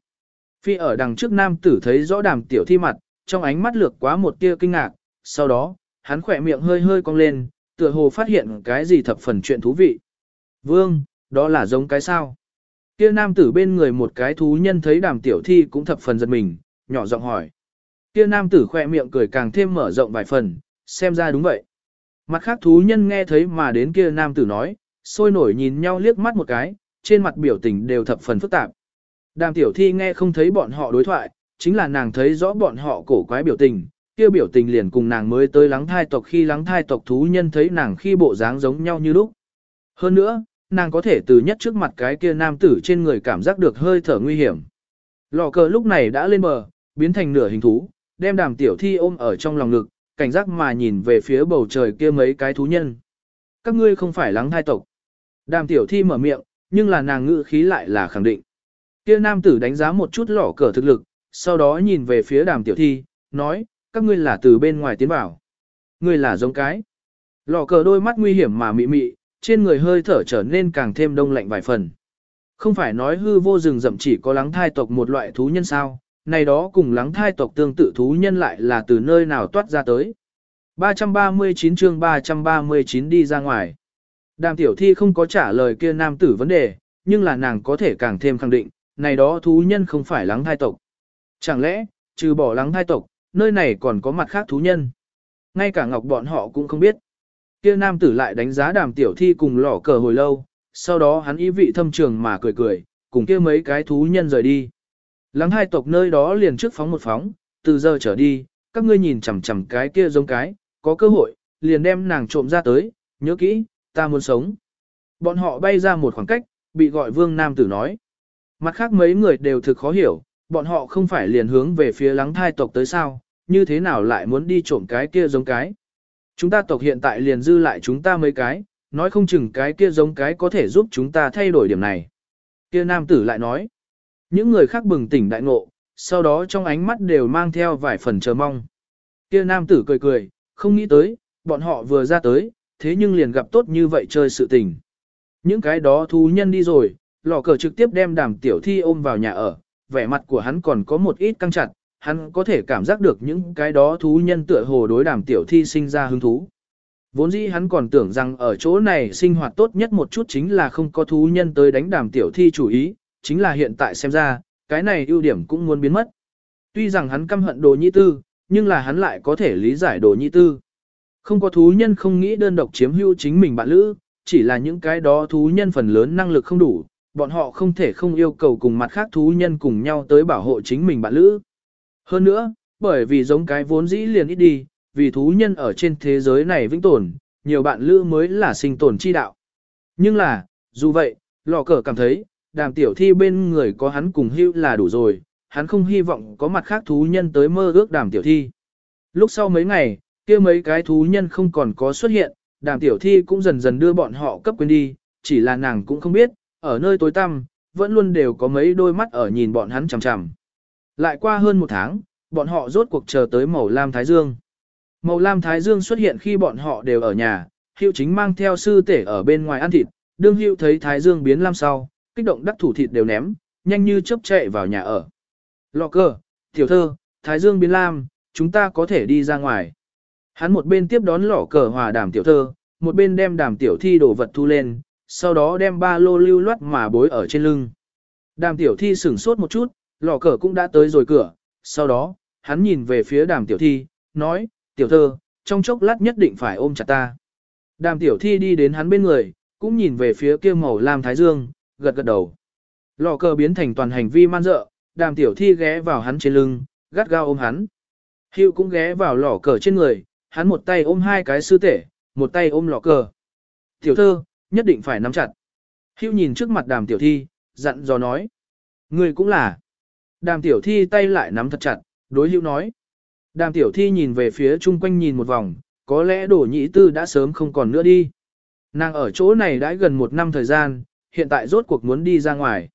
Phi ở đằng trước nam tử thấy rõ đàm tiểu thi mặt, trong ánh mắt lược quá một tia kinh ngạc, sau đó, hắn khỏe miệng hơi hơi cong lên, tựa hồ phát hiện cái gì thập phần chuyện thú vị. Vương, đó là giống cái sao? Kia nam tử bên người một cái thú nhân thấy đàm tiểu thi cũng thập phần giật mình, nhỏ giọng hỏi. Kia nam tử khỏe miệng cười càng thêm mở rộng vài phần, xem ra đúng vậy. Mặt khác thú nhân nghe thấy mà đến kia nam tử nói, sôi nổi nhìn nhau liếc mắt một cái, trên mặt biểu tình đều thập phần phức tạp. Đàm tiểu thi nghe không thấy bọn họ đối thoại, chính là nàng thấy rõ bọn họ cổ quái biểu tình, kia biểu tình liền cùng nàng mới tới lắng thai tộc khi lắng thai tộc thú nhân thấy nàng khi bộ dáng giống nhau như lúc. Hơn nữa, nàng có thể từ nhất trước mặt cái kia nam tử trên người cảm giác được hơi thở nguy hiểm. Lò cờ lúc này đã lên bờ, biến thành nửa hình thú, đem đàm tiểu thi ôm ở trong lòng ngực, cảnh giác mà nhìn về phía bầu trời kia mấy cái thú nhân. Các ngươi không phải lắng thai tộc. Đàm tiểu thi mở miệng, nhưng là nàng ngữ khí lại là khẳng định. Kia nam tử đánh giá một chút lỏ cờ thực lực, sau đó nhìn về phía đàm tiểu thi, nói, các ngươi là từ bên ngoài tiến vào. Ngươi là giống cái. Lỏ cờ đôi mắt nguy hiểm mà mị mị, trên người hơi thở trở nên càng thêm đông lạnh vài phần. Không phải nói hư vô rừng rậm chỉ có lắng thai tộc một loại thú nhân sao, này đó cùng lắng thai tộc tương tự thú nhân lại là từ nơi nào toát ra tới. 339 chương 339 đi ra ngoài. Đàm tiểu thi không có trả lời kia nam tử vấn đề, nhưng là nàng có thể càng thêm khẳng định, này đó thú nhân không phải lắng thai tộc. Chẳng lẽ, trừ bỏ lắng thai tộc, nơi này còn có mặt khác thú nhân. Ngay cả ngọc bọn họ cũng không biết. Kia nam tử lại đánh giá đàm tiểu thi cùng lỏ cờ hồi lâu, sau đó hắn ý vị thâm trường mà cười cười, cùng kia mấy cái thú nhân rời đi. Lắng hai tộc nơi đó liền trước phóng một phóng, từ giờ trở đi, các ngươi nhìn chằm chằm cái kia giống cái, có cơ hội, liền đem nàng trộm ra tới, nhớ kỹ, ta muốn sống. Bọn họ bay ra một khoảng cách, bị gọi vương nam tử nói. Mặt khác mấy người đều thực khó hiểu, bọn họ không phải liền hướng về phía lắng thai tộc tới sao, như thế nào lại muốn đi trộm cái kia giống cái. Chúng ta tộc hiện tại liền dư lại chúng ta mấy cái, nói không chừng cái kia giống cái có thể giúp chúng ta thay đổi điểm này. Kia nam tử lại nói, những người khác bừng tỉnh đại ngộ, sau đó trong ánh mắt đều mang theo vài phần chờ mong. Kia nam tử cười cười, không nghĩ tới, bọn họ vừa ra tới, thế nhưng liền gặp tốt như vậy chơi sự tình. Những cái đó thú nhân đi rồi, lò cờ trực tiếp đem đàm tiểu thi ôm vào nhà ở, vẻ mặt của hắn còn có một ít căng chặt, hắn có thể cảm giác được những cái đó thú nhân tựa hồ đối đàm tiểu thi sinh ra hứng thú. Vốn dĩ hắn còn tưởng rằng ở chỗ này sinh hoạt tốt nhất một chút chính là không có thú nhân tới đánh đàm tiểu thi chủ ý, chính là hiện tại xem ra, cái này ưu điểm cũng muốn biến mất. Tuy rằng hắn căm hận đồ nhị tư, nhưng là hắn lại có thể lý giải đồ nhị tư. Không có thú nhân không nghĩ đơn độc chiếm hữu chính mình bạn lữ, chỉ là những cái đó thú nhân phần lớn năng lực không đủ, bọn họ không thể không yêu cầu cùng mặt khác thú nhân cùng nhau tới bảo hộ chính mình bạn lữ. Hơn nữa, bởi vì giống cái vốn dĩ liền ít đi, vì thú nhân ở trên thế giới này vĩnh tồn, nhiều bạn lữ mới là sinh tồn chi đạo. Nhưng là, dù vậy, lò cờ cảm thấy, đàm tiểu thi bên người có hắn cùng hưu là đủ rồi, hắn không hy vọng có mặt khác thú nhân tới mơ ước đàm tiểu thi. Lúc sau mấy ngày, kia mấy cái thú nhân không còn có xuất hiện, đàm tiểu thi cũng dần dần đưa bọn họ cấp quên đi, chỉ là nàng cũng không biết, ở nơi tối tăm, vẫn luôn đều có mấy đôi mắt ở nhìn bọn hắn chằm chằm. Lại qua hơn một tháng, bọn họ rốt cuộc chờ tới màu lam thái dương. Màu lam thái dương xuất hiện khi bọn họ đều ở nhà, hiệu chính mang theo sư tể ở bên ngoài ăn thịt, đương hiệu thấy thái dương biến lam sau, kích động đắc thủ thịt đều ném, nhanh như chớp chạy vào nhà ở. Lọ cơ, tiểu thơ, thái dương biến lam, chúng ta có thể đi ra ngoài. Hắn một bên tiếp đón lỏ cờ hòa đàm tiểu thơ, một bên đem đàm tiểu thi đồ vật thu lên, sau đó đem ba lô lưu loát mà bối ở trên lưng. Đàm tiểu thi sửng sốt một chút, lò cờ cũng đã tới rồi cửa, sau đó, hắn nhìn về phía đàm tiểu thi, nói, tiểu thơ, trong chốc lát nhất định phải ôm chặt ta. Đàm tiểu thi đi đến hắn bên người, cũng nhìn về phía kia màu lam thái dương, gật gật đầu. Lò cờ biến thành toàn hành vi man dợ, đàm tiểu thi ghé vào hắn trên lưng, gắt gao ôm hắn. Hiệu cũng ghé vào lò cờ trên người, hắn một tay ôm hai cái sư tể, một tay ôm lò cờ. Tiểu thơ, nhất định phải nắm chặt. Hưu nhìn trước mặt đàm tiểu thi, dặn dò nói. Người cũng là. Đàm tiểu thi tay lại nắm thật chặt, đối hưu nói. Đàm tiểu thi nhìn về phía chung quanh nhìn một vòng, có lẽ đổ nhĩ tư đã sớm không còn nữa đi. Nàng ở chỗ này đã gần một năm thời gian, hiện tại rốt cuộc muốn đi ra ngoài.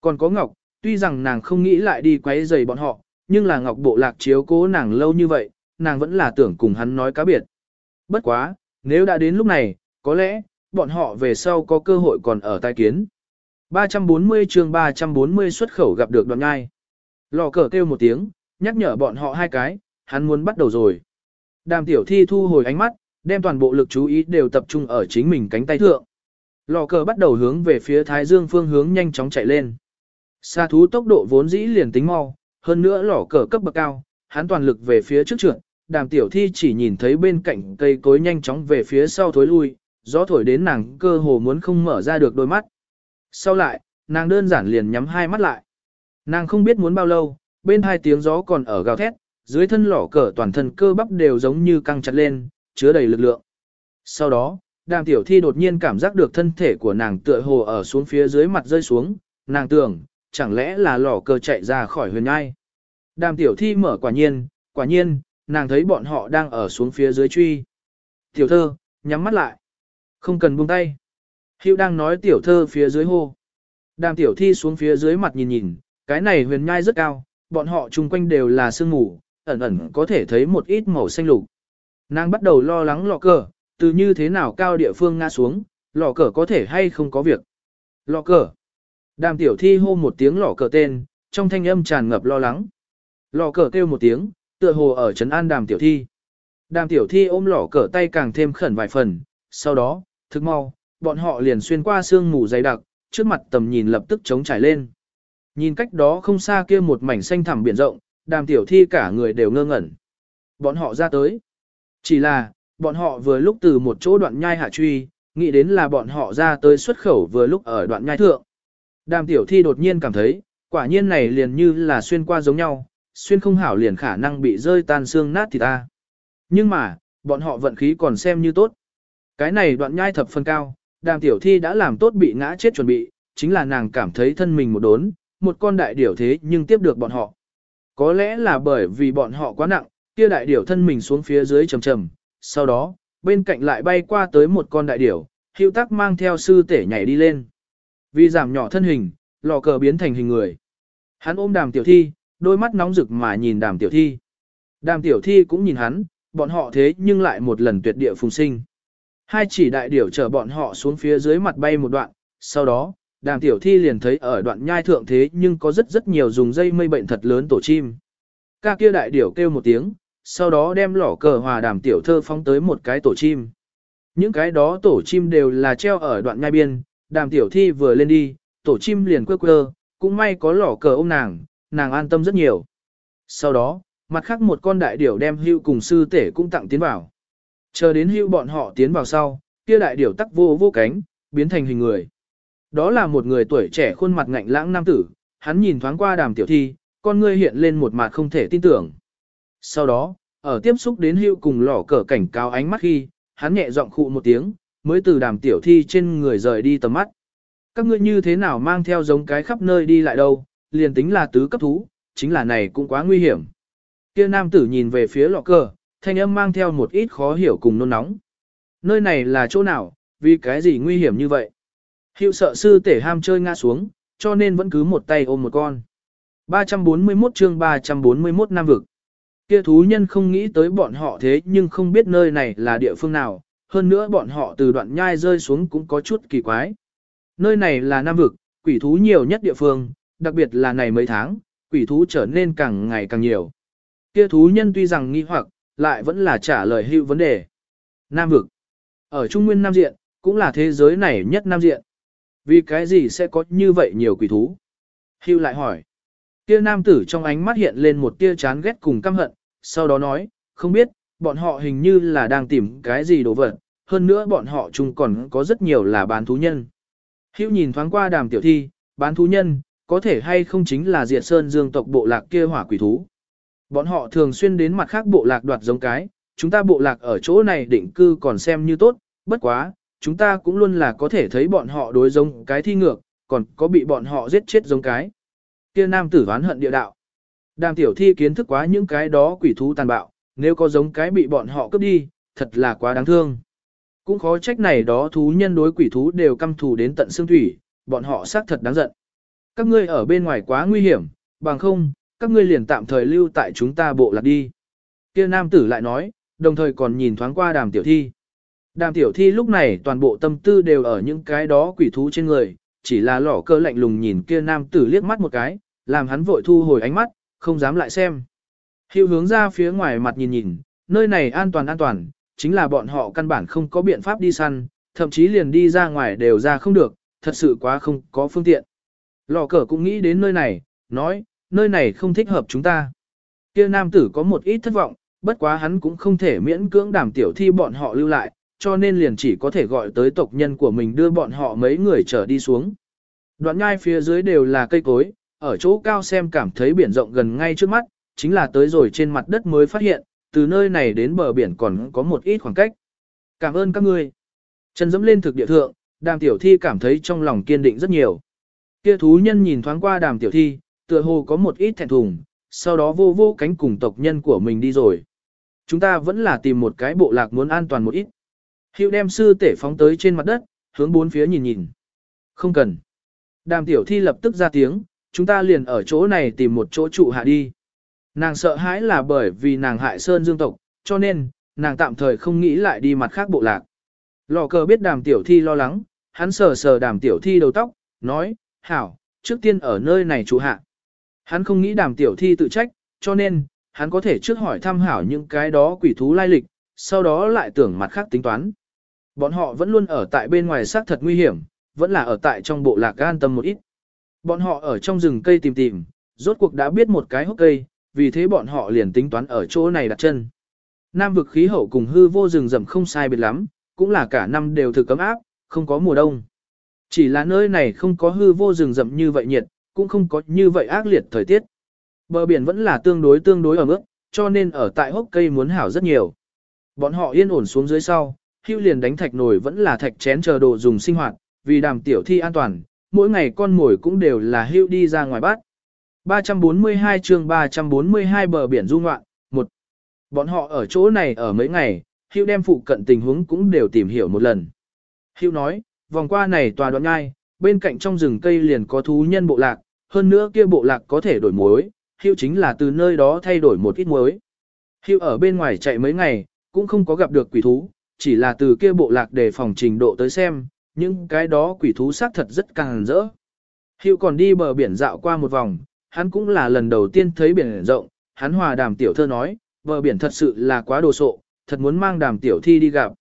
Còn có Ngọc, tuy rằng nàng không nghĩ lại đi quấy rầy bọn họ, nhưng là Ngọc bộ lạc chiếu cố nàng lâu như vậy, nàng vẫn là tưởng cùng hắn nói cá biệt. Bất quá, nếu đã đến lúc này, có lẽ, bọn họ về sau có cơ hội còn ở tai kiến. 340 chương 340 xuất khẩu gặp được đoạn ngai. Lò cờ kêu một tiếng, nhắc nhở bọn họ hai cái, hắn muốn bắt đầu rồi. Đàm tiểu thi thu hồi ánh mắt, đem toàn bộ lực chú ý đều tập trung ở chính mình cánh tay thượng. Lò cờ bắt đầu hướng về phía thái dương phương hướng nhanh chóng chạy lên. Sa thú tốc độ vốn dĩ liền tính mau, hơn nữa lò cờ cấp bậc cao, hắn toàn lực về phía trước trượt, đàm tiểu thi chỉ nhìn thấy bên cạnh cây cối nhanh chóng về phía sau thối lui, gió thổi đến nàng cơ hồ muốn không mở ra được đôi mắt. Sau lại, nàng đơn giản liền nhắm hai mắt lại. Nàng không biết muốn bao lâu, bên hai tiếng gió còn ở gào thét, dưới thân lỏ cờ toàn thân cơ bắp đều giống như căng chặt lên, chứa đầy lực lượng. Sau đó, đàm tiểu thi đột nhiên cảm giác được thân thể của nàng tựa hồ ở xuống phía dưới mặt rơi xuống, nàng tưởng, chẳng lẽ là lỏ cờ chạy ra khỏi huyền ngai. Đàm tiểu thi mở quả nhiên, quả nhiên, nàng thấy bọn họ đang ở xuống phía dưới truy. Tiểu thơ, nhắm mắt lại. Không cần buông tay. Hữu đang nói tiểu thơ phía dưới hô. Đàm tiểu thi xuống phía dưới mặt nhìn nhìn, cái này huyền nhai rất cao, bọn họ chung quanh đều là sương mù, ẩn ẩn có thể thấy một ít màu xanh lục. Nàng bắt đầu lo lắng lọ cờ, từ như thế nào cao địa phương ngã xuống, lọ cờ có thể hay không có việc. Lọ cờ. Đàm tiểu thi hô một tiếng lọ cờ tên, trong thanh âm tràn ngập lo lắng. Lọ cờ kêu một tiếng, tựa hồ ở trấn an đàm tiểu thi. Đàm tiểu thi ôm lỏ cỡ tay càng thêm khẩn vài phần, sau đó, thức mau, bọn họ liền xuyên qua sương mù dày đặc, trước mặt tầm nhìn lập tức trống trải lên. Nhìn cách đó không xa kia một mảnh xanh thẳm biển rộng, đàm tiểu thi cả người đều ngơ ngẩn. Bọn họ ra tới. Chỉ là, bọn họ vừa lúc từ một chỗ đoạn nhai hạ truy, nghĩ đến là bọn họ ra tới xuất khẩu vừa lúc ở đoạn nhai thượng. Đàm tiểu thi đột nhiên cảm thấy, quả nhiên này liền như là xuyên qua giống nhau, xuyên không hảo liền khả năng bị rơi tan xương nát thì ta. Nhưng mà, bọn họ vận khí còn xem như tốt. Cái này đoạn nhai thập phân cao, đàm tiểu thi đã làm tốt bị ngã chết chuẩn bị, chính là nàng cảm thấy thân mình một đốn, một con đại điểu thế nhưng tiếp được bọn họ. Có lẽ là bởi vì bọn họ quá nặng, kia đại điểu thân mình xuống phía dưới trầm trầm, sau đó, bên cạnh lại bay qua tới một con đại điểu, hữu tắc mang theo sư tể nhảy đi lên. Vì giảm nhỏ thân hình, lò cờ biến thành hình người. Hắn ôm đàm tiểu thi, đôi mắt nóng rực mà nhìn đàm tiểu thi. Đàm tiểu thi cũng nhìn hắn, bọn họ thế nhưng lại một lần tuyệt địa phùng sinh. Hai chỉ đại điểu chở bọn họ xuống phía dưới mặt bay một đoạn, sau đó, đàm tiểu thi liền thấy ở đoạn nhai thượng thế nhưng có rất rất nhiều dùng dây mây bệnh thật lớn tổ chim. Ca kia đại điểu kêu một tiếng, sau đó đem lỏ cờ hòa đàm tiểu thơ phóng tới một cái tổ chim. Những cái đó tổ chim đều là treo ở đoạn nhai biên, đàm tiểu thi vừa lên đi, tổ chim liền quơ quơ, cũng may có lỏ cờ ôm nàng, nàng an tâm rất nhiều. Sau đó, mặt khác một con đại điểu đem hưu cùng sư tể cũng tặng tiến vào. Chờ đến hưu bọn họ tiến vào sau, kia đại điểu tắc vô vô cánh, biến thành hình người. Đó là một người tuổi trẻ khuôn mặt ngạnh lãng nam tử, hắn nhìn thoáng qua đàm tiểu thi, con ngươi hiện lên một mặt không thể tin tưởng. Sau đó, ở tiếp xúc đến hưu cùng lỏ cờ cảnh cáo ánh mắt khi, hắn nhẹ giọng khụ một tiếng, mới từ đàm tiểu thi trên người rời đi tầm mắt. Các ngươi như thế nào mang theo giống cái khắp nơi đi lại đâu, liền tính là tứ cấp thú, chính là này cũng quá nguy hiểm. Kia nam tử nhìn về phía lọ cờ, thanh âm mang theo một ít khó hiểu cùng nôn nóng. Nơi này là chỗ nào, vì cái gì nguy hiểm như vậy? Hiệu sợ sư tể ham chơi ngã xuống, cho nên vẫn cứ một tay ôm một con. 341 chương 341 nam vực. Kia thú nhân không nghĩ tới bọn họ thế nhưng không biết nơi này là địa phương nào, hơn nữa bọn họ từ đoạn nhai rơi xuống cũng có chút kỳ quái. Nơi này là Nam vực, quỷ thú nhiều nhất địa phương, đặc biệt là này mấy tháng, quỷ thú trở nên càng ngày càng nhiều. Kia thú nhân tuy rằng nghi hoặc, lại vẫn là trả lời hữu vấn đề. Nam vực. Ở Trung Nguyên Nam Diện, cũng là thế giới này nhất Nam Diện. Vì cái gì sẽ có như vậy nhiều quỷ thú? Hưu lại hỏi. Kia nam tử trong ánh mắt hiện lên một tia chán ghét cùng căm hận, sau đó nói, không biết, bọn họ hình như là đang tìm cái gì đồ vật, hơn nữa bọn họ chung còn có rất nhiều là bán thú nhân. Hữu nhìn thoáng qua đàm tiểu thi, bán thú nhân, có thể hay không chính là diệt sơn dương tộc bộ lạc kia hỏa quỷ thú. Bọn họ thường xuyên đến mặt khác bộ lạc đoạt giống cái, chúng ta bộ lạc ở chỗ này định cư còn xem như tốt, bất quá, chúng ta cũng luôn là có thể thấy bọn họ đối giống cái thi ngược, còn có bị bọn họ giết chết giống cái. Kia nam tử oán hận địa đạo. Đàm tiểu thi kiến thức quá những cái đó quỷ thú tàn bạo, nếu có giống cái bị bọn họ cướp đi, thật là quá đáng thương. Cũng khó trách này đó thú nhân đối quỷ thú đều căm thù đến tận xương thủy, bọn họ xác thật đáng giận. Các ngươi ở bên ngoài quá nguy hiểm, bằng không, các ngươi liền tạm thời lưu tại chúng ta bộ lạc đi. Kia nam tử lại nói, đồng thời còn nhìn thoáng qua đàm tiểu thi. Đàm tiểu thi lúc này toàn bộ tâm tư đều ở những cái đó quỷ thú trên người, chỉ là lỏ cơ lạnh lùng nhìn kia nam tử liếc mắt một cái, làm hắn vội thu hồi ánh mắt, không dám lại xem. Hiệu hướng ra phía ngoài mặt nhìn nhìn, nơi này an toàn an toàn, chính là bọn họ căn bản không có biện pháp đi săn, thậm chí liền đi ra ngoài đều ra không được, thật sự quá không có phương tiện. Lò cờ cũng nghĩ đến nơi này, nói, nơi này không thích hợp chúng ta. Kia nam tử có một ít thất vọng, bất quá hắn cũng không thể miễn cưỡng đảm tiểu thi bọn họ lưu lại, cho nên liền chỉ có thể gọi tới tộc nhân của mình đưa bọn họ mấy người trở đi xuống. Đoạn nhai phía dưới đều là cây cối, ở chỗ cao xem cảm thấy biển rộng gần ngay trước mắt, chính là tới rồi trên mặt đất mới phát hiện, từ nơi này đến bờ biển còn có một ít khoảng cách. Cảm ơn các ngươi. Chân dẫm lên thực địa thượng, đàm tiểu thi cảm thấy trong lòng kiên định rất nhiều. Kia thú nhân nhìn thoáng qua đàm tiểu thi, tựa hồ có một ít thẹn thùng, sau đó vô vô cánh cùng tộc nhân của mình đi rồi. Chúng ta vẫn là tìm một cái bộ lạc muốn an toàn một ít. Hiệu đem sư tể phóng tới trên mặt đất, hướng bốn phía nhìn nhìn. Không cần. Đàm tiểu thi lập tức ra tiếng, chúng ta liền ở chỗ này tìm một chỗ trụ hạ đi. Nàng sợ hãi là bởi vì nàng hại sơn dương tộc, cho nên, nàng tạm thời không nghĩ lại đi mặt khác bộ lạc. Lò cờ biết đàm tiểu thi lo lắng, hắn sờ sờ đàm tiểu thi đầu tóc, nói, hảo, trước tiên ở nơi này trụ hạ. Hắn không nghĩ đàm tiểu thi tự trách, cho nên, hắn có thể trước hỏi thăm hảo những cái đó quỷ thú lai lịch, sau đó lại tưởng mặt khác tính toán. Bọn họ vẫn luôn ở tại bên ngoài xác thật nguy hiểm, vẫn là ở tại trong bộ lạc an tâm một ít. Bọn họ ở trong rừng cây tìm tìm, rốt cuộc đã biết một cái hốc cây, vì thế bọn họ liền tính toán ở chỗ này đặt chân. Nam vực khí hậu cùng hư vô rừng rậm không sai biệt lắm, cũng là cả năm đều thực cấm áp, không có mùa đông. Chỉ là nơi này không có hư vô rừng rậm như vậy nhiệt, cũng không có như vậy ác liệt thời tiết. Bờ biển vẫn là tương đối tương đối ở mức, cho nên ở tại hốc cây muốn hảo rất nhiều. Bọn họ yên ổn xuống dưới sau, hưu liền đánh thạch nồi vẫn là thạch chén chờ đồ dùng sinh hoạt, vì đàm tiểu thi an toàn, mỗi ngày con mồi cũng đều là hưu đi ra ngoài bát. 342 chương 342 bờ biển du ngoạn, một Bọn họ ở chỗ này ở mấy ngày, hưu đem phụ cận tình huống cũng đều tìm hiểu một lần. Hưu nói, vòng qua này tòa đoạn ngai, bên cạnh trong rừng cây liền có thú nhân bộ lạc, hơn nữa kia bộ lạc có thể đổi muối, Hiệu chính là từ nơi đó thay đổi một ít muối. Hiệu ở bên ngoài chạy mấy ngày, cũng không có gặp được quỷ thú, chỉ là từ kia bộ lạc để phòng trình độ tới xem, nhưng cái đó quỷ thú xác thật rất càng rỡ. Hiệu còn đi bờ biển dạo qua một vòng, hắn cũng là lần đầu tiên thấy biển rộng, hắn hòa đàm tiểu thơ nói, bờ biển thật sự là quá đồ sộ, thật muốn mang đàm tiểu thi đi gặp.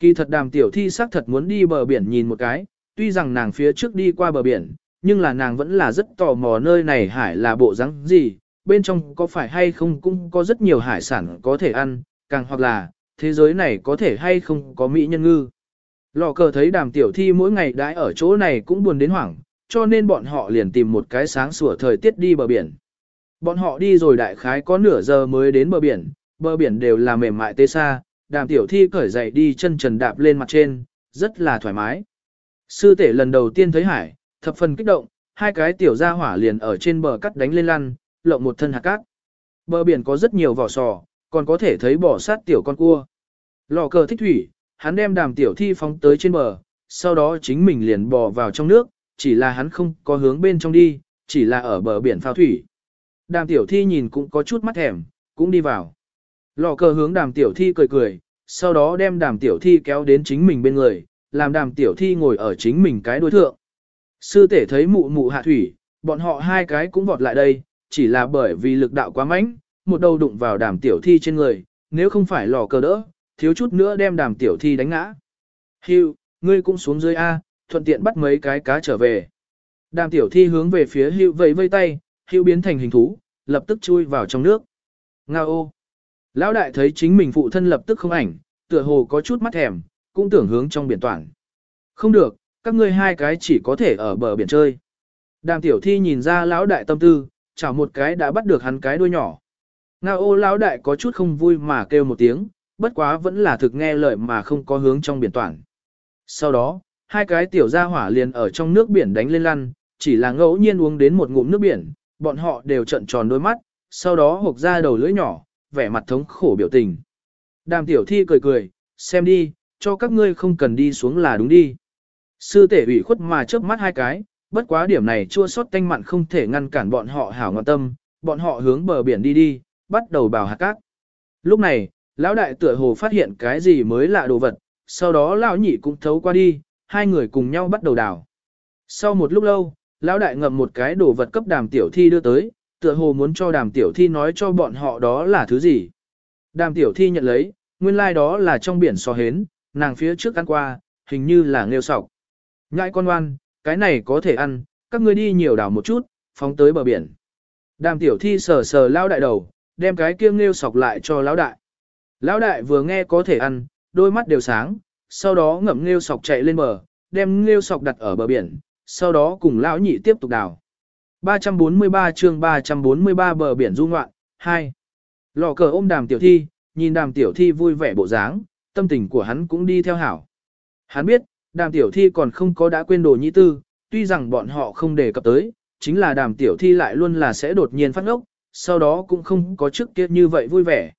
Kỳ thật đàm tiểu thi xác thật muốn đi bờ biển nhìn một cái, tuy rằng nàng phía trước đi qua bờ biển, nhưng là nàng vẫn là rất tò mò nơi này hải là bộ rắn gì, bên trong có phải hay không cũng có rất nhiều hải sản có thể ăn, càng hoặc là, thế giới này có thể hay không có mỹ nhân ngư. Lò cờ thấy đàm tiểu thi mỗi ngày đãi ở chỗ này cũng buồn đến hoảng, cho nên bọn họ liền tìm một cái sáng sủa thời tiết đi bờ biển. Bọn họ đi rồi đại khái có nửa giờ mới đến bờ biển, bờ biển đều là mềm mại tê xa, đàm tiểu thi cởi giày đi chân trần đạp lên mặt trên, rất là thoải mái. Sư tể lần đầu tiên thấy hải, thập phần kích động, hai cái tiểu ra hỏa liền ở trên bờ cắt đánh lên lăn, lộng một thân hạt cát. Bờ biển có rất nhiều vỏ sò, còn có thể thấy bỏ sát tiểu con cua. Lò cờ thích thủy, hắn đem đàm tiểu thi phóng tới trên bờ, sau đó chính mình liền bò vào trong nước, chỉ là hắn không có hướng bên trong đi, chỉ là ở bờ biển phao thủy. Đàm tiểu thi nhìn cũng có chút mắt thèm, cũng đi vào. Lò cờ hướng đàm tiểu thi cười cười, sau đó đem đàm tiểu thi kéo đến chính mình bên người, làm đàm tiểu thi ngồi ở chính mình cái đối thượng. Sư tể thấy mụ mụ hạ thủy, bọn họ hai cái cũng vọt lại đây, chỉ là bởi vì lực đạo quá mạnh, một đầu đụng vào đàm tiểu thi trên người, nếu không phải lò cờ đỡ, thiếu chút nữa đem đàm tiểu thi đánh ngã. Hưu, ngươi cũng xuống dưới A, thuận tiện bắt mấy cái cá trở về. Đàm tiểu thi hướng về phía hưu vẫy vây tay, hưu biến thành hình thú, lập tức chui vào trong nước. Nga ô! Lão đại thấy chính mình phụ thân lập tức không ảnh, tựa hồ có chút mắt thèm, cũng tưởng hướng trong biển toàn. Không được, các ngươi hai cái chỉ có thể ở bờ biển chơi. Đàm tiểu thi nhìn ra lão đại tâm tư, chảo một cái đã bắt được hắn cái đuôi nhỏ. Nga ô lão đại có chút không vui mà kêu một tiếng, bất quá vẫn là thực nghe lời mà không có hướng trong biển toàn. Sau đó, hai cái tiểu gia hỏa liền ở trong nước biển đánh lên lăn, chỉ là ngẫu nhiên uống đến một ngụm nước biển, bọn họ đều trận tròn đôi mắt, sau đó hộc ra đầu lưỡi nhỏ, vẻ mặt thống khổ biểu tình. Đàm tiểu thi cười cười, xem đi, cho các ngươi không cần đi xuống là đúng đi. Sư tể ủy khuất mà chớp mắt hai cái, bất quá điểm này chua sót tanh mặn không thể ngăn cản bọn họ hảo ngọn tâm, bọn họ hướng bờ biển đi đi, bắt đầu bào hạt cát. Lúc này, lão đại tựa hồ phát hiện cái gì mới lạ đồ vật, sau đó lão nhị cũng thấu qua đi, hai người cùng nhau bắt đầu đào. Sau một lúc lâu, lão đại ngậm một cái đồ vật cấp đàm tiểu thi đưa tới, tựa hồ muốn cho đàm tiểu thi nói cho bọn họ đó là thứ gì. Đàm tiểu thi nhận lấy, nguyên lai like đó là trong biển so hến, nàng phía trước ăn qua, hình như là nghêu sọc. Ngại con ngoan, cái này có thể ăn, các ngươi đi nhiều đảo một chút, phóng tới bờ biển. Đàm tiểu thi sờ sờ lao đại đầu, đem cái kia nghêu sọc lại cho lão đại. Lão đại vừa nghe có thể ăn, đôi mắt đều sáng, sau đó ngậm nghêu sọc chạy lên bờ, đem nghêu sọc đặt ở bờ biển, sau đó cùng lão nhị tiếp tục đào. 343 chương 343 bờ biển du ngoạn, 2. Lò cờ ôm đàm tiểu thi, nhìn đàm tiểu thi vui vẻ bộ dáng, tâm tình của hắn cũng đi theo hảo. Hắn biết, đàm tiểu thi còn không có đã quên đồ nhĩ tư, tuy rằng bọn họ không đề cập tới, chính là đàm tiểu thi lại luôn là sẽ đột nhiên phát ngốc, sau đó cũng không có trước kia như vậy vui vẻ.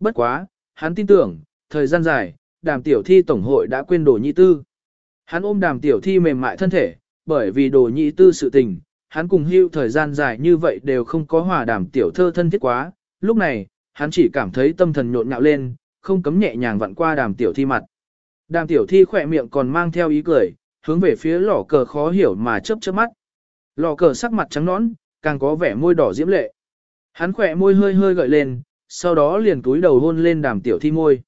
Bất quá, hắn tin tưởng, thời gian dài, đàm tiểu thi tổng hội đã quên đồ nhĩ tư. Hắn ôm đàm tiểu thi mềm mại thân thể, bởi vì đồ nhĩ tư sự tình, hắn cùng hưu thời gian dài như vậy đều không có hòa đảm tiểu thơ thân thiết quá, lúc này, hắn chỉ cảm thấy tâm thần nhộn nhạo lên, không cấm nhẹ nhàng vặn qua đàm tiểu thi mặt. Đàm tiểu thi khỏe miệng còn mang theo ý cười, hướng về phía lò cờ khó hiểu mà chớp chớp mắt. Lò cờ sắc mặt trắng nõn, càng có vẻ môi đỏ diễm lệ. Hắn khỏe môi hơi hơi gợi lên, sau đó liền túi đầu hôn lên đàm tiểu thi môi.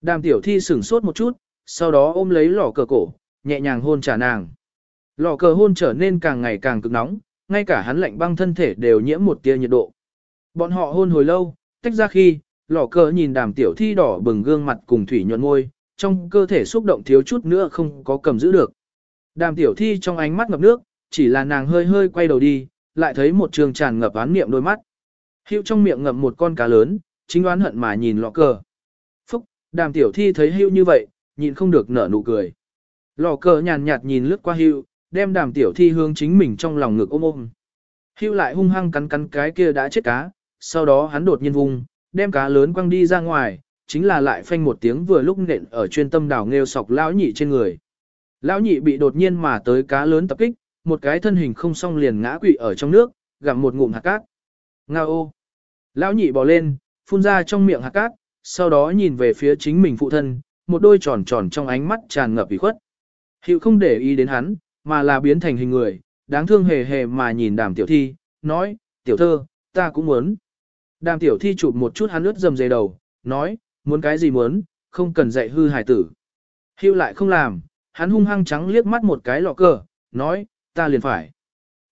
Đàm tiểu thi sửng sốt một chút, sau đó ôm lấy lò cờ cổ, nhẹ nhàng hôn trả nàng. Lò cờ hôn trở nên càng ngày càng cực nóng, ngay cả hắn lạnh băng thân thể đều nhiễm một tia nhiệt độ. Bọn họ hôn hồi lâu, tách ra khi, lò cờ nhìn đàm tiểu thi đỏ bừng gương mặt cùng thủy nhuận ngôi, trong cơ thể xúc động thiếu chút nữa không có cầm giữ được. Đàm tiểu thi trong ánh mắt ngập nước, chỉ là nàng hơi hơi quay đầu đi, lại thấy một trường tràn ngập án niệm đôi mắt. Hiệu trong miệng ngậm một con cá lớn, chính oán hận mà nhìn lò cờ. Phúc, đàm tiểu thi thấy hưu như vậy, nhìn không được nở nụ cười. Lò cờ nhàn nhạt nhìn lướt qua hưu, đem đàm tiểu thi hướng chính mình trong lòng ngực ôm ôm. Hưu lại hung hăng cắn cắn cái kia đã chết cá, sau đó hắn đột nhiên vùng, đem cá lớn quăng đi ra ngoài, chính là lại phanh một tiếng vừa lúc nện ở chuyên tâm đào nghêu sọc lão nhị trên người. Lão nhị bị đột nhiên mà tới cá lớn tập kích, một cái thân hình không xong liền ngã quỵ ở trong nước, gặm một ngụm hạt cát. Nga ô! Lão nhị bò lên, phun ra trong miệng hạt cát, sau đó nhìn về phía chính mình phụ thân, một đôi tròn tròn trong ánh mắt tràn ngập ủy khuất. Hiệu không để ý đến hắn, mà là biến thành hình người, đáng thương hề hề mà nhìn đàm tiểu thi, nói, tiểu thơ, ta cũng muốn. Đàm tiểu thi chụp một chút hắn ướt dầm dề đầu, nói, muốn cái gì muốn, không cần dạy hư hài tử. Hưu lại không làm, hắn hung hăng trắng liếc mắt một cái lọ cờ, nói, ta liền phải.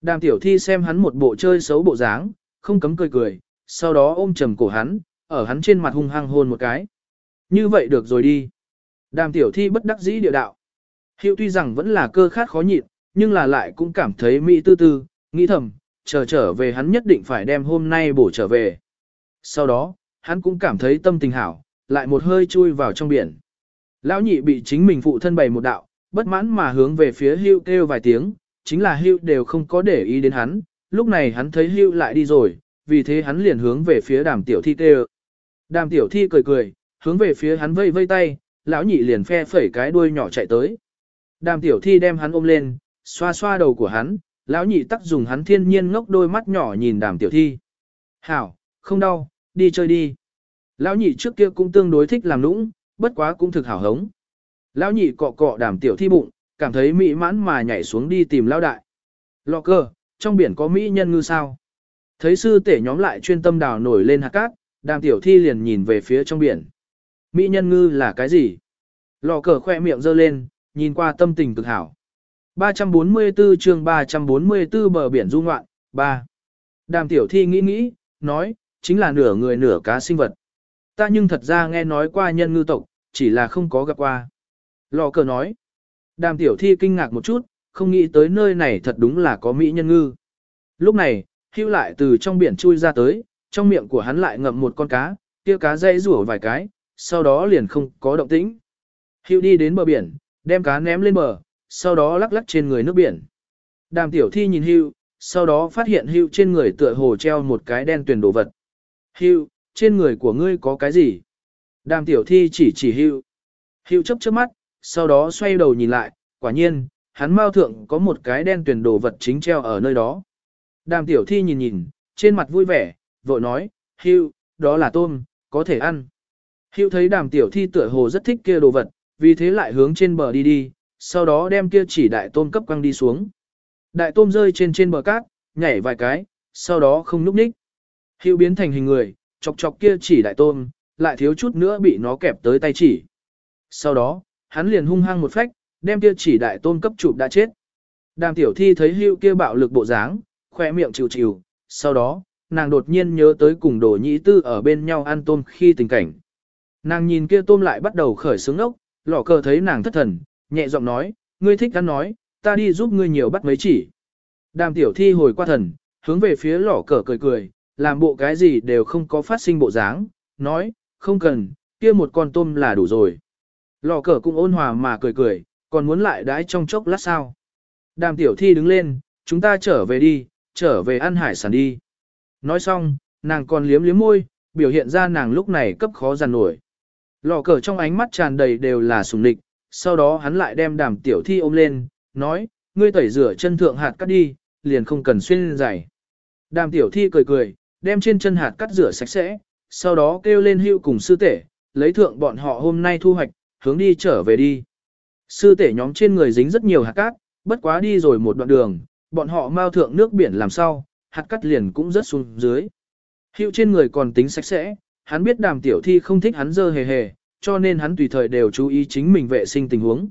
Đàm tiểu thi xem hắn một bộ chơi xấu bộ dáng, không cấm cười cười, sau đó ôm trầm cổ hắn, ở hắn trên mặt hung hăng hôn một cái. Như vậy được rồi đi. Đàm tiểu thi bất đắc dĩ địa đạo. Hiệu tuy rằng vẫn là cơ khát khó nhịn, nhưng là lại cũng cảm thấy mỹ tư tư, nghĩ thầm, chờ trở về hắn nhất định phải đem hôm nay bổ trở về. Sau đó, hắn cũng cảm thấy tâm tình hảo, lại một hơi chui vào trong biển. Lão nhị bị chính mình phụ thân bày một đạo, bất mãn mà hướng về phía hưu kêu vài tiếng, chính là hưu đều không có để ý đến hắn, lúc này hắn thấy hưu lại đi rồi, vì thế hắn liền hướng về phía đàm tiểu thi kêu. Đàm tiểu thi cười cười, hướng về phía hắn vây vây tay, lão nhị liền phe phẩy cái đuôi nhỏ chạy tới. Đàm tiểu thi đem hắn ôm lên, xoa xoa đầu của hắn, lão nhị tắc dùng hắn thiên nhiên ngốc đôi mắt nhỏ nhìn đàm tiểu thi. Hảo, không đau, đi chơi đi. Lão nhị trước kia cũng tương đối thích làm nũng, bất quá cũng thực hảo hống. Lão nhị cọ cọ đàm tiểu thi bụng, cảm thấy mỹ mãn mà nhảy xuống đi tìm lão đại. Lọ cơ, trong biển có mỹ nhân ngư sao? Thấy sư tể nhóm lại chuyên tâm đào nổi lên hạt cát, đàm tiểu thi liền nhìn về phía trong biển. Mỹ nhân ngư là cái gì? Lò cờ khoe miệng giơ lên, nhìn qua tâm tình cực hảo. 344 chương 344 bờ biển du ngoạn, 3. Đàm tiểu thi nghĩ nghĩ, nói, chính là nửa người nửa cá sinh vật. Ta nhưng thật ra nghe nói qua nhân ngư tộc, chỉ là không có gặp qua. Lò cờ nói. Đàm tiểu thi kinh ngạc một chút, không nghĩ tới nơi này thật đúng là có mỹ nhân ngư. Lúc này, hưu lại từ trong biển chui ra tới, trong miệng của hắn lại ngậm một con cá, kia cá dây rủa vài cái, sau đó liền không có động tĩnh. Hưu đi đến bờ biển, đem cá ném lên bờ, sau đó lắc lắc trên người nước biển. Đàm tiểu thi nhìn hưu, sau đó phát hiện hưu trên người tựa hồ treo một cái đen tuyển đồ vật. Hưu, trên người của ngươi có cái gì? Đàm tiểu thi chỉ chỉ hưu. Hưu chấp chớp mắt, sau đó xoay đầu nhìn lại, quả nhiên, hắn mao thượng có một cái đen tuyển đồ vật chính treo ở nơi đó. Đàm tiểu thi nhìn nhìn, trên mặt vui vẻ, vội nói, hưu, đó là tôm, có thể ăn. Hưu thấy đàm tiểu thi tựa hồ rất thích kia đồ vật, vì thế lại hướng trên bờ đi đi, sau đó đem kia chỉ đại tôm cấp quăng đi xuống. Đại tôm rơi trên trên bờ cát, nhảy vài cái, sau đó không núp ních. Hưu biến thành hình người, chọc chọc kia chỉ đại tôm, lại thiếu chút nữa bị nó kẹp tới tay chỉ. Sau đó, hắn liền hung hăng một phách, đem kia chỉ đại tôm cấp chụp đã chết. Đàm tiểu thi thấy hưu kia bạo lực bộ dáng, khoe miệng chịu chịu, sau đó, nàng đột nhiên nhớ tới cùng đồ nhĩ tư ở bên nhau ăn tôm khi tình cảnh. Nàng nhìn kia tôm lại bắt đầu khởi sướng ốc, lỏ cờ thấy nàng thất thần, nhẹ giọng nói, ngươi thích ăn nói, ta đi giúp ngươi nhiều bắt mấy chỉ. Đàm tiểu thi hồi qua thần, hướng về phía lỏ cờ cười cười, làm bộ cái gì đều không có phát sinh bộ dáng, nói, không cần, kia một con tôm là đủ rồi. Lò cờ cũng ôn hòa mà cười cười, còn muốn lại đái trong chốc lát sao. Đàm tiểu thi đứng lên, chúng ta trở về đi, trở về ăn hải sản đi. Nói xong, nàng còn liếm liếm môi, biểu hiện ra nàng lúc này cấp khó giàn nổi. Lò cờ trong ánh mắt tràn đầy đều là sùng địch, sau đó hắn lại đem đàm tiểu thi ôm lên, nói, ngươi tẩy rửa chân thượng hạt cắt đi, liền không cần xuyên giày. Đàm tiểu thi cười cười, đem trên chân hạt cắt rửa sạch sẽ, sau đó kêu lên hưu cùng sư tể, lấy thượng bọn họ hôm nay thu hoạch, hướng đi trở về đi. Sư tể nhóm trên người dính rất nhiều hạt cát, bất quá đi rồi một đoạn đường, bọn họ mau thượng nước biển làm sao, hạt cát liền cũng rất xuống dưới. Hiệu trên người còn tính sạch sẽ, hắn biết đàm tiểu thi không thích hắn dơ hề hề, cho nên hắn tùy thời đều chú ý chính mình vệ sinh tình huống.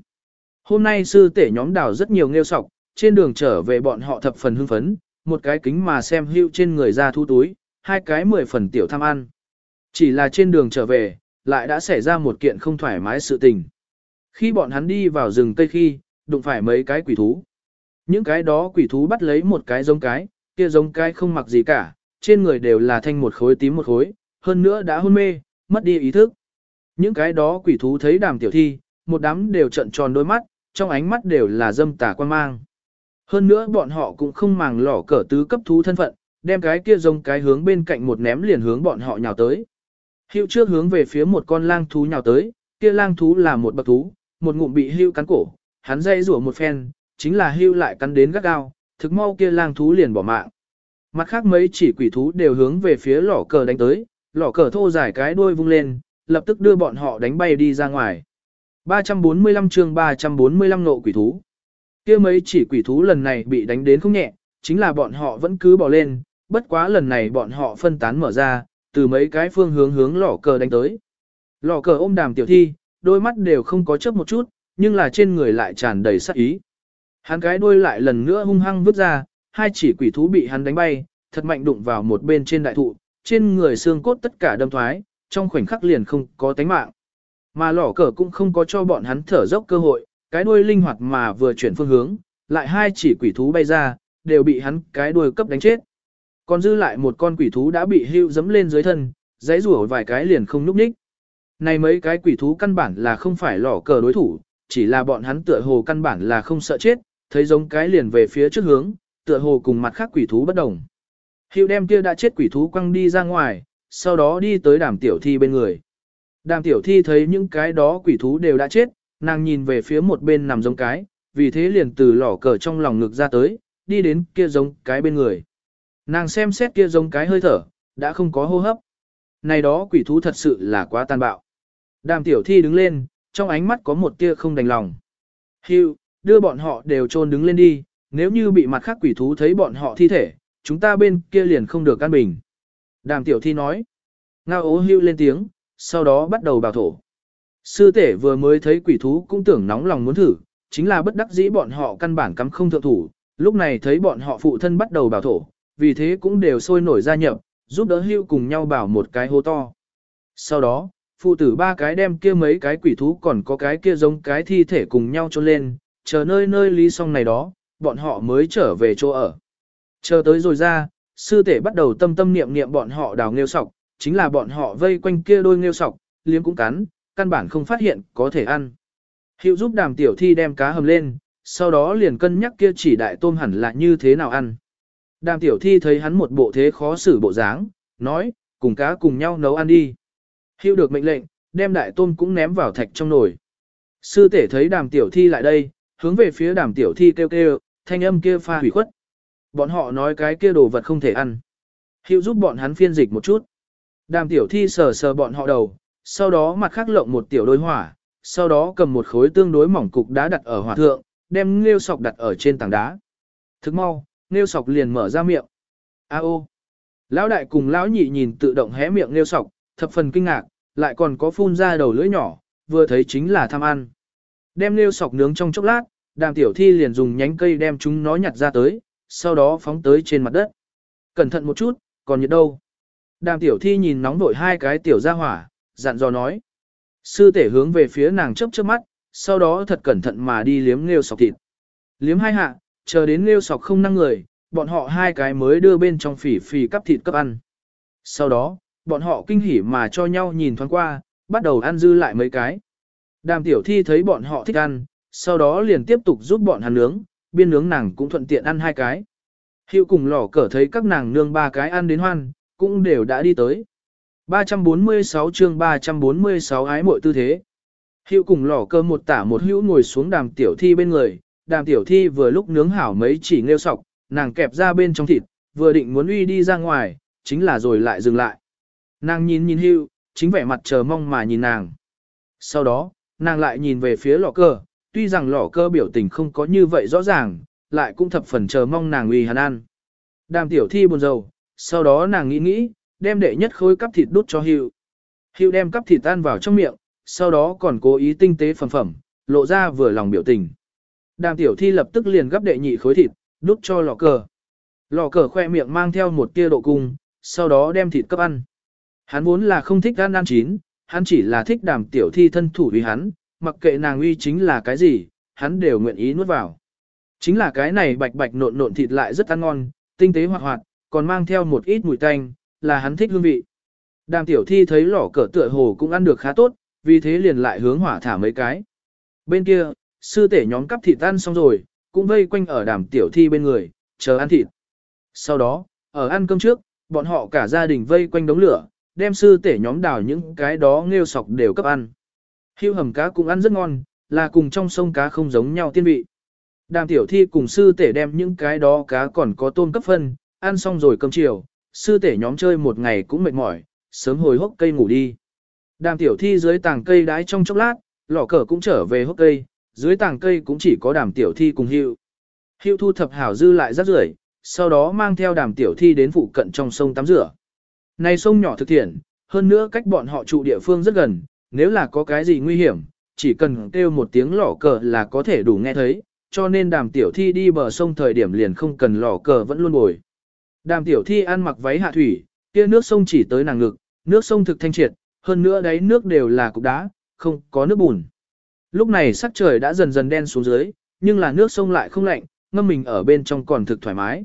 Hôm nay sư tể nhóm đào rất nhiều nghêu sọc, trên đường trở về bọn họ thập phần hưng phấn, một cái kính mà xem hưu trên người ra thu túi, hai cái mười phần tiểu tham ăn. Chỉ là trên đường trở về, lại đã xảy ra một kiện không thoải mái sự tình. Khi bọn hắn đi vào rừng Tây khi, đụng phải mấy cái quỷ thú. Những cái đó quỷ thú bắt lấy một cái giống cái, kia giống cái không mặc gì cả, trên người đều là thanh một khối tím một khối, hơn nữa đã hôn mê, mất đi ý thức. Những cái đó quỷ thú thấy đàm tiểu thi, một đám đều trận tròn đôi mắt, trong ánh mắt đều là dâm tà quan mang. Hơn nữa bọn họ cũng không màng lỏ cỡ tứ cấp thú thân phận, đem cái kia rông cái hướng bên cạnh một ném liền hướng bọn họ nhào tới. Hưu trước hướng về phía một con lang thú nhào tới, kia lang thú là một bậc thú, một ngụm bị hưu cắn cổ, hắn dây rủa một phen, chính là hưu lại cắn đến gắt gao, thực mau kia lang thú liền bỏ mạng. Mặt khác mấy chỉ quỷ thú đều hướng về phía lỏ cờ đánh tới, lỏ cờ thô dài cái đuôi vung lên, lập tức đưa bọn họ đánh bay đi ra ngoài. 345 chương 345 nộ quỷ thú. kia mấy chỉ quỷ thú lần này bị đánh đến không nhẹ, chính là bọn họ vẫn cứ bỏ lên, bất quá lần này bọn họ phân tán mở ra, từ mấy cái phương hướng hướng lỏ cờ đánh tới. Lỏ cờ ôm đàm tiểu thi, đôi mắt đều không có chớp một chút, nhưng là trên người lại tràn đầy sát ý. Hắn cái đuôi lại lần nữa hung hăng vứt ra, hai chỉ quỷ thú bị hắn đánh bay, thật mạnh đụng vào một bên trên đại thụ, trên người xương cốt tất cả đâm thoái, trong khoảnh khắc liền không có tánh mạng. Mà lỏ cờ cũng không có cho bọn hắn thở dốc cơ hội, cái đuôi linh hoạt mà vừa chuyển phương hướng, lại hai chỉ quỷ thú bay ra, đều bị hắn cái đuôi cấp đánh chết. Còn dư lại một con quỷ thú đã bị hưu dẫm lên dưới thân, giấy rủa vài cái liền không núp ních. Này mấy cái quỷ thú căn bản là không phải lỏ cờ đối thủ, chỉ là bọn hắn tựa hồ căn bản là không sợ chết, thấy giống cái liền về phía trước hướng, tựa hồ cùng mặt khác quỷ thú bất đồng. Hưu đem kia đã chết quỷ thú quăng đi ra ngoài, sau đó đi tới đàm tiểu thi bên người. Đàm tiểu thi thấy những cái đó quỷ thú đều đã chết, nàng nhìn về phía một bên nằm giống cái, vì thế liền từ lỏ cờ trong lòng ngực ra tới, đi đến kia giống cái bên người. Nàng xem xét kia giống cái hơi thở, đã không có hô hấp. Này đó quỷ thú thật sự là quá tàn bạo. Đàm tiểu thi đứng lên, trong ánh mắt có một tia không đành lòng. Hưu, đưa bọn họ đều trôn đứng lên đi, nếu như bị mặt khác quỷ thú thấy bọn họ thi thể, chúng ta bên kia liền không được căn bình. Đàm tiểu thi nói. Ngao ố hưu lên tiếng, sau đó bắt đầu bào thổ. Sư tể vừa mới thấy quỷ thú cũng tưởng nóng lòng muốn thử, chính là bất đắc dĩ bọn họ căn bản cắm không thượng thủ, lúc này thấy bọn họ phụ thân bắt đầu bào thổ, vì thế cũng đều sôi nổi gia nhập, giúp đỡ hưu cùng nhau bảo một cái hố to. Sau đó, phụ tử ba cái đem kia mấy cái quỷ thú còn có cái kia giống cái thi thể cùng nhau trôn lên, chờ nơi nơi lý xong này đó, bọn họ mới trở về chỗ ở. Chờ tới rồi ra, sư tể bắt đầu tâm tâm niệm niệm bọn họ đào nghêu sọc, chính là bọn họ vây quanh kia đôi nghêu sọc, liếm cũng cắn, căn bản không phát hiện có thể ăn. Hiệu giúp đàm tiểu thi đem cá hầm lên, sau đó liền cân nhắc kia chỉ đại tôm hẳn là như thế nào ăn. Đàm tiểu thi thấy hắn một bộ thế khó xử bộ dáng, nói, cùng cá cùng nhau nấu ăn đi. Hiệu được mệnh lệnh, đem đại tôm cũng ném vào thạch trong nồi. Sư tể thấy đàm tiểu thi lại đây, hướng về phía đàm tiểu thi kêu kêu, thanh âm kia pha hủy khuất. Bọn họ nói cái kia đồ vật không thể ăn. Hiệu giúp bọn hắn phiên dịch một chút. Đàm tiểu thi sờ sờ bọn họ đầu, sau đó mặt khắc lộng một tiểu đôi hỏa, sau đó cầm một khối tương đối mỏng cục đá đặt ở hỏa thượng, đem nghêu sọc đặt ở trên tảng đá. Thức mau, nghêu sọc liền mở ra miệng. A ô. Lão đại cùng lão nhị nhìn tự động hé miệng nghêu sọc, thập phần kinh ngạc, lại còn có phun ra đầu lưỡi nhỏ, vừa thấy chính là tham ăn. Đem nghêu sọc nướng trong chốc lát, đàm tiểu thi liền dùng nhánh cây đem chúng nó nhặt ra tới, sau đó phóng tới trên mặt đất. Cẩn thận một chút, còn nhiệt đâu. Đàm tiểu thi nhìn nóng vội hai cái tiểu ra hỏa, dặn dò nói. Sư tể hướng về phía nàng chớp chớp mắt, sau đó thật cẩn thận mà đi liếm nêu sọc thịt. Liếm hai hạ, chờ đến nêu sọc không năng người, bọn họ hai cái mới đưa bên trong phỉ phỉ cắp thịt cấp ăn. Sau đó, bọn họ kinh hỉ mà cho nhau nhìn thoáng qua, bắt đầu ăn dư lại mấy cái. Đàm tiểu thi thấy bọn họ thích ăn, sau đó liền tiếp tục giúp bọn hắn nướng, biên nướng nàng cũng thuận tiện ăn hai cái. Hiệu cùng lỏ cờ thấy các nàng nương ba cái ăn đến hoan, cũng đều đã đi tới. 346 chương 346 ái mội tư thế. Hiệu cùng lỏ cơ một tả một hữu ngồi xuống đàm tiểu thi bên người, đàm tiểu thi vừa lúc nướng hảo mấy chỉ nghêu sọc, nàng kẹp ra bên trong thịt, vừa định muốn uy đi ra ngoài, chính là rồi lại dừng lại. Nàng nhìn nhìn hữu, chính vẻ mặt chờ mong mà nhìn nàng. Sau đó, nàng lại nhìn về phía lỏ cơ, tuy rằng lỏ cơ biểu tình không có như vậy rõ ràng, lại cũng thập phần chờ mong nàng uy hắn ăn. Đàm tiểu thi buồn rầu, sau đó nàng nghĩ nghĩ, đem đệ nhất khối cắp thịt đút cho Hữu. Hữu đem cắp thịt tan vào trong miệng, sau đó còn cố ý tinh tế phẩm phẩm, lộ ra vừa lòng biểu tình. Đàm tiểu thi lập tức liền gấp đệ nhị khối thịt, đút cho lò cờ. Lò cờ khoe miệng mang theo một tia độ cung, sau đó đem thịt cấp ăn. Hắn vốn là không thích ăn ăn chín, hắn chỉ là thích đàm tiểu thi thân thủ vì hắn, mặc kệ nàng uy chính là cái gì, hắn đều nguyện ý nuốt vào. Chính là cái này bạch bạch nộn nộn thịt lại rất ăn ngon, tinh tế hoạt hoạt, còn mang theo một ít mùi tanh, là hắn thích hương vị. Đàm tiểu thi thấy lỏ cờ tựa hồ cũng ăn được khá tốt, vì thế liền lại hướng hỏa thả mấy cái. Bên kia, sư tể nhóm cắp thịt ăn xong rồi, cũng vây quanh ở đàm tiểu thi bên người, chờ ăn thịt. Sau đó, ở ăn cơm trước, bọn họ cả gia đình vây quanh đống lửa, đem sư tể nhóm đào những cái đó nghêu sọc đều cấp ăn. Hưu hầm cá cũng ăn rất ngon, là cùng trong sông cá không giống nhau tiên vị. Đàm tiểu thi cùng sư tể đem những cái đó cá còn có tôm cấp phân, ăn xong rồi cơm chiều, sư tể nhóm chơi một ngày cũng mệt mỏi, sớm hồi hốc cây ngủ đi. Đàm tiểu thi dưới tàng cây đái trong chốc lát, lỏ cờ cũng trở về hốc cây, dưới tàng cây cũng chỉ có đàm tiểu thi cùng hưu. Hưu thu thập hảo dư lại rác rưởi, sau đó mang theo đàm tiểu thi đến phụ cận trong sông tắm rửa. Này sông nhỏ thực thiện, hơn nữa cách bọn họ trụ địa phương rất gần, nếu là có cái gì nguy hiểm, chỉ cần kêu một tiếng lỏ cờ là có thể đủ nghe thấy, cho nên đàm tiểu thi đi bờ sông thời điểm liền không cần lỏ cờ vẫn luôn bồi. Đàm tiểu thi ăn mặc váy hạ thủy, kia nước sông chỉ tới nàng ngực, nước sông thực thanh triệt, hơn nữa đấy nước đều là cục đá, không có nước bùn. Lúc này sắc trời đã dần dần đen xuống dưới, nhưng là nước sông lại không lạnh, ngâm mình ở bên trong còn thực thoải mái.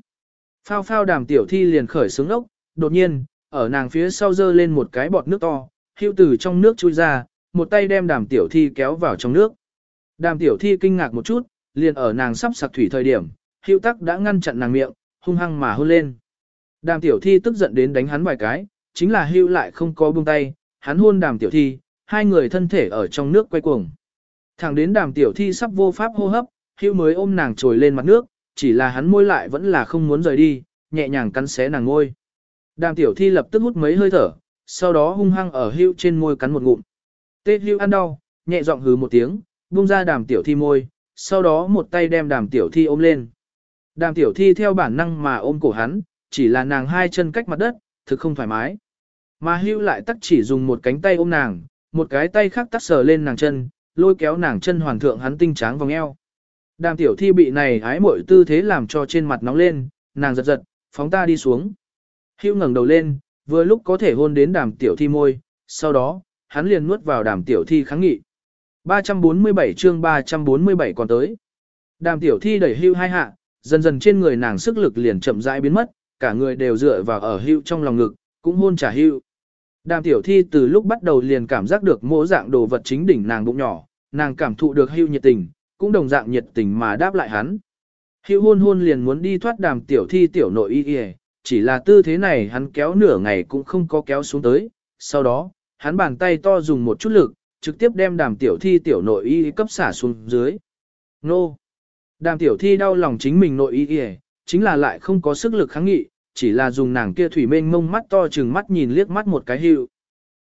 Phao phao đàm tiểu thi liền khởi sướng ốc, đột nhiên, ở nàng phía sau dơ lên một cái bọt nước to, hưu từ trong nước chui ra, một tay đem đàm tiểu thi kéo vào trong nước. Đàm tiểu thi kinh ngạc một chút, liền ở nàng sắp sặc thủy thời điểm, hưu tắc đã ngăn chặn nàng miệng, hung hăng mà hôn lên. Đàm tiểu thi tức giận đến đánh hắn vài cái, chính là hưu lại không có buông tay, hắn hôn đàm tiểu thi, hai người thân thể ở trong nước quay cuồng. Thẳng đến đàm tiểu thi sắp vô pháp hô hấp, hưu mới ôm nàng trồi lên mặt nước, chỉ là hắn môi lại vẫn là không muốn rời đi, nhẹ nhàng cắn xé nàng ngôi. Đàm tiểu thi lập tức hút mấy hơi thở, sau đó hung hăng ở hưu trên môi cắn một ngụm. Tê hưu ăn đau, nhẹ giọng hứ một tiếng, buông ra đàm tiểu thi môi, sau đó một tay đem đàm tiểu thi ôm lên. Đàm tiểu thi theo bản năng mà ôm cổ hắn, chỉ là nàng hai chân cách mặt đất, thực không thoải mái. Mà hưu lại tắc chỉ dùng một cánh tay ôm nàng, một cái tay khác tắc sờ lên nàng chân, lôi kéo nàng chân hoàn thượng hắn tinh tráng vòng eo. Đàm tiểu thi bị này ái mội tư thế làm cho trên mặt nóng lên, nàng giật giật, phóng ta đi xuống. Hưu ngẩng đầu lên, vừa lúc có thể hôn đến đàm tiểu thi môi, sau đó, hắn liền nuốt vào đàm tiểu thi kháng nghị. 347 chương 347 còn tới. Đàm tiểu thi đẩy hưu hai hạ, dần dần trên người nàng sức lực liền chậm rãi biến mất, cả người đều dựa vào ở hưu trong lòng ngực, cũng hôn trả hưu. Đàm tiểu thi từ lúc bắt đầu liền cảm giác được mỗi dạng đồ vật chính đỉnh nàng bụng nhỏ, nàng cảm thụ được hưu nhiệt tình, cũng đồng dạng nhiệt tình mà đáp lại hắn. Hưu hôn hôn liền muốn đi thoát đàm tiểu thi tiểu nội y y, chỉ là tư thế này hắn kéo nửa ngày cũng không có kéo xuống tới, sau đó, hắn bàn tay to dùng một chút lực, trực tiếp đem đàm tiểu thi tiểu nội y cấp xả xuống dưới. Nô! Đàm tiểu thi đau lòng chính mình nội y chính là lại không có sức lực kháng nghị, chỉ là dùng nàng kia thủy mênh mông mắt to chừng mắt nhìn liếc mắt một cái hiệu.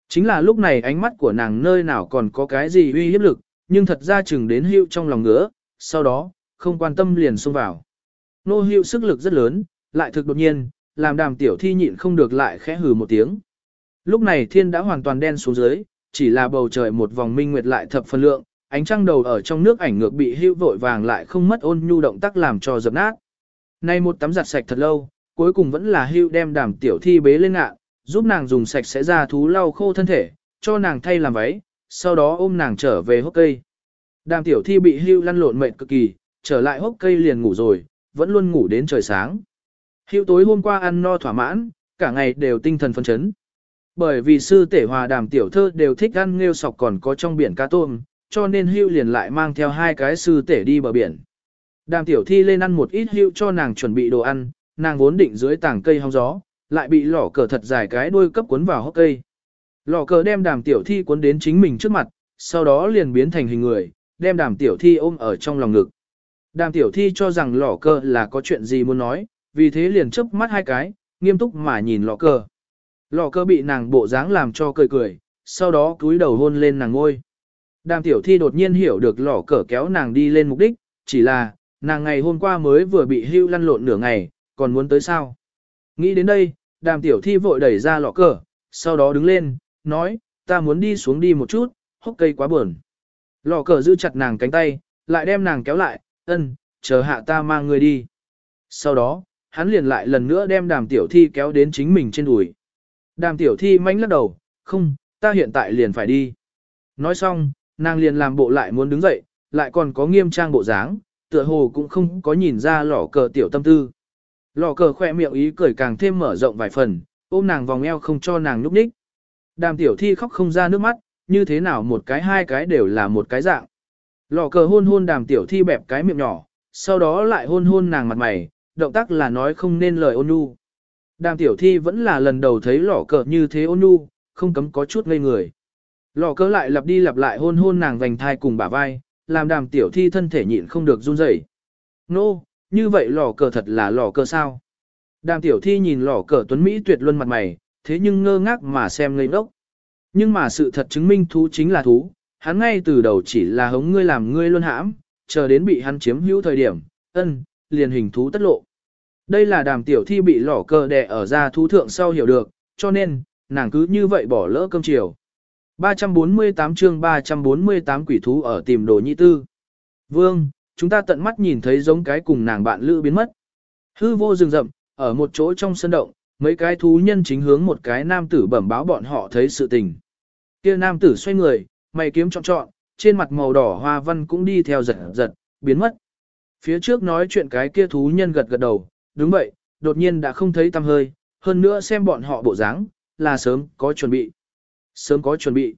Chính là lúc này ánh mắt của nàng nơi nào còn có cái gì uy hiếp lực, nhưng thật ra chừng đến hiệu trong lòng ngứa, sau đó, không quan tâm liền xông vào. Nô hiệu sức lực rất lớn, lại thực đột nhiên, làm đàm tiểu thi nhịn không được lại khẽ hừ một tiếng. Lúc này thiên đã hoàn toàn đen xuống dưới, chỉ là bầu trời một vòng minh nguyệt lại thập phân lượng, ánh trăng đầu ở trong nước ảnh ngược bị hưu vội vàng lại không mất ôn nhu động tác làm cho dập nát. Nay một tắm giặt sạch thật lâu, cuối cùng vẫn là hưu đem đàm tiểu thi bế lên ngạ, giúp nàng dùng sạch sẽ ra thú lau khô thân thể, cho nàng thay làm váy, sau đó ôm nàng trở về hốc cây. Đàm tiểu thi bị hưu lăn lộn mệt cực kỳ, trở lại hốc cây liền ngủ rồi, vẫn luôn ngủ đến trời sáng. Hữu tối hôm qua ăn no thỏa mãn, cả ngày đều tinh thần phấn chấn. Bởi vì sư tể hòa đàm tiểu thơ đều thích ăn nghêu sọc còn có trong biển cá tôm, cho nên hưu liền lại mang theo hai cái sư tể đi bờ biển. Đàm tiểu thi lên ăn một ít hưu cho nàng chuẩn bị đồ ăn, nàng vốn định dưới tảng cây hóng gió, lại bị lỏ cờ thật dài cái đuôi cấp cuốn vào hốc cây. Lỏ cờ đem đàm tiểu thi cuốn đến chính mình trước mặt, sau đó liền biến thành hình người, đem đàm tiểu thi ôm ở trong lòng ngực. Đàm tiểu thi cho rằng lỏ cờ là có chuyện gì muốn nói, vì thế liền chớp mắt hai cái, nghiêm túc mà nhìn lọ cờ. lọ cờ bị nàng bộ dáng làm cho cười cười, sau đó cúi đầu hôn lên nàng ngôi. Đàm tiểu thi đột nhiên hiểu được lọ cờ kéo nàng đi lên mục đích, chỉ là, nàng ngày hôm qua mới vừa bị hưu lăn lộn nửa ngày, còn muốn tới sao? Nghĩ đến đây, đàm tiểu thi vội đẩy ra lọ cờ, sau đó đứng lên, nói, ta muốn đi xuống đi một chút, hốc cây quá buồn. Lọ cờ giữ chặt nàng cánh tay, lại đem nàng kéo lại, ân, chờ hạ ta mang người đi. Sau đó, hắn liền lại lần nữa đem đàm tiểu thi kéo đến chính mình trên đùi. Đàm tiểu thi manh lắc đầu, không, ta hiện tại liền phải đi. Nói xong, nàng liền làm bộ lại muốn đứng dậy, lại còn có nghiêm trang bộ dáng, tựa hồ cũng không có nhìn ra lỏ cờ tiểu tâm tư. Lỏ cờ khỏe miệng ý cười càng thêm mở rộng vài phần, ôm nàng vòng eo không cho nàng nhúc ních. Đàm tiểu thi khóc không ra nước mắt, như thế nào một cái hai cái đều là một cái dạng. Lò cờ hôn hôn đàm tiểu thi bẹp cái miệng nhỏ, sau đó lại hôn hôn nàng mặt mày, động tác là nói không nên lời ôn nhu. Đàm tiểu thi vẫn là lần đầu thấy lỏ cờ như thế ôn nhu, không cấm có chút ngây người. Lỏ cờ lại lặp đi lặp lại hôn hôn nàng vành thai cùng bả vai, làm đàm tiểu thi thân thể nhịn không được run rẩy. Nô, no, như vậy lỏ cờ thật là lỏ cờ sao? Đàm tiểu thi nhìn lỏ cờ tuấn Mỹ tuyệt luân mặt mày, thế nhưng ngơ ngác mà xem ngây ngốc. Nhưng mà sự thật chứng minh thú chính là thú, hắn ngay từ đầu chỉ là hống ngươi làm ngươi luôn hãm, chờ đến bị hắn chiếm hữu thời điểm, ân, liền hình thú tất lộ. Đây là đàm tiểu thi bị lỏ cờ đè ở ra thú thượng sau hiểu được, cho nên, nàng cứ như vậy bỏ lỡ cơm chiều. 348 chương 348 quỷ thú ở tìm đồ nhị tư. Vương, chúng ta tận mắt nhìn thấy giống cái cùng nàng bạn lữ biến mất. Hư vô rừng rậm, ở một chỗ trong sân động, mấy cái thú nhân chính hướng một cái nam tử bẩm báo bọn họ thấy sự tình. Kia nam tử xoay người, mày kiếm trọn trọn, trên mặt màu đỏ hoa văn cũng đi theo giật giật, biến mất. Phía trước nói chuyện cái kia thú nhân gật gật đầu, đúng vậy, đột nhiên đã không thấy tăm hơi, hơn nữa xem bọn họ bộ dáng, là sớm có chuẩn bị. Sớm có chuẩn bị.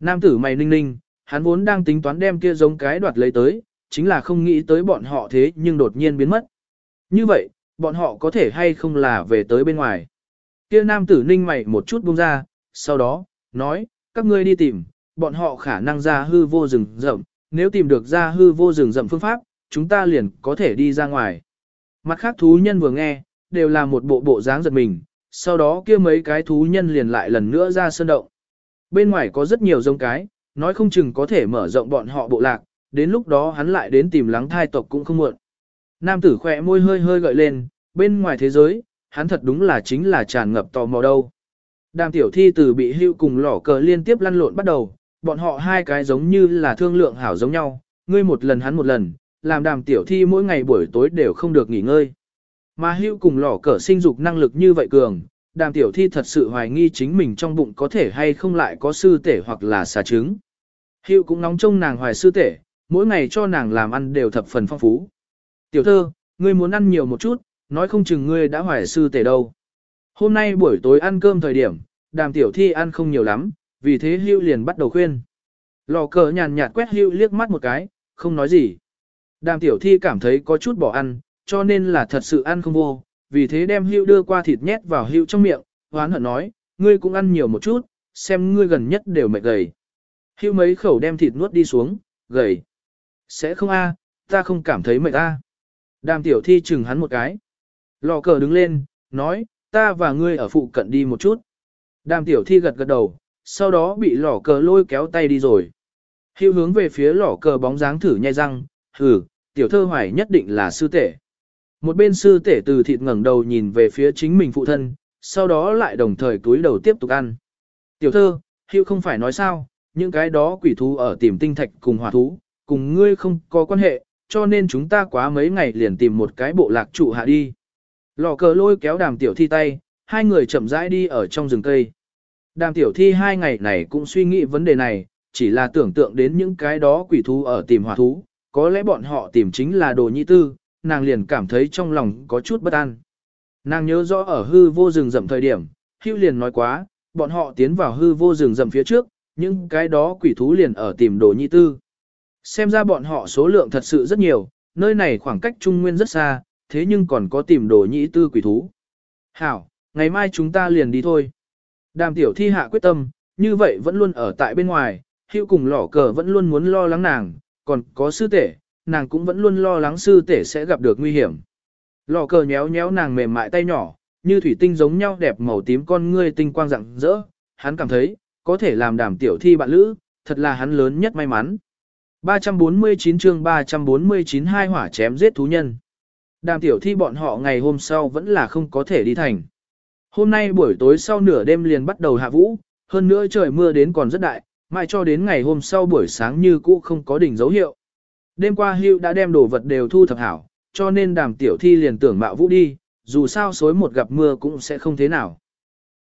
Nam tử mày ninh ninh, hắn vốn đang tính toán đem kia giống cái đoạt lấy tới, chính là không nghĩ tới bọn họ thế nhưng đột nhiên biến mất. Như vậy, bọn họ có thể hay không là về tới bên ngoài. Kia nam tử ninh mày một chút buông ra, sau đó, nói, các ngươi đi tìm, bọn họ khả năng ra hư vô rừng rậm, nếu tìm được ra hư vô rừng rậm phương pháp, chúng ta liền có thể đi ra ngoài. Mặt khác thú nhân vừa nghe, đều là một bộ bộ dáng giật mình, sau đó kia mấy cái thú nhân liền lại lần nữa ra sơn động. Bên ngoài có rất nhiều giống cái, nói không chừng có thể mở rộng bọn họ bộ lạc, đến lúc đó hắn lại đến tìm lắng thai tộc cũng không muộn. Nam tử khỏe môi hơi hơi gợi lên, bên ngoài thế giới, hắn thật đúng là chính là tràn ngập tò mò đâu. Đàm tiểu thi từ bị hưu cùng lỏ cờ liên tiếp lăn lộn bắt đầu, bọn họ hai cái giống như là thương lượng hảo giống nhau, ngươi một lần hắn một lần, làm đàm tiểu thi mỗi ngày buổi tối đều không được nghỉ ngơi. Mà hưu cùng lỏ cờ sinh dục năng lực như vậy cường, đàm tiểu thi thật sự hoài nghi chính mình trong bụng có thể hay không lại có sư tể hoặc là xà trứng. Hưu cũng nóng trông nàng hoài sư tể, mỗi ngày cho nàng làm ăn đều thập phần phong phú. Tiểu thơ, ngươi muốn ăn nhiều một chút, nói không chừng ngươi đã hoài sư tể đâu. Hôm nay buổi tối ăn cơm thời điểm, đàm tiểu thi ăn không nhiều lắm, vì thế hưu liền bắt đầu khuyên. Lò cờ nhàn nhạt quét hưu liếc mắt một cái, không nói gì. Đàm tiểu thi cảm thấy có chút bỏ ăn, cho nên là thật sự ăn không vô, vì thế đem hưu đưa qua thịt nhét vào hưu trong miệng, hoán hận nói, ngươi cũng ăn nhiều một chút, xem ngươi gần nhất đều mệt gầy. Hưu mấy khẩu đem thịt nuốt đi xuống, gầy. Sẽ không a, ta không cảm thấy mệt a. Đàm tiểu thi chừng hắn một cái. Lò cờ đứng lên, nói, ta và ngươi ở phụ cận đi một chút. Đàm tiểu thi gật gật đầu, sau đó bị lò cờ lôi kéo tay đi rồi. Hưu hướng về phía lò cờ bóng dáng thử nhai răng, hừ, tiểu thơ hoài nhất định là sư tể. Một bên sư tể từ thịt ngẩng đầu nhìn về phía chính mình phụ thân, sau đó lại đồng thời túi đầu tiếp tục ăn. Tiểu thơ, hiệu không phải nói sao, những cái đó quỷ thú ở tìm tinh thạch cùng hỏa thú, cùng ngươi không có quan hệ, cho nên chúng ta quá mấy ngày liền tìm một cái bộ lạc trụ hạ đi. Lò cờ lôi kéo đàm tiểu thi tay, hai người chậm rãi đi ở trong rừng cây. Đàm tiểu thi hai ngày này cũng suy nghĩ vấn đề này, chỉ là tưởng tượng đến những cái đó quỷ thú ở tìm hỏa thú, có lẽ bọn họ tìm chính là đồ nhi tư, nàng liền cảm thấy trong lòng có chút bất an. Nàng nhớ rõ ở hư vô rừng rậm thời điểm, hưu liền nói quá, bọn họ tiến vào hư vô rừng rậm phía trước, những cái đó quỷ thú liền ở tìm đồ nhi tư. Xem ra bọn họ số lượng thật sự rất nhiều, nơi này khoảng cách trung nguyên rất xa, thế nhưng còn có tìm đồ nhĩ tư quỷ thú. Hảo, ngày mai chúng ta liền đi thôi. Đàm tiểu thi hạ quyết tâm, như vậy vẫn luôn ở tại bên ngoài, Hưu cùng lỏ cờ vẫn luôn muốn lo lắng nàng, còn có sư tể, nàng cũng vẫn luôn lo lắng sư tể sẽ gặp được nguy hiểm. Lò cờ nhéo nhéo nàng mềm mại tay nhỏ, như thủy tinh giống nhau đẹp màu tím con ngươi tinh quang rạng rỡ, hắn cảm thấy, có thể làm đảm tiểu thi bạn lữ, thật là hắn lớn nhất may mắn. 349 chương 349 hai hỏa chém giết thú nhân. Đàm tiểu thi bọn họ ngày hôm sau vẫn là không có thể đi thành. Hôm nay buổi tối sau nửa đêm liền bắt đầu hạ vũ, hơn nữa trời mưa đến còn rất đại, mai cho đến ngày hôm sau buổi sáng như cũ không có đỉnh dấu hiệu. Đêm qua Hưu đã đem đồ vật đều thu thập hảo, cho nên đàm tiểu thi liền tưởng mạo vũ đi, dù sao xối một gặp mưa cũng sẽ không thế nào.